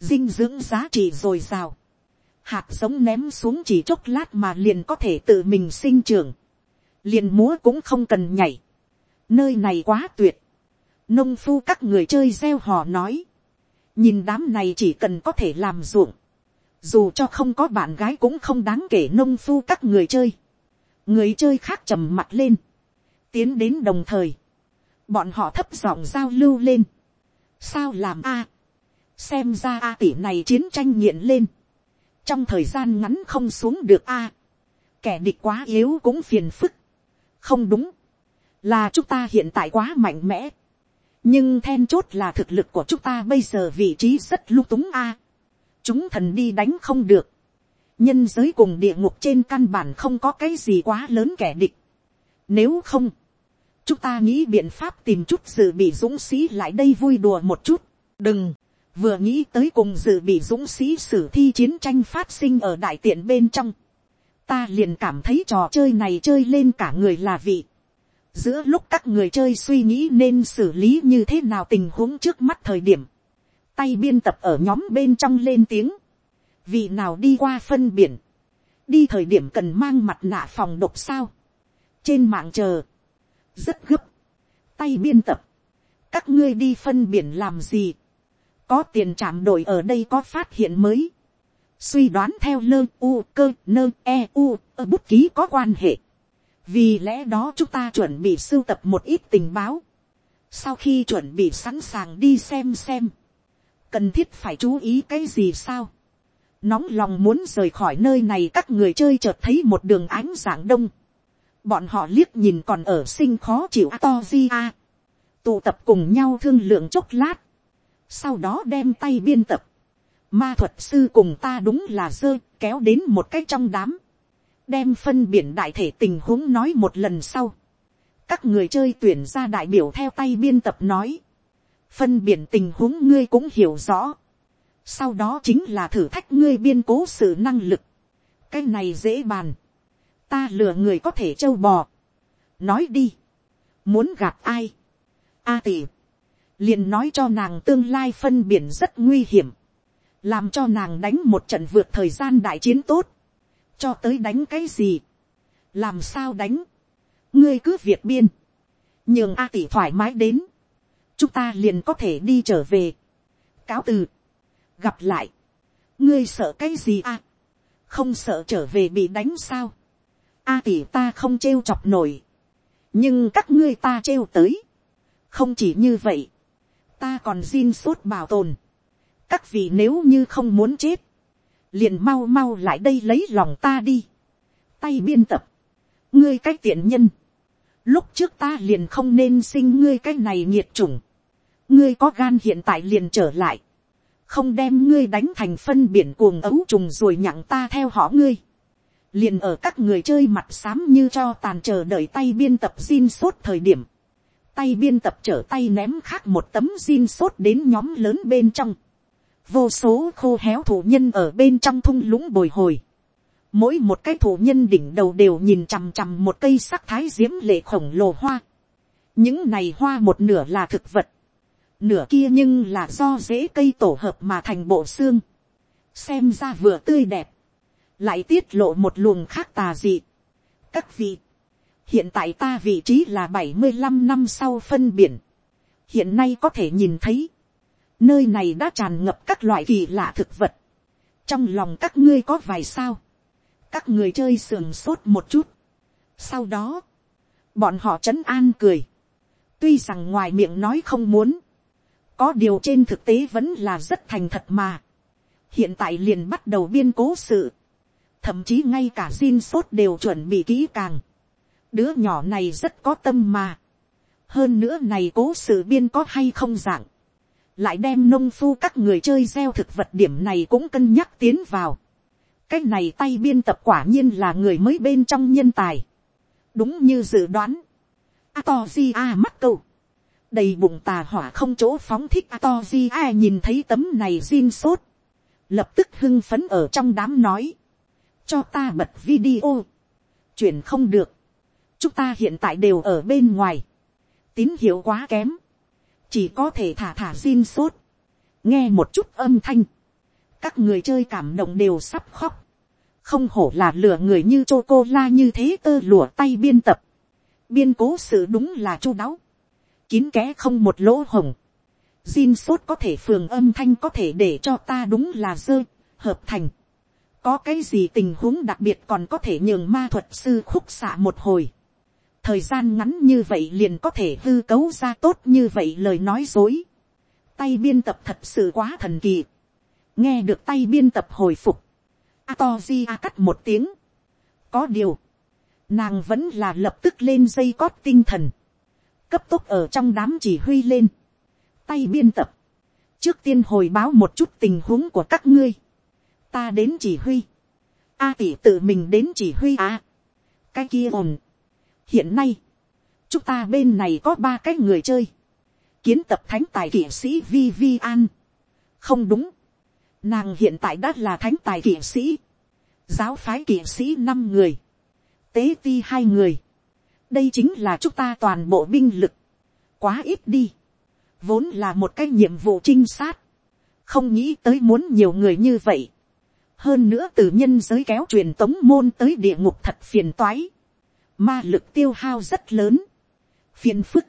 dinh dưỡng giá trị dồi dào. Hạt giống ném xuống chỉ chốc lát mà liền có thể tự mình sinh trưởng. Liền múa cũng không cần nhảy. Nơi này quá tuyệt. Nông phu các người chơi gieo hò nói. Nhìn đám này chỉ cần có thể làm ruộng dù cho không có bạn gái cũng không đáng kể nông phu các người chơi, người chơi khác trầm mặt lên, tiến đến đồng thời, bọn họ thấp giọng giao lưu lên, sao làm a, xem ra a tỷ này chiến tranh nghiện lên, trong thời gian ngắn không xuống được a, kẻ địch quá yếu cũng phiền phức, không đúng, là chúng ta hiện tại quá mạnh mẽ, nhưng then chốt là thực lực của chúng ta bây giờ vị trí rất lung túng a, chúng thần đi đánh không được, nhân giới cùng địa ngục trên căn bản không có cái gì quá lớn kẻ địch, nếu không, chúng ta nghĩ biện pháp tìm chút dự bị dũng sĩ lại đây vui đùa một chút, đừng, vừa nghĩ tới cùng dự bị dũng sĩ sử thi chiến tranh phát sinh ở đại tiện bên trong, ta liền cảm thấy trò chơi này chơi lên cả người là vị. giữa lúc các người chơi suy nghĩ nên xử lý như thế nào tình huống trước mắt thời điểm, tay biên tập ở nhóm bên trong lên tiếng, vị nào đi qua phân biển, đi thời điểm cần mang mặt nạ phòng độc sao, trên mạng chờ, rất gấp, tay biên tập, các ngươi đi phân biển làm gì, có tiền trạm đổi ở đây có phát hiện mới, suy đoán theo lơ u cơ nơ e u ở bút ký có quan hệ, vì lẽ đó chúng ta chuẩn bị sưu tập một ít tình báo, sau khi chuẩn bị sẵn sàng đi xem xem, cần thiết phải chú ý cái gì sao, nóng lòng muốn rời khỏi nơi này các người chơi chợt thấy một đường ánh dạng đông, bọn họ liếc nhìn còn ở sinh khó chịu to di a, tụ tập cùng nhau thương lượng chốc lát, sau đó đem tay biên tập, ma thuật sư cùng ta đúng là dơ kéo đến một cái trong đám, đem phân biển đại thể tình huống nói một lần sau, các người chơi tuyển ra đại biểu theo tay biên tập nói, phân biển tình huống ngươi cũng hiểu rõ, sau đó chính là thử thách ngươi biên cố sự năng lực, cái này dễ bàn, ta lừa người có thể trâu bò, nói đi, muốn gặp ai, a tỷ, liền nói cho nàng tương lai phân biển rất nguy hiểm, làm cho nàng đánh một trận vượt thời gian đại chiến tốt, cho tới đánh cái gì, làm sao đánh, ngươi cứ việc biên, nhường a tỷ thoải mái đến, chúng ta liền có thể đi trở về, cáo từ, gặp lại, ngươi sợ cái gì a, không sợ trở về bị đánh sao, a tỷ ta không trêu chọc nổi, nhưng các ngươi ta trêu tới, không chỉ như vậy, ta còn xin sốt bảo tồn, các vị nếu như không muốn chết, liền mau mau lại đây lấy lòng ta đi, tay biên tập, ngươi cái tiện nhân, lúc trước ta liền không nên sinh ngươi cái này nhiệt chủng, ngươi có gan hiện tại liền trở lại, không đem ngươi đánh thành phân biển cuồng ấu trùng rồi nhặng ta theo họ ngươi, liền ở các người chơi mặt xám như cho tàn chờ đợi tay biên tập xin sốt thời điểm, tay biên tập trở tay ném khác một tấm xin sốt đến nhóm lớn bên trong, vô số khô héo thủ nhân ở bên trong thung lũng bồi hồi, mỗi một cái thủ nhân đỉnh đầu đều nhìn chằm chằm một cây sắc thái diễm lệ khổng lồ hoa, những này hoa một nửa là thực vật, nửa kia nhưng là do rễ cây tổ hợp mà thành bộ xương, xem ra vừa tươi đẹp, lại tiết lộ một luồng khác tà dị. các vị, hiện tại ta vị trí là bảy mươi năm năm sau phân biển, hiện nay có thể nhìn thấy, nơi này đã tràn ngập các loại kỳ lạ thực vật, trong lòng các ngươi có vài sao, các người chơi sườn sốt một chút, sau đó, bọn họ trấn an cười, tuy rằng ngoài miệng nói không muốn, có điều trên thực tế vẫn là rất thành thật mà, hiện tại liền bắt đầu biên cố sự, thậm chí ngay cả xin sốt đều chuẩn bị kỹ càng. đứa nhỏ này rất có tâm mà. hơn nữa này cố sự biên có hay không dạng. lại đem nông phu các người chơi gieo thực vật điểm này cũng cân nhắc tiến vào. cái này tay biên tập quả nhiên là người mới bên trong nhân tài. đúng như dự đoán. Atozi A mắc câu đầy bụng tà hỏa không chỗ phóng thích. Atozi A nhìn thấy tấm này xin sốt. lập tức hưng phấn ở trong đám nói. Cho ta bật video, chuyển không được, chúng ta hiện tại đều ở bên ngoài, tín hiệu quá kém, chỉ có thể thả thả xin sốt, nghe một chút âm thanh, các người chơi cảm động đều sắp khóc, không hổ là lừa người như chô cô la như thế tơ lụa tay biên tập, biên cố sự đúng là chu đáo, kín kẽ không một lỗ hồng, Jin sốt có thể phường âm thanh có thể để cho ta đúng là dơ, hợp thành có cái gì tình huống đặc biệt còn có thể nhường ma thuật sư khúc xạ một hồi. thời gian ngắn như vậy liền có thể hư cấu ra tốt như vậy lời nói dối. tay biên tập thật sự quá thần kỳ. nghe được tay biên tập hồi phục. Atoji a cắt một tiếng. Có điều. Nàng vẫn là lập tức lên dây cót tinh thần. Cấp tốc ở trong đám chỉ huy lên. Tay biên tập. Trước tiên hồi báo một chút tình huống của các ngươi. Ta đến chỉ huy. A tỷ tự mình đến chỉ huy à. cái kia ổn. Hiện nay. Chúng ta bên này có ba cái người chơi. Kiến tập thánh tài kỷ sĩ Vi Vi An. Không đúng. Nàng hiện tại đã là thánh tài kỷ sĩ. Giáo phái kỷ sĩ năm người. Tế ti hai người. Đây chính là chúng ta toàn bộ binh lực. Quá ít đi. Vốn là một cái nhiệm vụ trinh sát. Không nghĩ tới muốn nhiều người như vậy. Hơn nữa từ nhân giới kéo truyền tống môn tới địa ngục thật phiền toái. Ma lực tiêu hao rất lớn. Phiền phức.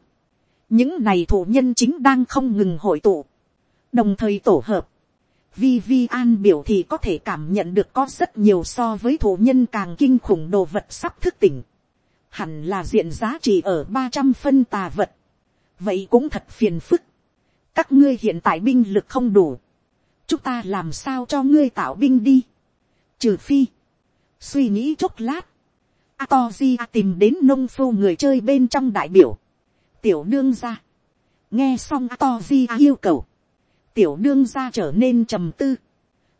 Những này thủ nhân chính đang không ngừng hội tụ. Đồng thời tổ hợp Vi Vi An biểu thì có thể cảm nhận được có rất nhiều so với thủ nhân càng kinh khủng đồ vật sắp thức tỉnh. Hẳn là diện giá trị ở ba trăm phân tà vật. Vậy cũng thật phiền phức. Các ngươi hiện tại binh lực không đủ. Chúng ta làm sao cho ngươi tạo binh đi. Trừ phi. Suy nghĩ chốc lát. Atoji tìm đến nông phu người chơi bên trong đại biểu. Tiểu đương ra. Nghe xong Atoji yêu cầu tiểu đương ra trở nên trầm tư,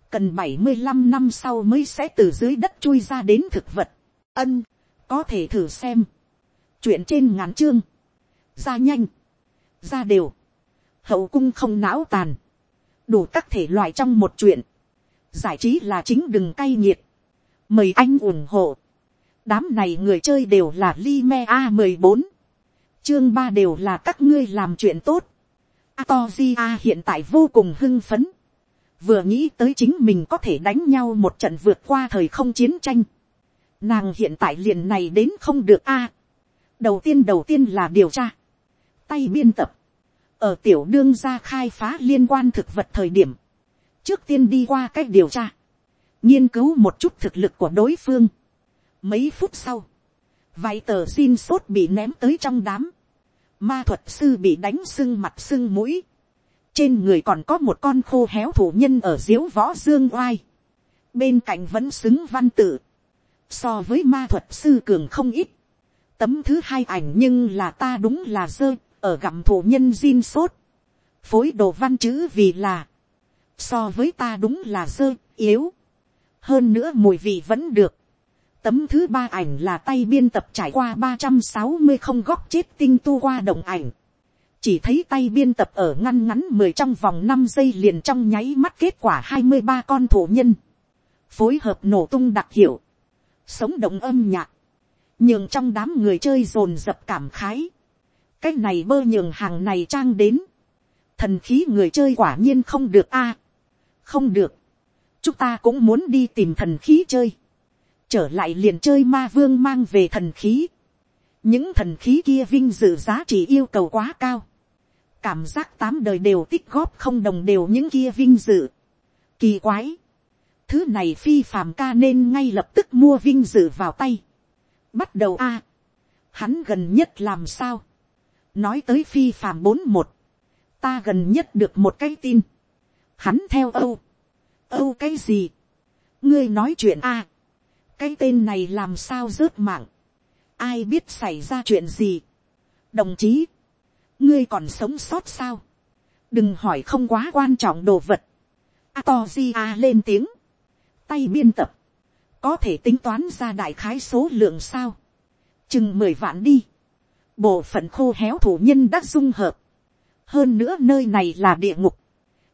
cần bảy mươi 75 năm sau mới sẽ từ dưới đất chui ra đến thực vật, ân, có thể thử xem, chuyện trên ngắn chương, ra nhanh, ra đều, hậu cung không não tàn, đủ các thể loại trong một chuyện, giải trí là chính đừng cay nghiệt, mời anh ủng hộ, đám này người chơi đều là li me a mười bốn, chương ba đều là các ngươi làm chuyện tốt, Atoria hiện tại vô cùng hưng phấn. Vừa nghĩ tới chính mình có thể đánh nhau một trận vượt qua thời không chiến tranh. Nàng hiện tại liền này đến không được a. đầu tiên đầu tiên là điều tra. Tay biên tập. Ở tiểu đương gia khai phá liên quan thực vật thời điểm. Trước tiên đi qua cách điều tra. Nghiên cứu một chút thực lực của đối phương. Mấy phút sau. Vài tờ xin sốt bị ném tới trong đám ma thuật sư bị đánh sưng mặt sưng mũi, trên người còn có một con khô héo thủ nhân ở diếu võ dương oai, bên cạnh vẫn xứng văn tự, so với ma thuật sư cường không ít, tấm thứ hai ảnh nhưng là ta đúng là dơ, ở gặm thủ nhân zin sốt, phối đồ văn chữ vì là, so với ta đúng là dơ, yếu, hơn nữa mùi vị vẫn được, Tấm thứ ba ảnh là tay biên tập trải qua ba trăm sáu mươi không góc chết tinh tu qua động ảnh. Chỉ thấy tay biên tập ở ngăn ngắn mười trong vòng năm giây liền trong nháy mắt kết quả hai mươi ba con thủ nhân. Phối hợp nổ tung đặc hiệu. Sống động âm nhạc. Nhường trong đám người chơi rồn rập cảm khái. Cái này bơ nhường hàng này trang đến. Thần khí người chơi quả nhiên không được a à, Không được. Chúng ta cũng muốn đi tìm thần khí chơi trở lại liền chơi ma vương mang về thần khí. những thần khí kia vinh dự giá trị yêu cầu quá cao. cảm giác tám đời đều tích góp không đồng đều những kia vinh dự. kỳ quái thứ này phi phàm ca nên ngay lập tức mua vinh dự vào tay. bắt đầu a. hắn gần nhất làm sao. nói tới phi phàm bốn một. ta gần nhất được một cái tin. hắn theo âu. âu cái gì. ngươi nói chuyện a cái tên này làm sao rớt mạng, ai biết xảy ra chuyện gì. đồng chí, ngươi còn sống sót sao, đừng hỏi không quá quan trọng đồ vật. A lên tiếng, tay biên tập, có thể tính toán ra đại khái số lượng sao, chừng mười vạn đi, bộ phận khô héo thủ nhân đã dung hợp, hơn nữa nơi này là địa ngục,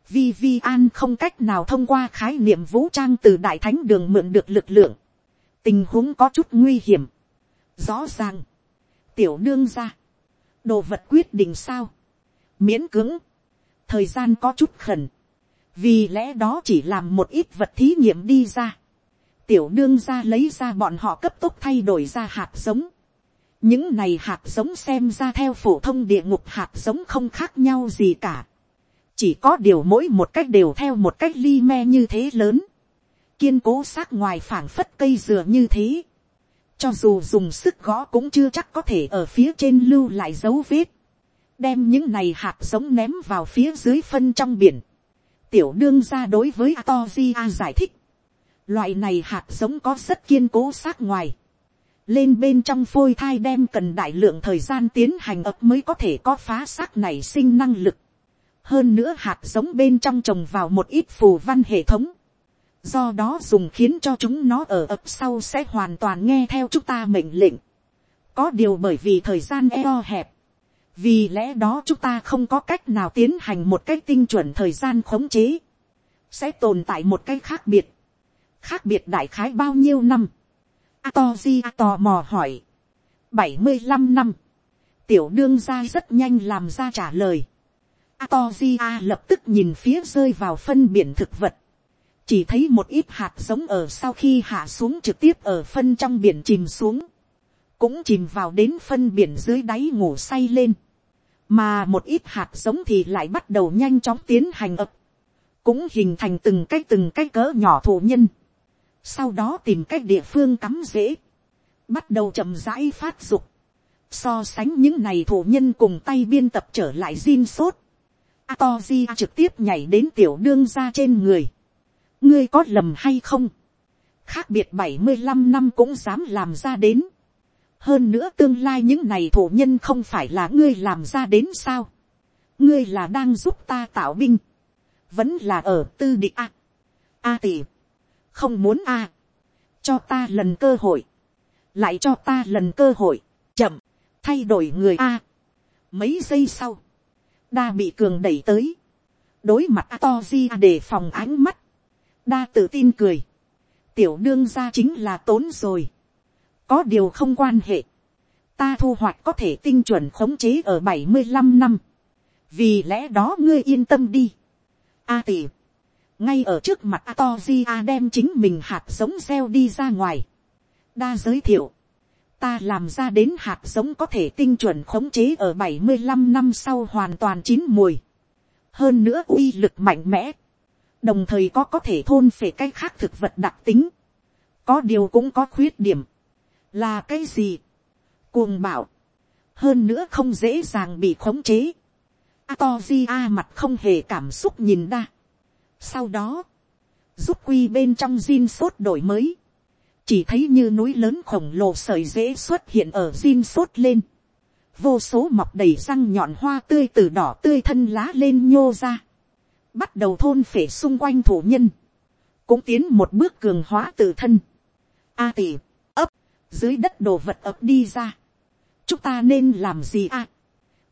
vi vi an không cách nào thông qua khái niệm vũ trang từ đại thánh đường mượn được lực lượng, tình huống có chút nguy hiểm. rõ ràng, tiểu đương ra, đồ vật quyết định sao, miễn cưỡng, thời gian có chút khẩn, vì lẽ đó chỉ làm một ít vật thí nghiệm đi ra, tiểu đương ra lấy ra bọn họ cấp tốc thay đổi ra hạt giống, những này hạt giống xem ra theo phổ thông địa ngục hạt giống không khác nhau gì cả, chỉ có điều mỗi một cách đều theo một cách ly me như thế lớn, kiên cố xác ngoài phảng phất cây dừa như thế. Cho dù dùng sức gõ cũng chưa chắc có thể ở phía trên lưu lại dấu vết. Đem những này hạt giống ném vào phía dưới phân trong biển. Tiểu đương ra đối với Atogia giải thích. Loại này hạt giống có rất kiên cố sát ngoài. Lên bên trong phôi thai đem cần đại lượng thời gian tiến hành ấp mới có thể có phá xác này sinh năng lực. Hơn nữa hạt giống bên trong trồng vào một ít phù văn hệ thống. Do đó dùng khiến cho chúng nó ở ấp sau sẽ hoàn toàn nghe theo chúng ta mệnh lệnh. Có điều bởi vì thời gian eo hẹp. Vì lẽ đó chúng ta không có cách nào tiến hành một cách tinh chuẩn thời gian khống chế. Sẽ tồn tại một cách khác biệt. Khác biệt đại khái bao nhiêu năm, Atoji tò mò hỏi, bảy mươi năm năm, tiểu đương gia rất nhanh làm ra trả lời, Atoji lập tức nhìn phía rơi vào phân biển thực vật, chỉ thấy một ít hạt giống ở sau khi hạ xuống trực tiếp ở phân trong biển chìm xuống, cũng chìm vào đến phân biển dưới đáy ngủ say lên, mà một ít hạt giống thì lại bắt đầu nhanh chóng tiến hành ập, cũng hình thành từng cái từng cái cỡ nhỏ thổ nhân, sau đó tìm cách địa phương cắm dễ, bắt đầu chậm rãi phát dục, so sánh những này thổ nhân cùng tay biên tập trở lại zin sốt, Atoji trực tiếp nhảy đến tiểu đương ra trên người, ngươi có lầm hay không, khác biệt bảy mươi năm năm cũng dám làm ra đến, hơn nữa tương lai những này thổ nhân không phải là ngươi làm ra đến sao, ngươi là đang giúp ta tạo binh, vẫn là ở tư địa. a, a tỷ, không muốn a, à. cho ta lần cơ hội, lại cho ta lần cơ hội, chậm, thay đổi người a. mấy giây sau, đa bị cường đẩy tới, đối mặt a to di để phòng ánh mắt, đa tự tin cười, tiểu đương ra chính là tốn rồi, có điều không quan hệ, ta thu hoạch có thể tinh chuẩn khống chế ở bảy mươi 75 năm, vì lẽ đó ngươi yên tâm đi, a tỷ, ngay ở trước mặt a to di a đem chính mình hạt giống gieo đi ra ngoài. đa giới thiệu, ta làm ra đến hạt giống có thể tinh chuẩn khống chế ở bảy mươi 75 năm sau hoàn toàn chín mùi. hơn nữa uy lực mạnh mẽ, đồng thời có có thể thôn phệ cái khác thực vật đặc tính. có điều cũng có khuyết điểm, là cái gì, cuồng bảo, hơn nữa không dễ dàng bị khống chế. A to di a mặt không hề cảm xúc nhìn đa sau đó, giúp quy bên trong zin sốt đổi mới. Chỉ thấy như núi lớn khổng lồ sợi dễ xuất hiện ở zin sốt lên. Vô số mọc đầy răng nhọn hoa tươi từ đỏ tươi thân lá lên nhô ra. Bắt đầu thôn phể xung quanh thủ nhân. Cũng tiến một bước cường hóa tự thân. A tỷ, dưới đất đồ vật ập đi ra. Chúng ta nên làm gì à?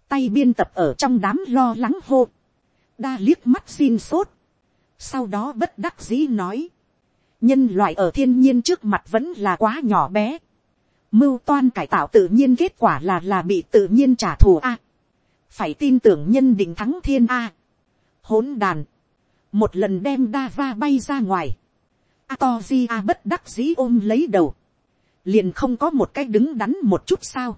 Tay biên tập ở trong đám lo lắng hô. Đa liếc mắt xin sốt sau đó bất đắc dĩ nói, nhân loại ở thiên nhiên trước mặt vẫn là quá nhỏ bé. Mưu toan cải tạo tự nhiên kết quả là là bị tự nhiên trả thù a. phải tin tưởng nhân định thắng thiên a. hỗn đàn. một lần đem đa va bay ra ngoài. Atoji a bất đắc dĩ ôm lấy đầu liền không có một cái đứng đắn một chút sao.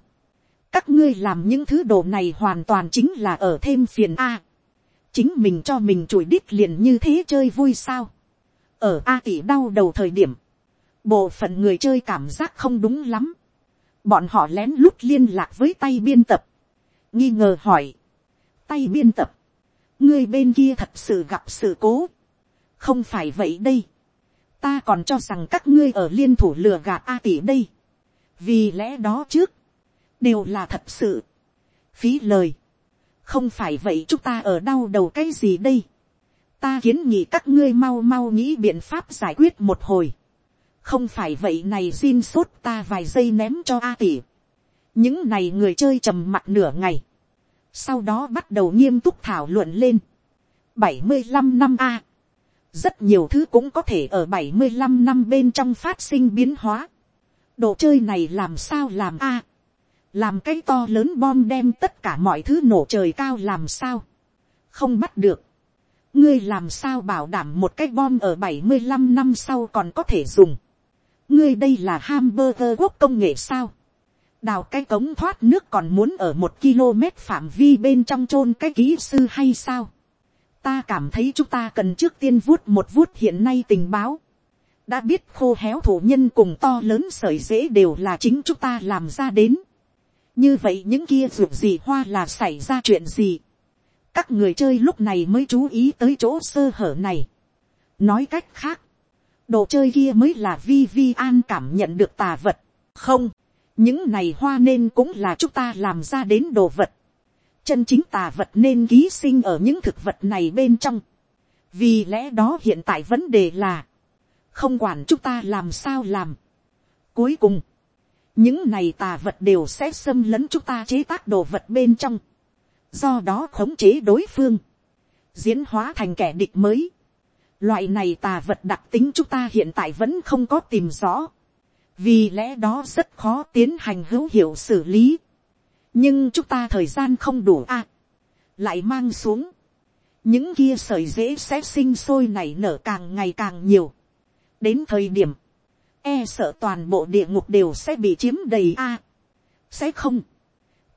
các ngươi làm những thứ đồ này hoàn toàn chính là ở thêm phiền a chính mình cho mình chùi đít liền như thế chơi vui sao. ở a tỷ đau đầu thời điểm, bộ phận người chơi cảm giác không đúng lắm. bọn họ lén lút liên lạc với tay biên tập, nghi ngờ hỏi, tay biên tập, ngươi bên kia thật sự gặp sự cố, không phải vậy đây, ta còn cho rằng các ngươi ở liên thủ lừa gạt a tỷ đây, vì lẽ đó trước, đều là thật sự, phí lời, không phải vậy chúng ta ở đau đầu cái gì đây. ta kiến nghị các ngươi mau mau nghĩ biện pháp giải quyết một hồi. không phải vậy này xin sốt ta vài giây ném cho a tỷ. những này người chơi trầm mặt nửa ngày. sau đó bắt đầu nghiêm túc thảo luận lên. bảy mươi 75 năm a rất nhiều thứ cũng có thể ở bảy mươi 75 năm bên trong phát sinh biến hóa. đồ chơi này làm sao làm a? Làm cái to lớn bom đem tất cả mọi thứ nổ trời cao làm sao, không bắt được, ngươi làm sao bảo đảm một cái bom ở bảy mươi 75 năm sau còn có thể dùng, ngươi đây là hamburger quốc công nghệ sao, đào cái cống thoát nước còn muốn ở một km phạm vi bên trong chôn cái kỹ sư hay sao, ta cảm thấy chúng ta cần trước tiên vuốt một vuốt hiện nay tình báo, đã biết khô héo thổ nhân cùng to lớn sởi dễ đều là chính chúng ta làm ra đến như vậy những kia ruột gì hoa là xảy ra chuyện gì. các người chơi lúc này mới chú ý tới chỗ sơ hở này. nói cách khác, đồ chơi kia mới là vi vi an cảm nhận được tà vật, không, những này hoa nên cũng là chúng ta làm ra đến đồ vật, chân chính tà vật nên ký sinh ở những thực vật này bên trong, vì lẽ đó hiện tại vấn đề là, không quản chúng ta làm sao làm. Cuối cùng, những này tà vật đều sẽ xâm lấn chúng ta chế tác đồ vật bên trong, do đó khống chế đối phương, diễn hóa thành kẻ địch mới. Loại này tà vật đặc tính chúng ta hiện tại vẫn không có tìm rõ, vì lẽ đó rất khó tiến hành hữu hiệu xử lý nhưng chúng ta thời gian không đủ a, lại mang xuống, những kia sợi dễ sẽ sinh sôi nảy nở càng ngày càng nhiều. đến thời điểm, e sợ toàn bộ địa ngục đều sẽ bị chiếm đầy a. sẽ không,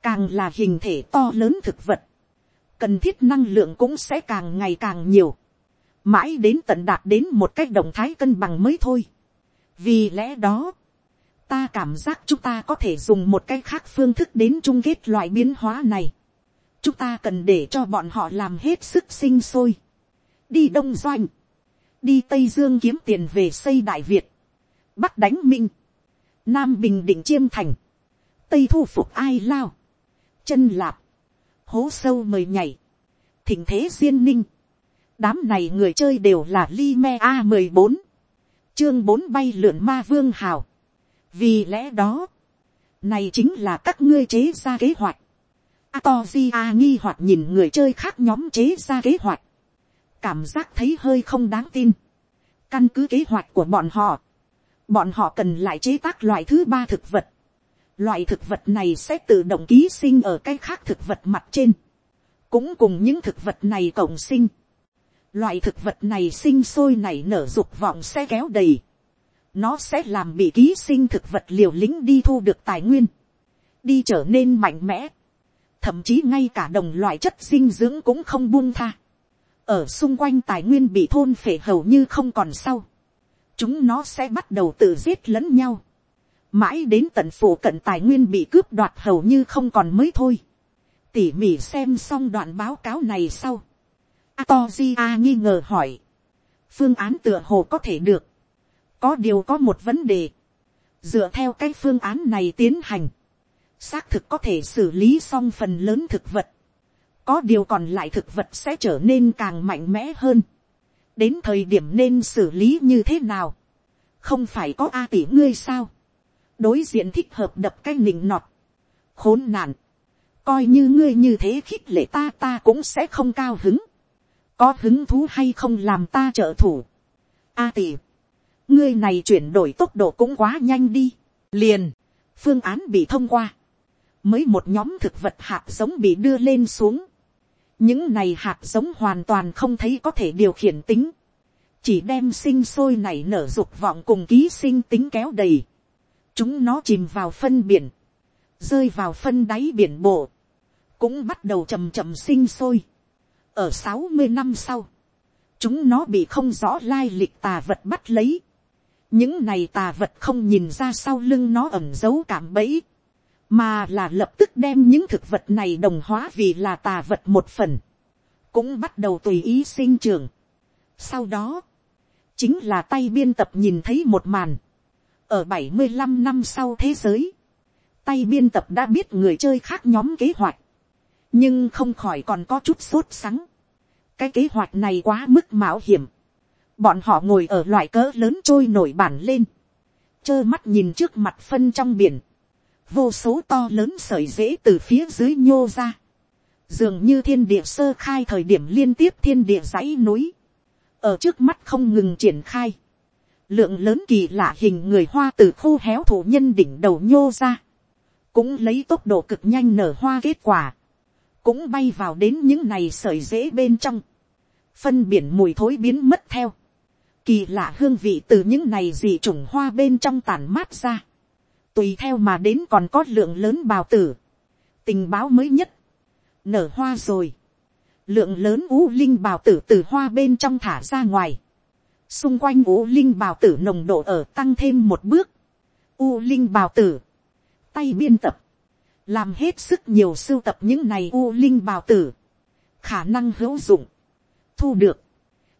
càng là hình thể to lớn thực vật, cần thiết năng lượng cũng sẽ càng ngày càng nhiều, mãi đến tận đạt đến một cách động thái cân bằng mới thôi. vì lẽ đó, ta cảm giác chúng ta có thể dùng một cách khác phương thức đến chung kết loại biến hóa này. Chúng ta cần để cho bọn họ làm hết sức sinh sôi, đi đông doanh, đi tây dương kiếm tiền về xây đại việt, bắc đánh minh, nam bình định chiêm thành, tây thu phục ai lao, chân lạp, hố sâu mời nhảy, thỉnh thế duyên ninh, đám này người chơi đều là li me a mười bốn, chương bốn bay lượn ma vương hào, vì lẽ đó, này chính là các ngươi chế ra kế hoạch, Atogia nghi hoặc nhìn người chơi khác nhóm chế ra kế hoạch. Cảm giác thấy hơi không đáng tin. Căn cứ kế hoạch của bọn họ. Bọn họ cần lại chế tác loại thứ ba thực vật. Loại thực vật này sẽ tự động ký sinh ở cái khác thực vật mặt trên. Cũng cùng những thực vật này cộng sinh. Loại thực vật này sinh sôi nảy nở dục vọng sẽ kéo đầy. Nó sẽ làm bị ký sinh thực vật liều lĩnh đi thu được tài nguyên. Đi trở nên mạnh mẽ thậm chí ngay cả đồng loại chất dinh dưỡng cũng không buông tha. ở xung quanh tài nguyên bị thôn phể hầu như không còn sau. chúng nó sẽ bắt đầu tự giết lẫn nhau. mãi đến tận phủ cận tài nguyên bị cướp đoạt hầu như không còn mới thôi. tỉ mỉ xem xong đoạn báo cáo này sau. Atogia nghi ngờ hỏi. phương án tựa hồ có thể được có điều có một vấn đề. dựa theo cái phương án này tiến hành xác thực có thể xử lý xong phần lớn thực vật, có điều còn lại thực vật sẽ trở nên càng mạnh mẽ hơn, đến thời điểm nên xử lý như thế nào, không phải có a tỷ ngươi sao, đối diện thích hợp đập cái nịnh nọt, khốn nạn, coi như ngươi như thế khích lệ ta ta cũng sẽ không cao hứng, có hứng thú hay không làm ta trợ thủ, a tỷ, ngươi này chuyển đổi tốc độ cũng quá nhanh đi, liền, phương án bị thông qua, mới một nhóm thực vật hạt giống bị đưa lên xuống. những này hạt giống hoàn toàn không thấy có thể điều khiển tính, chỉ đem sinh sôi này nở dục vọng cùng ký sinh tính kéo đầy. chúng nó chìm vào phân biển, rơi vào phân đáy biển bộ, cũng bắt đầu chầm chậm sinh sôi. ở sáu mươi năm sau, chúng nó bị không rõ lai lịch tà vật bắt lấy những này tà vật không nhìn ra sau lưng nó ẩm dấu cảm bẫy mà là lập tức đem những thực vật này đồng hóa vì là tà vật một phần, cũng bắt đầu tùy ý sinh trường. Sau đó, chính là tay biên tập nhìn thấy một màn, ở bảy mươi 75 năm sau thế giới, tay biên tập đã biết người chơi khác nhóm kế hoạch, nhưng không khỏi còn có chút sốt sắng. cái kế hoạch này quá mức mạo hiểm, bọn họ ngồi ở loại cỡ lớn trôi nổi bản lên, trơ mắt nhìn trước mặt phân trong biển, vô số to lớn sởi dễ từ phía dưới nhô ra, dường như thiên địa sơ khai thời điểm liên tiếp thiên địa dãy núi, ở trước mắt không ngừng triển khai, lượng lớn kỳ lạ hình người hoa từ khô héo thổ nhân đỉnh đầu nhô ra, cũng lấy tốc độ cực nhanh nở hoa kết quả, cũng bay vào đến những này sởi dễ bên trong, phân biển mùi thối biến mất theo, kỳ lạ hương vị từ những này dị chủng hoa bên trong tàn mát ra, tùy theo mà đến còn có lượng lớn bào tử, tình báo mới nhất, nở hoa rồi, lượng lớn u linh bào tử từ hoa bên trong thả ra ngoài, xung quanh u linh bào tử nồng độ ở tăng thêm một bước, u linh bào tử, tay biên tập, làm hết sức nhiều sưu tập những này u linh bào tử, khả năng hữu dụng, thu được,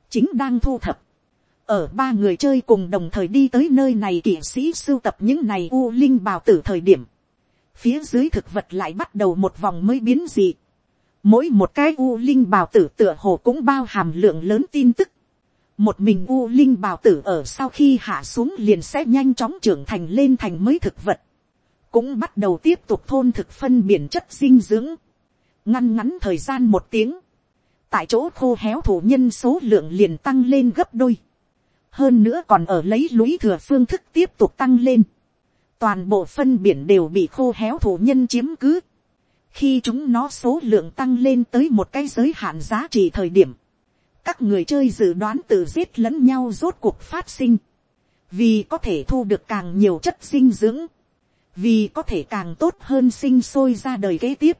chính đang thu thập, ở ba người chơi cùng đồng thời đi tới nơi này kỵ sĩ sưu tập những này u linh bào tử thời điểm, phía dưới thực vật lại bắt đầu một vòng mới biến dị. Mỗi một cái u linh bào tử tựa hồ cũng bao hàm lượng lớn tin tức. Một mình u linh bào tử ở sau khi hạ xuống liền sẽ nhanh chóng trưởng thành lên thành mới thực vật. Cũng bắt đầu tiếp tục thôn thực phân biển chất dinh dưỡng. Ngăn ngắn thời gian một tiếng. Tại chỗ khô héo thủ nhân số lượng liền tăng lên gấp đôi. Hơn nữa còn ở lấy lũy thừa phương thức tiếp tục tăng lên toàn bộ phân biển đều bị khô héo thủ nhân chiếm cứ. khi chúng nó số lượng tăng lên tới một cái giới hạn giá trị thời điểm, các người chơi dự đoán tự giết lẫn nhau rốt cuộc phát sinh, vì có thể thu được càng nhiều chất dinh dưỡng, vì có thể càng tốt hơn sinh sôi ra đời kế tiếp.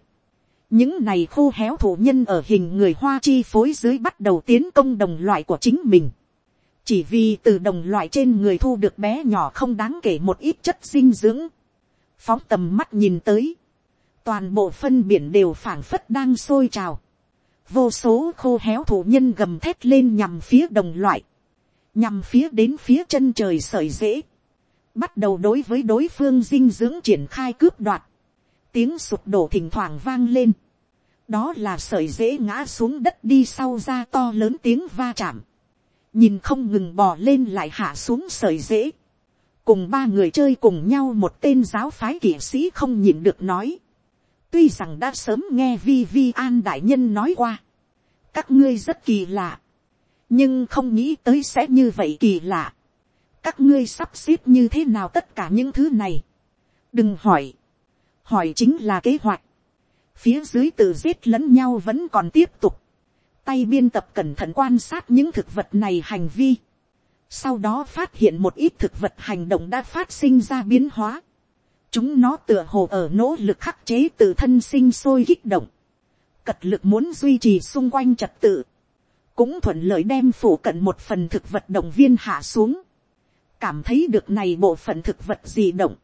những này khô héo thủ nhân ở hình người hoa chi phối dưới bắt đầu tiến công đồng loại của chính mình chỉ vì từ đồng loại trên người thu được bé nhỏ không đáng kể một ít chất dinh dưỡng, phóng tầm mắt nhìn tới, toàn bộ phân biển đều phảng phất đang sôi trào, vô số khô héo thủ nhân gầm thét lên nhằm phía đồng loại, nhằm phía đến phía chân trời sởi dễ, bắt đầu đối với đối phương dinh dưỡng triển khai cướp đoạt, tiếng sụp đổ thỉnh thoảng vang lên, đó là sởi dễ ngã xuống đất đi sau ra to lớn tiếng va chạm, nhìn không ngừng bò lên lại hạ xuống sợi dễ, cùng ba người chơi cùng nhau một tên giáo phái kỵ sĩ không nhìn được nói, tuy rằng đã sớm nghe vi vi an đại nhân nói qua, các ngươi rất kỳ lạ, nhưng không nghĩ tới sẽ như vậy kỳ lạ, các ngươi sắp xếp như thế nào tất cả những thứ này, đừng hỏi, hỏi chính là kế hoạch, phía dưới tự giết lẫn nhau vẫn còn tiếp tục, tay biên tập cẩn thận quan sát những thực vật này hành vi. Sau đó phát hiện một ít thực vật hành động đã phát sinh ra biến hóa. Chúng nó tựa hồ ở nỗ lực khắc chế tự thân sinh sôi kích động. Cật lực muốn duy trì xung quanh trật tự. Cũng thuận lợi đem phủ cận một phần thực vật động viên hạ xuống. Cảm thấy được này bộ phận thực vật gì động.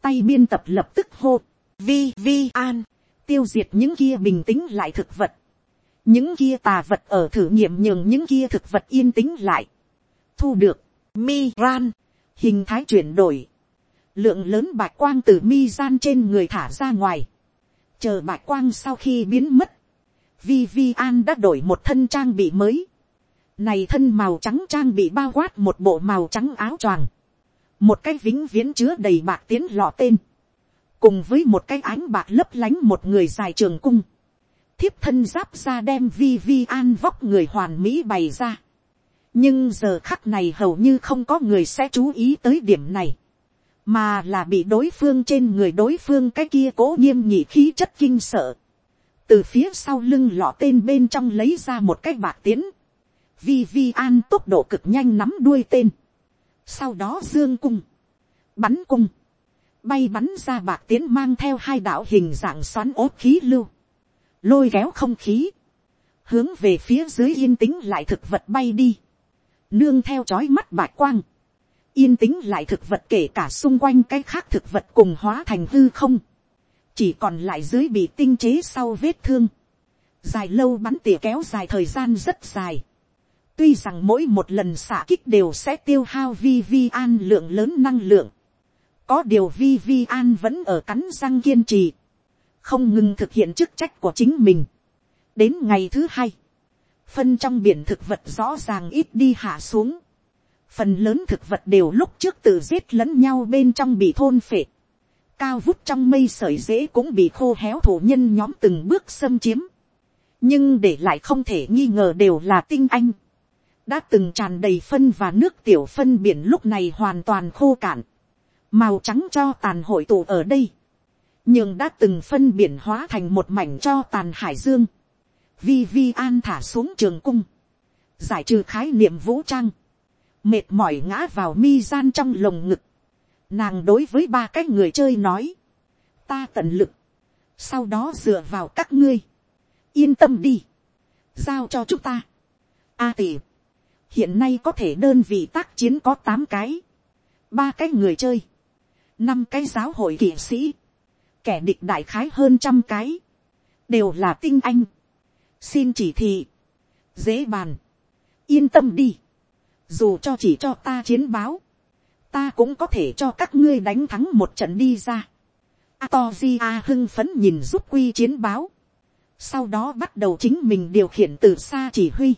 Tay biên tập lập tức hô. Vi vi, an. Tiêu diệt những kia bình tĩnh lại thực vật những kia tà vật ở thử nghiệm nhường những kia thực vật yên tĩnh lại, thu được, mi ran, hình thái chuyển đổi, lượng lớn bạch quang từ mi gian trên người thả ra ngoài, chờ bạch quang sau khi biến mất, vi vi an đã đổi một thân trang bị mới, này thân màu trắng trang bị bao quát một bộ màu trắng áo choàng, một cái vĩnh viễn chứa đầy bạc tiến lọ tên, cùng với một cái ánh bạc lấp lánh một người dài trường cung, thiếp thân giáp ra đem vi vi an vóc người hoàn mỹ bày ra. nhưng giờ khắc này hầu như không có người sẽ chú ý tới điểm này, mà là bị đối phương trên người đối phương cái kia cố nghiêm nhị khí chất kinh sợ. từ phía sau lưng lọ tên bên trong lấy ra một cái bạc tiến. vi vi an tốc độ cực nhanh nắm đuôi tên. sau đó dương cung, bắn cung, bay bắn ra bạc tiến mang theo hai đạo hình dạng xoắn ốt khí lưu lôi kéo không khí, hướng về phía dưới yên tĩnh lại thực vật bay đi, nương theo chói mắt bạc quang, yên tĩnh lại thực vật kể cả xung quanh cái khác thực vật cùng hóa thành hư không, chỉ còn lại dưới bị tinh chế sau vết thương, dài lâu bắn tỉa kéo dài thời gian rất dài, tuy rằng mỗi một lần xả kích đều sẽ tiêu hao vi vi an lượng lớn năng lượng, có điều vi vi an vẫn ở cắn răng kiên trì, không ngừng thực hiện chức trách của chính mình. đến ngày thứ hai, phân trong biển thực vật rõ ràng ít đi hạ xuống. phần lớn thực vật đều lúc trước tự giết lẫn nhau bên trong bị thôn phệ. cao vút trong mây sởi dễ cũng bị khô héo thổ nhân nhóm từng bước xâm chiếm. nhưng để lại không thể nghi ngờ đều là tinh anh. đã từng tràn đầy phân và nước tiểu phân biển lúc này hoàn toàn khô cạn. màu trắng cho tàn hội tụ ở đây nhưng đã từng phân biển hóa thành một mảnh cho tàn hải dương, vi vi an thả xuống trường cung, giải trừ khái niệm vũ trang, mệt mỏi ngã vào mi gian trong lồng ngực, nàng đối với ba cái người chơi nói, ta tận lực, sau đó dựa vào các ngươi, yên tâm đi, giao cho chúng ta. A tỷ, hiện nay có thể đơn vị tác chiến có tám cái, ba cái người chơi, năm cái giáo hội kỷ sĩ, kẻ địch đại khái hơn trăm cái, đều là tinh anh, xin chỉ thị, dễ bàn, yên tâm đi, dù cho chỉ cho ta chiến báo, ta cũng có thể cho các ngươi đánh thắng một trận đi ra. Atogia hưng phấn nhìn giúp quy chiến báo, sau đó bắt đầu chính mình điều khiển từ xa chỉ huy,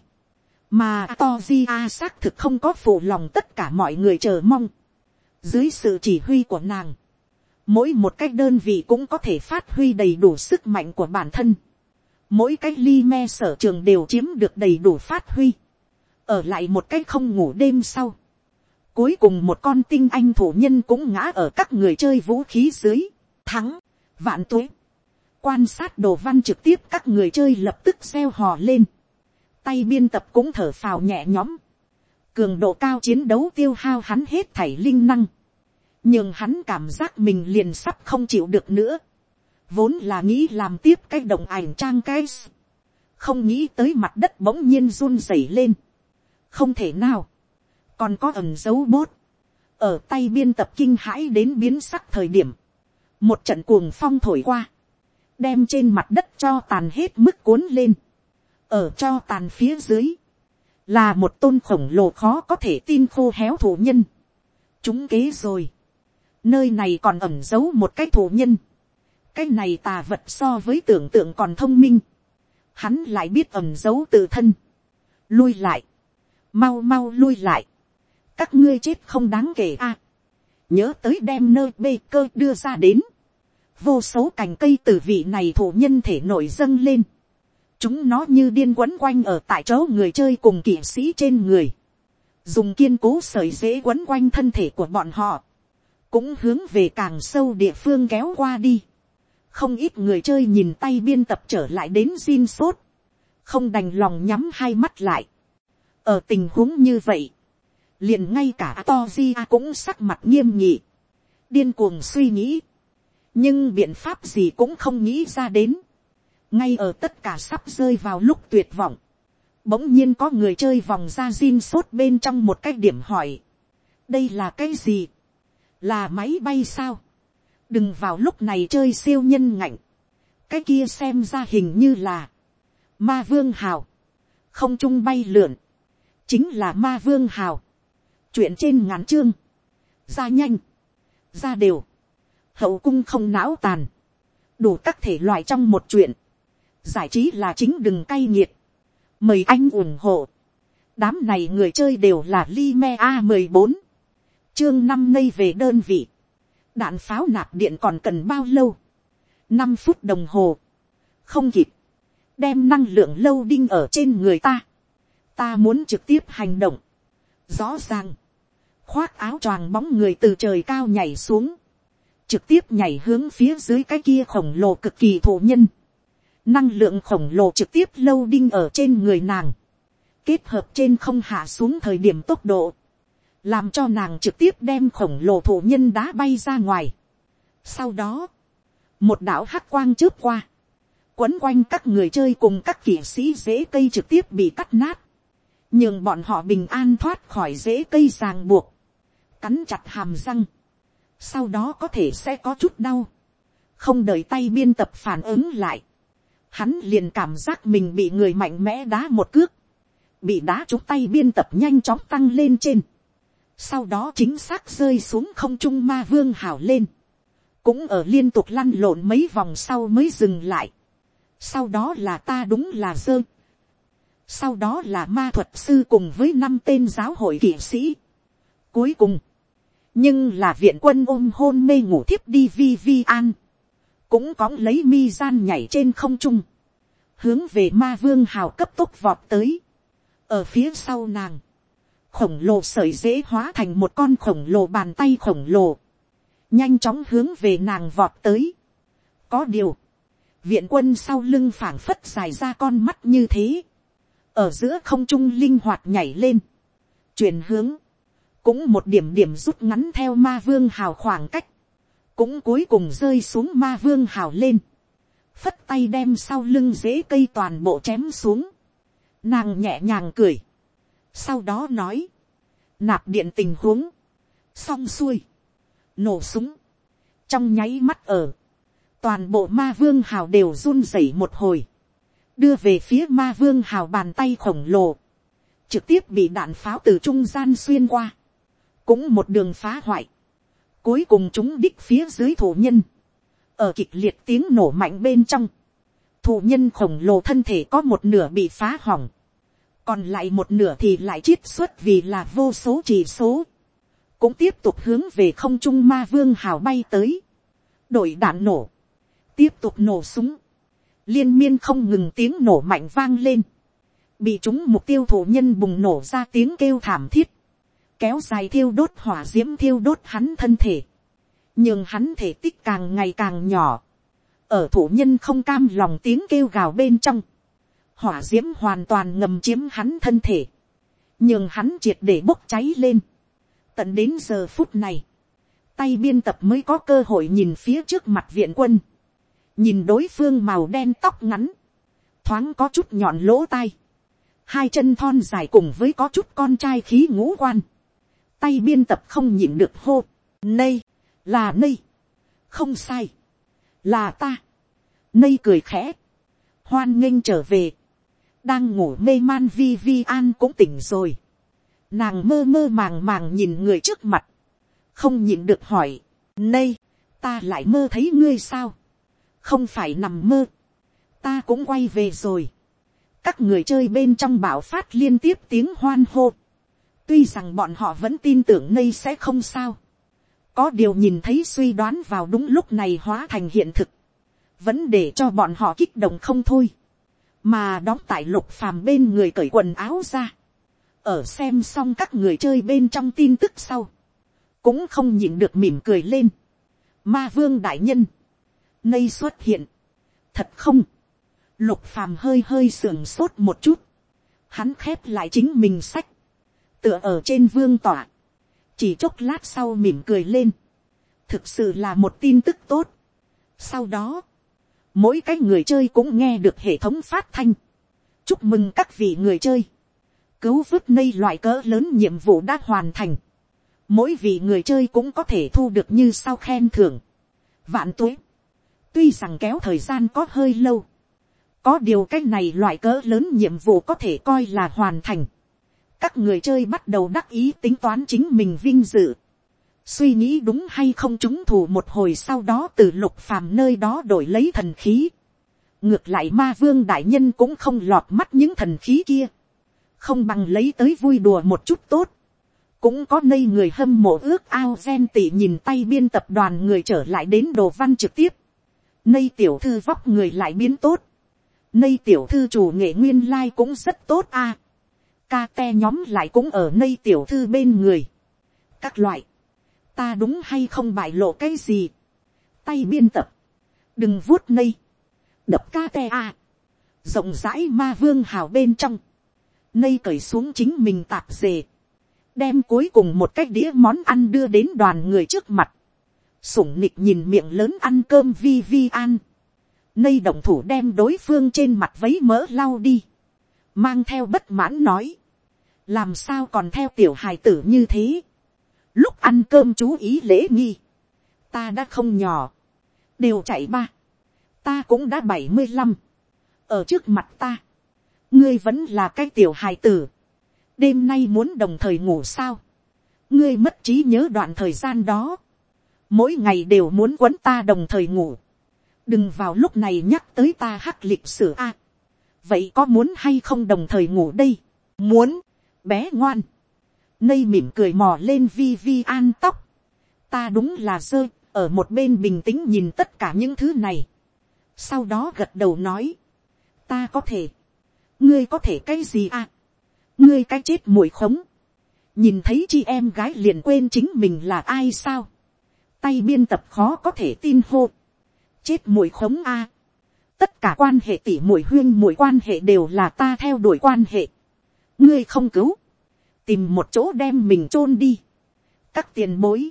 mà Atogia xác thực không có phụ lòng tất cả mọi người chờ mong. Dưới sự chỉ huy của nàng, mỗi một cách đơn vị cũng có thể phát huy đầy đủ sức mạnh của bản thân. Mỗi cách ly me sở trường đều chiếm được đầy đủ phát huy. Ở lại một cách không ngủ đêm sau. Cuối cùng một con tinh anh thủ nhân cũng ngã ở các người chơi vũ khí dưới. Thắng, vạn tuế. Quan sát đồ văn trực tiếp các người chơi lập tức xeo hò lên. Tay biên tập cũng thở phào nhẹ nhõm. Cường độ cao chiến đấu tiêu hao hắn hết thảy linh năng nhưng hắn cảm giác mình liền sắp không chịu được nữa. vốn là nghĩ làm tiếp cái đồng ảnh trang cái không nghĩ tới mặt đất bỗng nhiên run rẩy lên. không thể nào, còn có ẩn dấu bốt, ở tay biên tập kinh hãi đến biến sắc thời điểm, một trận cuồng phong thổi qua, đem trên mặt đất cho tàn hết mức cuốn lên, ở cho tàn phía dưới, là một tôn khổng lồ khó có thể tin khô héo thủ nhân. chúng kế rồi nơi này còn ẩm giấu một cái thủ nhân, cái này tà vật so với tưởng tượng còn thông minh, hắn lại biết ẩm giấu tự thân, lui lại, mau mau lui lại, các ngươi chết không đáng kể a, nhớ tới đem nơi bê cơ đưa ra đến, vô số cành cây từ vị này thủ nhân thể nổi dâng lên, chúng nó như điên quấn quanh ở tại chỗ người chơi cùng kỵ sĩ trên người, dùng kiên cố sợi dễ quấn quanh thân thể của bọn họ, cũng hướng về càng sâu địa phương kéo qua đi. không ít người chơi nhìn tay biên tập trở lại đến xin sốt, không đành lòng nhắm hai mắt lại. ở tình huống như vậy, liền ngay cả Toji cũng sắc mặt nghiêm nhị, điên cuồng suy nghĩ, nhưng biện pháp gì cũng không nghĩ ra đến, ngay ở tất cả sắp rơi vào lúc tuyệt vọng, bỗng nhiên có người chơi vòng ra xin sốt bên trong một cái điểm hỏi, đây là cái gì, là máy bay sao, đừng vào lúc này chơi siêu nhân ngạnh, cái kia xem ra hình như là ma vương hào, không trung bay lượn, chính là ma vương hào, chuyện trên ngắn chương, ra nhanh, ra đều, hậu cung không não tàn, đủ các thể loại trong một chuyện, giải trí là chính đừng cay nghiệt, mời anh ủng hộ, đám này người chơi đều là li me a mười bốn chương năm nay về đơn vị, đạn pháo nạp điện còn cần bao lâu, năm phút đồng hồ, không kịp, đem năng lượng lâu đinh ở trên người ta, ta muốn trực tiếp hành động, rõ ràng, khoác áo choàng bóng người từ trời cao nhảy xuống, trực tiếp nhảy hướng phía dưới cái kia khổng lồ cực kỳ thổ nhân, năng lượng khổng lồ trực tiếp lâu đinh ở trên người nàng, kết hợp trên không hạ xuống thời điểm tốc độ, làm cho nàng trực tiếp đem khổng lồ thổ nhân đá bay ra ngoài. Sau đó, một đạo hắc quang chớp qua, quấn quanh các người chơi cùng các kỵ sĩ dễ cây trực tiếp bị cắt nát, nhưng bọn họ bình an thoát khỏi dễ cây ràng buộc, cắn chặt hàm răng, sau đó có thể sẽ có chút đau, không đợi tay biên tập phản ứng lại, hắn liền cảm giác mình bị người mạnh mẽ đá một cước, bị đá trúng tay biên tập nhanh chóng tăng lên trên, sau đó chính xác rơi xuống không trung ma vương hào lên, cũng ở liên tục lăn lộn mấy vòng sau mới dừng lại, sau đó là ta đúng là dơ, sau đó là ma thuật sư cùng với năm tên giáo hội kỵ sĩ. Cuối cùng, nhưng là viện quân ôm hôn mê ngủ thiếp đi vi vi an, cũng cóng lấy mi gian nhảy trên không trung, hướng về ma vương hào cấp tốc vọt tới, ở phía sau nàng, khổng lồ sợi dễ hóa thành một con khổng lồ bàn tay khổng lồ, nhanh chóng hướng về nàng vọt tới. có điều, viện quân sau lưng phảng phất dài ra con mắt như thế, ở giữa không trung linh hoạt nhảy lên, chuyển hướng, cũng một điểm điểm rút ngắn theo ma vương hào khoảng cách, cũng cuối cùng rơi xuống ma vương hào lên, phất tay đem sau lưng dễ cây toàn bộ chém xuống, nàng nhẹ nhàng cười, sau đó nói, nạp điện tình huống, xong xuôi, nổ súng, trong nháy mắt ở, toàn bộ ma vương hào đều run rẩy một hồi, đưa về phía ma vương hào bàn tay khổng lồ, trực tiếp bị đạn pháo từ trung gian xuyên qua, cũng một đường phá hoại, cuối cùng chúng đích phía dưới thủ nhân, ở kịch liệt tiếng nổ mạnh bên trong, thủ nhân khổng lồ thân thể có một nửa bị phá hỏng, còn lại một nửa thì lại chiết xuất vì là vô số chỉ số, cũng tiếp tục hướng về không trung ma vương hào bay tới, đổi đạn nổ, tiếp tục nổ súng, liên miên không ngừng tiếng nổ mạnh vang lên, bị chúng mục tiêu thủ nhân bùng nổ ra tiếng kêu thảm thiết, kéo dài thiêu đốt hỏa d i ễ m thiêu đốt hắn thân thể, nhưng hắn thể tích càng ngày càng nhỏ, ở thủ nhân không cam lòng tiếng kêu gào bên trong, hỏa d i ễ m hoàn toàn ngầm chiếm hắn thân thể, nhưng hắn triệt để bốc cháy lên, tận đến giờ phút này, tay biên tập mới có cơ hội nhìn phía trước mặt viện quân, nhìn đối phương màu đen tóc ngắn, thoáng có chút nhọn lỗ tai, hai chân thon dài cùng với có chút con trai khí ngũ quan, tay biên tập không nhịn được hô, nây, là nây, không sai, là ta, nây cười khẽ, hoan nghênh trở về, đang ngủ mê man vi vi an cũng tỉnh rồi, nàng mơ mơ màng màng nhìn người trước mặt, không nhịn được hỏi, nây, ta lại mơ thấy ngươi sao, không phải nằm mơ, ta cũng quay về rồi, các người chơi bên trong bảo phát liên tiếp tiếng hoan hô, tuy rằng bọn họ vẫn tin tưởng nây sẽ không sao, có điều nhìn thấy suy đoán vào đúng lúc này hóa thành hiện thực, vẫn để cho bọn họ kích động không thôi, mà đóng tại lục phàm bên người cởi quần áo ra, ở xem xong các người chơi bên trong tin tức sau, cũng không nhịn được mỉm cười lên, ma vương đại nhân, nay xuất hiện, thật không, lục phàm hơi hơi sưởng sốt một chút, hắn khép lại chính mình sách, tựa ở trên vương tỏa, chỉ chốc lát sau mỉm cười lên, thực sự là một tin tức tốt. sau đó, mỗi cái người chơi cũng nghe được hệ thống phát thanh, chúc mừng các vị người chơi, cứu vớt nây loại cỡ lớn nhiệm vụ đã hoàn thành, mỗi vị người chơi cũng có thể thu được như sau khen thưởng, vạn tuế, tuy rằng kéo thời gian có hơi lâu, có điều cái này loại cỡ lớn nhiệm vụ có thể coi là hoàn thành, các người chơi bắt đầu đắc ý tính toán chính mình vinh dự suy nghĩ đúng hay không chúng thủ một hồi sau đó từ lục phàm nơi đó đổi lấy thần khí. ngược lại ma vương đại nhân cũng không lọt mắt những thần khí kia. không bằng lấy tới vui đùa một chút tốt. cũng có nơi người hâm mộ ước ao gen tỉ nhìn tay biên tập đoàn người trở lại đến đồ văn trực tiếp. Nây tiểu thư vóc người lại biến tốt. Nây tiểu thư chủ nghệ nguyên lai like cũng rất tốt a ca te nhóm lại cũng ở nơi tiểu thư bên người. các loại, ta đúng hay không bại lộ cái gì. tay biên tập, đừng vuốt nây, đập ca te a. rộng rãi ma vương hào bên trong, nây cởi xuống chính mình tạp dề, đem cuối cùng một cái đĩa món ăn đưa đến đoàn người trước mặt, sủng nịch nhìn miệng lớn ăn cơm vi vi an, nây động thủ đem đối phương trên mặt vấy mỡ lau đi, mang theo bất mãn nói, làm sao còn theo tiểu hài tử như thế, lúc ăn cơm chú ý lễ nghi, ta đã không nhỏ, đều chạy ba, ta cũng đã bảy mươi lăm, ở trước mặt ta, ngươi vẫn là cái tiểu hài tử, đêm nay muốn đồng thời ngủ sao, ngươi mất trí nhớ đoạn thời gian đó, mỗi ngày đều muốn quấn ta đồng thời ngủ, đừng vào lúc này nhắc tới ta hắc lịch sử a, vậy có muốn hay không đồng thời ngủ đây, muốn, bé ngoan, nây mỉm cười mò lên vi vi an tóc, ta đúng là dơ, ở một bên bình tĩnh nhìn tất cả những thứ này, sau đó gật đầu nói, ta có thể, ngươi có thể cái gì à, ngươi cái chết mũi khống, nhìn thấy chị em gái liền quên chính mình là ai sao, tay biên tập khó có thể tin hô, chết mũi khống a, tất cả quan hệ tỉ mũi huyên mũi quan hệ đều là ta theo đuổi quan hệ. ngươi không cứu, tìm một chỗ đem mình chôn đi. các tiền bối,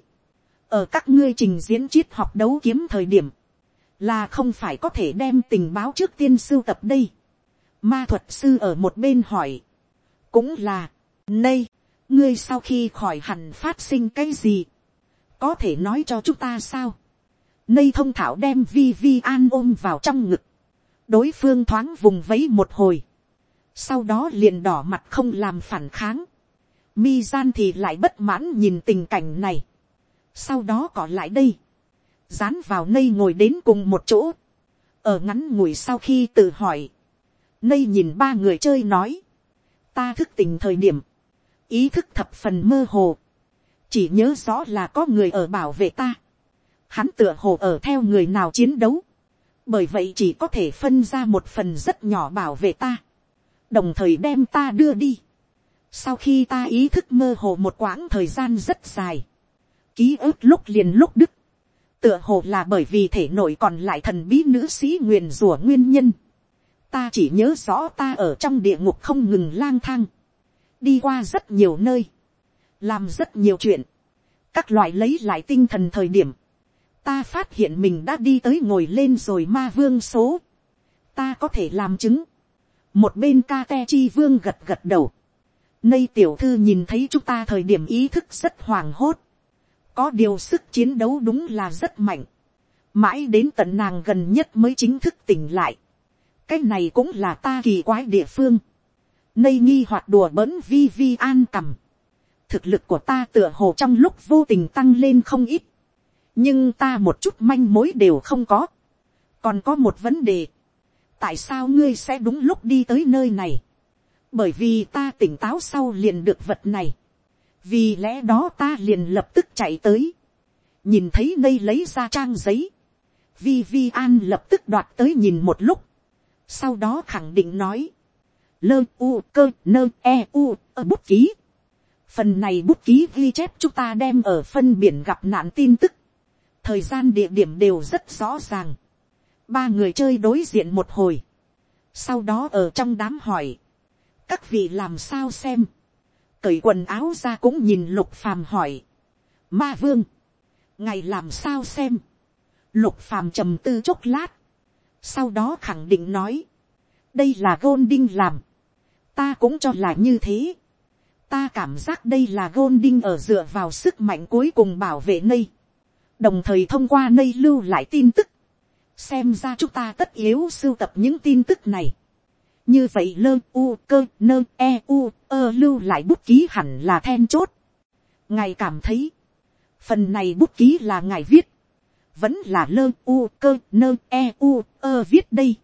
ở các ngươi trình diễn triết học đấu kiếm thời điểm, là không phải có thể đem tình báo trước tiên sưu tập đây. ma thuật sư ở một bên hỏi, cũng là, nay, ngươi sau khi khỏi hẳn phát sinh cái gì, có thể nói cho chúng ta sao. Nay thông thảo đem vi vi an ôm vào trong ngực đối phương thoáng vùng vấy một hồi, sau đó liền đỏ mặt không làm phản kháng, mi gian thì lại bất mãn nhìn tình cảnh này, sau đó cỏ lại đây, dán vào nây ngồi đến cùng một chỗ, ở ngắn ngủi sau khi tự hỏi, nây nhìn ba người chơi nói, ta thức tình thời điểm, ý thức thập phần mơ hồ, chỉ nhớ rõ là có người ở bảo vệ ta, hắn tựa hồ ở theo người nào chiến đấu, bởi vậy chỉ có thể phân ra một phần rất nhỏ bảo vệ ta, đồng thời đem ta đưa đi sau khi ta ý thức mơ hồ một quãng thời gian rất dài, ký ức lúc liền lúc đức, tựa hồ là bởi vì thể nội còn lại thần bí nữ sĩ nguyền rủa nguyên nhân. ta chỉ nhớ rõ ta ở trong địa ngục không ngừng lang thang, đi qua rất nhiều nơi, làm rất nhiều chuyện, các loại lấy lại tinh thần thời điểm, ta phát hiện mình đã đi tới ngồi lên rồi ma vương số, ta có thể làm chứng, một bên ca te chi vương gật gật đầu, Nây tiểu thư nhìn thấy chúng ta thời điểm ý thức rất hoàng hốt. Có điều sức chiến đấu đúng là rất mạnh. Mãi đến tận nàng gần nhất mới chính thức tỉnh lại. Cái này cũng là ta kỳ quái địa phương. Nây nghi hoạt đùa bỡn vi vi an cầm. Thực lực của ta tựa hồ trong lúc vô tình tăng lên không ít. Nhưng ta một chút manh mối đều không có. Còn có một vấn đề. Tại sao ngươi sẽ đúng lúc đi tới nơi này? Bởi vì ta tỉnh táo sau liền được vật này. Vì lẽ đó ta liền lập tức chạy tới. Nhìn thấy nây lấy ra trang giấy. Vi Vi An lập tức đoạt tới nhìn một lúc. Sau đó khẳng định nói. Lơ u cơ nơ e u ở bút ký. Phần này bút ký ghi chép chúng ta đem ở phân biển gặp nạn tin tức. Thời gian địa điểm đều rất rõ ràng. Ba người chơi đối diện một hồi. Sau đó ở trong đám hỏi. Các vị làm sao xem. Cởi quần áo ra cũng nhìn lục phàm hỏi. Ma vương. Ngày làm sao xem. Lục phàm trầm tư chốc lát. Sau đó khẳng định nói. Đây là gôn đinh làm. Ta cũng cho là như thế. Ta cảm giác đây là gôn đinh ở dựa vào sức mạnh cuối cùng bảo vệ nây. Đồng thời thông qua nây lưu lại tin tức. Xem ra chúng ta tất yếu sưu tập những tin tức này như vậy lơ u cơ nơ e u ơ lưu lại bút ký hẳn là then chốt. ngài cảm thấy, phần này bút ký là ngài viết, vẫn là lơ u cơ nơ e u ơ viết đây.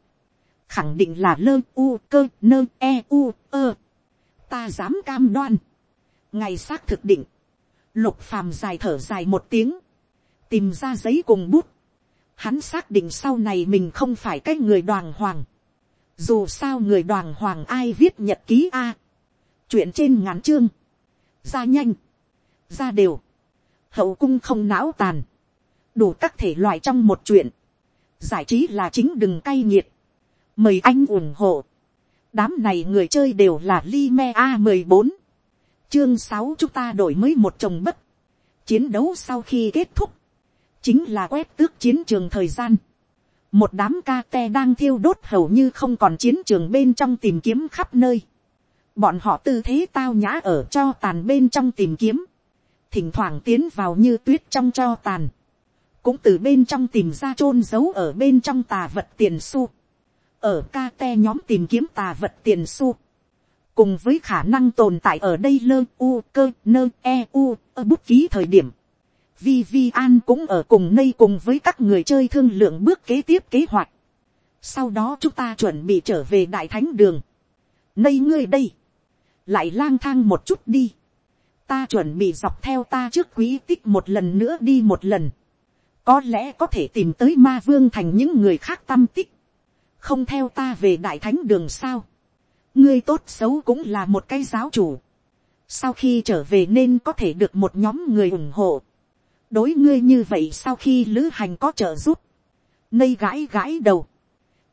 khẳng định là lơ u cơ nơ e u ơ. ta dám cam đoan. ngài xác thực định. lục phàm dài thở dài một tiếng. tìm ra giấy cùng bút. hắn xác định sau này mình không phải cái người đoàn hoàng dù sao người đoàn hoàng ai viết nhật ký a, chuyện trên ngắn chương, ra nhanh, ra đều, hậu cung không não tàn, đủ các thể loại trong một chuyện, giải trí là chính đừng cay nghiệt, mời anh ủng hộ, đám này người chơi đều là li me a mười bốn, chương sáu chúng ta đổi mới một chồng bất, chiến đấu sau khi kết thúc, chính là quét tước chiến trường thời gian, một đám ca te đang thiêu đốt hầu như không còn chiến trường bên trong tìm kiếm khắp nơi. bọn họ tư thế tao nhã ở cho tàn bên trong tìm kiếm, thỉnh thoảng tiến vào như tuyết trong cho tàn, cũng từ bên trong tìm ra chôn giấu ở bên trong tà vật tiền su, ở ca te nhóm tìm kiếm tà vật tiền su, cùng với khả năng tồn tại ở đây lơ u cơ nơ e u ở bút ký thời điểm, Vi Vi An cũng ở cùng nây cùng với các người chơi thương lượng bước kế tiếp kế hoạch. Sau đó chúng ta chuẩn bị trở về Đại Thánh Đường. Nây ngươi đây. Lại lang thang một chút đi. Ta chuẩn bị dọc theo ta trước quý tích một lần nữa đi một lần. Có lẽ có thể tìm tới ma vương thành những người khác tâm tích. Không theo ta về Đại Thánh Đường sao. Ngươi tốt xấu cũng là một cái giáo chủ. Sau khi trở về nên có thể được một nhóm người ủng hộ đối ngươi như vậy sau khi lữ hành có trợ giúp, nây gãi gãi đầu,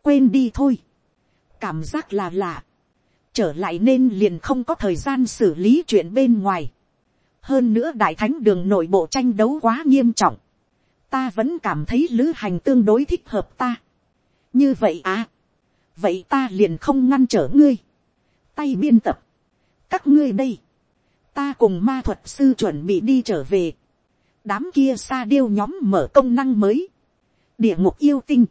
quên đi thôi, cảm giác là lạ, trở lại nên liền không có thời gian xử lý chuyện bên ngoài, hơn nữa đại thánh đường nội bộ tranh đấu quá nghiêm trọng, ta vẫn cảm thấy lữ hành tương đối thích hợp ta, như vậy à, vậy ta liền không ngăn trở ngươi, tay biên tập, các ngươi đây, ta cùng ma thuật sư chuẩn bị đi trở về, đám kia xa điêu nhóm mở công năng mới, địa ngục yêu tinh,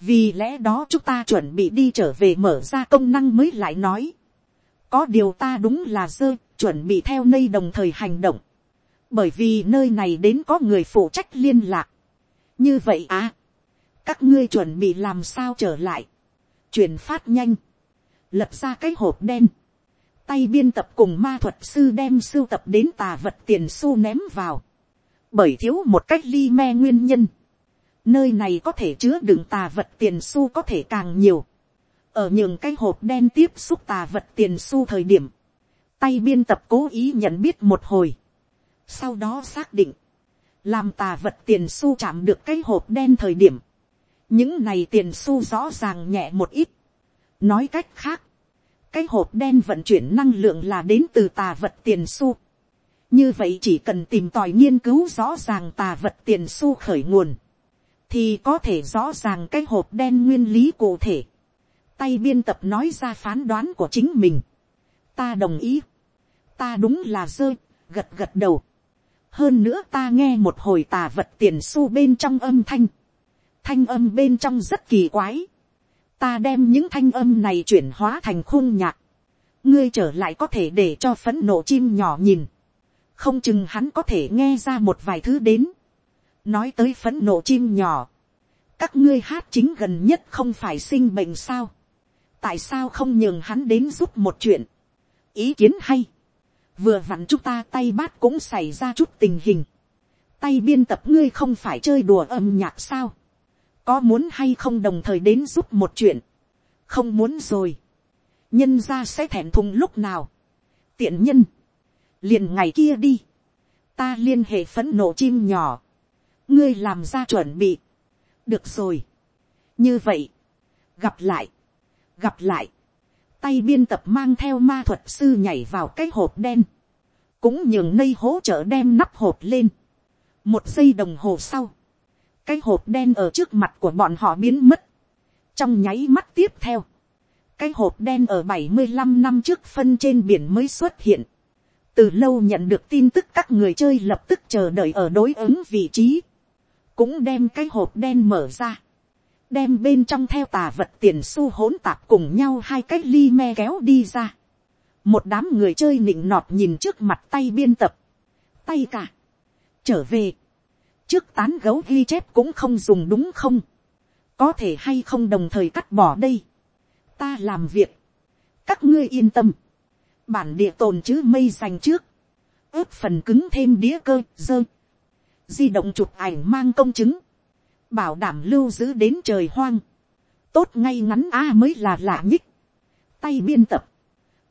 vì lẽ đó chúng ta chuẩn bị đi trở về mở ra công năng mới lại nói. có điều ta đúng là dơ, chuẩn bị theo nơi đồng thời hành động. bởi vì nơi này đến có người phụ trách liên lạc. như vậy à, các ngươi chuẩn bị làm sao trở lại. chuyển phát nhanh, lập ra cái hộp đen. tay biên tập cùng ma thuật sư đem sưu tập đến tà vật tiền xu ném vào bởi thiếu một cách ly me nguyên nhân Nơi này có thể chứa đựng tà vật tiền xu có thể càng nhiều. Ở những cái hộp đen tiếp xúc tà vật tiền xu thời điểm. Tay biên tập cố ý nhận biết một hồi. Sau đó xác định. Làm tà vật tiền xu chạm được cái hộp đen thời điểm. Những này tiền xu rõ ràng nhẹ một ít. Nói cách khác. Cái hộp đen vận chuyển năng lượng là đến từ tà vật tiền xu. Như vậy chỉ cần tìm tòi nghiên cứu rõ ràng tà vật tiền xu khởi nguồn thì có thể rõ ràng cái hộp đen nguyên lý cụ thể. Tay biên tập nói ra phán đoán của chính mình. Ta đồng ý. Ta đúng là rơi, gật gật đầu. Hơn nữa ta nghe một hồi tà vật tiền su bên trong âm thanh. Thanh âm bên trong rất kỳ quái. Ta đem những thanh âm này chuyển hóa thành khung nhạc. Ngươi trở lại có thể để cho phấn nộ chim nhỏ nhìn. Không chừng hắn có thể nghe ra một vài thứ đến. Nói tới phấn nộ chim nhỏ, các ngươi hát chính gần nhất không phải sinh bệnh sao, tại sao không nhường hắn đến giúp một chuyện, ý kiến hay, vừa vặn chúng ta tay bát cũng xảy ra chút tình hình, tay biên tập ngươi không phải chơi đùa âm nhạc sao, có muốn hay không đồng thời đến giúp một chuyện, không muốn rồi, nhân ra sẽ thẹn thùng lúc nào, tiện nhân, liền ngày kia đi, ta liên hệ phấn nộ chim nhỏ, ngươi làm ra chuẩn bị. được rồi. như vậy, gặp lại, gặp lại, tay biên tập mang theo ma thuật sư nhảy vào cái hộp đen, cũng nhường nây hỗ trợ đem nắp hộp lên. một giây đồng hồ sau, cái hộp đen ở trước mặt của bọn họ biến mất, trong nháy mắt tiếp theo, cái hộp đen ở bảy mươi 75 năm trước phân trên biển mới xuất hiện. Từ lâu nhận được tin tức các người chơi lập tức chờ đợi ở đối ứng vị trí. Cũng đem cái hộp đen mở ra, đem bên trong theo tà vật tiền su hỗn tạp cùng nhau hai cái ly me kéo đi ra. một đám người chơi nịnh nọt nhìn trước mặt tay biên tập, tay cả, trở về, trước tán gấu ghi chép cũng không dùng đúng không, có thể hay không đồng thời cắt bỏ đây, ta làm việc, các ngươi yên tâm, bản địa tồn chữ mây dành trước, ướp phần cứng thêm đĩa cơ dơ. Di động chụp ảnh mang công chứng, bảo đảm lưu giữ đến trời hoang, tốt ngay ngắn a mới là lạ nhích, tay biên tập,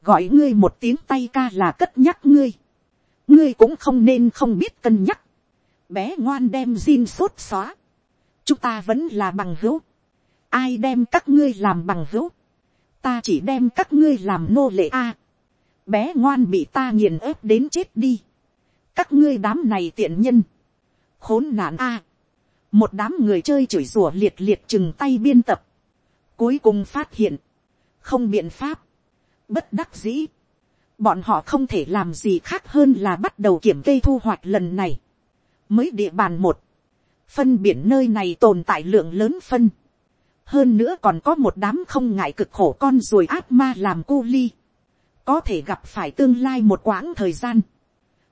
gọi ngươi một tiếng tay ca là cất nhắc ngươi, ngươi cũng không nên không biết cân nhắc, bé ngoan đem zin sốt xóa, chúng ta vẫn là bằng hữu, ai đem các ngươi làm bằng hữu, ta chỉ đem các ngươi làm nô lệ a, bé ngoan bị ta nghiền ép đến chết đi, các ngươi đám này tiện nhân, khốn nạn a. một đám người chơi chửi rủa liệt liệt chừng tay biên tập. cuối cùng phát hiện, không biện pháp, bất đắc dĩ. bọn họ không thể làm gì khác hơn là bắt đầu kiểm kê thu hoạch lần này. mới địa bàn một, phân biển nơi này tồn tại lượng lớn phân. hơn nữa còn có một đám không ngại cực khổ con ruồi ác ma làm cu ly có thể gặp phải tương lai một quãng thời gian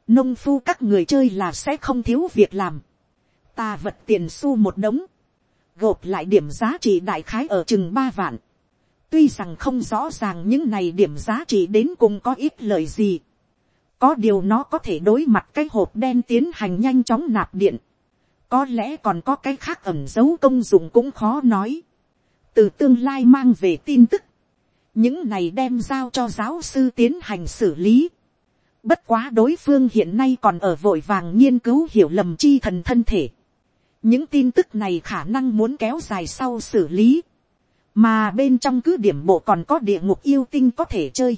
nông phu các người chơi là sẽ không thiếu việc làm. ta vật tiền xu một đống, gộp lại điểm giá trị đại khái ở chừng ba vạn. tuy rằng không rõ ràng những này điểm giá trị đến cùng có ít lời gì. có điều nó có thể đối mặt cái hộp đen tiến hành nhanh chóng nạp điện. có lẽ còn có cái khác ẩm dấu công dụng cũng khó nói. từ tương lai mang về tin tức, những này đem giao cho giáo sư tiến hành xử lý Bất quá đối phương hiện nay còn ở vội vàng nghiên cứu hiểu lầm chi thần thân thể. Những tin tức này khả năng muốn kéo dài sau xử lý. Mà bên trong cứ điểm bộ còn có địa ngục yêu tinh có thể chơi.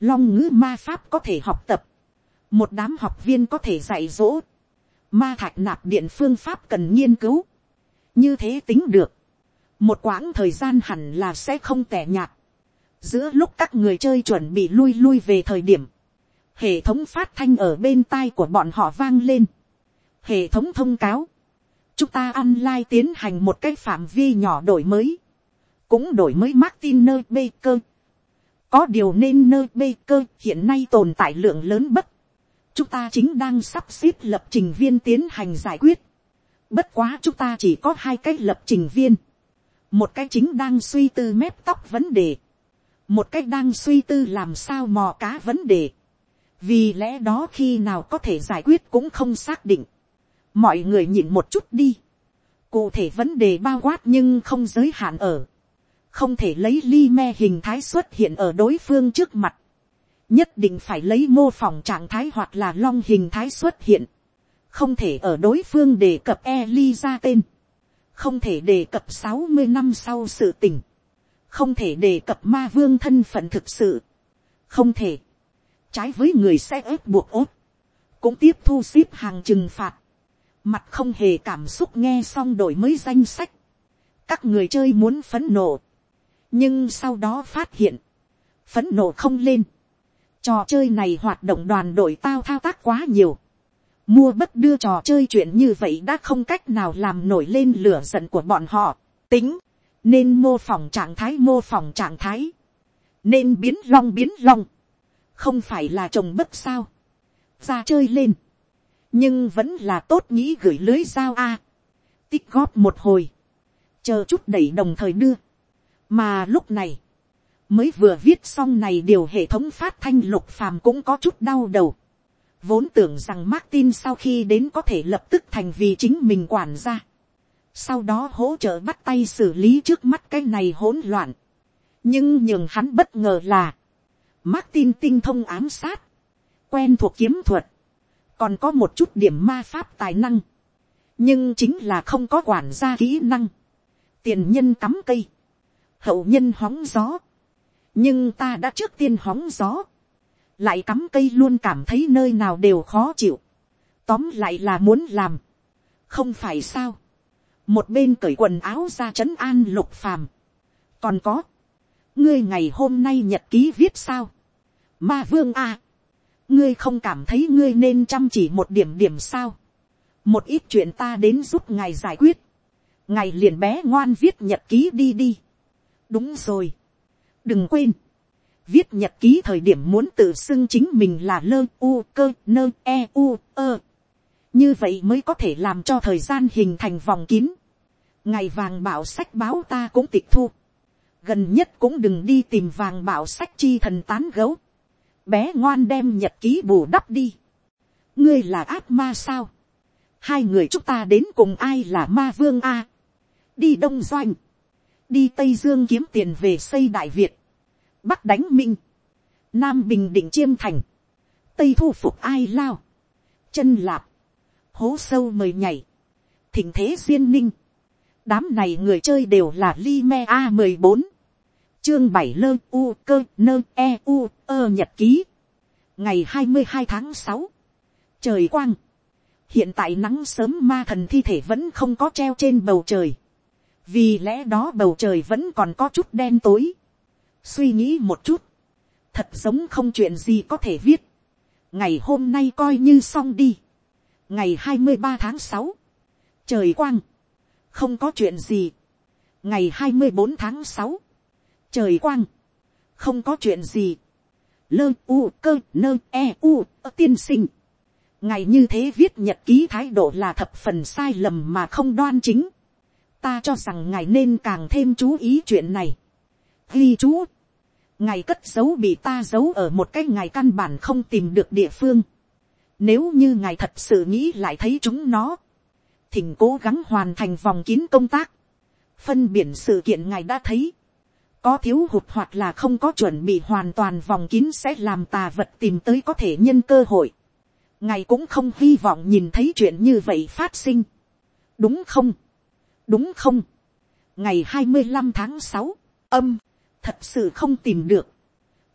Long ngữ ma pháp có thể học tập. Một đám học viên có thể dạy dỗ. Ma thạch nạp điện phương pháp cần nghiên cứu. Như thế tính được. Một quãng thời gian hẳn là sẽ không tẻ nhạt. Giữa lúc các người chơi chuẩn bị lui lui về thời điểm hệ thống phát thanh ở bên tai của bọn họ vang lên, hệ thống thông cáo, chúng ta online tiến hành một cái phạm vi nhỏ đổi mới, cũng đổi mới Martin nơi bê cơ. có điều nên nơi bê cơ hiện nay tồn tại lượng lớn bất, chúng ta chính đang sắp xếp lập trình viên tiến hành giải quyết, bất quá chúng ta chỉ có hai cái lập trình viên, một cái chính đang suy tư mép tóc vấn đề, một cách đang suy tư làm sao mò cá vấn đề, vì lẽ đó khi nào có thể giải quyết cũng không xác định, mọi người nhịn một chút đi, cụ thể vấn đề bao quát nhưng không giới hạn ở, không thể lấy ly me hình thái xuất hiện ở đối phương trước mặt, nhất định phải lấy mô phỏng trạng thái hoặc là long hình thái xuất hiện, không thể ở đối phương đề cập e ly ra tên, không thể đề cập sáu mươi năm sau sự tình, không thể đề cập ma vương thân phận thực sự, không thể, trái với người sẽ ép buộc ốt, cũng tiếp thu ship hàng trừng phạt, mặt không hề cảm xúc nghe xong đổi mới danh sách, các người chơi muốn phấn nộ, nhưng sau đó phát hiện, phấn nộ không lên, trò chơi này hoạt động đoàn đội tao thao tác quá nhiều, mua bất đưa trò chơi chuyện như vậy đã không cách nào làm nổi lên lửa giận của bọn họ, tính, nên mô phỏng trạng thái mô phỏng trạng thái, nên biến long biến long, không phải là trồng bất sao, ra chơi lên, nhưng vẫn là tốt nghĩ gửi lưới sao a, tích góp một hồi, chờ chút đẩy đồng thời đưa, mà lúc này, mới vừa viết xong này điều hệ thống phát thanh lục phàm cũng có chút đau đầu, vốn tưởng rằng Martin sau khi đến có thể lập tức thành vì chính mình quản gia sau đó hỗ trợ bắt tay xử lý trước mắt cái này hỗn loạn. nhưng nhường hắn bất ngờ là, Martin tinh thông ám sát, quen thuộc kiếm thuật, còn có một chút điểm ma pháp tài năng, nhưng chính là không có quản gia kỹ năng, tiền nhân cắm cây, hậu nhân hóng gió, nhưng ta đã trước tiên hóng gió, lại cắm cây luôn cảm thấy nơi nào đều khó chịu, tóm lại là muốn làm, không phải sao, một bên cởi quần áo ra trấn an lục phàm, còn có, ngươi ngày hôm nay nhật ký viết sao, ma vương a, ngươi không cảm thấy ngươi nên chăm chỉ một điểm điểm sao, một ít chuyện ta đến giúp ngài giải quyết, ngài liền bé ngoan viết nhật ký đi đi, đúng rồi, đừng quên, viết nhật ký thời điểm muốn tự xưng chính mình là lơ u cơ nơ e u ơ như vậy mới có thể làm cho thời gian hình thành vòng kín. ngày vàng bảo sách báo ta cũng tịch thu. gần nhất cũng đừng đi tìm vàng bảo sách chi thần tán gấu. bé ngoan đem nhật ký bù đắp đi. ngươi là ác ma sao. hai người chúng ta đến cùng ai là ma vương a. đi đông doanh. đi tây dương kiếm tiền về xây đại việt. bắc đánh minh. nam bình định chiêm thành. tây thu phục ai lao. chân lạp hố sâu mời nhảy, thỉnh thế duyên ninh, đám này người chơi đều là li me a mười bốn, chương bảy lơ u cơ nơ e u ơ nhật ký, ngày hai mươi hai tháng sáu, trời quang, hiện tại nắng sớm ma thần thi thể vẫn không có treo trên bầu trời, vì lẽ đó bầu trời vẫn còn có chút đen tối, suy nghĩ một chút, thật giống không chuyện gì có thể viết, ngày hôm nay coi như xong đi, ngày hai mươi ba tháng sáu, trời quang, không có chuyện gì. ngày hai mươi bốn tháng sáu, trời quang, không có chuyện gì. lơ u cơ nơ e u tiên sinh. ngày như thế viết nhật ký thái độ là thập phần sai lầm mà không đoan chính. ta cho rằng ngài nên càng thêm chú ý chuyện này. ghi chú, ngài cất giấu bị ta giấu ở một cái ngài căn bản không tìm được địa phương nếu như ngài thật sự nghĩ lại thấy chúng nó, thỉnh cố gắng hoàn thành vòng kín công tác. Phân biển sự kiện ngài đã thấy. Có thiếu hụt hoặc là không có chuẩn bị hoàn toàn vòng kín sẽ làm tà vật tìm tới có thể nhân cơ hội. Ngài cũng không hy vọng nhìn thấy chuyện như vậy phát sinh. Đúng không? Đúng không? Ngày hai mươi 25 tháng sáu âm, thật sự không tìm được.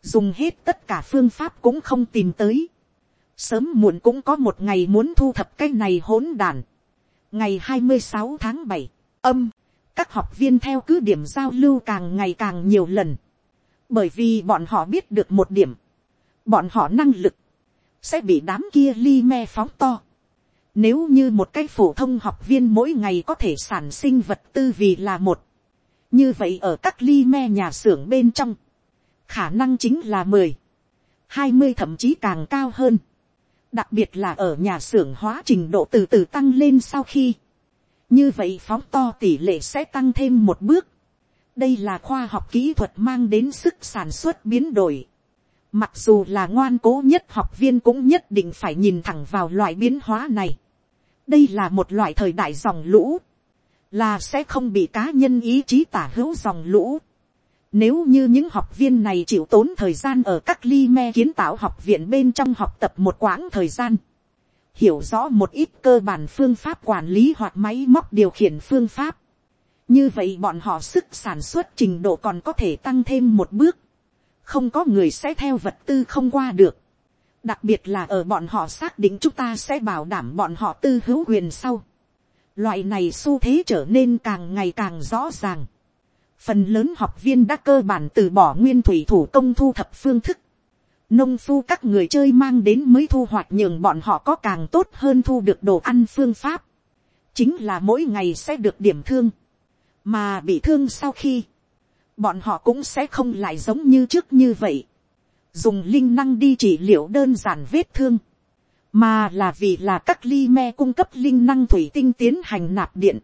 Dùng hết tất cả phương pháp cũng không tìm tới sớm muộn cũng có một ngày muốn thu thập cái này hỗn đàn. ngày hai mươi sáu tháng bảy, âm, các học viên theo cứ điểm giao lưu càng ngày càng nhiều lần, bởi vì bọn họ biết được một điểm, bọn họ năng lực, sẽ bị đám kia li me phóng to. Nếu như một cái phổ thông học viên mỗi ngày có thể sản sinh vật tư vì là một. Như vậy ở các li me nhà xưởng bên trong. Khả năng chính là mười hai mươi thậm chí càng cao hơn. Đặc biệt là ở nhà xưởng hóa trình độ từ từ tăng lên sau khi. Như vậy phóng to tỷ lệ sẽ tăng thêm một bước. Đây là khoa học kỹ thuật mang đến sức sản xuất biến đổi. Mặc dù là ngoan cố nhất, học viên cũng nhất định phải nhìn thẳng vào loại biến hóa này. Đây là một loại thời đại dòng lũ. Là sẽ không bị cá nhân ý chí tả hữu dòng lũ. Nếu như những học viên này chịu tốn thời gian ở các ly me kiến tạo học viện bên trong học tập một quãng thời gian. Hiểu rõ một ít cơ bản phương pháp quản lý hoặc máy móc điều khiển phương pháp. Như vậy bọn họ sức sản xuất trình độ còn có thể tăng thêm một bước không có người sẽ theo vật tư không qua được. đặc biệt là ở bọn họ xác định chúng ta sẽ bảo đảm bọn họ tư hữu quyền sau. loại này xu thế trở nên càng ngày càng rõ ràng phần lớn học viên đã cơ bản từ bỏ nguyên thủy thủ công thu thập phương thức. nông phu các người chơi mang đến mới thu hoạch nhường bọn họ có càng tốt hơn thu được đồ ăn phương pháp. chính là mỗi ngày sẽ được điểm thương. mà bị thương sau khi bọn họ cũng sẽ không lại giống như trước như vậy, dùng linh năng đi trị liệu đơn giản vết thương, mà là vì là các ly me cung cấp linh năng thủy tinh tiến hành nạp điện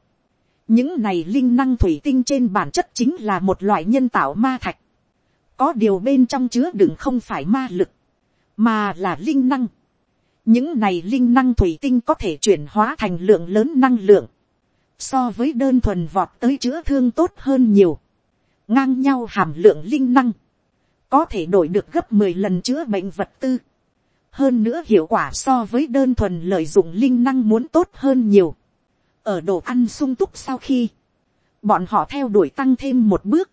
những này linh năng thủy tinh trên bản chất chính là một loại nhân tạo ma thạch, có điều bên trong chứa đựng không phải ma lực, mà là linh năng. những này linh năng thủy tinh có thể chuyển hóa thành lượng lớn năng lượng, so với đơn thuần vọt tới chữa thương tốt hơn nhiều ngang nhau hàm lượng linh năng, có thể đổi được gấp mười lần chữa bệnh vật tư. hơn nữa hiệu quả so với đơn thuần lợi dụng linh năng muốn tốt hơn nhiều ở đồ ăn sung túc sau khi, bọn họ theo đuổi tăng thêm một bước,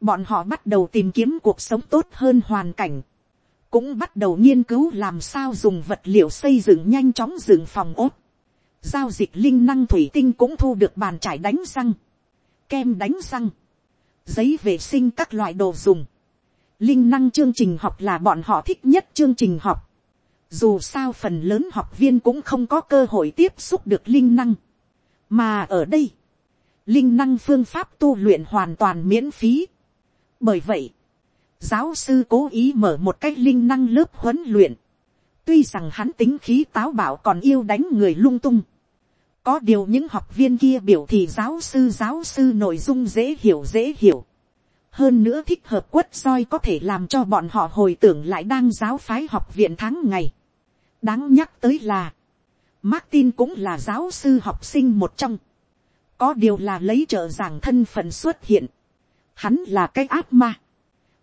bọn họ bắt đầu tìm kiếm cuộc sống tốt hơn hoàn cảnh, cũng bắt đầu nghiên cứu làm sao dùng vật liệu xây dựng nhanh chóng dựng phòng ốt. giao dịch linh năng thủy tinh cũng thu được bàn trải đánh răng, kem đánh răng, giấy vệ sinh các loại đồ dùng. Linh năng chương trình học là bọn họ thích nhất chương trình học. Dù sao phần lớn học viên cũng không có cơ hội tiếp xúc được linh năng. Mà ở đây, linh năng phương pháp tu luyện hoàn toàn miễn phí. Bởi vậy, giáo sư cố ý mở một cách linh năng lớp huấn luyện. Tuy rằng hắn tính khí táo bạo còn yêu đánh người lung tung. Có điều những học viên kia biểu thì giáo sư giáo sư nội dung dễ hiểu dễ hiểu. Hơn nữa thích hợp quất soi có thể làm cho bọn họ hồi tưởng lại đang giáo phái học viện tháng ngày. Đáng nhắc tới là, Martin cũng là giáo sư học sinh một trong. Có điều là lấy trợ giảng thân phận xuất hiện. Hắn là cái ác ma.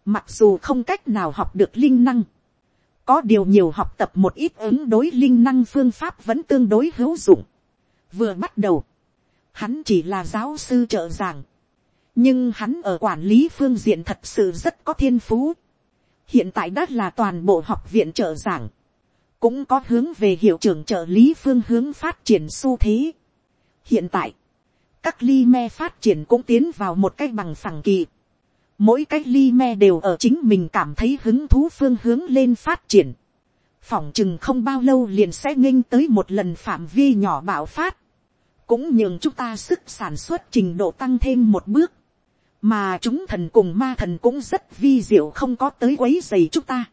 Mặc dù không cách nào học được linh năng. Có điều nhiều học tập một ít ứng đối linh năng phương pháp vẫn tương đối hữu dụng Vừa bắt đầu, hắn chỉ là giáo sư trợ giảng. Nhưng hắn ở quản lý phương diện thật sự rất có thiên phú. Hiện tại đã là toàn bộ học viện trợ giảng. Cũng có hướng về hiệu trưởng trợ lý phương hướng phát triển xu thế. Hiện tại, các ly me phát triển cũng tiến vào một cách bằng phẳng kỳ. Mỗi cái ly me đều ở chính mình cảm thấy hứng thú phương hướng lên phát triển. Phỏng chừng không bao lâu liền sẽ nghênh tới một lần phạm vi nhỏ bạo phát cũng nhường chúng ta sức sản xuất trình độ tăng thêm một bước, mà chúng thần cùng ma thần cũng rất vi diệu không có tới quấy dày chúng ta,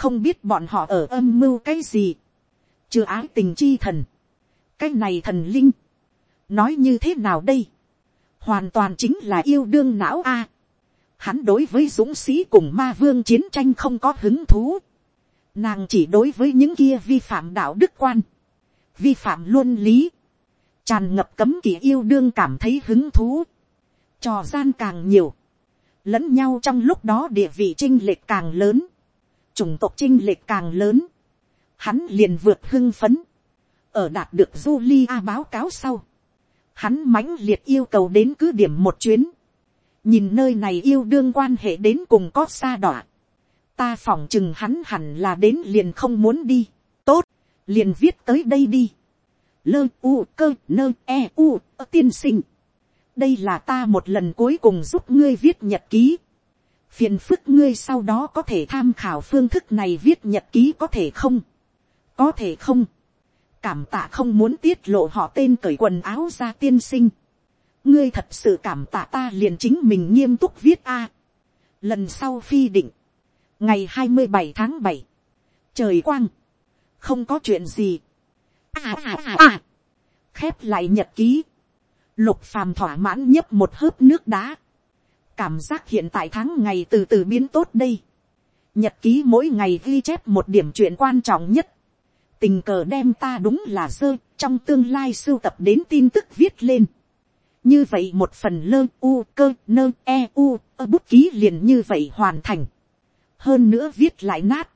không biết bọn họ ở âm mưu cái gì, chưa ái tình chi thần, cái này thần linh, nói như thế nào đây, hoàn toàn chính là yêu đương não a, hắn đối với dũng sĩ cùng ma vương chiến tranh không có hứng thú, nàng chỉ đối với những kia vi phạm đạo đức quan, vi phạm luân lý, tràn ngập cấm kỵ yêu đương cảm thấy hứng thú, trò gian càng nhiều, lẫn nhau trong lúc đó địa vị chinh lệch càng lớn, chủng tộc chinh lệch càng lớn, hắn liền vượt hưng phấn, ở đạt được Julia báo cáo sau, hắn mãnh liệt yêu cầu đến cứ điểm một chuyến, nhìn nơi này yêu đương quan hệ đến cùng có xa đọa, ta phỏng chừng hắn hẳn là đến liền không muốn đi, tốt, liền viết tới đây đi, lơ u cơ nơ e u tiên sinh. đây là ta một lần cuối cùng giúp ngươi viết nhật ký phiền phức ngươi sau đó có thể tham khảo phương thức này viết nhật ký có thể không. có thể không. cảm tạ không muốn tiết lộ họ tên cởi quần áo ra tiên sinh. ngươi thật sự cảm tạ ta liền chính mình nghiêm túc viết a. lần sau phi định, ngày hai mươi bảy tháng bảy, trời quang, không có chuyện gì. à à à à, khép lại nhật ký, lục phàm thỏa mãn nhấp một hớp nước đá, cảm giác hiện tại tháng ngày từ từ biến tốt đây. nhật ký mỗi ngày ghi chép một điểm chuyện quan trọng nhất, tình cờ đem ta đúng là dơ trong tương lai sưu tập đến tin tức viết lên. như vậy một phần lơ u cơ nơ e u ơ bút ký liền như vậy hoàn thành. hơn nữa viết lại nát.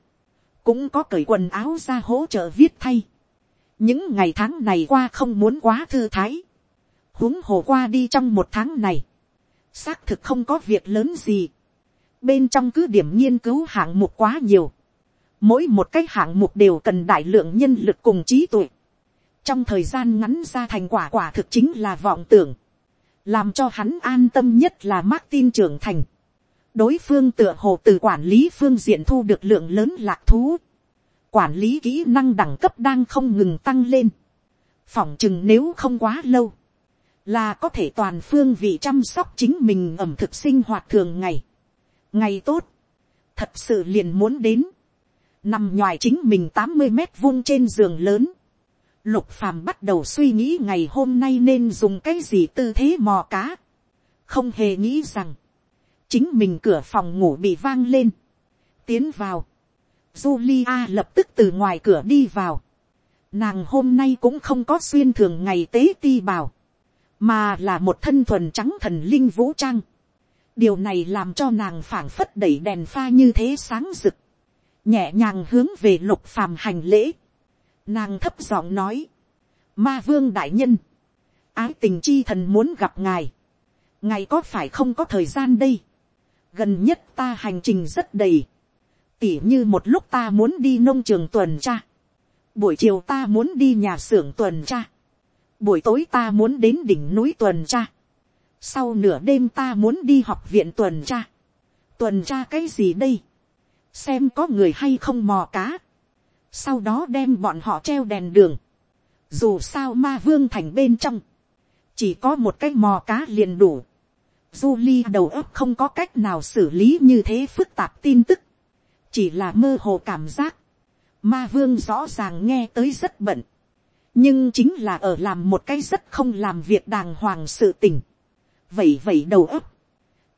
cũng có cởi quần áo ra hỗ trợ viết thay. những ngày tháng này qua không muốn quá thư thái. huống hồ qua đi trong một tháng này xác thực không có việc lớn gì. bên trong cứ điểm nghiên cứu hạng mục quá nhiều mỗi một cái hạng mục đều cần đại lượng nhân lực cùng trí tuệ. trong thời gian ngắn ra thành quả quả thực chính là vọng tưởng, làm cho hắn an tâm nhất là Martin trưởng thành. đối phương tựa hồ từ quản lý phương diện thu được lượng lớn lạc thú. quản lý kỹ năng đẳng cấp đang không ngừng tăng lên. phỏng chừng nếu không quá lâu, là có thể toàn phương vị chăm sóc chính mình ẩm thực sinh hoạt thường ngày. ngày tốt, thật sự liền muốn đến. Nằm ngoài chính mình tám mươi mét vuông trên giường lớn, lục phàm bắt đầu suy nghĩ ngày hôm nay nên dùng cái gì tư thế mò cá, không hề nghĩ rằng, chính mình cửa phòng ngủ bị vang lên, tiến vào, Julia lập tức từ ngoài cửa đi vào, nàng hôm nay cũng không có xuyên thường ngày tế ti bào, mà là một thân thuần trắng thần linh vũ trang, điều này làm cho nàng phảng phất đẩy đèn pha như thế sáng rực, nhẹ nhàng hướng về lục phàm hành lễ, nàng thấp giọng nói, ma vương đại nhân, ái tình chi thần muốn gặp ngài, ngài có phải không có thời gian đây, gần nhất ta hành trình rất đầy, tỉ như một lúc ta muốn đi nông trường tuần tra, buổi chiều ta muốn đi nhà xưởng tuần tra, buổi tối ta muốn đến đỉnh núi tuần tra, sau nửa đêm ta muốn đi học viện tuần tra, tuần tra cái gì đây, xem có người hay không mò cá, sau đó đem bọn họ treo đèn đường, dù sao ma vương thành bên trong, chỉ có một cái mò cá liền đủ, Julie đầu óc không có cách nào xử lý như thế phức tạp tin tức, chỉ là mơ hồ cảm giác, ma vương rõ ràng nghe tới rất bận, nhưng chính là ở làm một cái rất không làm việc đàng hoàng sự tình, vậy vậy đầu óc,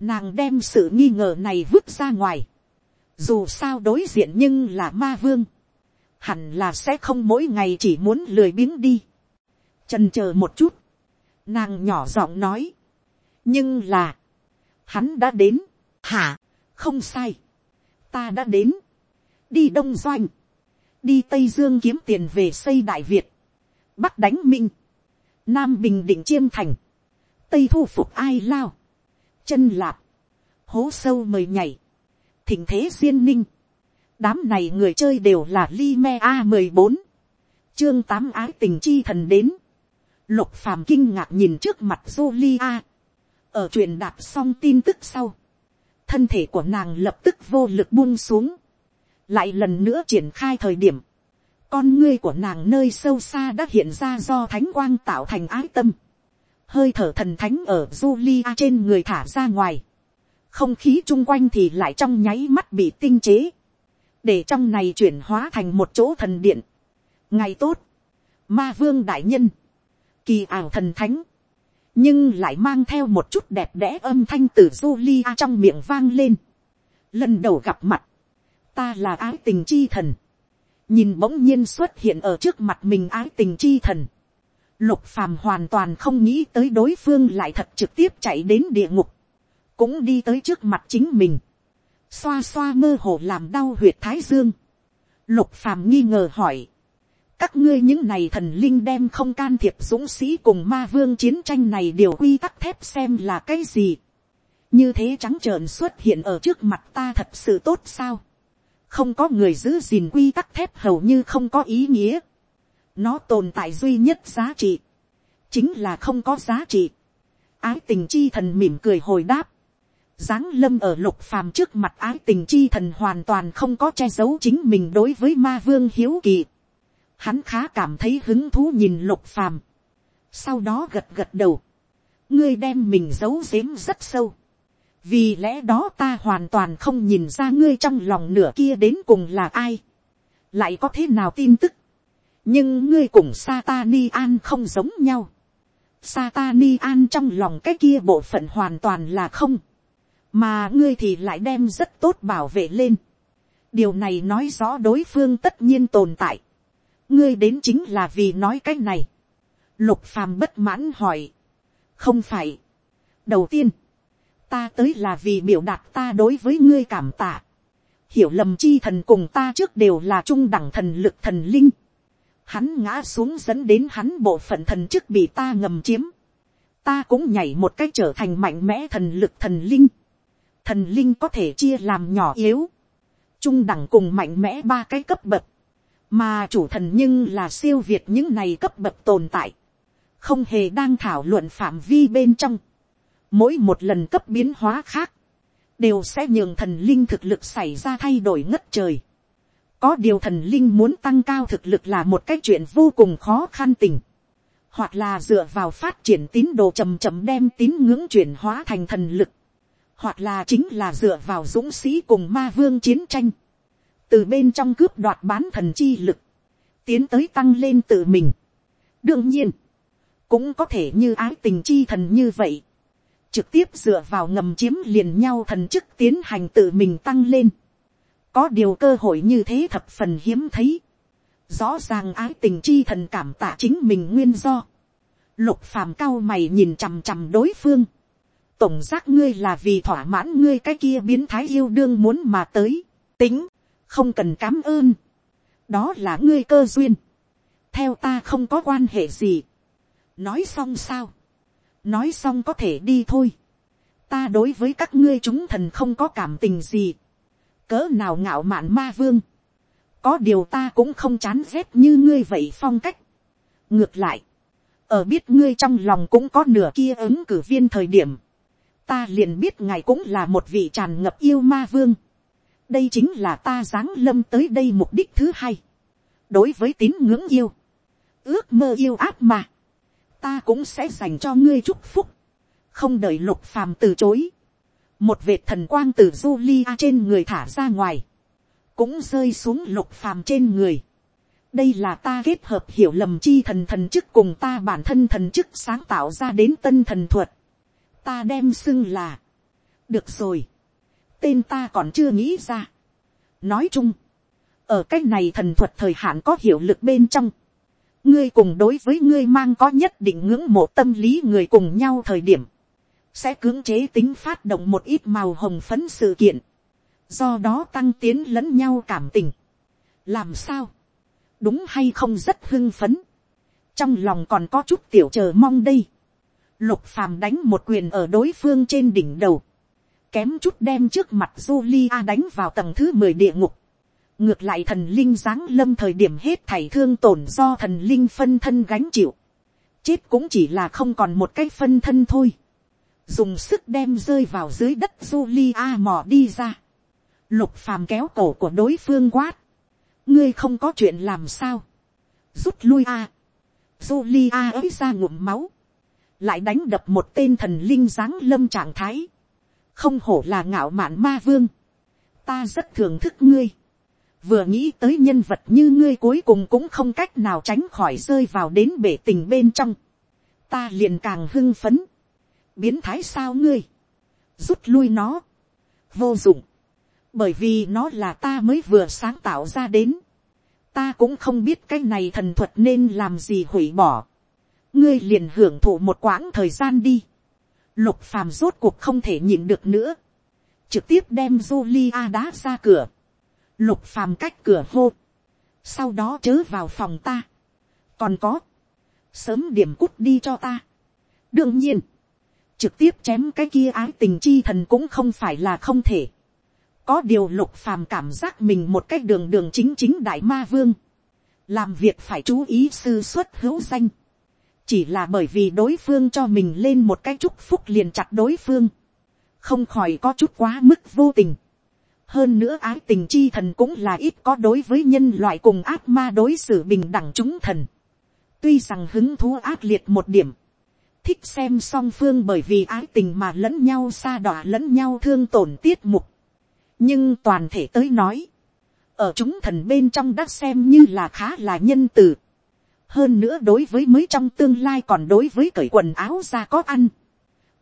nàng đem sự nghi ngờ này vứt ra ngoài, dù sao đối diện nhưng là ma vương, hẳn là sẽ không mỗi ngày chỉ muốn lười biếng đi, trần c h ờ một chút, nàng nhỏ giọng nói, nhưng là, hắn đã đến, hả, không sai, ta đã đến, đi đông doanh, đi tây dương kiếm tiền về xây đại việt, bắc đánh minh, nam bình định chiêm thành, tây thu phục ai lao, chân lạp, hố sâu mời nhảy, thỉnh thế duyên ninh. đám này người chơi đều là li me a mười bốn, chương tám ái tình chi thần đến. lục phàm kinh ngạc nhìn trước mặt Julia. ở truyền đạt xong tin tức sau, thân thể của nàng lập tức vô lực buông xuống, lại lần nữa triển khai thời điểm, con ngươi của nàng nơi sâu xa đã hiện ra do thánh quang tạo thành ái tâm, hơi thở thần thánh ở Julia trên người thả ra ngoài, không khí chung quanh thì lại trong nháy mắt bị tinh chế, để trong này chuyển hóa thành một chỗ thần điện. ngày tốt, ma vương đại nhân, kỳ ảo thần thánh, nhưng lại mang theo một chút đẹp đẽ âm thanh từ Julia trong miệng vang lên. Lần đầu gặp mặt, ta là ái tình chi thần, nhìn bỗng nhiên xuất hiện ở trước mặt mình ái tình chi thần. Lục phàm hoàn toàn không nghĩ tới đối phương lại thật trực tiếp chạy đến địa ngục. Cũng đi tới trước mặt chính mình, xoa xoa mơ hồ làm đau huyệt thái dương, lục phàm nghi ngờ hỏi, các ngươi những này thần linh đem không can thiệp dũng sĩ cùng ma vương chiến tranh này điều quy tắc thép xem là cái gì, như thế trắng trợn xuất hiện ở trước mặt ta thật sự tốt sao, không có người giữ gìn quy tắc thép hầu như không có ý nghĩa, nó tồn tại duy nhất giá trị, chính là không có giá trị, ái tình chi thần mỉm cười hồi đáp, giáng lâm ở lục phàm trước mặt ái tình chi thần hoàn toàn không có che giấu chính mình đối với ma vương hiếu kỳ. hắn khá cảm thấy hứng thú nhìn lục phàm, sau đó gật gật đầu, ngươi đem mình giấu giếm rất sâu, vì lẽ đó ta hoàn toàn không nhìn ra ngươi trong lòng nửa kia đến cùng là ai, lại có thế nào tin tức, nhưng ngươi cùng Satani An không giống nhau. Satani An trong lòng cái kia bộ phận hoàn toàn là không, mà ngươi thì lại đem rất tốt bảo vệ lên. điều này nói rõ đối phương tất nhiên tồn tại. ngươi đến chính là vì nói cái này. lục phàm bất mãn hỏi. không phải. đầu tiên, ta tới là vì biểu đạt ta đối với ngươi cảm tạ. hiểu lầm chi thần cùng ta trước đều là trung đẳng thần lực thần linh. hắn ngã xuống dẫn đến hắn bộ phận thần chức bị ta ngầm chiếm. ta cũng nhảy một cách trở thành mạnh mẽ thần lực thần linh. thần linh có thể chia làm nhỏ yếu. trung đẳng cùng mạnh mẽ ba cái cấp bậc. mà chủ thần nhưng là siêu việt những này cấp bậc tồn tại. không hề đang thảo luận phạm vi bên trong mỗi một lần cấp biến hóa khác, đều sẽ nhường thần linh thực lực xảy ra thay đổi ngất trời. có điều thần linh muốn tăng cao thực lực là một cái chuyện vô cùng khó khăn tình, hoặc là dựa vào phát triển tín đồ chầm chậm đem tín ngưỡng chuyển hóa thành thần lực, hoặc là chính là dựa vào dũng sĩ cùng ma vương chiến tranh, từ bên trong cướp đoạt bán thần chi lực, tiến tới tăng lên tự mình. đương nhiên, cũng có thể như ái tình chi thần như vậy, trực tiếp dựa vào ngầm chiếm liền nhau thần chức tiến hành tự mình tăng lên. có điều cơ hội như thế thập phần hiếm thấy. rõ ràng ái tình chi thần cảm tạ chính mình nguyên do. lục phàm cao mày nhìn chằm chằm đối phương. tổng giác ngươi là vì thỏa mãn ngươi cái kia biến thái yêu đương muốn mà tới. tính, không cần cám ơn. đó là ngươi cơ duyên. theo ta không có quan hệ gì. nói xong sao nói xong có thể đi thôi. ta đối với các ngươi chúng thần không có cảm tình gì. cỡ nào ngạo mạn ma vương. có điều ta cũng không chán rét như ngươi vậy phong cách. ngược lại, ở biết ngươi trong lòng cũng có nửa kia ứng cử viên thời điểm. ta liền biết ngài cũng là một vị tràn ngập yêu ma vương. đây chính là ta giáng lâm tới đây mục đích thứ hai. đối với tín ngưỡng yêu, ước mơ yêu áp mà ta cũng sẽ dành cho ngươi chúc phúc, không đợi lục phàm từ chối, một vệt thần quang từ du li trên người thả ra ngoài, cũng rơi xuống lục phàm trên người. đây là ta kết hợp hiểu lầm chi thần thần chức cùng ta bản thân thần chức sáng tạo ra đến tân thần thuật. ta đem xưng là, được rồi, tên ta còn chưa nghĩ ra. nói chung, ở cách này thần thuật thời hạn có hiệu lực bên trong, ngươi cùng đối với ngươi mang có nhất định ngưỡng mộ tâm lý người cùng nhau thời điểm, sẽ cưỡng chế tính phát động một ít màu hồng phấn sự kiện, do đó tăng tiến lẫn nhau cảm tình. làm sao, đúng hay không rất hưng phấn, trong lòng còn có chút tiểu chờ mong đây, lục phàm đánh một quyền ở đối phương trên đỉnh đầu, kém chút đem trước mặt Julia đánh vào tầng thứ mười địa ngục ngược lại thần linh giáng lâm thời điểm hết thảy thương tổn do thần linh phân thân gánh chịu, chết cũng chỉ là không còn một cái phân thân thôi, dùng sức đem rơi vào dưới đất Julia mò đi ra, lục phàm kéo cổ của đối phương quát, ngươi không có chuyện làm sao, rút lui a, à. Julia ấy ra ngụm máu, lại đánh đập một tên thần linh giáng lâm trạng thái, không hổ là ngạo mạn ma vương, ta rất thưởng thức ngươi, vừa nghĩ tới nhân vật như ngươi cuối cùng cũng không cách nào tránh khỏi rơi vào đến bể tình bên trong, ta liền càng hưng phấn, biến thái sao ngươi, rút lui nó, vô dụng, bởi vì nó là ta mới vừa sáng tạo ra đến, ta cũng không biết cái này thần thuật nên làm gì hủy bỏ, ngươi liền hưởng thụ một quãng thời gian đi, lục phàm rốt cuộc không thể nhịn được nữa, trực tiếp đem Julia đá ra cửa, lục phàm cách cửa hô, sau đó chớ vào phòng ta, còn có, sớm điểm cút đi cho ta. đương nhiên, trực tiếp chém cái kia ái tình chi thần cũng không phải là không thể. có điều lục phàm cảm giác mình một cách đường đường chính chính đại ma vương, làm việc phải chú ý sư xuất hữu danh, chỉ là bởi vì đối phương cho mình lên một cái chúc phúc liền chặt đối phương, không khỏi có chút quá mức vô tình hơn nữa ái tình chi thần cũng là ít có đối với nhân loại cùng ác ma đối xử bình đẳng chúng thần. tuy rằng hứng thú ác liệt một điểm, thích xem song phương bởi vì ái tình mà lẫn nhau xa đọa lẫn nhau thương tổn tiết mục. nhưng toàn thể tới nói, ở chúng thần bên trong đã xem như là khá là nhân từ. hơn nữa đối với mới trong tương lai còn đối với cởi quần áo ra có ăn,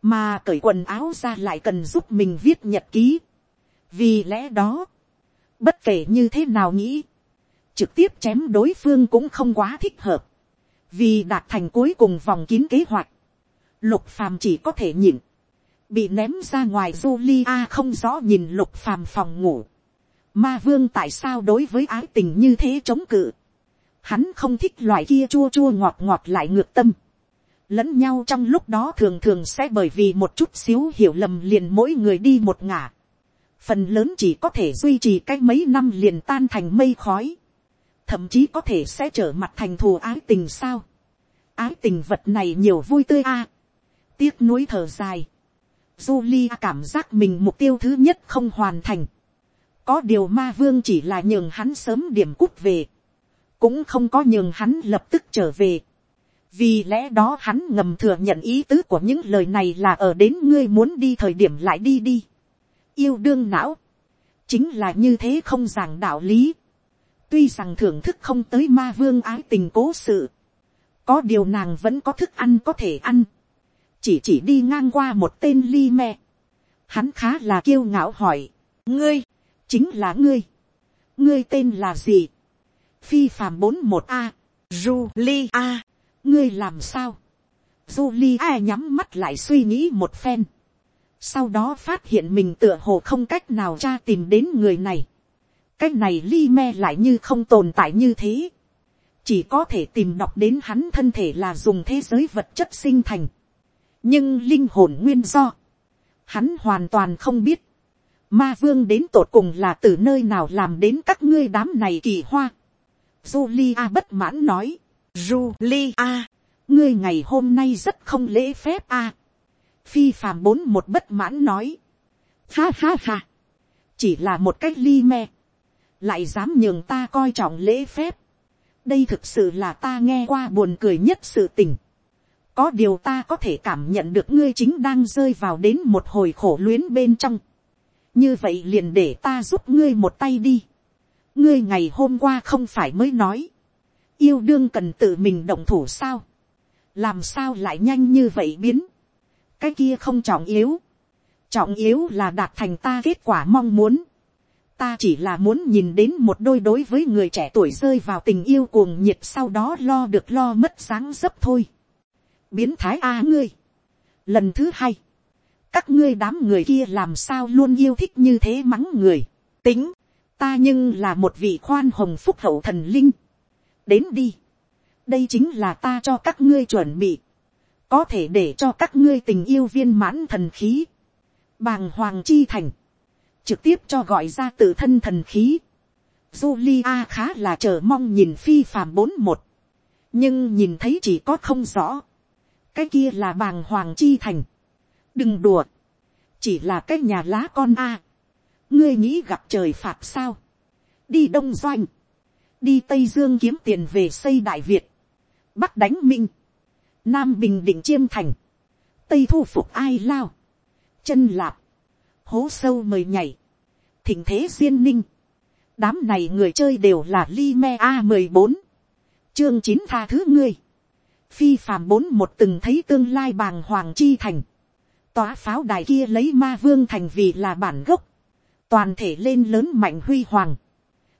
mà cởi quần áo ra lại cần giúp mình viết nhật ký vì lẽ đó, bất kể như thế nào nghĩ, trực tiếp chém đối phương cũng không quá thích hợp, vì đạt thành cuối cùng vòng kín kế hoạch, lục phàm chỉ có thể nhịn, bị ném ra ngoài Julia không rõ nhìn lục phàm phòng ngủ. Ma vương tại sao đối với ái tình như thế chống cự. Hắn không thích loại kia chua chua ngọt ngọt lại ngược tâm. Lẫn nhau trong lúc đó thường thường sẽ bởi vì một chút xíu hiểu lầm liền mỗi người đi một ngả. Phần lớn chỉ có thể duy trì cách mấy năm liền tan thành mây khói. Thậm chí có thể sẽ trở mặt thành thù ái tình sao. Ái tình vật này nhiều vui tươi a tiếc nuối thở dài. Julia cảm giác mình mục tiêu thứ nhất không hoàn thành. Có điều ma vương chỉ là nhường hắn sớm điểm cút về. Cũng không có nhường hắn lập tức trở về. Vì lẽ đó hắn ngầm thừa nhận ý tứ của những lời này là ở đến ngươi muốn đi thời điểm lại đi đi. Yêu đương não. Chính là như thế không giảng đạo lý. Tuy rằng thưởng thức không tới ma vương ái tình cố sự. Có điều nàng vẫn có thức ăn có thể ăn chỉ chỉ đi ngang qua một tên ly me. Hắn khá là kiêu ngạo hỏi, ngươi, chính là ngươi. ngươi tên là gì. phi phàm bốn một a, Julia, ngươi làm sao. Julia nhắm mắt lại suy nghĩ một phen. Sau đó phát hiện mình tựa hồ không cách nào tra tìm đến người này. Cái này li me lại như không tồn tại như thế. Chỉ có thể tìm đọc đến hắn thân thể là dùng thế giới vật chất sinh thành nhưng linh hồn nguyên do, hắn hoàn toàn không biết, ma vương đến tột cùng là từ nơi nào làm đến các ngươi đám này kỳ hoa. Julia bất mãn nói, Julia, ngươi ngày hôm nay rất không lễ phép a. Phi phàm bốn một bất mãn nói, ha ha ha, chỉ là một cách ly me, lại dám nhường ta coi trọng lễ phép. đây thực sự là ta nghe qua buồn cười nhất sự tình có điều ta có thể cảm nhận được ngươi chính đang rơi vào đến một hồi khổ luyến bên trong. như vậy liền để ta giúp ngươi một tay đi. ngươi ngày hôm qua không phải mới nói. yêu đương cần tự mình động thủ sao. làm sao lại nhanh như vậy biến cái kia không trọng yếu. trọng yếu là đạt thành ta kết quả mong muốn. ta chỉ là muốn nhìn đến một đôi đối với người trẻ tuổi rơi vào tình yêu cuồng nhiệt sau đó lo được lo mất sáng dấp thôi biến thái a ngươi. Lần thứ hai, các ngươi đám người kia làm sao luôn yêu thích như thế mắng người. Tính, ta nhưng là một vị khoan hồng phúc hậu thần linh. Đến đi. Đây chính là ta cho các ngươi chuẩn bị. Có thể để cho các ngươi tình yêu viên mãn thần khí. Bàng hoàng chi thành. Trực tiếp cho gọi ra tự thân thần khí. Julia khá là chờ mong nhìn phi phàm bốn một. Nhưng nhìn thấy chỉ có không rõ cái kia là bàng hoàng chi thành. đừng đùa, chỉ là cái nhà lá con a. ngươi nghĩ gặp trời phạt sao. đi đông doanh, đi tây dương kiếm tiền về xây đại việt, bắc đánh minh, nam bình định chiêm thành, tây thu phục ai lao, chân lạp, hố sâu mời nhảy, thỉnh thế duyên ninh, đám này người chơi đều là li me a mười bốn, chương chín tha thứ ngươi, phi phàm bốn một từng thấy tương lai bàng hoàng chi thành, tòa pháo đài kia lấy ma vương thành vì là bản gốc, toàn thể lên lớn mạnh huy hoàng,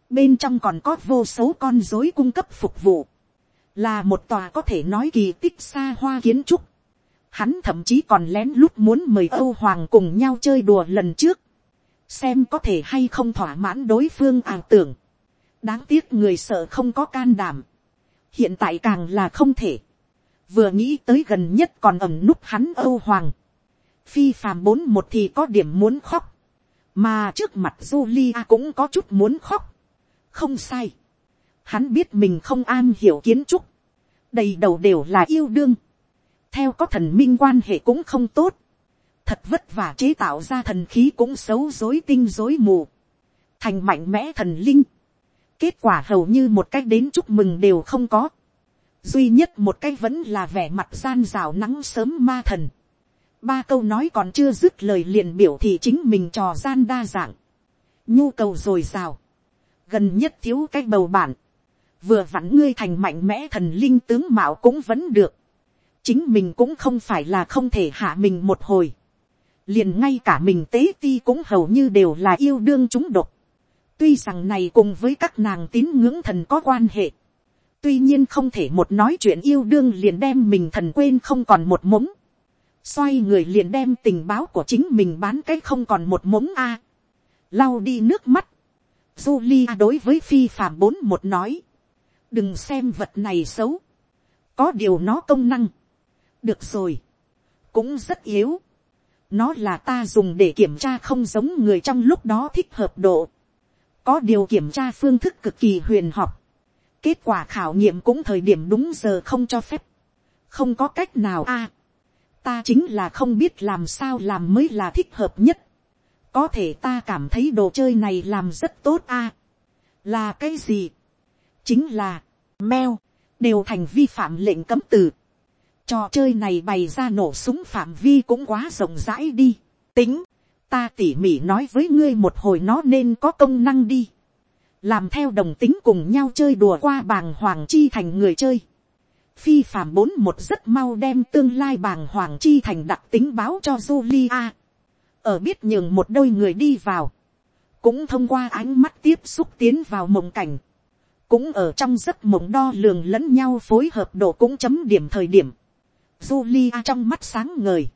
bên trong còn có vô số con rối cung cấp phục vụ, là một tòa có thể nói kỳ tích xa hoa kiến trúc, hắn thậm chí còn lén lút muốn mời âu hoàng cùng nhau chơi đùa lần trước, xem có thể hay không thỏa mãn đối phương ảo tưởng, đáng tiếc người sợ không có can đảm, hiện tại càng là không thể, vừa nghĩ tới gần nhất còn ẩm núp hắn âu hoàng, phi phàm bốn một thì có điểm muốn khóc, mà trước mặt Julia cũng có chút muốn khóc, không sai, hắn biết mình không an hiểu kiến trúc, đầy đầu đều là yêu đương, theo có thần minh quan hệ cũng không tốt, thật vất vả chế tạo ra thần khí cũng xấu dối tinh dối mù, thành mạnh mẽ thần linh. kết quả hầu như một cách đến chúc mừng đều không có. duy nhất một cách vẫn là vẻ mặt gian rào nắng sớm ma thần. ba câu nói còn chưa dứt lời liền biểu thị chính mình trò gian đa dạng. nhu cầu dồi dào. gần nhất thiếu cái bầu bản vừa vặn ngươi thành mạnh mẽ thần linh tướng mạo cũng vẫn được. chính mình cũng không phải là không thể hạ mình một hồi liền ngay cả mình tế ti cũng hầu như đều là yêu đương chúng độc. tuy rằng này cùng với các nàng tín ngưỡng thần có quan hệ. tuy nhiên không thể một nói chuyện yêu đương liền đem mình thần quên không còn một mống. xoay người liền đem tình báo của chính mình bán cái không còn một mống a. lau đi nước mắt. Julia đối với phi phàm bốn một nói đừng xem vật này xấu. có điều nó công năng. được rồi. cũng rất yếu nó là ta dùng để kiểm tra không giống người trong lúc đó thích hợp độ. có điều kiểm tra phương thức cực kỳ huyền học. kết quả khảo nghiệm cũng thời điểm đúng giờ không cho phép. không có cách nào a. ta chính là không biết làm sao làm mới là thích hợp nhất. có thể ta cảm thấy đồ chơi này làm rất tốt a. là cái gì. chính là, meo, đều thành vi phạm lệnh cấm từ Trò chơi này bày ra nổ súng phạm vi cũng quá rộng rãi đi. Tính, ta tỉ mỉ nói với ngươi một hồi nó nên có công năng đi. Làm theo đồng tính cùng nhau chơi đùa qua bàng hoàng chi thành người chơi. Phi phạm bốn một rất mau đem tương lai bàng hoàng chi thành đặc tính báo cho Julia. Ở biết nhường một đôi người đi vào. Cũng thông qua ánh mắt tiếp xúc tiến vào mộng cảnh. Cũng ở trong giấc mộng đo lường lẫn nhau phối hợp độ cũng chấm điểm thời điểm Julia trong mắt sáng ngời.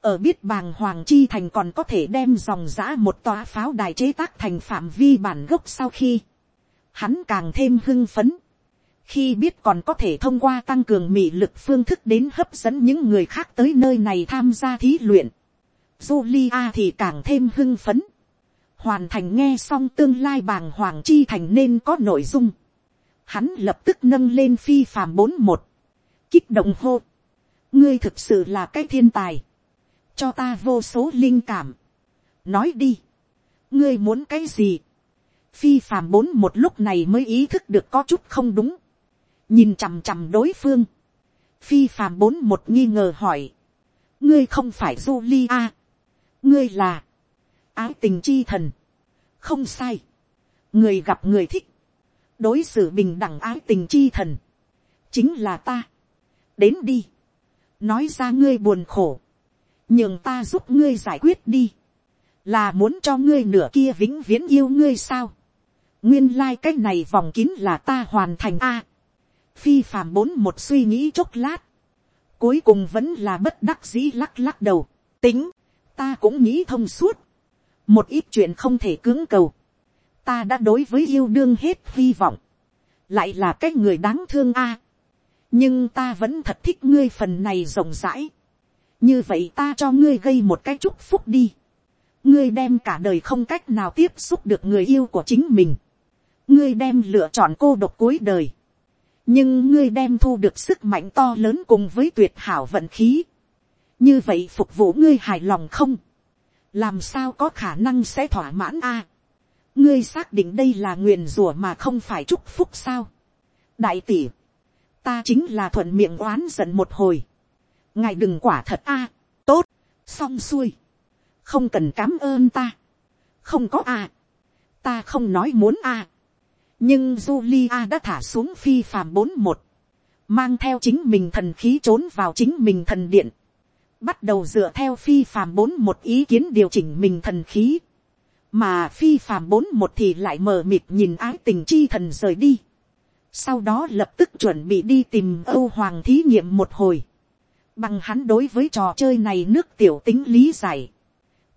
Ở biết bàng Hoàng Chi Thành còn có thể đem dòng giã một tòa pháo đài chế tác thành phạm vi bản gốc sau khi. Hắn càng thêm hưng phấn. Khi biết còn có thể thông qua tăng cường mị lực phương thức đến hấp dẫn những người khác tới nơi này tham gia thí luyện. Julia thì càng thêm hưng phấn. Hoàn thành nghe xong tương lai bàng Hoàng Chi Thành nên có nội dung. Hắn lập tức nâng lên phi phàm bốn một. Kích động hô. Ngươi thực sự là cái thiên tài, cho ta vô số linh cảm, nói đi, ngươi muốn cái gì, phi phàm bốn một lúc này mới ý thức được có chút không đúng, nhìn chằm chằm đối phương, phi phàm bốn một nghi ngờ hỏi, ngươi không phải Julia, ngươi là, ái tình chi thần, không sai, người gặp người thích, đối xử bình đẳng ái tình chi thần, chính là ta, đến đi, nói ra ngươi buồn khổ, nhường ta giúp ngươi giải quyết đi, là muốn cho ngươi nửa kia vĩnh viễn yêu ngươi sao, nguyên lai、like、cái này vòng kín là ta hoàn thành a, phi phàm bốn một suy nghĩ chốc lát, cuối cùng vẫn là bất đắc dĩ lắc lắc đầu, tính, ta cũng nghĩ thông suốt, một ít chuyện không thể cưỡng cầu, ta đã đối với yêu đương hết hy vọng, lại là cái người đáng thương a, nhưng ta vẫn thật thích ngươi phần này rộng rãi. như vậy ta cho ngươi gây một cái chúc phúc đi. ngươi đem cả đời không cách nào tiếp xúc được người yêu của chính mình. ngươi đem lựa chọn cô độc cuối đời. nhưng ngươi đem thu được sức mạnh to lớn cùng với tuyệt hảo vận khí. như vậy phục vụ ngươi hài lòng không làm sao có khả năng sẽ thỏa mãn a. ngươi xác định đây là nguyền rủa mà không phải chúc phúc sao. đại tỷ ta chính là thuận miệng oán giận một hồi. ngài đừng quả thật a, tốt, xong xuôi, không cần cám ơn ta, không có a, ta không nói muốn a, nhưng Julia đã thả xuống phi phàm bốn một, mang theo chính mình thần khí trốn vào chính mình thần điện, bắt đầu dựa theo phi phàm bốn một ý kiến điều chỉnh mình thần khí, mà phi phàm bốn một thì lại mờ mịt nhìn ái tình chi thần rời đi. sau đó lập tức chuẩn bị đi tìm âu hoàng thí nghiệm một hồi, bằng hắn đối với trò chơi này nước tiểu tính lý giải,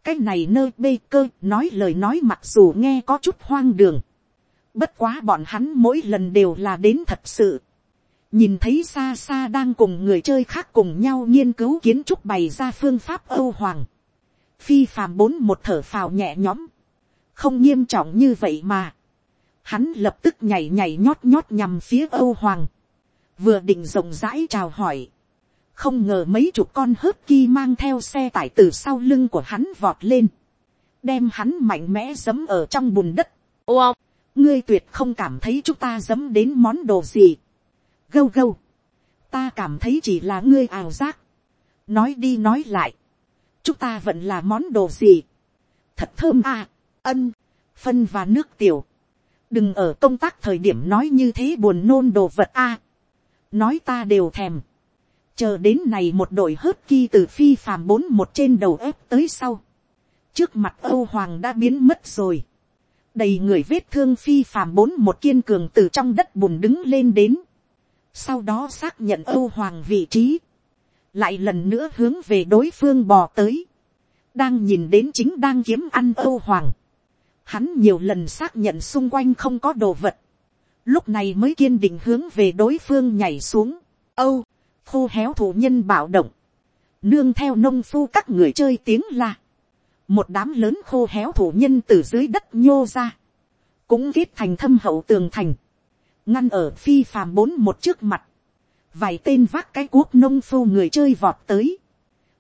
cái này nơi bê cơ nói lời nói mặc dù nghe có chút hoang đường, bất quá bọn hắn mỗi lần đều là đến thật sự, nhìn thấy xa xa đang cùng người chơi khác cùng nhau nghiên cứu kiến trúc bày ra phương pháp âu hoàng, phi phàm bốn một thở phào nhẹ nhõm, không nghiêm trọng như vậy mà, hắn lập tức nhảy nhảy nhót nhót nhằm phía âu hoàng, vừa định rộng rãi chào hỏi, không ngờ mấy chục con hớt ki mang theo xe tải từ sau lưng của hắn vọt lên, đem hắn mạnh mẽ giấm ở trong bùn đất, Wow. ngươi tuyệt không cảm thấy chúng ta dẫm đến món đồ gì gâu gâu, ta cảm thấy chỉ là ngươi ảo giác. nói đi nói lại, chúng ta vẫn là món đồ gì. thật thơm à, ân, phân và nước tiểu. đừng ở công tác thời điểm nói như thế buồn nôn đồ vật a. nói ta đều thèm. chờ đến này một đội hớt ki từ phi phàm bốn một trên đầu ép tới sau. trước mặt âu hoàng đã biến mất rồi đầy người vết thương phi phàm bốn một kiên cường từ trong đất bùn đứng lên đến, sau đó xác nhận âu hoàng vị trí, lại lần nữa hướng về đối phương bò tới, đang nhìn đến chính đang kiếm ăn âu hoàng, hắn nhiều lần xác nhận xung quanh không có đồ vật, lúc này mới kiên định hướng về đối phương nhảy xuống, âu, khô héo thủ nhân bạo động, nương theo nông phu các người chơi tiếng la, một đám lớn khô héo thủ nhân từ dưới đất nhô ra, cũng viết thành thâm hậu tường thành, ngăn ở phi phàm bốn một trước mặt, vài tên vác cái cuốc nông phu người chơi vọt tới,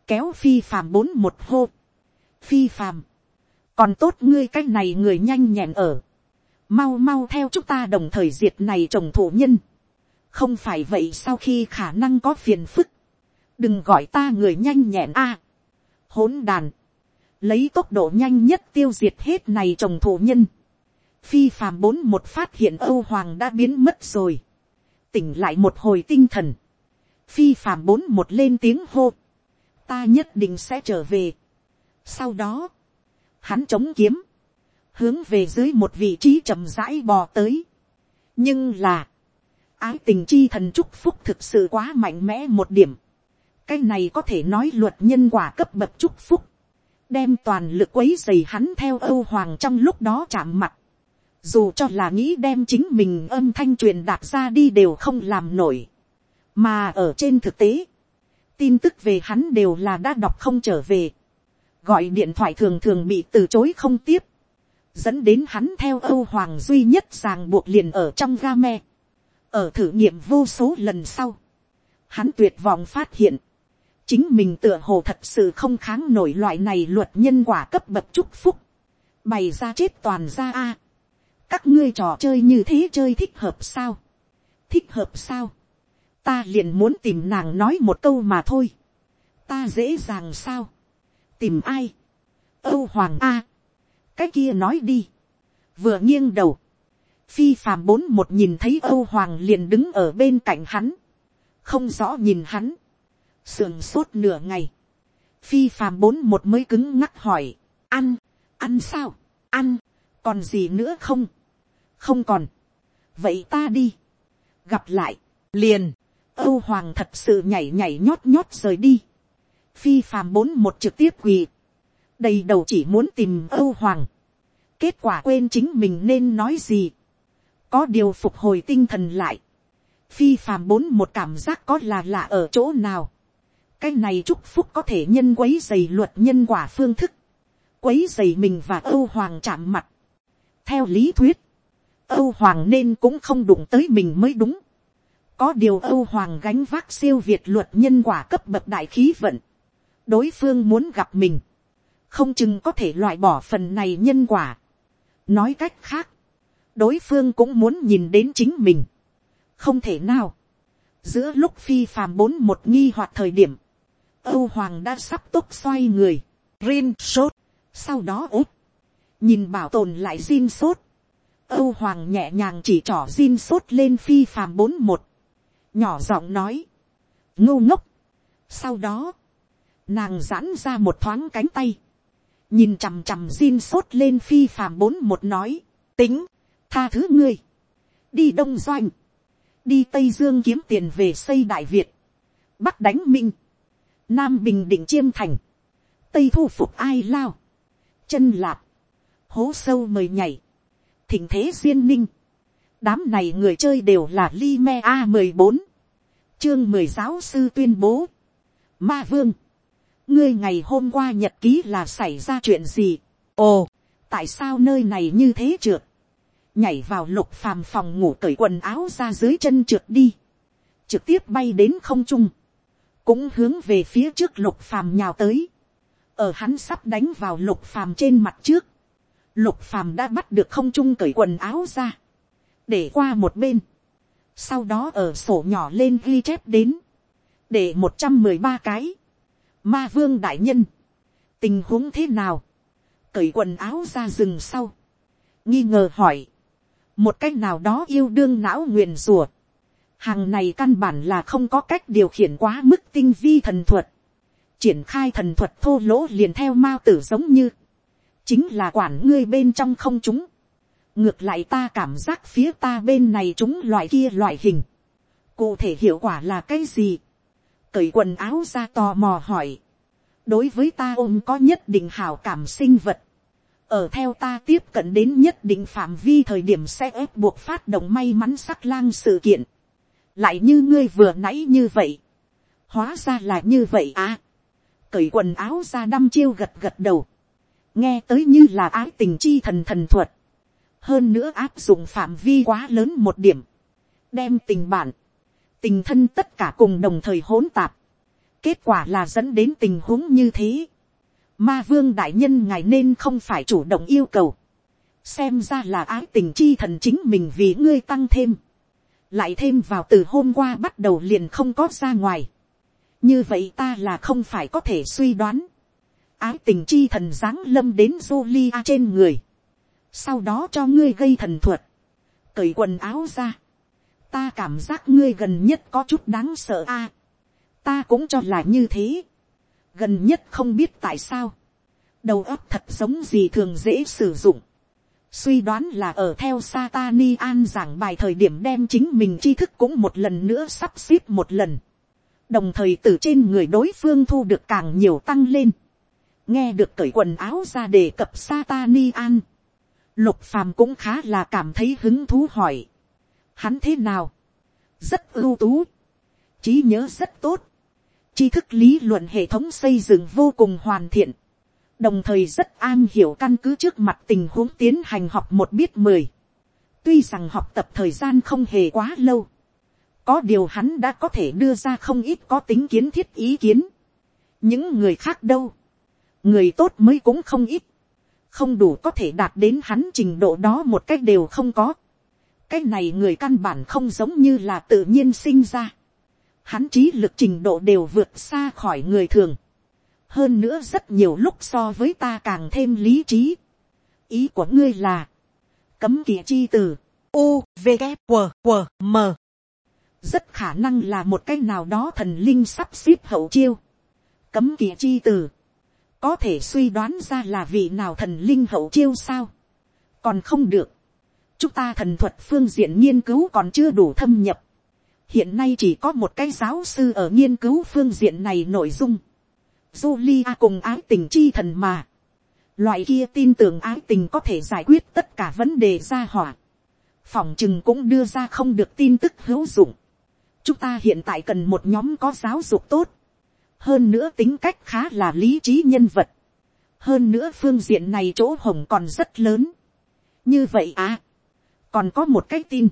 kéo phi phàm bốn một hô, phi phàm, còn tốt ngươi cái này người nhanh nhẹn ở, mau mau theo chúng ta đồng thời diệt này trồng thổ nhân, không phải vậy sau khi khả năng có phiền phức, đừng gọi ta người nhanh nhẹn a, hỗn đàn, lấy tốc độ nhanh nhất tiêu diệt hết này trồng thổ nhân, phi phàm bốn một phát hiện âu hoàng đã biến mất rồi, tỉnh lại một hồi tinh thần, phi phàm bốn một lên tiếng hô, ta nhất định sẽ trở về. sau đó, hắn chống kiếm, hướng về dưới một vị trí chậm rãi bò tới. nhưng là, ái tình chi thần chúc phúc thực sự quá mạnh mẽ một điểm. cái này có thể nói luật nhân quả cấp bậc chúc phúc, đem toàn lực quấy dày hắn theo âu hoàng trong lúc đó chạm mặt dù cho là nghĩ đem chính mình âm thanh truyền đạt ra đi đều không làm nổi, mà ở trên thực tế, tin tức về hắn đều là đã đọc không trở về, gọi điện thoại thường thường bị từ chối không tiếp, dẫn đến hắn theo âu hoàng duy nhất ràng buộc liền ở trong ga me, ở thử nghiệm vô số lần sau, hắn tuyệt vọng phát hiện, chính mình tựa hồ thật sự không kháng nổi loại này luật nhân quả cấp bậc chúc phúc, bày ra chết toàn ra a, các ngươi trò chơi như thế chơi thích hợp sao, thích hợp sao, ta liền muốn tìm nàng nói một câu mà thôi, ta dễ dàng sao, tìm ai, âu hoàng a, cái kia nói đi, vừa nghiêng đầu, phi phàm bốn một nhìn thấy âu hoàng liền đứng ở bên cạnh hắn, không rõ nhìn hắn, sườn sốt nửa ngày, phi phàm bốn một mới cứng ngắc hỏi, ăn, ăn sao, ăn, còn gì nữa không, không còn, vậy ta đi, gặp lại, liền, âu hoàng thật sự nhảy nhảy nhót nhót rời đi, phi phàm bốn một trực tiếp quỳ, đầy đầu chỉ muốn tìm âu hoàng, kết quả quên chính mình nên nói gì, có điều phục hồi tinh thần lại, phi phàm bốn một cảm giác có là lạ ở chỗ nào, cái này chúc phúc có thể nhân quấy dày luật nhân quả phương thức, quấy dày mình và âu hoàng chạm mặt. theo lý thuyết, âu hoàng nên cũng không đụng tới mình mới đúng. có điều âu hoàng gánh vác siêu việt luật nhân quả cấp bậc đại khí vận. đối phương muốn gặp mình, không chừng có thể loại bỏ phần này nhân quả. nói cách khác, đối phương cũng muốn nhìn đến chính mình. không thể nào. giữa lúc phi phàm bốn một nghi hoặc thời điểm, âu hoàng đã sắp tốc xoay người, rin sốt, sau đó úp, nhìn bảo tồn lại xin sốt, Âu Hoàng nhẹ nhàng chỉ trỏ Xin sốt lên phi phàm bốn một. Nhỏ giọng nói. Ngô ngốc. Sau đó. Nàng giãn ra một thoáng cánh tay. Nhìn chằm chằm Xin sốt lên phi phàm bốn một nói. Tính. Tha thứ ngươi. Đi Đông Doanh. Đi Tây Dương kiếm tiền về xây Đại Việt. Bắc đánh Minh. Nam Bình Định Chiêm Thành. Tây thu phục ai lao. Chân lạp. Hố sâu mời nhảy thịnh thế duyên ninh. đám này người chơi đều là li me a mười bốn, chương mười giáo sư tuyên bố. ma vương, ngươi ngày hôm qua nhật ký là xảy ra chuyện gì. ồ, tại sao nơi này như thế trượt. nhảy vào lục phàm phòng ngủ cởi quần áo ra dưới chân trượt đi. trực tiếp bay đến không trung. cũng hướng về phía trước lục phàm nhào tới. ở hắn sắp đánh vào lục phàm trên mặt trước lục phàm đã bắt được không trung cởi quần áo ra, để qua một bên, sau đó ở sổ nhỏ lên ghi chép đến, để một trăm mười ba cái, ma vương đại nhân, tình huống thế nào, cởi quần áo ra rừng sau, nghi ngờ hỏi, một cách nào đó yêu đương não nguyền rùa, hàng này căn bản là không có cách điều khiển quá mức tinh vi thần thuật, triển khai thần thuật thô lỗ liền theo mao tử giống như, chính là quản ngươi bên trong không chúng, ngược lại ta cảm giác phía ta bên này chúng loại kia loại hình, cụ thể hiệu quả là cái gì, cởi quần áo ra tò mò hỏi, đối với ta ôm có nhất định hào cảm sinh vật, ở theo ta tiếp cận đến nhất định phạm vi thời điểm sẽ ép buộc phát động may mắn sắc lang sự kiện, lại như ngươi vừa nãy như vậy, hóa ra là như vậy à, cởi quần áo ra đăm chiêu gật gật đầu, nghe tới như là ái tình chi thần thần thuật, hơn nữa áp dụng phạm vi quá lớn một điểm, đem tình bạn, tình thân tất cả cùng đồng thời hỗn tạp, kết quả là dẫn đến tình huống như thế. Ma vương đại nhân ngài nên không phải chủ động yêu cầu, xem ra là ái tình chi thần chính mình vì ngươi tăng thêm, lại thêm vào từ hôm qua bắt đầu liền không có ra ngoài, như vậy ta là không phải có thể suy đoán, ái tình chi thần giáng lâm đến Julia trên người, sau đó cho ngươi gây thần thuật, cởi quần áo ra, ta cảm giác ngươi gần nhất có chút đáng sợ a, ta cũng cho là như thế, gần nhất không biết tại sao, đầu óc thật giống gì thường dễ sử dụng, suy đoán là ở theo Satani an giảng bài thời điểm đem chính mình tri thức cũng một lần nữa sắp xếp một lần, đồng thời từ trên người đối phương thu được càng nhiều tăng lên, nghe được cởi quần áo ra đề cập Satani an, lục phàm cũng khá là cảm thấy hứng thú hỏi, hắn thế nào, rất ưu tú, trí nhớ rất tốt, tri thức lý luận hệ thống xây dựng vô cùng hoàn thiện, đồng thời rất an hiểu căn cứ trước mặt tình huống tiến hành học một biết mười. tuy rằng học tập thời gian không hề quá lâu, có điều hắn đã có thể đưa ra không ít có tính kiến thiết ý kiến. những người khác đâu, người tốt mới cũng không ít, không đủ có thể đạt đến hắn trình độ đó một cách đều không có. cái này người căn bản không giống như là tự nhiên sinh ra. hắn trí lực trình độ đều vượt xa khỏi người thường. hơn nữa rất nhiều lúc so với ta càng thêm lý trí. ý của ngươi là, cấm kỵ chi từ, u v g q q m rất khả năng là một cái nào đó thần linh sắp xếp hậu chiêu, cấm kỵ chi từ, có thể suy đoán ra là vị nào thần linh hậu chiêu sao, còn không được, chúng ta thần thuật phương diện nghiên cứu còn chưa đủ thâm nhập, hiện nay chỉ có một cái giáo sư ở nghiên cứu phương diện này nội dung, Julia cùng ái tình chi thần mà, loại kia tin tưởng ái tình có thể giải quyết tất cả vấn đề ra hỏa, phòng chừng cũng đưa ra không được tin tức hữu dụng, chúng ta hiện tại cần một nhóm có giáo dục tốt, hơn nữa tính cách khá là lý trí nhân vật, hơn nữa phương diện này chỗ hồng còn rất lớn. như vậy à, còn có một cái tin,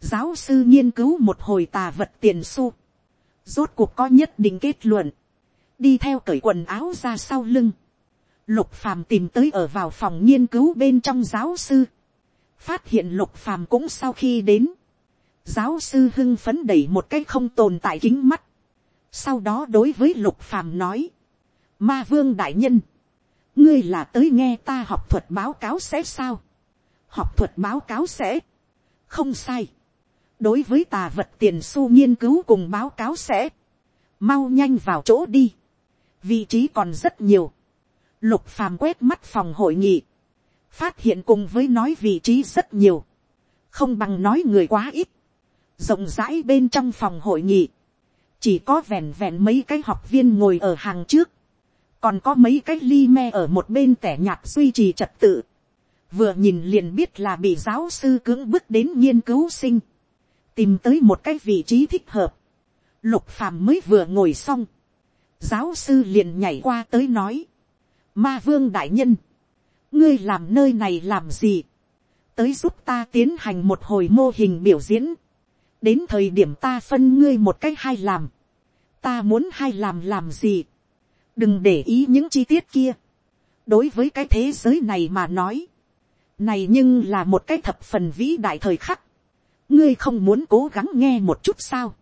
giáo sư nghiên cứu một hồi tà vật tiền su, rốt cuộc có nhất định kết luận, đi theo cởi quần áo ra sau lưng, lục phàm tìm tới ở vào phòng nghiên cứu bên trong giáo sư, phát hiện lục phàm cũng sau khi đến, giáo sư hưng phấn đẩy một cái không tồn tại kính mắt, sau đó đối với lục phàm nói, ma vương đại nhân, ngươi là tới nghe ta học thuật báo cáo sẽ sao, học thuật báo cáo sẽ, không sai, đối với tà vật tiền su nghiên cứu cùng báo cáo sẽ, mau nhanh vào chỗ đi, vị trí còn rất nhiều, lục phàm quét mắt phòng hội nghị, phát hiện cùng với nói vị trí rất nhiều, không bằng nói người quá ít, rộng rãi bên trong phòng hội nghị, chỉ có vẹn vẹn mấy cái học viên ngồi ở hàng trước, còn có mấy cái ly me ở một bên tẻ nhạt duy trì trật tự, vừa nhìn liền biết là bị giáo sư cưỡng bức đến nghiên cứu sinh, tìm tới một cái vị trí thích hợp, lục phàm mới vừa ngồi xong, giáo sư liền nhảy qua tới nói, ma vương đại nhân, ngươi làm nơi này làm gì, tới giúp ta tiến hành một hồi mô hình biểu diễn, đến thời điểm ta phân ngươi một cách hay làm, ta muốn hay làm làm gì, đừng để ý những chi tiết kia, đối với cái thế giới này mà nói, này nhưng là một cái thập phần vĩ đại thời khắc, ngươi không muốn cố gắng nghe một chút sao,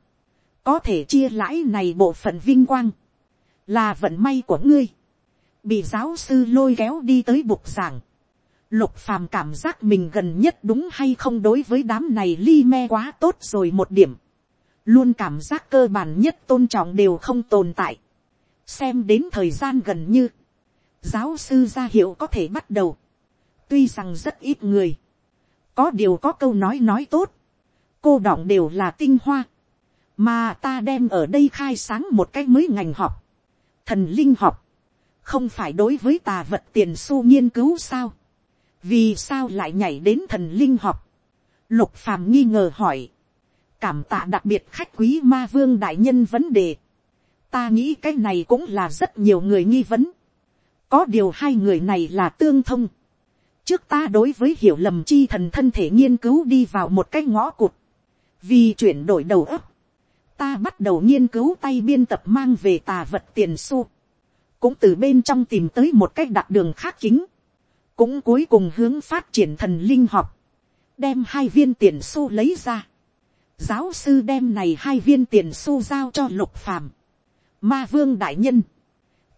có thể chia lãi này bộ phận vinh quang, là vận may của ngươi, bị giáo sư lôi kéo đi tới bục giảng, lục phàm cảm giác mình gần nhất đúng hay không đối với đám này li me quá tốt rồi một điểm, luôn cảm giác cơ bản nhất tôn trọng đều không tồn tại, xem đến thời gian gần như, giáo sư ra hiệu có thể bắt đầu, tuy rằng rất ít người, có điều có câu nói nói tốt, cô đọng đều là tinh hoa, mà ta đem ở đây khai sáng một cái mới ngành học, thần linh học, không phải đối với tà vật tiền su nghiên cứu sao, vì sao lại nhảy đến thần linh học, lục phàm nghi ngờ hỏi, cảm tạ đặc biệt khách quý ma vương đại nhân vấn đề, ta nghĩ cái này cũng là rất nhiều người nghi vấn, có điều hai người này là tương thông, trước ta đối với hiểu lầm chi thần thân thể nghiên cứu đi vào một cái ngõ cụt, vì chuyển đổi đầu óc, ta bắt đầu nghiên cứu tay biên tập mang về tà vật tiền xu. Cũng từ bên trong tìm tới một cách đặc đường khác chính, cũng cuối cùng hướng phát triển thần linh học, đem hai viên tiền xu lấy ra, giáo sư đem này hai viên tiền xu giao cho lục phàm, ma vương đại nhân,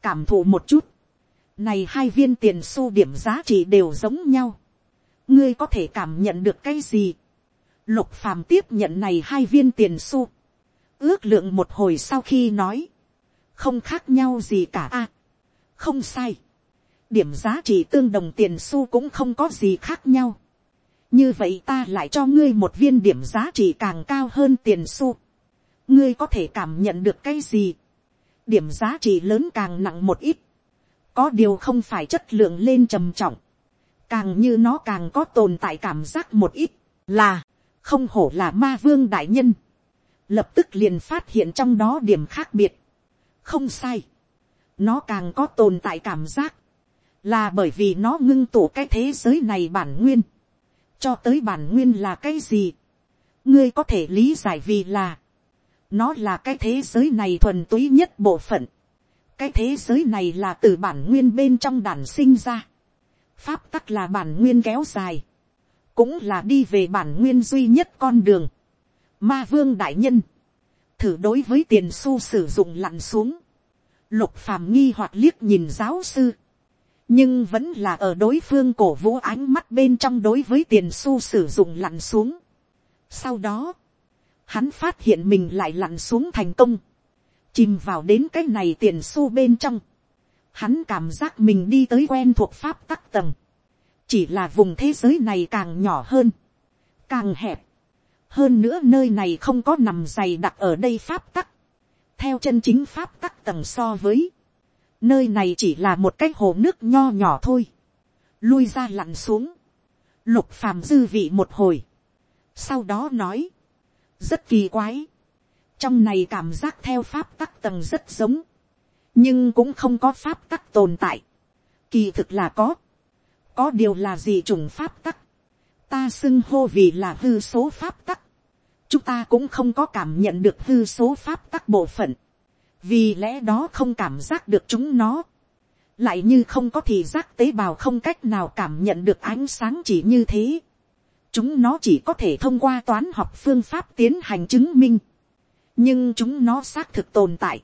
cảm thụ một chút, này hai viên tiền xu điểm giá trị đều giống nhau, ngươi có thể cảm nhận được cái gì, lục phàm tiếp nhận này hai viên tiền xu, ước lượng một hồi sau khi nói, không khác nhau gì cả a, không sai, điểm giá trị tương đồng tiền xu cũng không có gì khác nhau, như vậy ta lại cho ngươi một viên điểm giá trị càng cao hơn tiền xu. ngươi có thể cảm nhận được cái gì, điểm giá trị lớn càng nặng một ít, có điều không phải chất lượng lên trầm trọng, càng như nó càng có tồn tại cảm giác một ít, là, không hổ là ma vương đại nhân, lập tức liền phát hiện trong đó điểm khác biệt, không sai, nó càng có tồn tại cảm giác, là bởi vì nó ngưng tụ cái thế giới này bản nguyên, cho tới bản nguyên là cái gì, ngươi có thể lý giải vì là, nó là cái thế giới này thuần túy nhất bộ phận, cái thế giới này là từ bản nguyên bên trong đàn sinh ra, pháp tắc là bản nguyên kéo dài, cũng là đi về bản nguyên duy nhất con đường. Ma vương đại nhân, thử đối với tiền su sử dụng lặn xuống, lục phàm nghi hoặc liếc nhìn giáo sư, nhưng vẫn là ở đối phương cổ vũ ánh mắt bên trong đối với tiền su sử dụng lặn xuống. Sau đó, hắn phát hiện mình lại lặn xuống thành công, chìm vào đến cái này tiền su bên trong. Hắn cảm giác mình đi tới quen thuộc pháp tắc tầng, chỉ là vùng thế giới này càng nhỏ hơn, càng hẹp, hơn nữa nơi này không có nằm dày đặc ở đây pháp tắc, theo chân chính pháp tắc tầng so với, nơi này chỉ là một cái hồ nước nho nhỏ thôi, lui ra lặn xuống, lục phàm dư vị một hồi, sau đó nói, rất kỳ quái, trong này cảm giác theo pháp tắc tầng rất giống, nhưng cũng không có pháp tắc tồn tại, kỳ thực là có, có điều là gì trùng pháp tắc, ta xưng hô vì là hư số pháp tắc, chúng ta cũng không có cảm nhận được hư số pháp tắc bộ phận, vì lẽ đó không cảm giác được chúng nó, lại như không có thì giác tế bào không cách nào cảm nhận được ánh sáng chỉ như thế, chúng nó chỉ có thể thông qua toán học phương pháp tiến hành chứng minh, nhưng chúng nó xác thực tồn tại,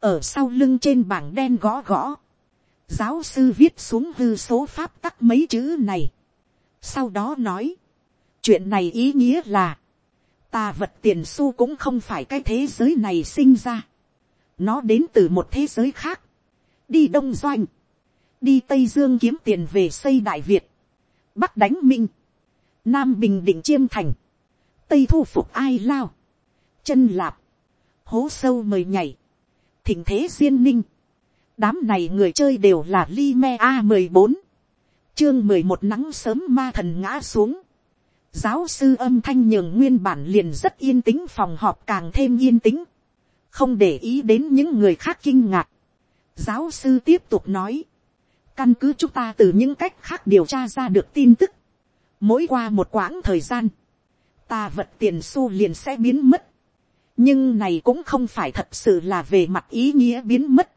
ở sau lưng trên bảng đen gõ gõ, giáo sư viết xuống hư số pháp tắc mấy chữ này, sau đó nói, chuyện này ý nghĩa là, tà vật tiền su cũng không phải cái thế giới này sinh ra, nó đến từ một thế giới khác, đi đông doanh, đi tây dương kiếm tiền về xây đại việt, bắc đánh minh, nam bình định chiêm thành, tây thu phục ai lao, chân lạp, hố sâu mời nhảy, thỉnh thế duyên ninh, đám này người chơi đều là li me a mười bốn, chương mười một nắng sớm ma thần ngã xuống, giáo sư âm thanh nhường nguyên bản liền rất yên tĩnh phòng họp càng thêm yên tĩnh, không để ý đến những người khác kinh ngạc. giáo sư tiếp tục nói, căn cứ chúng ta từ những cách khác điều tra ra được tin tức, mỗi qua một quãng thời gian, ta vật tiền xu liền sẽ biến mất, nhưng này cũng không phải thật sự là về mặt ý nghĩa biến mất,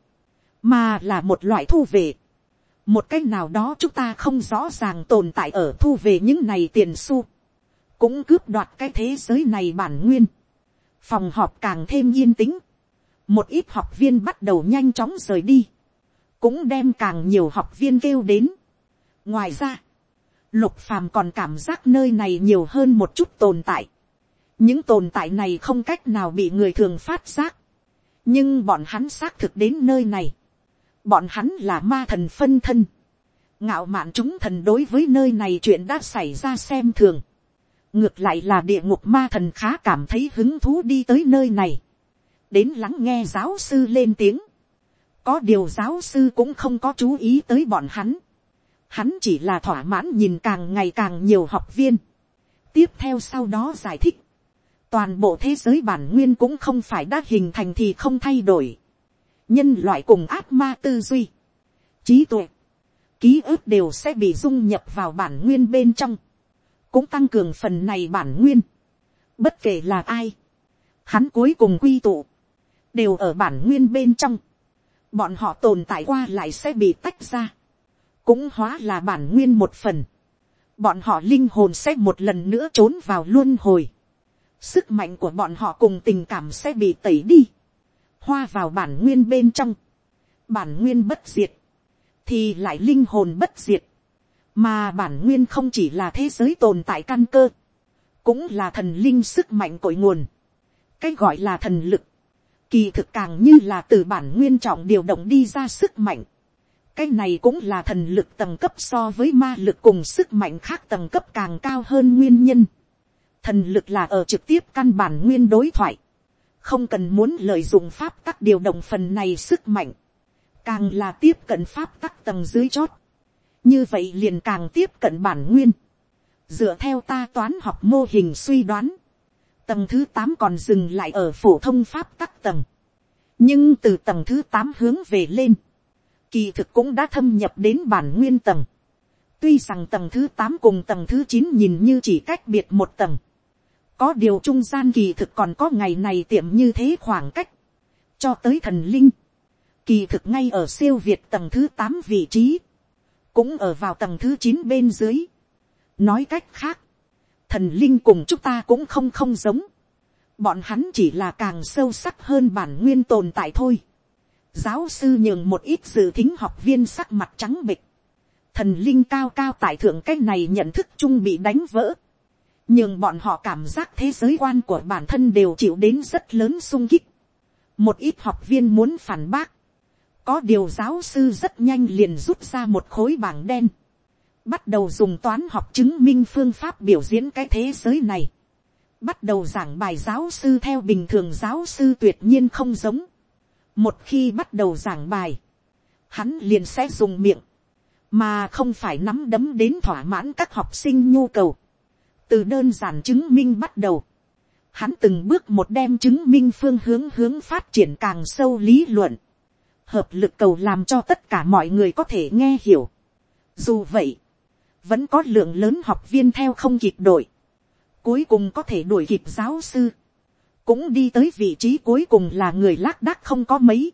mà là một loại thu về, một cách nào đó chúng ta không rõ ràng tồn tại ở thu về những này tiền xu, cũng cướp đoạt cái thế giới này bản nguyên, phòng họp càng thêm yên tĩnh, một ít học viên bắt đầu nhanh chóng rời đi, cũng đem càng nhiều học viên kêu đến. ngoài ra, lục phàm còn cảm giác nơi này nhiều hơn một chút tồn tại. những tồn tại này không cách nào bị người thường phát giác, nhưng bọn hắn xác thực đến nơi này. bọn hắn là ma thần phân thân. ngạo mạn chúng thần đối với nơi này chuyện đã xảy ra xem thường. ngược lại là địa ngục ma thần khá cảm thấy hứng thú đi tới nơi này đến lắng nghe giáo sư lên tiếng. có điều giáo sư cũng không có chú ý tới bọn hắn. hắn chỉ là thỏa mãn nhìn càng ngày càng nhiều học viên. tiếp theo sau đó giải thích toàn bộ thế giới bản nguyên cũng không phải đã hình thành thì không thay đổi. nhân loại cùng ác ma tư duy, trí tuệ, ký ức đều sẽ bị dung nhập vào bản nguyên bên trong, cũng tăng cường phần này bản nguyên. bất kể là ai, hắn cuối cùng quy tụ, đều ở bản nguyên bên trong, bọn họ tồn tại qua lại sẽ bị tách ra, cũng hóa là bản nguyên một phần, bọn họ linh hồn sẽ một lần nữa trốn vào luân hồi, sức mạnh của bọn họ cùng tình cảm sẽ bị tẩy đi, hoa vào bản nguyên bên trong, bản nguyên bất diệt, thì lại linh hồn bất diệt, mà bản nguyên không chỉ là thế giới tồn tại căn cơ, cũng là thần linh sức mạnh cội nguồn, cái gọi là thần lực, kỳ thực càng như là từ bản nguyên trọng điều động đi ra sức mạnh, cái này cũng là thần lực tầng cấp so với ma lực cùng sức mạnh khác tầng cấp càng cao hơn nguyên nhân. Thần lực là ở trực tiếp căn bản nguyên đối thoại, không cần muốn lợi dụng pháp tắc điều động phần này sức mạnh, càng là tiếp cận pháp tắc tầng dưới chót, như vậy liền càng tiếp cận bản nguyên, dựa theo ta toán học mô hình suy đoán, tầng thứ tám còn dừng lại ở phổ thông pháp tắc tầng, nhưng từ tầng thứ tám hướng về lên, kỳ thực cũng đã thâm nhập đến bản nguyên tầng, tuy rằng tầng thứ tám cùng tầng thứ chín nhìn như chỉ cách biệt một tầng, có điều trung gian kỳ thực còn có ngày này tiệm như thế khoảng cách, cho tới thần linh, kỳ thực ngay ở siêu việt tầng thứ tám vị trí, cũng ở vào tầng thứ chín bên dưới. nói cách khác, thần linh cùng chúng ta cũng không không giống, bọn hắn chỉ là càng sâu sắc hơn bản nguyên tồn tại thôi. giáo sư nhường một ít dự thính học viên sắc mặt trắng bịch, thần linh cao cao tại thượng cái này nhận thức chung bị đánh vỡ. Nhưng bọn họ cảm giác thế giới quan của bản thân đều chịu đến rất lớn sung kích. một ít học viên muốn phản bác, có điều giáo sư rất nhanh liền rút ra một khối bảng đen, bắt đầu dùng toán học chứng minh phương pháp biểu diễn cái thế giới này, bắt đầu giảng bài giáo sư theo bình thường giáo sư tuyệt nhiên không giống, một khi bắt đầu giảng bài, hắn liền sẽ dùng miệng, mà không phải nắm đấm đến thỏa mãn các học sinh nhu cầu. Từ đơn giản chứng minh bắt đầu, hắn từng bước một đem chứng minh phương hướng hướng phát triển càng sâu lý luận, hợp lực cầu làm cho tất cả mọi người có thể nghe hiểu. Dù vậy, vẫn có lượng lớn học viên theo không kịp đội, cuối cùng có thể đuổi kịp giáo sư, cũng đi tới vị trí cuối cùng là người lác đác không có mấy,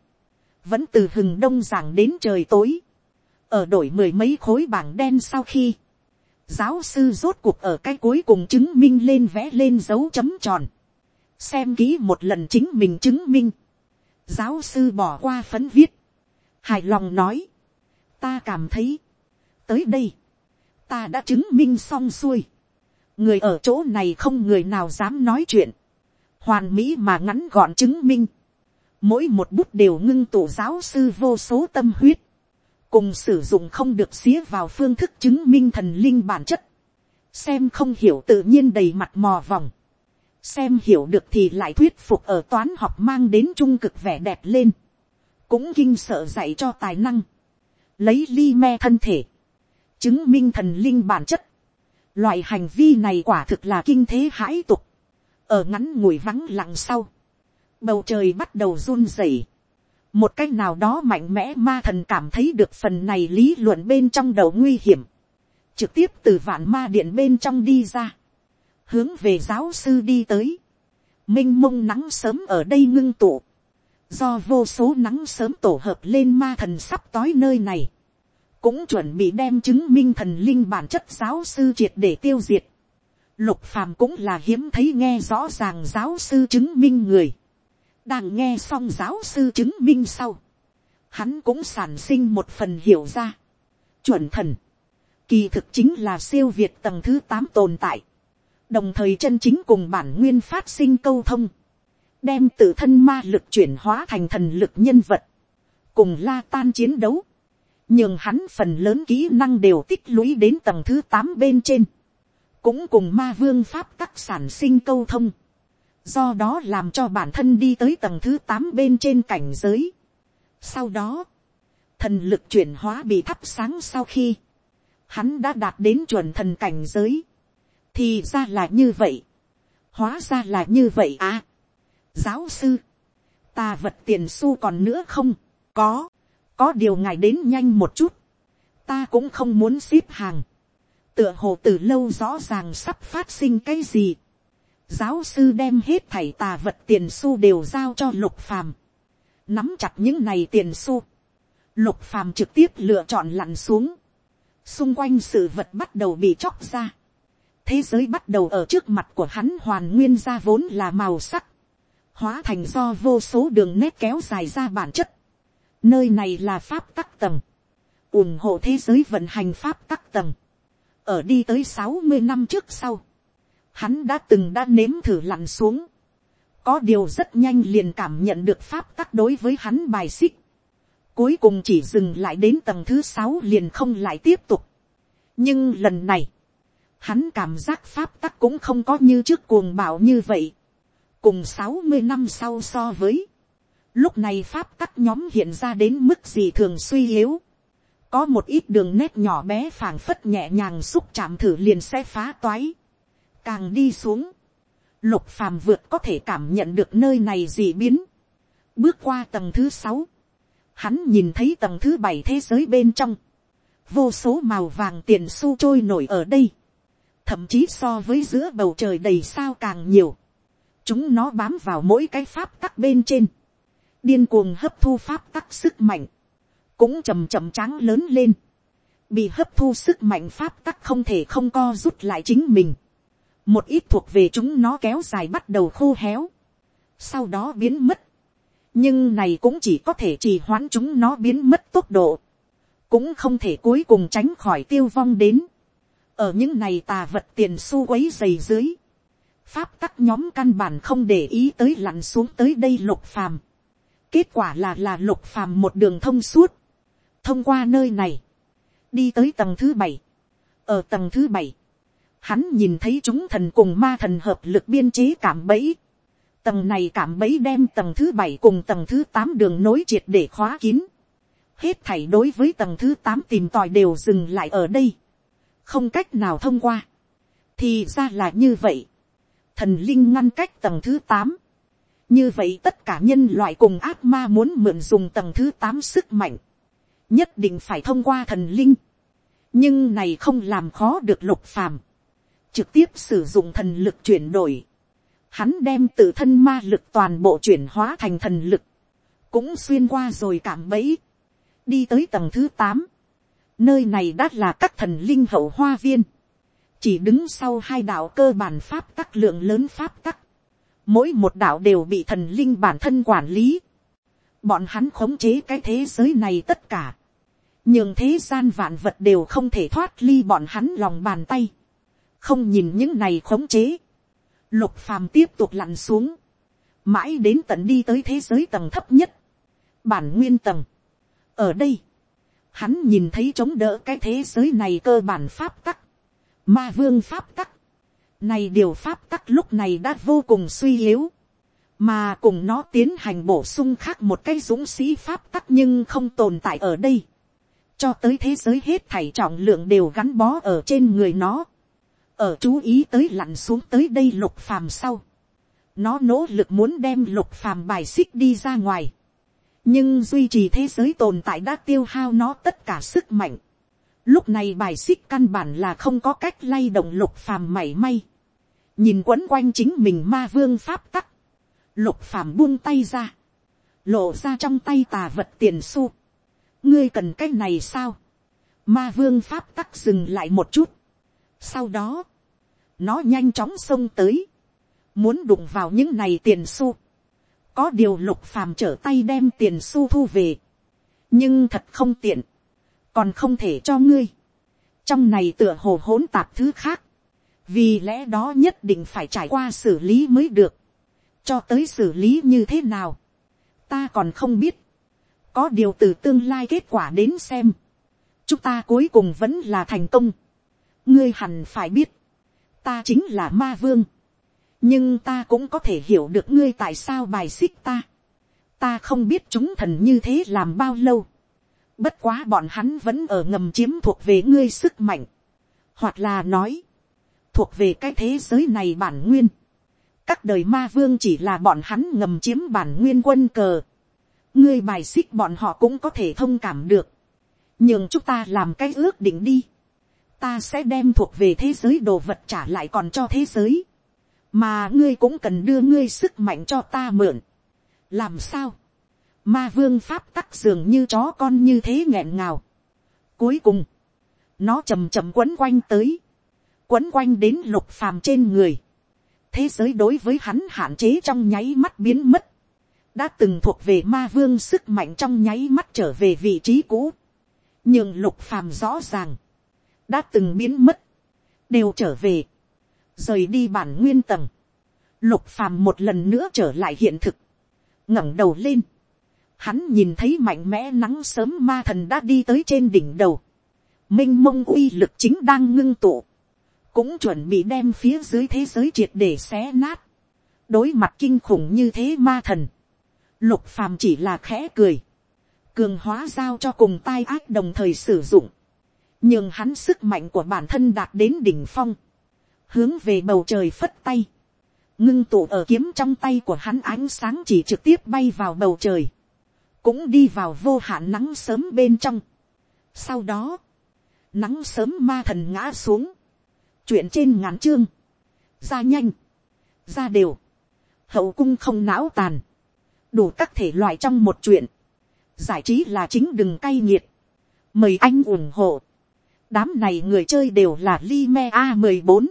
vẫn từ hừng đông giảng đến trời tối, ở đổi mười mấy khối bảng đen sau khi, Giáo sư rốt cuộc ở cái cuối cùng chứng minh lên vẽ lên dấu chấm tròn. Xem kỹ một lần chính mình chứng minh. Giáo sư bỏ qua phấn viết. Hài lòng nói. Ta cảm thấy. Tới đây. Ta đã chứng minh xong xuôi. Người ở chỗ này không người nào dám nói chuyện. Hoàn mỹ mà ngắn gọn chứng minh. Mỗi một bút đều ngưng tụ giáo sư vô số tâm huyết cùng sử dụng không được xía vào phương thức chứng minh thần linh bản chất, xem không hiểu tự nhiên đầy mặt mò vòng, xem hiểu được thì lại thuyết phục ở toán học mang đến trung cực vẻ đẹp lên, cũng kinh sợ dạy cho tài năng, lấy ly me thân thể, chứng minh thần linh bản chất, loại hành vi này quả thực là kinh thế hãi tục, ở ngắn ngủi vắng lặng sau, bầu trời bắt đầu run rẩy, một cách nào đó mạnh mẽ ma thần cảm thấy được phần này lý luận bên trong đầu nguy hiểm, trực tiếp từ vạn ma điện bên trong đi ra, hướng về giáo sư đi tới, minh mông nắng sớm ở đây ngưng tụ, do vô số nắng sớm tổ hợp lên ma thần sắp tối nơi này, cũng chuẩn bị đem chứng minh thần linh bản chất giáo sư triệt để tiêu diệt. Lục phàm cũng là hiếm thấy nghe rõ ràng giáo sư chứng minh người. Đang nghe xong giáo sư chứng minh sau. Hắn cũng sản sinh một phần hiểu ra. Chuẩn thần. Kỳ thực chính là siêu việt tầng thứ tám tồn tại. Đồng thời chân chính cùng bản nguyên phát sinh câu thông. Đem tự thân ma lực chuyển hóa thành thần lực nhân vật. Cùng la tan chiến đấu. Nhưng hắn phần lớn kỹ năng đều tích lũy đến tầng thứ tám bên trên. Cũng cùng ma vương pháp tắc sản sinh câu thông, do đó làm cho bản thân đi tới tầng thứ tám bên trên cảnh giới. Sau đó, thần lực chuyển hóa bị thắp sáng sau khi, hắn đã đạt đến chuẩn thần cảnh giới, thì ra là như vậy, hóa ra là như vậy à. giáo sư, ta vật tiền su còn nữa không, có, có điều ngài đến nhanh một chút, ta cũng không muốn ship hàng, tựa hồ từ lâu rõ ràng sắp phát sinh cái gì. giáo sư đem hết thảy tà vật tiền su đều giao cho lục phàm. nắm chặt những này tiền su. lục phàm trực tiếp lựa chọn lặn xuống. xung quanh sự vật bắt đầu bị chóc ra. thế giới bắt đầu ở trước mặt của hắn hoàn nguyên ra vốn là màu sắc. hóa thành do vô số đường nét kéo dài ra bản chất nơi này là pháp tắc tầng. ủng hộ thế giới vận hành pháp tắc tầng. Ở đi tới sáu mươi năm trước sau, hắn đã từng đã nếm thử lặn xuống, có điều rất nhanh liền cảm nhận được pháp tắc đối với hắn bài xích, cuối cùng chỉ dừng lại đến tầng thứ sáu liền không lại tiếp tục. nhưng lần này, hắn cảm giác pháp tắc cũng không có như trước cuồng bạo như vậy, cùng sáu mươi năm sau so với, lúc này pháp tắc nhóm hiện ra đến mức gì thường suy yếu, có một ít đường nét nhỏ bé phảng phất nhẹ nhàng xúc chạm thử liền sẽ phá toái. Càng đi xuống, lục phàm vượt có thể cảm nhận được nơi này gì biến. Bước qua tầng thứ sáu, hắn nhìn thấy tầng thứ bảy thế giới bên trong. Vô số màu vàng tiền xu trôi nổi ở đây. Thậm chí so với giữa bầu trời đầy sao càng nhiều. Chúng nó bám vào mỗi cái pháp tắc bên trên. Điên cuồng hấp thu pháp tắc sức mạnh cũng chầm chậm tráng lớn lên, bị hấp thu sức mạnh pháp tắc không thể không co rút lại chính mình, một ít thuộc về chúng nó kéo dài bắt đầu khô héo, sau đó biến mất, nhưng này cũng chỉ có thể trì hoãn chúng nó biến mất tốc độ, cũng không thể cuối cùng tránh khỏi tiêu vong đến, ở những này tà vật tiền su quấy dày dưới, pháp tắc nhóm căn bản không để ý tới lặn xuống tới đây lục phàm, kết quả là là lục phàm một đường thông suốt, thông qua nơi này, đi tới tầng thứ bảy, ở tầng thứ bảy, hắn nhìn thấy chúng thần cùng ma thần hợp lực biên chế cảm bẫy, tầng này cảm bẫy đem tầng thứ bảy cùng tầng thứ tám đường nối triệt để khóa kín, hết thảy đối với tầng thứ tám tìm tòi đều dừng lại ở đây, không cách nào thông qua, thì ra là như vậy, thần linh ngăn cách tầng thứ tám, như vậy tất cả nhân loại cùng ác ma muốn mượn dùng tầng thứ tám sức mạnh, nhất định phải thông qua thần linh, nhưng này không làm khó được lục phàm, trực tiếp sử dụng thần lực chuyển đổi, hắn đem tự thân ma lực toàn bộ chuyển hóa thành thần lực, cũng xuyên qua rồi cảm bẫy, đi tới tầng thứ tám, nơi này đã là các thần linh hậu hoa viên, chỉ đứng sau hai đạo cơ bản pháp tắc lượng lớn pháp tắc, mỗi một đạo đều bị thần linh bản thân quản lý, bọn hắn khống chế cái thế giới này tất cả, nhưng thế gian vạn vật đều không thể thoát ly bọn hắn lòng bàn tay, không nhìn những này khống chế, lục phàm tiếp tục lặn xuống, mãi đến tận đi tới thế giới tầng thấp nhất, bản nguyên tầng. ở đây, hắn nhìn thấy chống đỡ cái thế giới này cơ bản pháp tắc, ma vương pháp tắc, này điều pháp tắc lúc này đã vô cùng suy yếu, mà cùng nó tiến hành bổ sung khác một cái dũng sĩ pháp tắc nhưng không tồn tại ở đây. Cho tới thế giới hết thảy trọng lượng đều gắn bó ở trên người nó, ở chú ý tới lặn xuống tới đây lục phàm sau, nó nỗ lực muốn đem lục phàm bài xích đi ra ngoài, nhưng duy trì thế giới tồn tại đã tiêu hao nó tất cả sức mạnh, lúc này bài xích căn bản là không có cách lay động lục phàm mảy may, nhìn quấn quanh chính mình ma vương pháp tắc, lục phàm buông tay ra, lộ ra trong tay tà vật tiền su, ngươi cần cái này sao, Ma vương pháp tắc dừng lại một chút. Sau đó, nó nhanh chóng xông tới. Muốn đụng vào những này tiền xu. Có điều lục phàm trở tay đem tiền xu thu về. Nhưng thật không tiện. Còn không thể cho ngươi. Trong này tựa hồ hỗn tạp thứ khác. Vì lẽ đó nhất định phải trải qua xử lý mới được. Cho tới xử lý như thế nào. Ta còn không biết. Có điều từ tương lai kết quả đến xem chúng ta cuối cùng vẫn là thành công. ngươi hẳn phải biết, ta chính là ma vương, nhưng ta cũng có thể hiểu được ngươi tại sao bài xích ta. ta không biết chúng thần như thế làm bao lâu. bất quá bọn hắn vẫn ở ngầm chiếm thuộc về ngươi sức mạnh, hoặc là nói, thuộc về cái thế giới này bản nguyên. các đời ma vương chỉ là bọn hắn ngầm chiếm bản nguyên quân cờ. ngươi bài xích bọn họ cũng có thể thông cảm được Nhưng chúng ta làm cái ước định đi. ta sẽ đem thuộc về thế giới đồ vật trả lại còn cho thế giới. mà ngươi cũng cần đưa ngươi sức mạnh cho ta mượn. làm sao. ma vương pháp tắc dường như chó con như thế nghẹn ngào. cuối cùng, nó chầm chầm quấn quanh tới, quấn quanh đến lục phàm trên người. thế giới đối với hắn hạn chế trong nháy mắt biến mất. Đã từng thuộc về ma vương sức mạnh trong nháy mắt trở về vị trí cũ. Nhưng lục phàm rõ ràng, đã từng biến mất, đều trở về, rời đi bản nguyên tầng, lục phàm một lần nữa trở lại hiện thực, ngẩng đầu lên, hắn nhìn thấy mạnh mẽ nắng sớm ma thần đã đi tới trên đỉnh đầu, m i n h mông uy lực chính đang ngưng tụ, cũng chuẩn bị đem phía dưới thế giới triệt để xé nát, đối mặt kinh khủng như thế ma thần, lục phàm chỉ là khẽ cười, cường hóa giao cho cùng tai ác đồng thời sử dụng, nhưng hắn sức mạnh của bản thân đạt đến đỉnh phong, hướng về bầu trời phất tay, ngưng tụ ở kiếm trong tay của hắn ánh sáng chỉ trực tiếp bay vào bầu trời, cũng đi vào vô hạn nắng sớm bên trong. Sau đó, nắng sớm ma thần ngã xuống, chuyện trên ngàn chương, ra nhanh, ra đều, hậu cung không não tàn, đủ các thể loại trong một chuyện, giải trí là chính đừng cay nghiệt, mời anh ủng hộ, đám này người chơi đều là li me a mười bốn,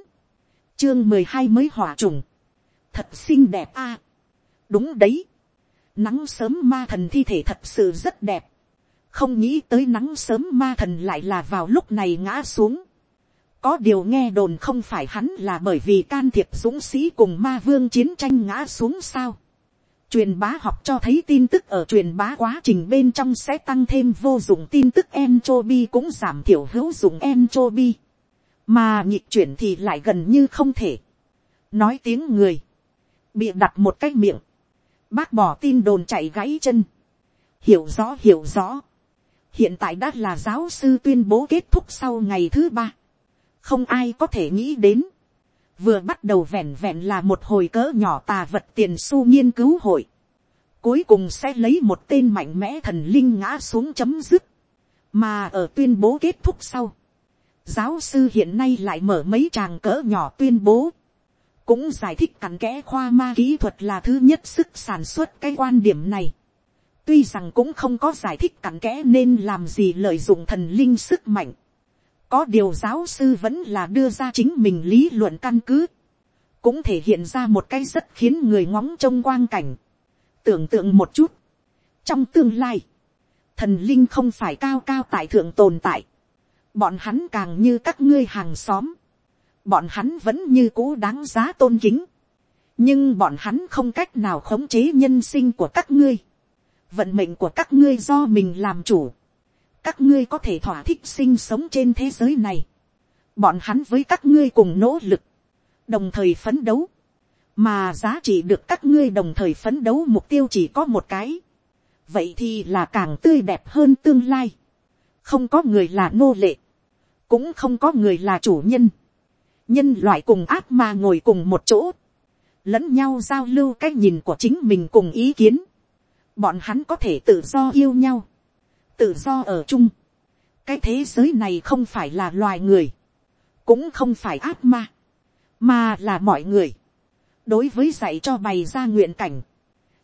chương mười hai mới hỏa trùng, thật xinh đẹp a, đúng đấy, nắng sớm ma thần thi thể thật sự rất đẹp, không nghĩ tới nắng sớm ma thần lại là vào lúc này ngã xuống, có điều nghe đồn không phải hắn là bởi vì can thiệp dũng sĩ cùng ma vương chiến tranh ngã xuống sao truyền bá học cho thấy tin tức ở truyền bá quá trình bên trong sẽ tăng thêm vô dụng tin tức Enchobi cũng giảm thiểu hữu dụng Enchobi. Mà nhịp chuyển thì lại gần như không thể. Nói tiếng người. Bị đặt một cái miệng. Bác bỏ tin đồn chạy gãy chân. Hiểu rõ hiểu rõ. Hiện tại đã là giáo sư tuyên bố kết thúc sau ngày thứ ba. Không ai có thể nghĩ đến. Vừa bắt đầu vẹn vẹn là một hồi cỡ nhỏ tà vật tiền su nghiên cứu hội, cuối cùng sẽ lấy một tên mạnh mẽ thần linh ngã xuống chấm dứt, mà ở tuyên bố kết thúc sau, giáo sư hiện nay lại mở mấy tràng cỡ nhỏ tuyên bố, cũng giải thích cặn kẽ khoa ma kỹ thuật là thứ nhất sức sản xuất cái quan điểm này. tuy rằng cũng không có giải thích cặn kẽ nên làm gì lợi dụng thần linh sức mạnh có điều giáo sư vẫn là đưa ra chính mình lý luận căn cứ, cũng thể hiện ra một cái rất khiến người ngóng trông quang cảnh. tưởng tượng một chút, trong tương lai, thần linh không phải cao cao tại thượng tồn tại, bọn hắn càng như các ngươi hàng xóm, bọn hắn vẫn như cũ đáng giá tôn kính, nhưng bọn hắn không cách nào khống chế nhân sinh của các ngươi, vận mệnh của các ngươi do mình làm chủ, các ngươi có thể thỏa thích sinh sống trên thế giới này, bọn hắn với các ngươi cùng nỗ lực, đồng thời phấn đấu, mà giá trị được các ngươi đồng thời phấn đấu mục tiêu chỉ có một cái, vậy thì là càng tươi đẹp hơn tương lai, không có người là nô lệ, cũng không có người là chủ nhân, nhân loại cùng ác ma ngồi cùng một chỗ, lẫn nhau giao lưu cái nhìn của chính mình cùng ý kiến, bọn hắn có thể tự do yêu nhau, tự do ở chung. cái thế giới này không phải là loài người, cũng không phải ác ma, mà là mọi người. đối với dạy cho bày ra nguyện cảnh,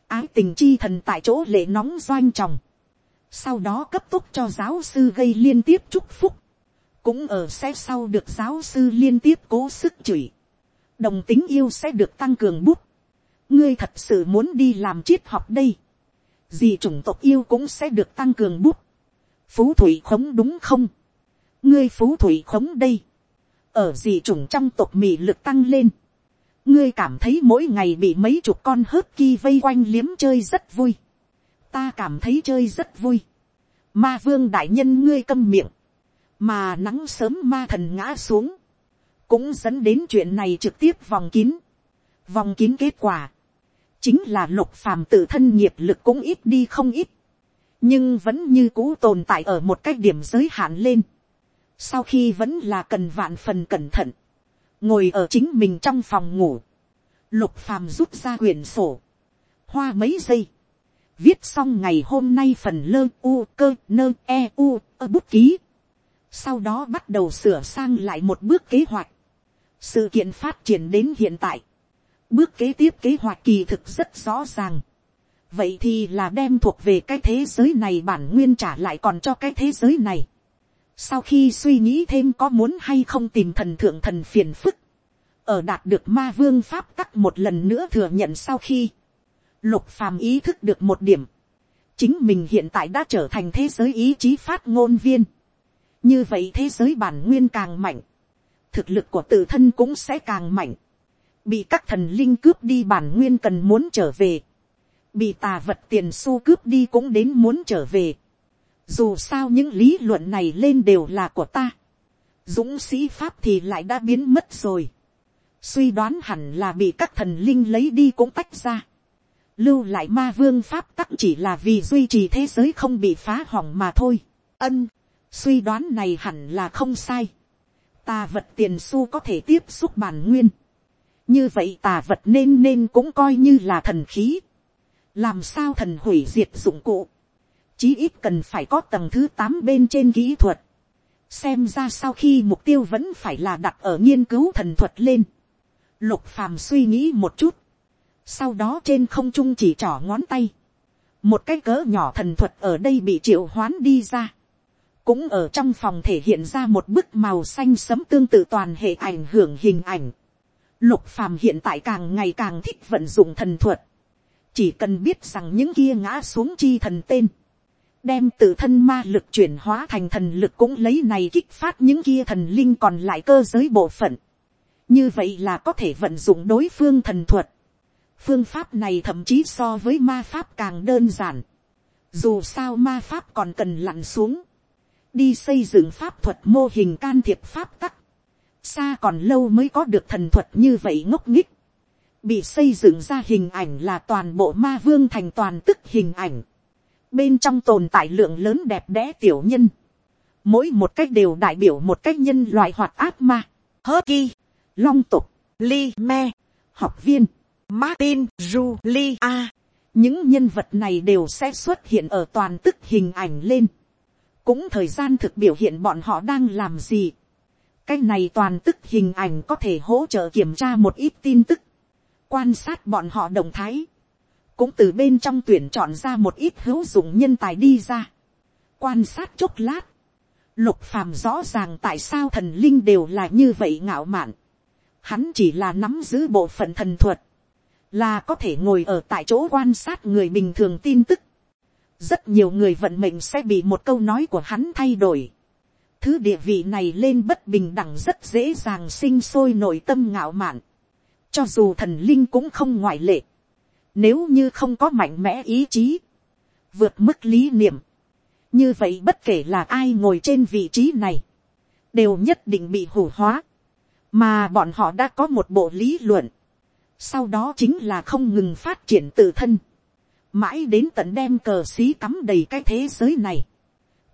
ái tình chi thần tại chỗ lệ nóng doanh tròng, sau đó cấp tốc cho giáo sư gây liên tiếp chúc phúc, cũng ở xe sau được giáo sư liên tiếp cố sức chửi, đồng tính yêu sẽ được tăng cường bút, ngươi thật sự muốn đi làm triết học đây, gì chủng tộc yêu cũng sẽ được tăng cường bút, phú thủy khống đúng không, ngươi phú thủy khống đây, ở gì chủng trong tộc mì lực tăng lên, ngươi cảm thấy mỗi ngày bị mấy chục con hớt ki vây quanh liếm chơi rất vui, ta cảm thấy chơi rất vui, ma vương đại nhân ngươi câm miệng, mà nắng sớm ma thần ngã xuống, cũng dẫn đến chuyện này trực tiếp vòng kín, vòng kín kết quả, chính là lục phàm tự thân nghiệp lực cũng ít đi không ít, nhưng vẫn như cũ tồn tại ở một cái điểm giới hạn lên, sau khi vẫn là cần vạn phần cẩn thận, ngồi ở chính mình trong phòng ngủ, lục phàm rút ra quyển sổ, hoa mấy giây, viết xong ngày hôm nay phần lơ u cơ nơ e u ơ bút ký, sau đó bắt đầu sửa sang lại một bước kế hoạch, sự kiện phát triển đến hiện tại, bước kế tiếp kế hoạch kỳ thực rất rõ ràng, vậy thì là đem thuộc về cái thế giới này bản nguyên trả lại còn cho cái thế giới này, sau khi suy nghĩ thêm có muốn hay không tìm thần thượng thần phiền phức, ở đạt được ma vương pháp tắc một lần nữa thừa nhận sau khi, lục phàm ý thức được một điểm, chính mình hiện tại đã trở thành thế giới ý chí phát ngôn viên, như vậy thế giới bản nguyên càng mạnh, thực lực của tự thân cũng sẽ càng mạnh, bị các thần linh cướp đi bản nguyên cần muốn trở về, bị tà vật tiền su cướp đi cũng đến muốn trở về, dù sao những lý luận này lên đều là của ta, dũng sĩ pháp thì lại đã biến mất rồi, suy đoán hẳn là bị các thần linh lấy đi cũng tách ra, lưu lại ma vương pháp tắc chỉ là vì duy trì thế giới không bị phá hỏng mà thôi, ân, suy đoán này hẳn là không sai, tà vật tiền su có thể tiếp xúc bản nguyên, như vậy tà vật nên nên cũng coi như là thần khí, làm sao thần hủy diệt dụng cụ, chí ít cần phải có tầng thứ tám bên trên kỹ thuật. xem ra sau khi mục tiêu vẫn phải là đặt ở nghiên cứu thần thuật lên. lục phàm suy nghĩ một chút. sau đó trên không trung chỉ trỏ ngón tay. một cái cỡ nhỏ thần thuật ở đây bị triệu hoán đi ra. cũng ở trong phòng thể hiện ra một bức màu xanh sấm tương tự toàn hệ ảnh hưởng hình ảnh lục phàm hiện tại càng ngày càng thích vận dụng thần thuật. chỉ cần biết rằng những kia ngã xuống chi thần tên đem tự thân ma lực chuyển hóa thành thần lực cũng lấy này kích phát những kia thần linh còn lại cơ giới bộ phận. như vậy là có thể vận dụng đối phương thần thuật. phương pháp này thậm chí so với ma pháp càng đơn giản. dù sao ma pháp còn cần lặn xuống. đi xây dựng pháp thuật mô hình can thiệp pháp tắc xa còn lâu mới có được thần thuật như vậy ngốc nghích. bị xây dựng ra hình ảnh là toàn bộ ma vương thành toàn tức hình ảnh. Bên trong tồn tại lượng lớn đẹp đẽ tiểu nhân, mỗi một cách đều đại biểu một cách nhân loại hoạt ác ma, hơ ki, long tục, li me, học viên, martin, julia, những nhân vật này đều sẽ xuất hiện ở toàn tức hình ảnh lên, cũng thời gian thực biểu hiện bọn họ đang làm gì, cái này toàn tức hình ảnh có thể hỗ trợ kiểm tra một ít tin tức, quan sát bọn họ động thái, cũng từ bên trong tuyển chọn ra một ít hữu dụng nhân tài đi ra. quan sát chốc lát, lục phàm rõ ràng tại sao thần linh đều là như vậy ngạo mạn. hắn chỉ là nắm giữ bộ phận thần thuật, là có thể ngồi ở tại chỗ quan sát người bình thường tin tức. rất nhiều người vận mệnh sẽ bị một câu nói của hắn thay đổi thứ địa vị này lên bất bình đẳng rất dễ dàng sinh sôi nội tâm ngạo mạn. cho dù thần linh cũng không ngoại lệ. Nếu như không có mạnh mẽ ý chí, vượt mức lý niệm, như vậy bất kể là ai ngồi trên vị trí này, đều nhất định bị hủ hóa, mà bọn họ đã có một bộ lý luận, sau đó chính là không ngừng phát triển tự thân, mãi đến tận đem cờ xí cắm đầy cái thế giới này,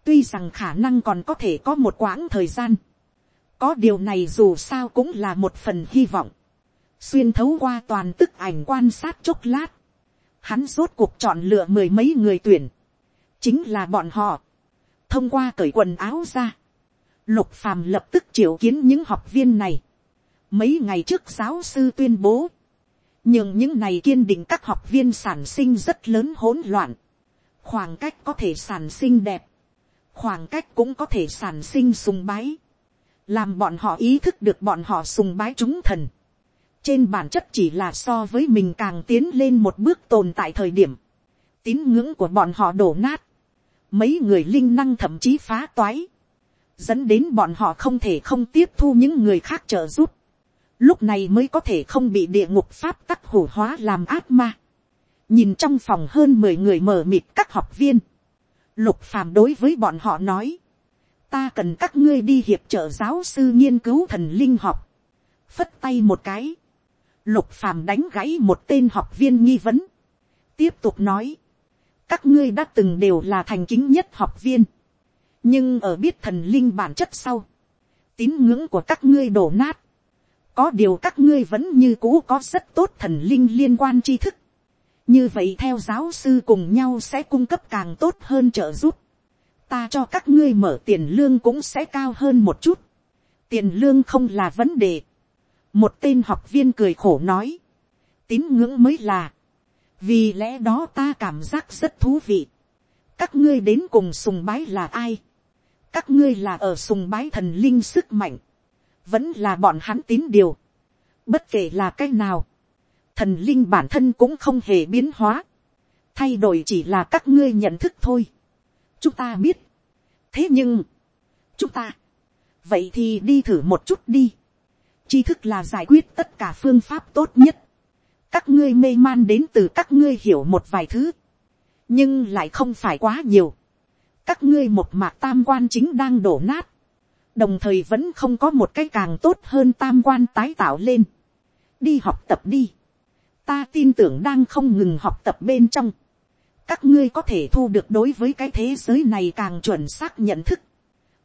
tuy rằng khả năng còn có thể có một quãng thời gian, có điều này dù sao cũng là một phần hy vọng, xuyên thấu qua toàn tức ảnh quan sát chốc lát, hắn rốt cuộc chọn lựa mười mấy người tuyển, chính là bọn họ, thông qua cởi quần áo ra, lục phàm lập tức triệu kiến những học viên này, mấy ngày trước giáo sư tuyên bố, nhưng những này kiên định các học viên sản sinh rất lớn hỗn loạn, khoảng cách có thể sản sinh đẹp, khoảng cách cũng có thể sản sinh sùng bái, làm bọn họ ý thức được bọn họ sùng bái chúng thần, trên bản chất chỉ là so với mình càng tiến lên một bước tồn tại thời điểm, tín ngưỡng của bọn họ đổ nát, mấy người linh năng thậm chí phá toái, dẫn đến bọn họ không thể không tiếp thu những người khác trợ giúp, lúc này mới có thể không bị địa ngục pháp tắc hủ hóa làm ác ma. nhìn trong phòng hơn mười người mờ mịt các học viên, lục phàm đối với bọn họ nói, ta cần các ngươi đi hiệp trợ giáo sư nghiên cứu thần linh học, phất tay một cái, lục phàm đánh gãy một tên học viên nghi vấn, tiếp tục nói, các ngươi đã từng đều là thành kính nhất học viên, nhưng ở biết thần linh bản chất sau, tín ngưỡng của các ngươi đổ nát, có điều các ngươi vẫn như cũ có rất tốt thần linh liên quan tri thức, như vậy theo giáo sư cùng nhau sẽ cung cấp càng tốt hơn trợ giúp, ta cho các ngươi mở tiền lương cũng sẽ cao hơn một chút, tiền lương không là vấn đề, một tên học viên cười khổ nói, tín ngưỡng mới là, vì lẽ đó ta cảm giác rất thú vị, các ngươi đến cùng sùng bái là ai, các ngươi là ở sùng bái thần linh sức mạnh, vẫn là bọn hắn tín điều, bất kể là cái nào, thần linh bản thân cũng không hề biến hóa, thay đổi chỉ là các ngươi nhận thức thôi. chúng ta biết, thế nhưng, chúng ta, vậy thì đi thử một chút đi, tri thức là giải quyết tất cả phương pháp tốt nhất, các ngươi mê man đến từ các ngươi hiểu một vài thứ, nhưng lại không phải quá nhiều, các ngươi một mạc tam quan chính đang đổ nát, đồng thời vẫn không có một cái càng tốt hơn tam quan tái tạo lên. đi học tập đi ta tin tưởng đang không ngừng học tập bên trong. các ngươi có thể thu được đối với cái thế giới này càng chuẩn xác nhận thức.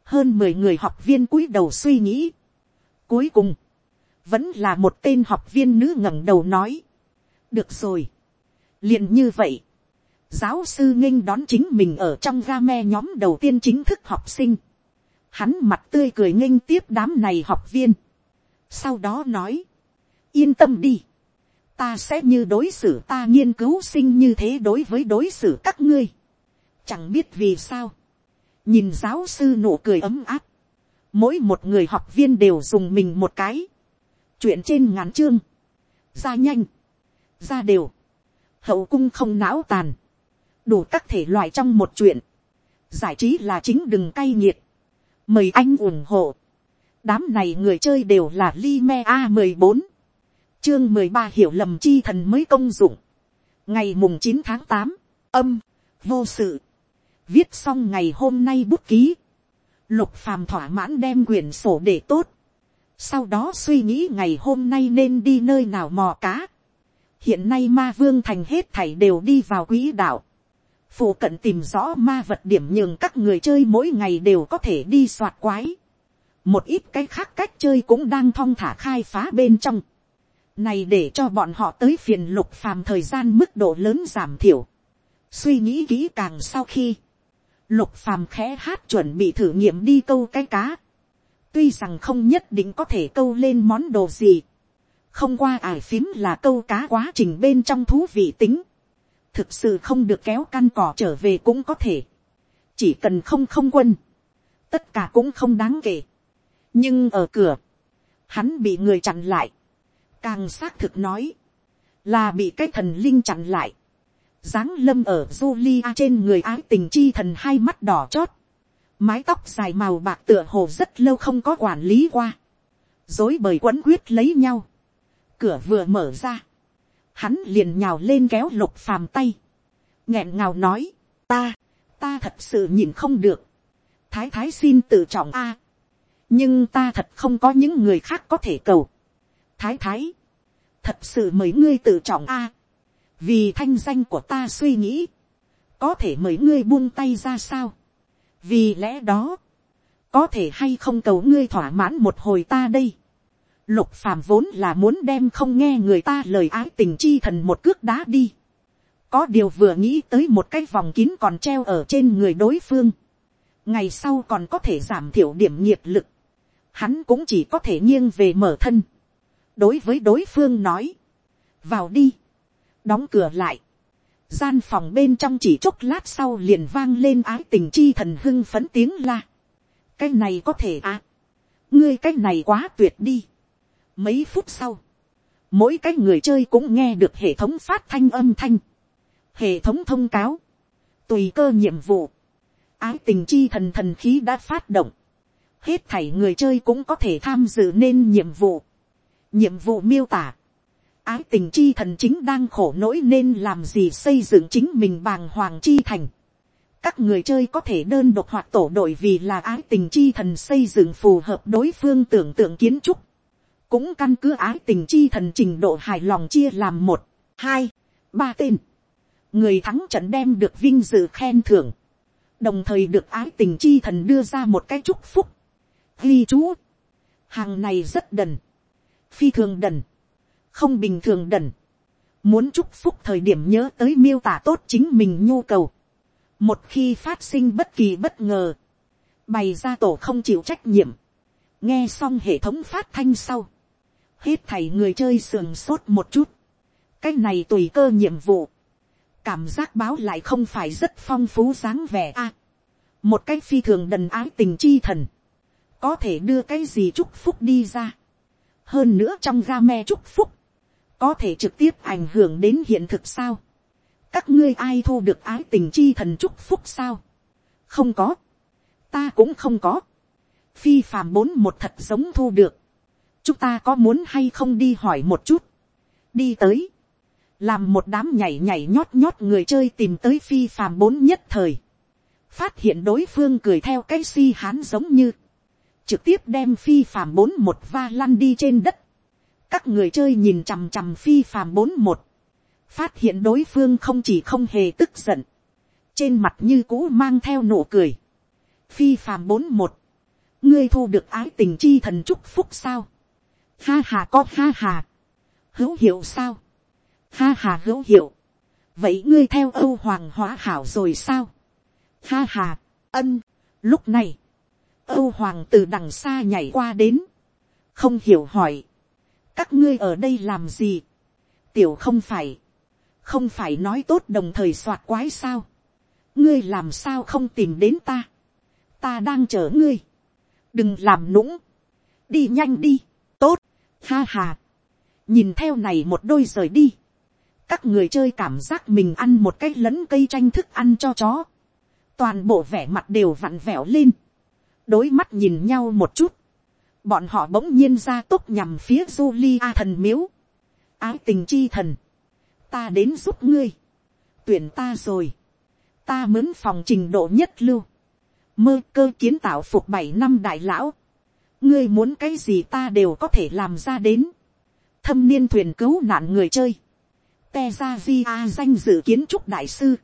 hơn mười người học viên cúi đầu suy nghĩ. cuối cùng, vẫn là một tên học viên nữ ngẩng đầu nói. được rồi. liền như vậy giáo sư nghinh đón chính mình ở trong ga me nhóm đầu tiên chính thức học sinh. Hắn mặt tươi cười nghinh tiếp đám này học viên. Sau đó nói, yên tâm đi. Ta sẽ như đối xử ta nghiên cứu sinh như thế đối với đối xử các ngươi. Chẳng biết vì sao. Nhìn giáo sư nụ cười ấm áp. Mỗi một người học viên đều dùng mình một cái. Chuyện trên ngắn chương. Ra nhanh. Ra đều. Hậu cung không não tàn đủ các thể loại trong một chuyện, giải trí là chính đừng cay nghiệt, mời anh ủng hộ, đám này người chơi đều là Lime a mười bốn, chương mười ba hiểu lầm chi thần mới công dụng, ngày mùng chín tháng tám, âm, vô sự, viết xong ngày hôm nay bút ký, lục phàm thỏa mãn đem quyển sổ để tốt, sau đó suy nghĩ ngày hôm nay nên đi nơi nào mò cá, hiện nay ma vương thành hết thảy đều đi vào quỹ đạo, phụ cận tìm rõ ma vật điểm nhường các người chơi mỗi ngày đều có thể đi soạt quái. một ít cái khác cách chơi cũng đang thong thả khai phá bên trong này để cho bọn họ tới phiền lục phàm thời gian mức độ lớn giảm thiểu. suy nghĩ kỹ càng sau khi, lục phàm khẽ hát chuẩn bị thử nghiệm đi câu cái cá. tuy rằng không nhất định có thể câu lên món đồ gì. không qua ải phím là câu cá quá trình bên trong thú vị tính thực sự không được kéo căn cỏ trở về cũng có thể, chỉ cần không không quân, tất cả cũng không đáng kể. nhưng ở cửa, hắn bị người chặn lại, càng xác thực nói, là bị cái thần linh chặn lại, dáng lâm ở Julia trên người ái tình chi thần hai mắt đỏ chót, mái tóc dài màu bạc tựa hồ rất lâu không có quản lý qua, dối bời quấn quyết lấy nhau, cửa vừa mở ra, hắn liền nhào lên kéo lục phàm tay, nghẹn ngào nói, ta, ta thật sự nhìn không được, thái thái xin tự trọng a, nhưng ta thật không có những người khác có thể cầu, thái thái, thật sự mời ngươi tự trọng a, vì thanh danh của ta suy nghĩ, có thể mời ngươi buông tay ra sao, vì lẽ đó, có thể hay không cầu ngươi thỏa mãn một hồi ta đây, Lục phàm vốn là muốn đem không nghe người ta lời ái tình chi thần một cước đá đi. Có điều vừa nghĩ tới một cái vòng kín còn treo ở trên người đối phương. Ngày sau còn có thể giảm thiểu điểm nghiệp lực. Hắn cũng chỉ có thể nghiêng về mở thân. Đối với đối phương nói. Vào đi. Đóng cửa lại. Gian phòng bên trong chỉ chốc lát sau liền vang lên ái tình chi thần hưng phấn tiếng la. Cái này có thể à. ngươi cái này quá tuyệt đi. mấy phút sau, mỗi cái người chơi cũng nghe được hệ thống phát thanh âm thanh, hệ thống thông cáo, tùy cơ nhiệm vụ, ái tình chi thần thần khí đã phát động, hết thảy người chơi cũng có thể tham dự nên nhiệm vụ, nhiệm vụ miêu tả, ái tình chi thần chính đang khổ nỗi nên làm gì xây dựng chính mình bàng hoàng chi thành, các người chơi có thể đơn độc hoặc tổ đội vì là ái tình chi thần xây dựng phù hợp đối phương tưởng tượng kiến trúc, cũng căn cứ ái tình chi thần trình độ hài lòng chia làm một, hai, ba tên. người thắng trận đem được vinh dự khen thưởng, đồng thời được ái tình chi thần đưa ra một cái chúc phúc. ghi chú, hàng này rất đần, phi thường đần, không bình thường đần, muốn chúc phúc thời điểm nhớ tới miêu tả tốt chính mình nhu cầu, một khi phát sinh bất kỳ bất ngờ, bày ra tổ không chịu trách nhiệm, nghe xong hệ thống phát thanh sau, hết thảy người chơi sườn sốt một chút, cái này tùy cơ nhiệm vụ, cảm giác báo lại không phải rất phong phú dáng vẻ a. một cái phi thường đần ái tình chi thần, có thể đưa cái gì chúc phúc đi ra hơn nữa trong ga me chúc phúc, có thể trực tiếp ảnh hưởng đến hiện thực sao. các ngươi ai thu được ái tình chi thần chúc phúc sao. không có, ta cũng không có. phi phàm bốn một thật giống thu được. chúng ta có muốn hay không đi hỏi một chút. đi tới làm một đám nhảy nhảy nhót nhót người chơi tìm tới phi phàm bốn nhất thời, phát hiện đối phương cười theo cái si hán giống như, trực tiếp đem phi phàm bốn một va lăn đi trên đất, các người chơi nhìn chằm chằm phi phàm bốn một, phát hiện đối phương không chỉ không hề tức giận, trên mặt như cũ mang theo nụ cười, phi phàm bốn một, ngươi thu được ái tình chi thần chúc phúc sao, ha hà có ha hà, hữu hiệu sao, ha hà hữu hiệu, vậy ngươi theo âu hoàng hóa hảo rồi sao, ha hà, ân, lúc này, âu hoàng từ đằng xa nhảy qua đến, không hiểu hỏi, các ngươi ở đây làm gì, tiểu không phải, không phải nói tốt đồng thời soạt quái sao, ngươi làm sao không tìm đến ta, ta đang chờ ngươi, đừng làm nũng, đi nhanh đi, tốt, ha hà, nhìn theo này một đôi rời đi, các người chơi cảm giác mình ăn một cái lẫn cây tranh thức ăn cho chó, toàn bộ vẻ mặt đều vặn vẹo lên, đối mắt nhìn nhau một chút, bọn họ bỗng nhiên ra tốt nhằm phía Julia thần miếu, ái tình chi thần, ta đến giúp ngươi, tuyển ta rồi, ta mướn phòng trình độ nhất lưu, mơ cơ kiến tạo phục bảy năm đại lão, ngươi muốn cái gì ta đều có thể làm ra đến, thâm niên thuyền cứu nạn người chơi, te ra vi a danh dự kiến trúc đại sư,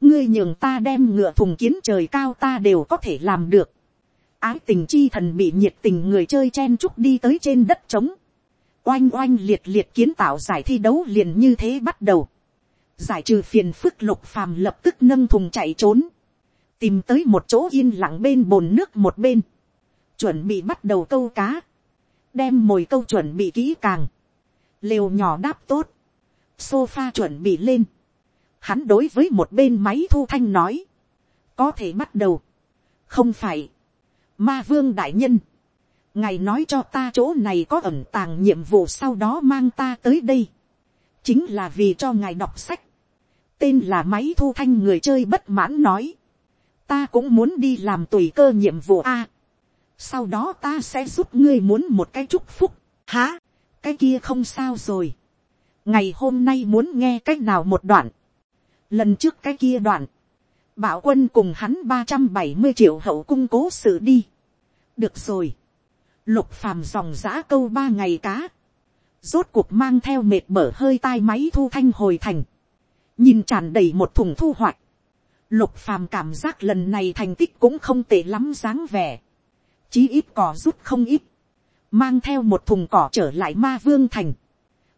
ngươi nhường ta đem ngựa thùng kiến trời cao ta đều có thể làm được, ái tình chi thần bị nhiệt tình người chơi chen trúc đi tới trên đất trống, oanh oanh liệt liệt kiến tạo giải thi đấu liền như thế bắt đầu, giải trừ phiền phức lục phàm lập tức nâng thùng chạy trốn, tìm tới một chỗ yên lặng bên bồn nước một bên, chuẩn bị bắt đầu câu cá, đem mồi câu chuẩn bị kỹ càng, lều nhỏ đáp tốt, sofa chuẩn bị lên, hắn đối với một bên máy thu thanh nói, có thể bắt đầu, không phải, ma vương đại nhân, ngài nói cho ta chỗ này có ẩn tàng nhiệm vụ sau đó mang ta tới đây, chính là vì cho ngài đọc sách, tên là máy thu thanh người chơi bất mãn nói, ta cũng muốn đi làm tùy cơ nhiệm vụ a, sau đó ta sẽ giúp ngươi muốn một cái chúc phúc, há, cái kia không sao rồi, ngày hôm nay muốn nghe c á c h nào một đoạn, lần trước cái kia đoạn, bảo quân cùng hắn ba trăm bảy mươi triệu hậu cung cố sự đi, được rồi, lục phàm dòng giã câu ba ngày cá, rốt cuộc mang theo mệt mở hơi tai máy thu thanh hồi thành, nhìn tràn đầy một thùng thu hoạch, lục phàm cảm giác lần này thành tích cũng không tệ lắm dáng vẻ, chí ít cỏ rút không ít, mang theo một thùng cỏ trở lại ma vương thành,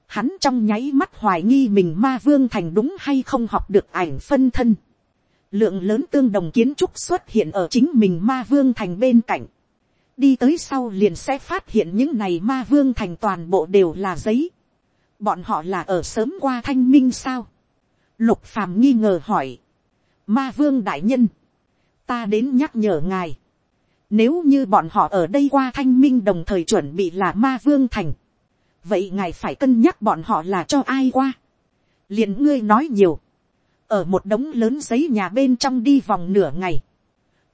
Hắn trong nháy mắt hoài nghi mình ma vương thành đúng hay không học được ảnh phân thân. Lượng lớn tương đồng kiến trúc xuất hiện ở chính mình ma vương thành bên cạnh. Đi tới sau liền sẽ phát hiện những này ma vương thành toàn bộ đều là giấy. Bọn họ là ở sớm qua thanh minh sao? Lục phàm nghi ngờ hỏi. Ma vương đại nhân. Ta đến nhắc nhở ngài. Nếu như bọn họ ở đây qua thanh minh đồng thời chuẩn bị là ma vương thành. Vậy ngài phải cân nhắc bọn họ là cho ai qua. liền ngươi nói nhiều. Ở một đống lớn giấy nhà bên trong đi vòng nửa ngày.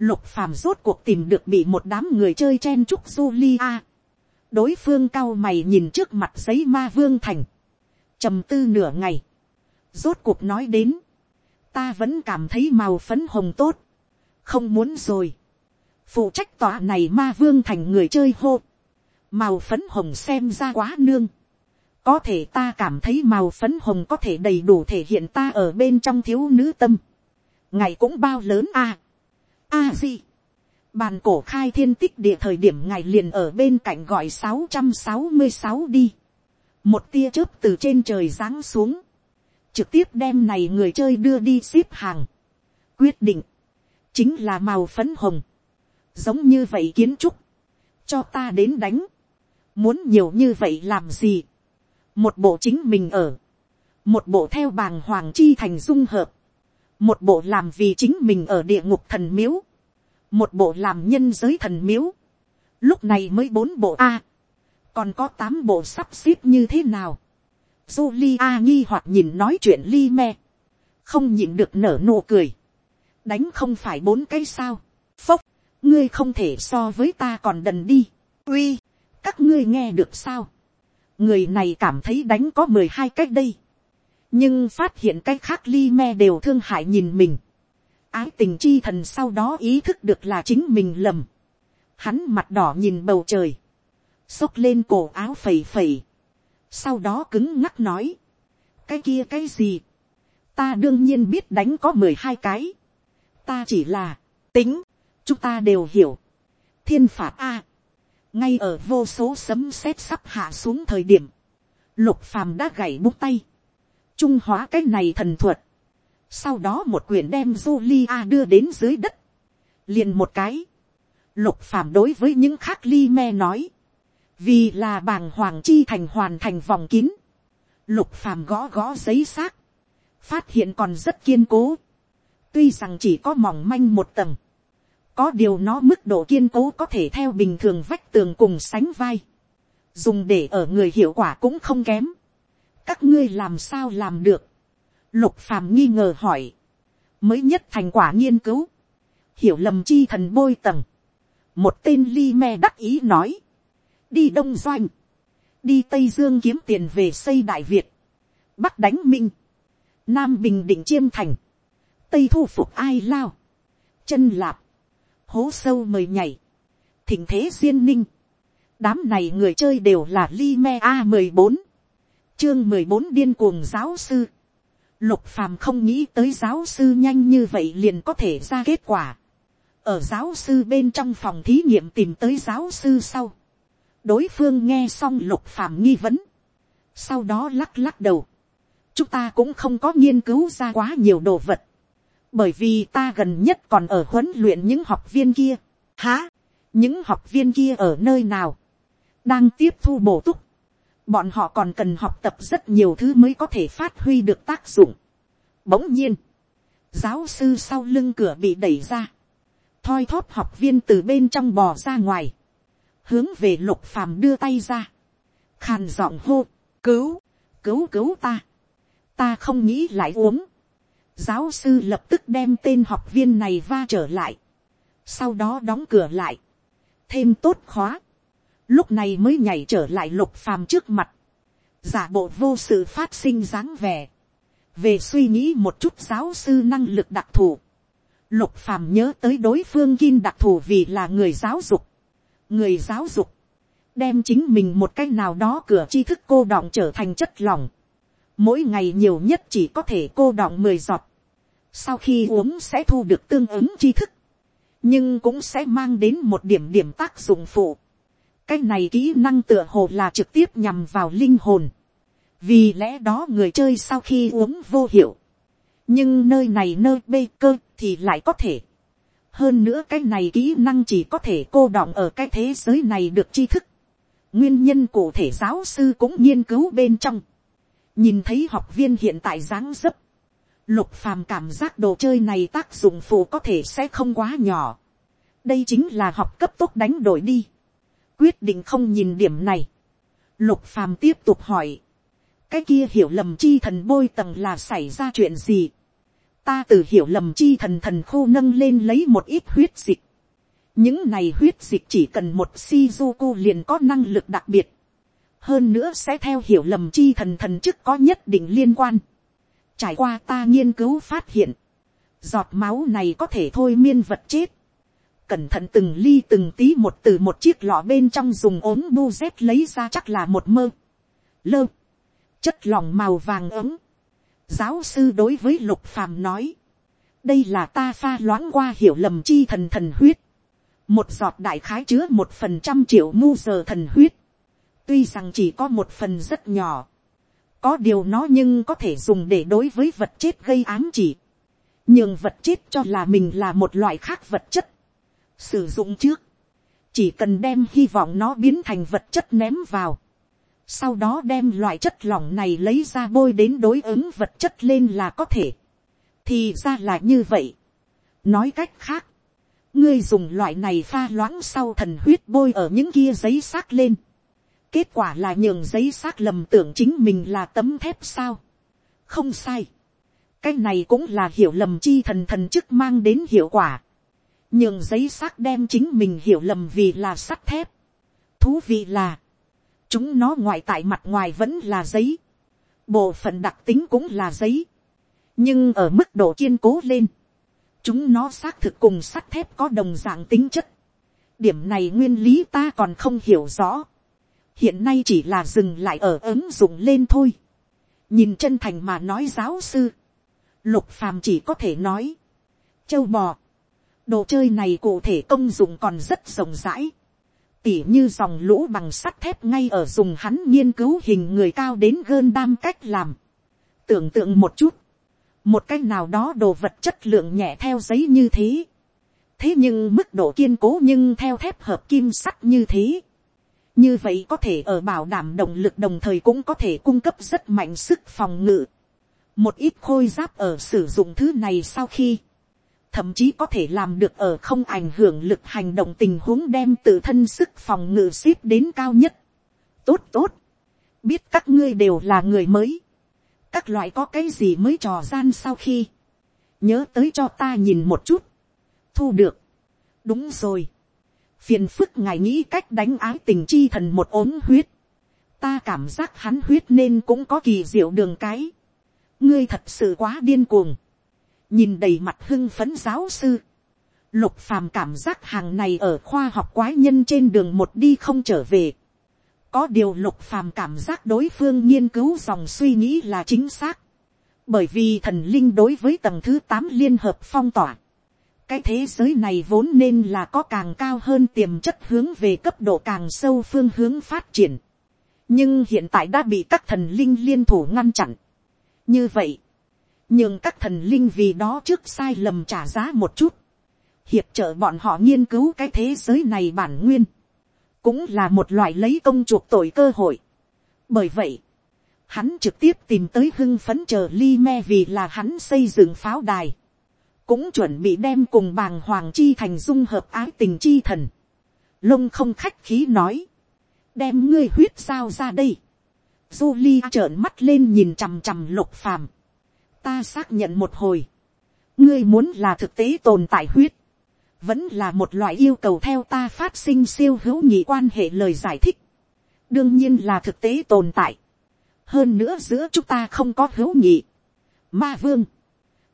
Lục phàm rốt cuộc tìm được bị một đám người chơi chen chúc Julia. Đối phương cao mày nhìn trước mặt giấy ma vương thành. trầm tư nửa ngày. Rốt cuộc nói đến. Ta vẫn cảm thấy màu phấn hồng tốt. Không muốn rồi phụ trách tòa này ma vương thành người chơi hô, màu phấn hồng xem ra quá nương, có thể ta cảm thấy màu phấn hồng có thể đầy đủ thể hiện ta ở bên trong thiếu nữ tâm, ngày cũng bao lớn a, a gì, bàn cổ khai thiên tích địa thời điểm ngày liền ở bên cạnh gọi sáu trăm sáu mươi sáu đi, một tia chớp từ trên trời giáng xuống, trực tiếp đem này người chơi đưa đi ship hàng, quyết định, chính là màu phấn hồng, giống như vậy kiến trúc, cho ta đến đánh, muốn nhiều như vậy làm gì, một bộ chính mình ở, một bộ theo bàng hoàng chi thành dung hợp, một bộ làm vì chính mình ở địa ngục thần miếu, một bộ làm nhân giới thần miếu, lúc này mới bốn bộ a, còn có tám bộ sắp xếp như thế nào, Julia nghi hoặc nhìn nói chuyện li me, không nhịn được nở nụ cười, đánh không phải bốn cái sao, phốc, ngươi không thể so với ta còn đần đi, uy, các ngươi nghe được sao, người này cảm thấy đánh có mười hai cách đây, nhưng phát hiện cái khác li me đều thương hại nhìn mình, ái tình chi thần sau đó ý thức được là chính mình lầm, hắn mặt đỏ nhìn bầu trời, xốc lên cổ áo phẩy phẩy, sau đó cứng ngắc nói, cái kia cái gì, ta đương nhiên biết đánh có mười hai cái, ta chỉ là, tính, chúng ta đều hiểu, thiên phạt a, ngay ở vô số sấm sét sắp hạ xuống thời điểm, lục phàm đã gảy bút tay, trung hóa cái này thần thuật, sau đó một quyển đem Julia đưa đến dưới đất, liền một cái, lục phàm đối với những khác ly me nói, vì là bàng hoàng chi thành hoàn thành vòng kín, lục phàm gõ gõ giấy xác, phát hiện còn rất kiên cố, tuy rằng chỉ có mỏng manh một tầng, có điều nó mức độ kiên cố có thể theo bình thường vách tường cùng sánh vai, dùng để ở người hiệu quả cũng không kém, các ngươi làm sao làm được, lục phàm nghi ngờ hỏi, mới nhất thành quả nghiên cứu, hiểu lầm chi thần bôi tầng, một tên ly me đắc ý nói, đi đông doanh, đi tây dương kiếm tiền về xây đại việt, bắc đánh minh, nam bình định chiêm thành, tây thu phục ai lao, chân lạp, hố sâu mời nhảy, thỉnh thế duyên ninh, đám này người chơi đều là li me a mười bốn, chương mười bốn điên cuồng giáo sư, lục phàm không nghĩ tới giáo sư nhanh như vậy liền có thể ra kết quả, ở giáo sư bên trong phòng thí nghiệm tìm tới giáo sư sau, đối phương nghe xong lục phàm nghi vấn, sau đó lắc lắc đầu, chúng ta cũng không có nghiên cứu ra quá nhiều đồ vật, bởi vì ta gần nhất còn ở huấn luyện những học viên kia. Hả, những học viên kia ở nơi nào, đang tiếp thu bổ túc, bọn họ còn cần học tập rất nhiều thứ mới có thể phát huy được tác dụng. Bỗng nhiên, giáo sư sau lưng cửa bị đẩy ra, thoi thóp học viên từ bên trong bò ra ngoài, hướng về lục phàm đưa tay ra, khàn giọng hô, cứu, cứu cứu ta, ta không nghĩ lại uống, giáo sư lập tức đem tên học viên này va trở lại, sau đó đóng cửa lại, thêm tốt khóa, lúc này mới nhảy trở lại lục phàm trước mặt, giả bộ vô sự phát sinh dáng vẻ, về suy nghĩ một chút giáo sư năng lực đặc thù, lục phàm nhớ tới đối phương kim đặc thù vì là người giáo dục, người giáo dục, đem chính mình một cái nào đó cửa tri thức cô đọng trở thành chất lỏng, mỗi ngày nhiều nhất chỉ có thể cô đọng mười giọt, sau khi uống sẽ thu được tương ứng tri thức, nhưng cũng sẽ mang đến một điểm điểm tác dụng phụ cái này kỹ năng tựa hồ là trực tiếp nhằm vào linh hồn, vì lẽ đó người chơi sau khi uống vô hiệu, nhưng nơi này nơi bê cơ thì lại có thể. hơn nữa cái này kỹ năng chỉ có thể cô đọng ở cái thế giới này được tri thức. nguyên nhân cụ thể giáo sư cũng nghiên cứu bên trong. nhìn thấy học viên hiện tại dáng dấp, Lục phàm cảm giác đồ chơi này tác dụng phụ có thể sẽ không quá nhỏ. đây chính là học cấp tốc đánh đổi đi quyết định không nhìn điểm này. lục phàm tiếp tục hỏi. cái kia hiểu lầm chi thần bôi tầng là xảy ra chuyện gì. ta từ hiểu lầm chi thần thần khô nâng lên lấy một ít huyết dịch. những này huyết dịch chỉ cần một shizuku liền có năng lực đặc biệt. hơn nữa sẽ theo hiểu lầm chi thần thần chức có nhất định liên quan. trải qua ta nghiên cứu phát hiện Giọt máu này có thể thôi miên vật chết. Cẩn thận từng ly từng tí một từ một chiếc lọ bên trong dùng ốm bu dép lấy ra chắc là một mơ. Lơ. Chất lỏng màu vàng ấm. Giáo sư đối với lục phàm nói. Đây là ta pha loãng qua hiểu lầm chi thần thần huyết. Một giọt đại khái chứa một phần trăm triệu mu giờ thần huyết. Tuy rằng chỉ có một phần rất nhỏ. Có điều nó nhưng có thể dùng để đối với vật chết gây ám chỉ nhưng vật chết cho là mình là một loại khác vật chất, sử dụng trước, chỉ cần đem hy vọng nó biến thành vật chất ném vào, sau đó đem loại chất lỏng này lấy ra bôi đến đối ứng vật chất lên là có thể, thì ra là như vậy. nói cách khác, ngươi dùng loại này pha loãng sau thần huyết bôi ở những kia giấy xác lên, kết quả là nhường giấy xác lầm tưởng chính mình là tấm thép sao, không sai, cái này cũng là hiểu lầm chi thần thần chức mang đến hiệu quả nhường giấy xác đem chính mình hiểu lầm vì là sắt thép. thú vị là, chúng nó ngoại tại mặt ngoài vẫn là giấy. bộ phận đặc tính cũng là giấy. nhưng ở mức độ kiên cố lên, chúng nó xác thực cùng sắt thép có đồng dạng tính chất. điểm này nguyên lý ta còn không hiểu rõ. hiện nay chỉ là dừng lại ở ứng dụng lên thôi. nhìn chân thành mà nói giáo sư Lục phàm chỉ có thể nói. Châu bò. Đồ chơi này cụ thể công dụng còn rất rộng rãi. Tỉ như dòng lũ bằng sắt thép ngay ở dùng hắn nghiên cứu hình người cao đến gơn đam cách làm. Tưởng tượng một chút. Một cách nào đó đồ vật chất lượng nhẹ theo giấy như thế. Thế nhưng mức độ kiên cố nhưng theo thép hợp kim sắt như thế như vậy có thể ở bảo đảm động lực đồng thời cũng có thể cung cấp rất mạnh sức phòng ngự một ít khôi giáp ở sử dụng thứ này sau khi, thậm chí có thể làm được ở không ảnh hưởng lực hành động tình huống đem tự thân sức phòng ngự ship đến cao nhất. tốt tốt, biết các ngươi đều là người mới, các loại có cái gì mới trò gian sau khi, nhớ tới cho ta nhìn một chút, thu được, đúng rồi, phiền phức ngài nghĩ cách đánh ái tình chi thần một ốm huyết, ta cảm giác hắn huyết nên cũng có kỳ diệu đường cái, ngươi thật sự quá điên cuồng, nhìn đầy mặt hưng phấn giáo sư, lục phàm cảm giác hàng này ở khoa học quái nhân trên đường một đi không trở về, có điều lục phàm cảm giác đối phương nghiên cứu dòng suy nghĩ là chính xác, bởi vì thần linh đối với tầng thứ tám liên hợp phong tỏa, cái thế giới này vốn nên là có càng cao hơn tiềm chất hướng về cấp độ càng sâu phương hướng phát triển. nhưng hiện tại đã bị các thần linh liên thủ ngăn chặn. Như vậy, nhưng các thần linh vì đó trước sai lầm trả giá một chút, hiệp trợ bọn họ nghiên cứu cái thế giới này bản nguyên, cũng là một loại lấy công chuộc tội cơ hội. bởi vậy, hắn trực tiếp tìm tới hưng phấn chờ ly me vì là hắn xây dựng pháo đài, cũng chuẩn bị đem cùng bàng hoàng chi thành dung hợp ái tình chi thần. lông không khách khí nói, đem ngươi huyết sao ra đây. Julia trợn mắt lên nhìn chằm chằm lục phàm. Ta xác nhận một hồi. Ngươi muốn là thực tế tồn tại huyết. Vẫn là một loại yêu cầu theo ta phát sinh siêu hữu nhị quan hệ lời giải thích. Đương nhiên là thực tế tồn tại. Hơn nữa giữa chúng ta không có hữu nhị. Ma vương.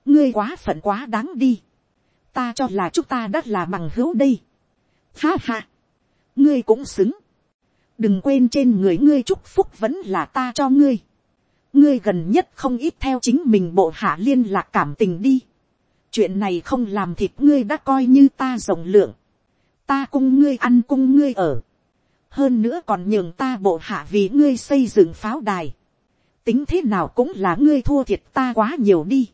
Ngươi quá phận quá đáng đi. Ta cho là chúng ta đã là bằng hữu đây. Ha ha. Ngươi cũng xứng đừng quên trên người ngươi chúc phúc vẫn là ta cho ngươi ngươi gần nhất không ít theo chính mình bộ hạ liên lạc cảm tình đi. chuyện này không làm thịt ngươi đã coi như ta rộng lượng. ta cung ngươi ăn cung ngươi ở. hơn nữa còn nhường ta bộ hạ vì ngươi xây dựng pháo đài. tính thế nào cũng là ngươi thua thiệt ta quá nhiều đi.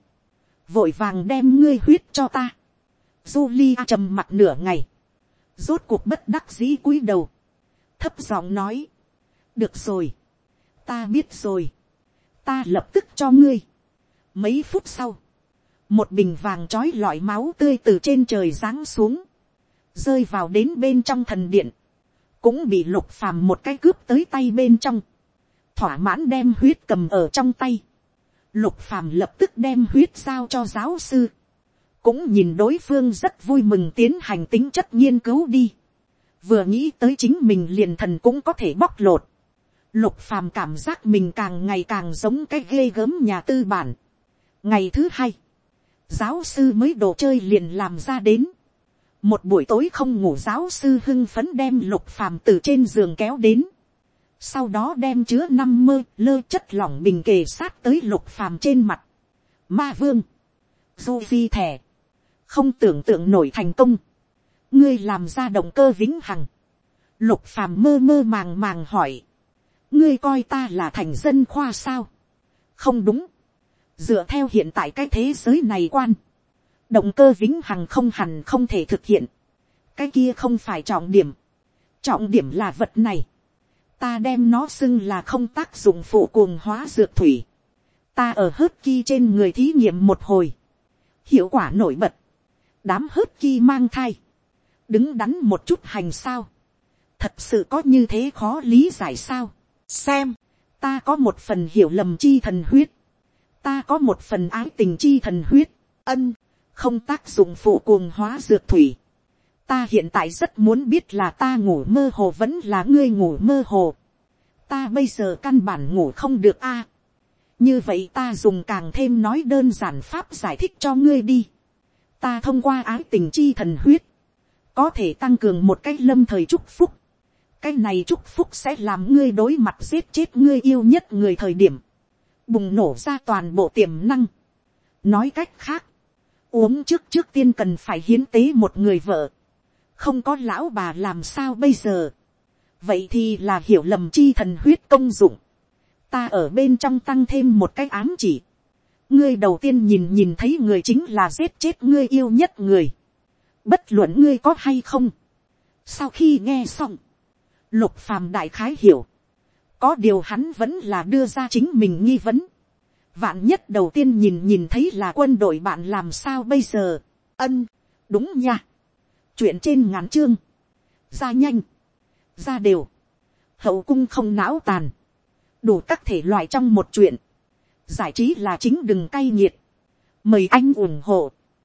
vội vàng đem ngươi huyết cho ta. Julia trầm mặt nửa ngày. rốt cuộc bất đắc dĩ cúi đầu thấp giọng nói, được rồi, ta biết rồi, ta lập tức cho ngươi. mấy phút sau, một bình vàng trói lọi máu tươi từ trên trời giáng xuống, rơi vào đến bên trong thần điện, cũng bị lục phàm một cái cướp tới tay bên trong, thỏa mãn đem huyết cầm ở trong tay, lục phàm lập tức đem huyết giao cho giáo sư, cũng nhìn đối phương rất vui mừng tiến hành tính chất nghiên cứu đi, vừa nghĩ tới chính mình liền thần cũng có thể bóc lột, lục phàm cảm giác mình càng ngày càng giống cái ghê gớm nhà tư bản. ngày thứ hai, giáo sư mới đồ chơi liền làm ra đến, một buổi tối không ngủ giáo sư hưng phấn đem lục phàm từ trên giường kéo đến, sau đó đem chứa năm mơ lơ chất lỏng bình kề sát tới lục phàm trên mặt. Ma vương, du phi thẻ, không tưởng tượng nổi thành công, ngươi làm ra động cơ vĩnh hằng, lục phàm mơ mơ màng màng hỏi, ngươi coi ta là thành dân khoa sao, không đúng, dựa theo hiện tại cái thế giới này quan, động cơ vĩnh hằng không hẳn không thể thực hiện, cái kia không phải trọng điểm, trọng điểm là vật này, ta đem nó xưng là không tác dụng phụ cuồng hóa dược thủy, ta ở hớt ki trên người thí nghiệm một hồi, hiệu quả nổi bật, đám hớt ki mang thai, đứng đắn một chút hành sao, thật sự có như thế khó lý giải sao, xem, ta có một phần hiểu lầm chi thần huyết, ta có một phần ái tình chi thần huyết, ân, không tác dụng phụ cuồng hóa dược thủy. ta hiện tại rất muốn biết là ta ngủ mơ hồ vẫn là ngươi ngủ mơ hồ. ta bây giờ căn bản ngủ không được a. như vậy ta dùng càng thêm nói đơn giản pháp giải thích cho ngươi đi. ta thông qua ái tình chi thần huyết, có thể tăng cường một cách lâm thời chúc phúc cái này chúc phúc sẽ làm ngươi đối mặt giết chết ngươi yêu nhất người thời điểm, bùng nổ ra toàn bộ tiềm năng. nói cách khác, uống trước trước tiên cần phải hiến tế một người vợ, không có lão bà làm sao bây giờ, vậy thì là hiểu lầm chi thần huyết công dụng, ta ở bên trong tăng thêm một cái ám chỉ, ngươi đầu tiên nhìn nhìn thấy người chính là giết chết ngươi yêu nhất người, bất luận ngươi có hay không, sau khi nghe xong, lục phàm đại khái hiểu, có điều hắn vẫn là đưa ra chính mình nghi vấn, vạn nhất đầu tiên nhìn nhìn thấy là quân đội bạn làm sao bây giờ, ân, đúng nha, chuyện trên ngắn chương, ra nhanh, ra đều, hậu cung không não tàn, đủ các thể loại trong một chuyện, giải trí là chính đừng cay nghiệt, mời anh ủng hộ.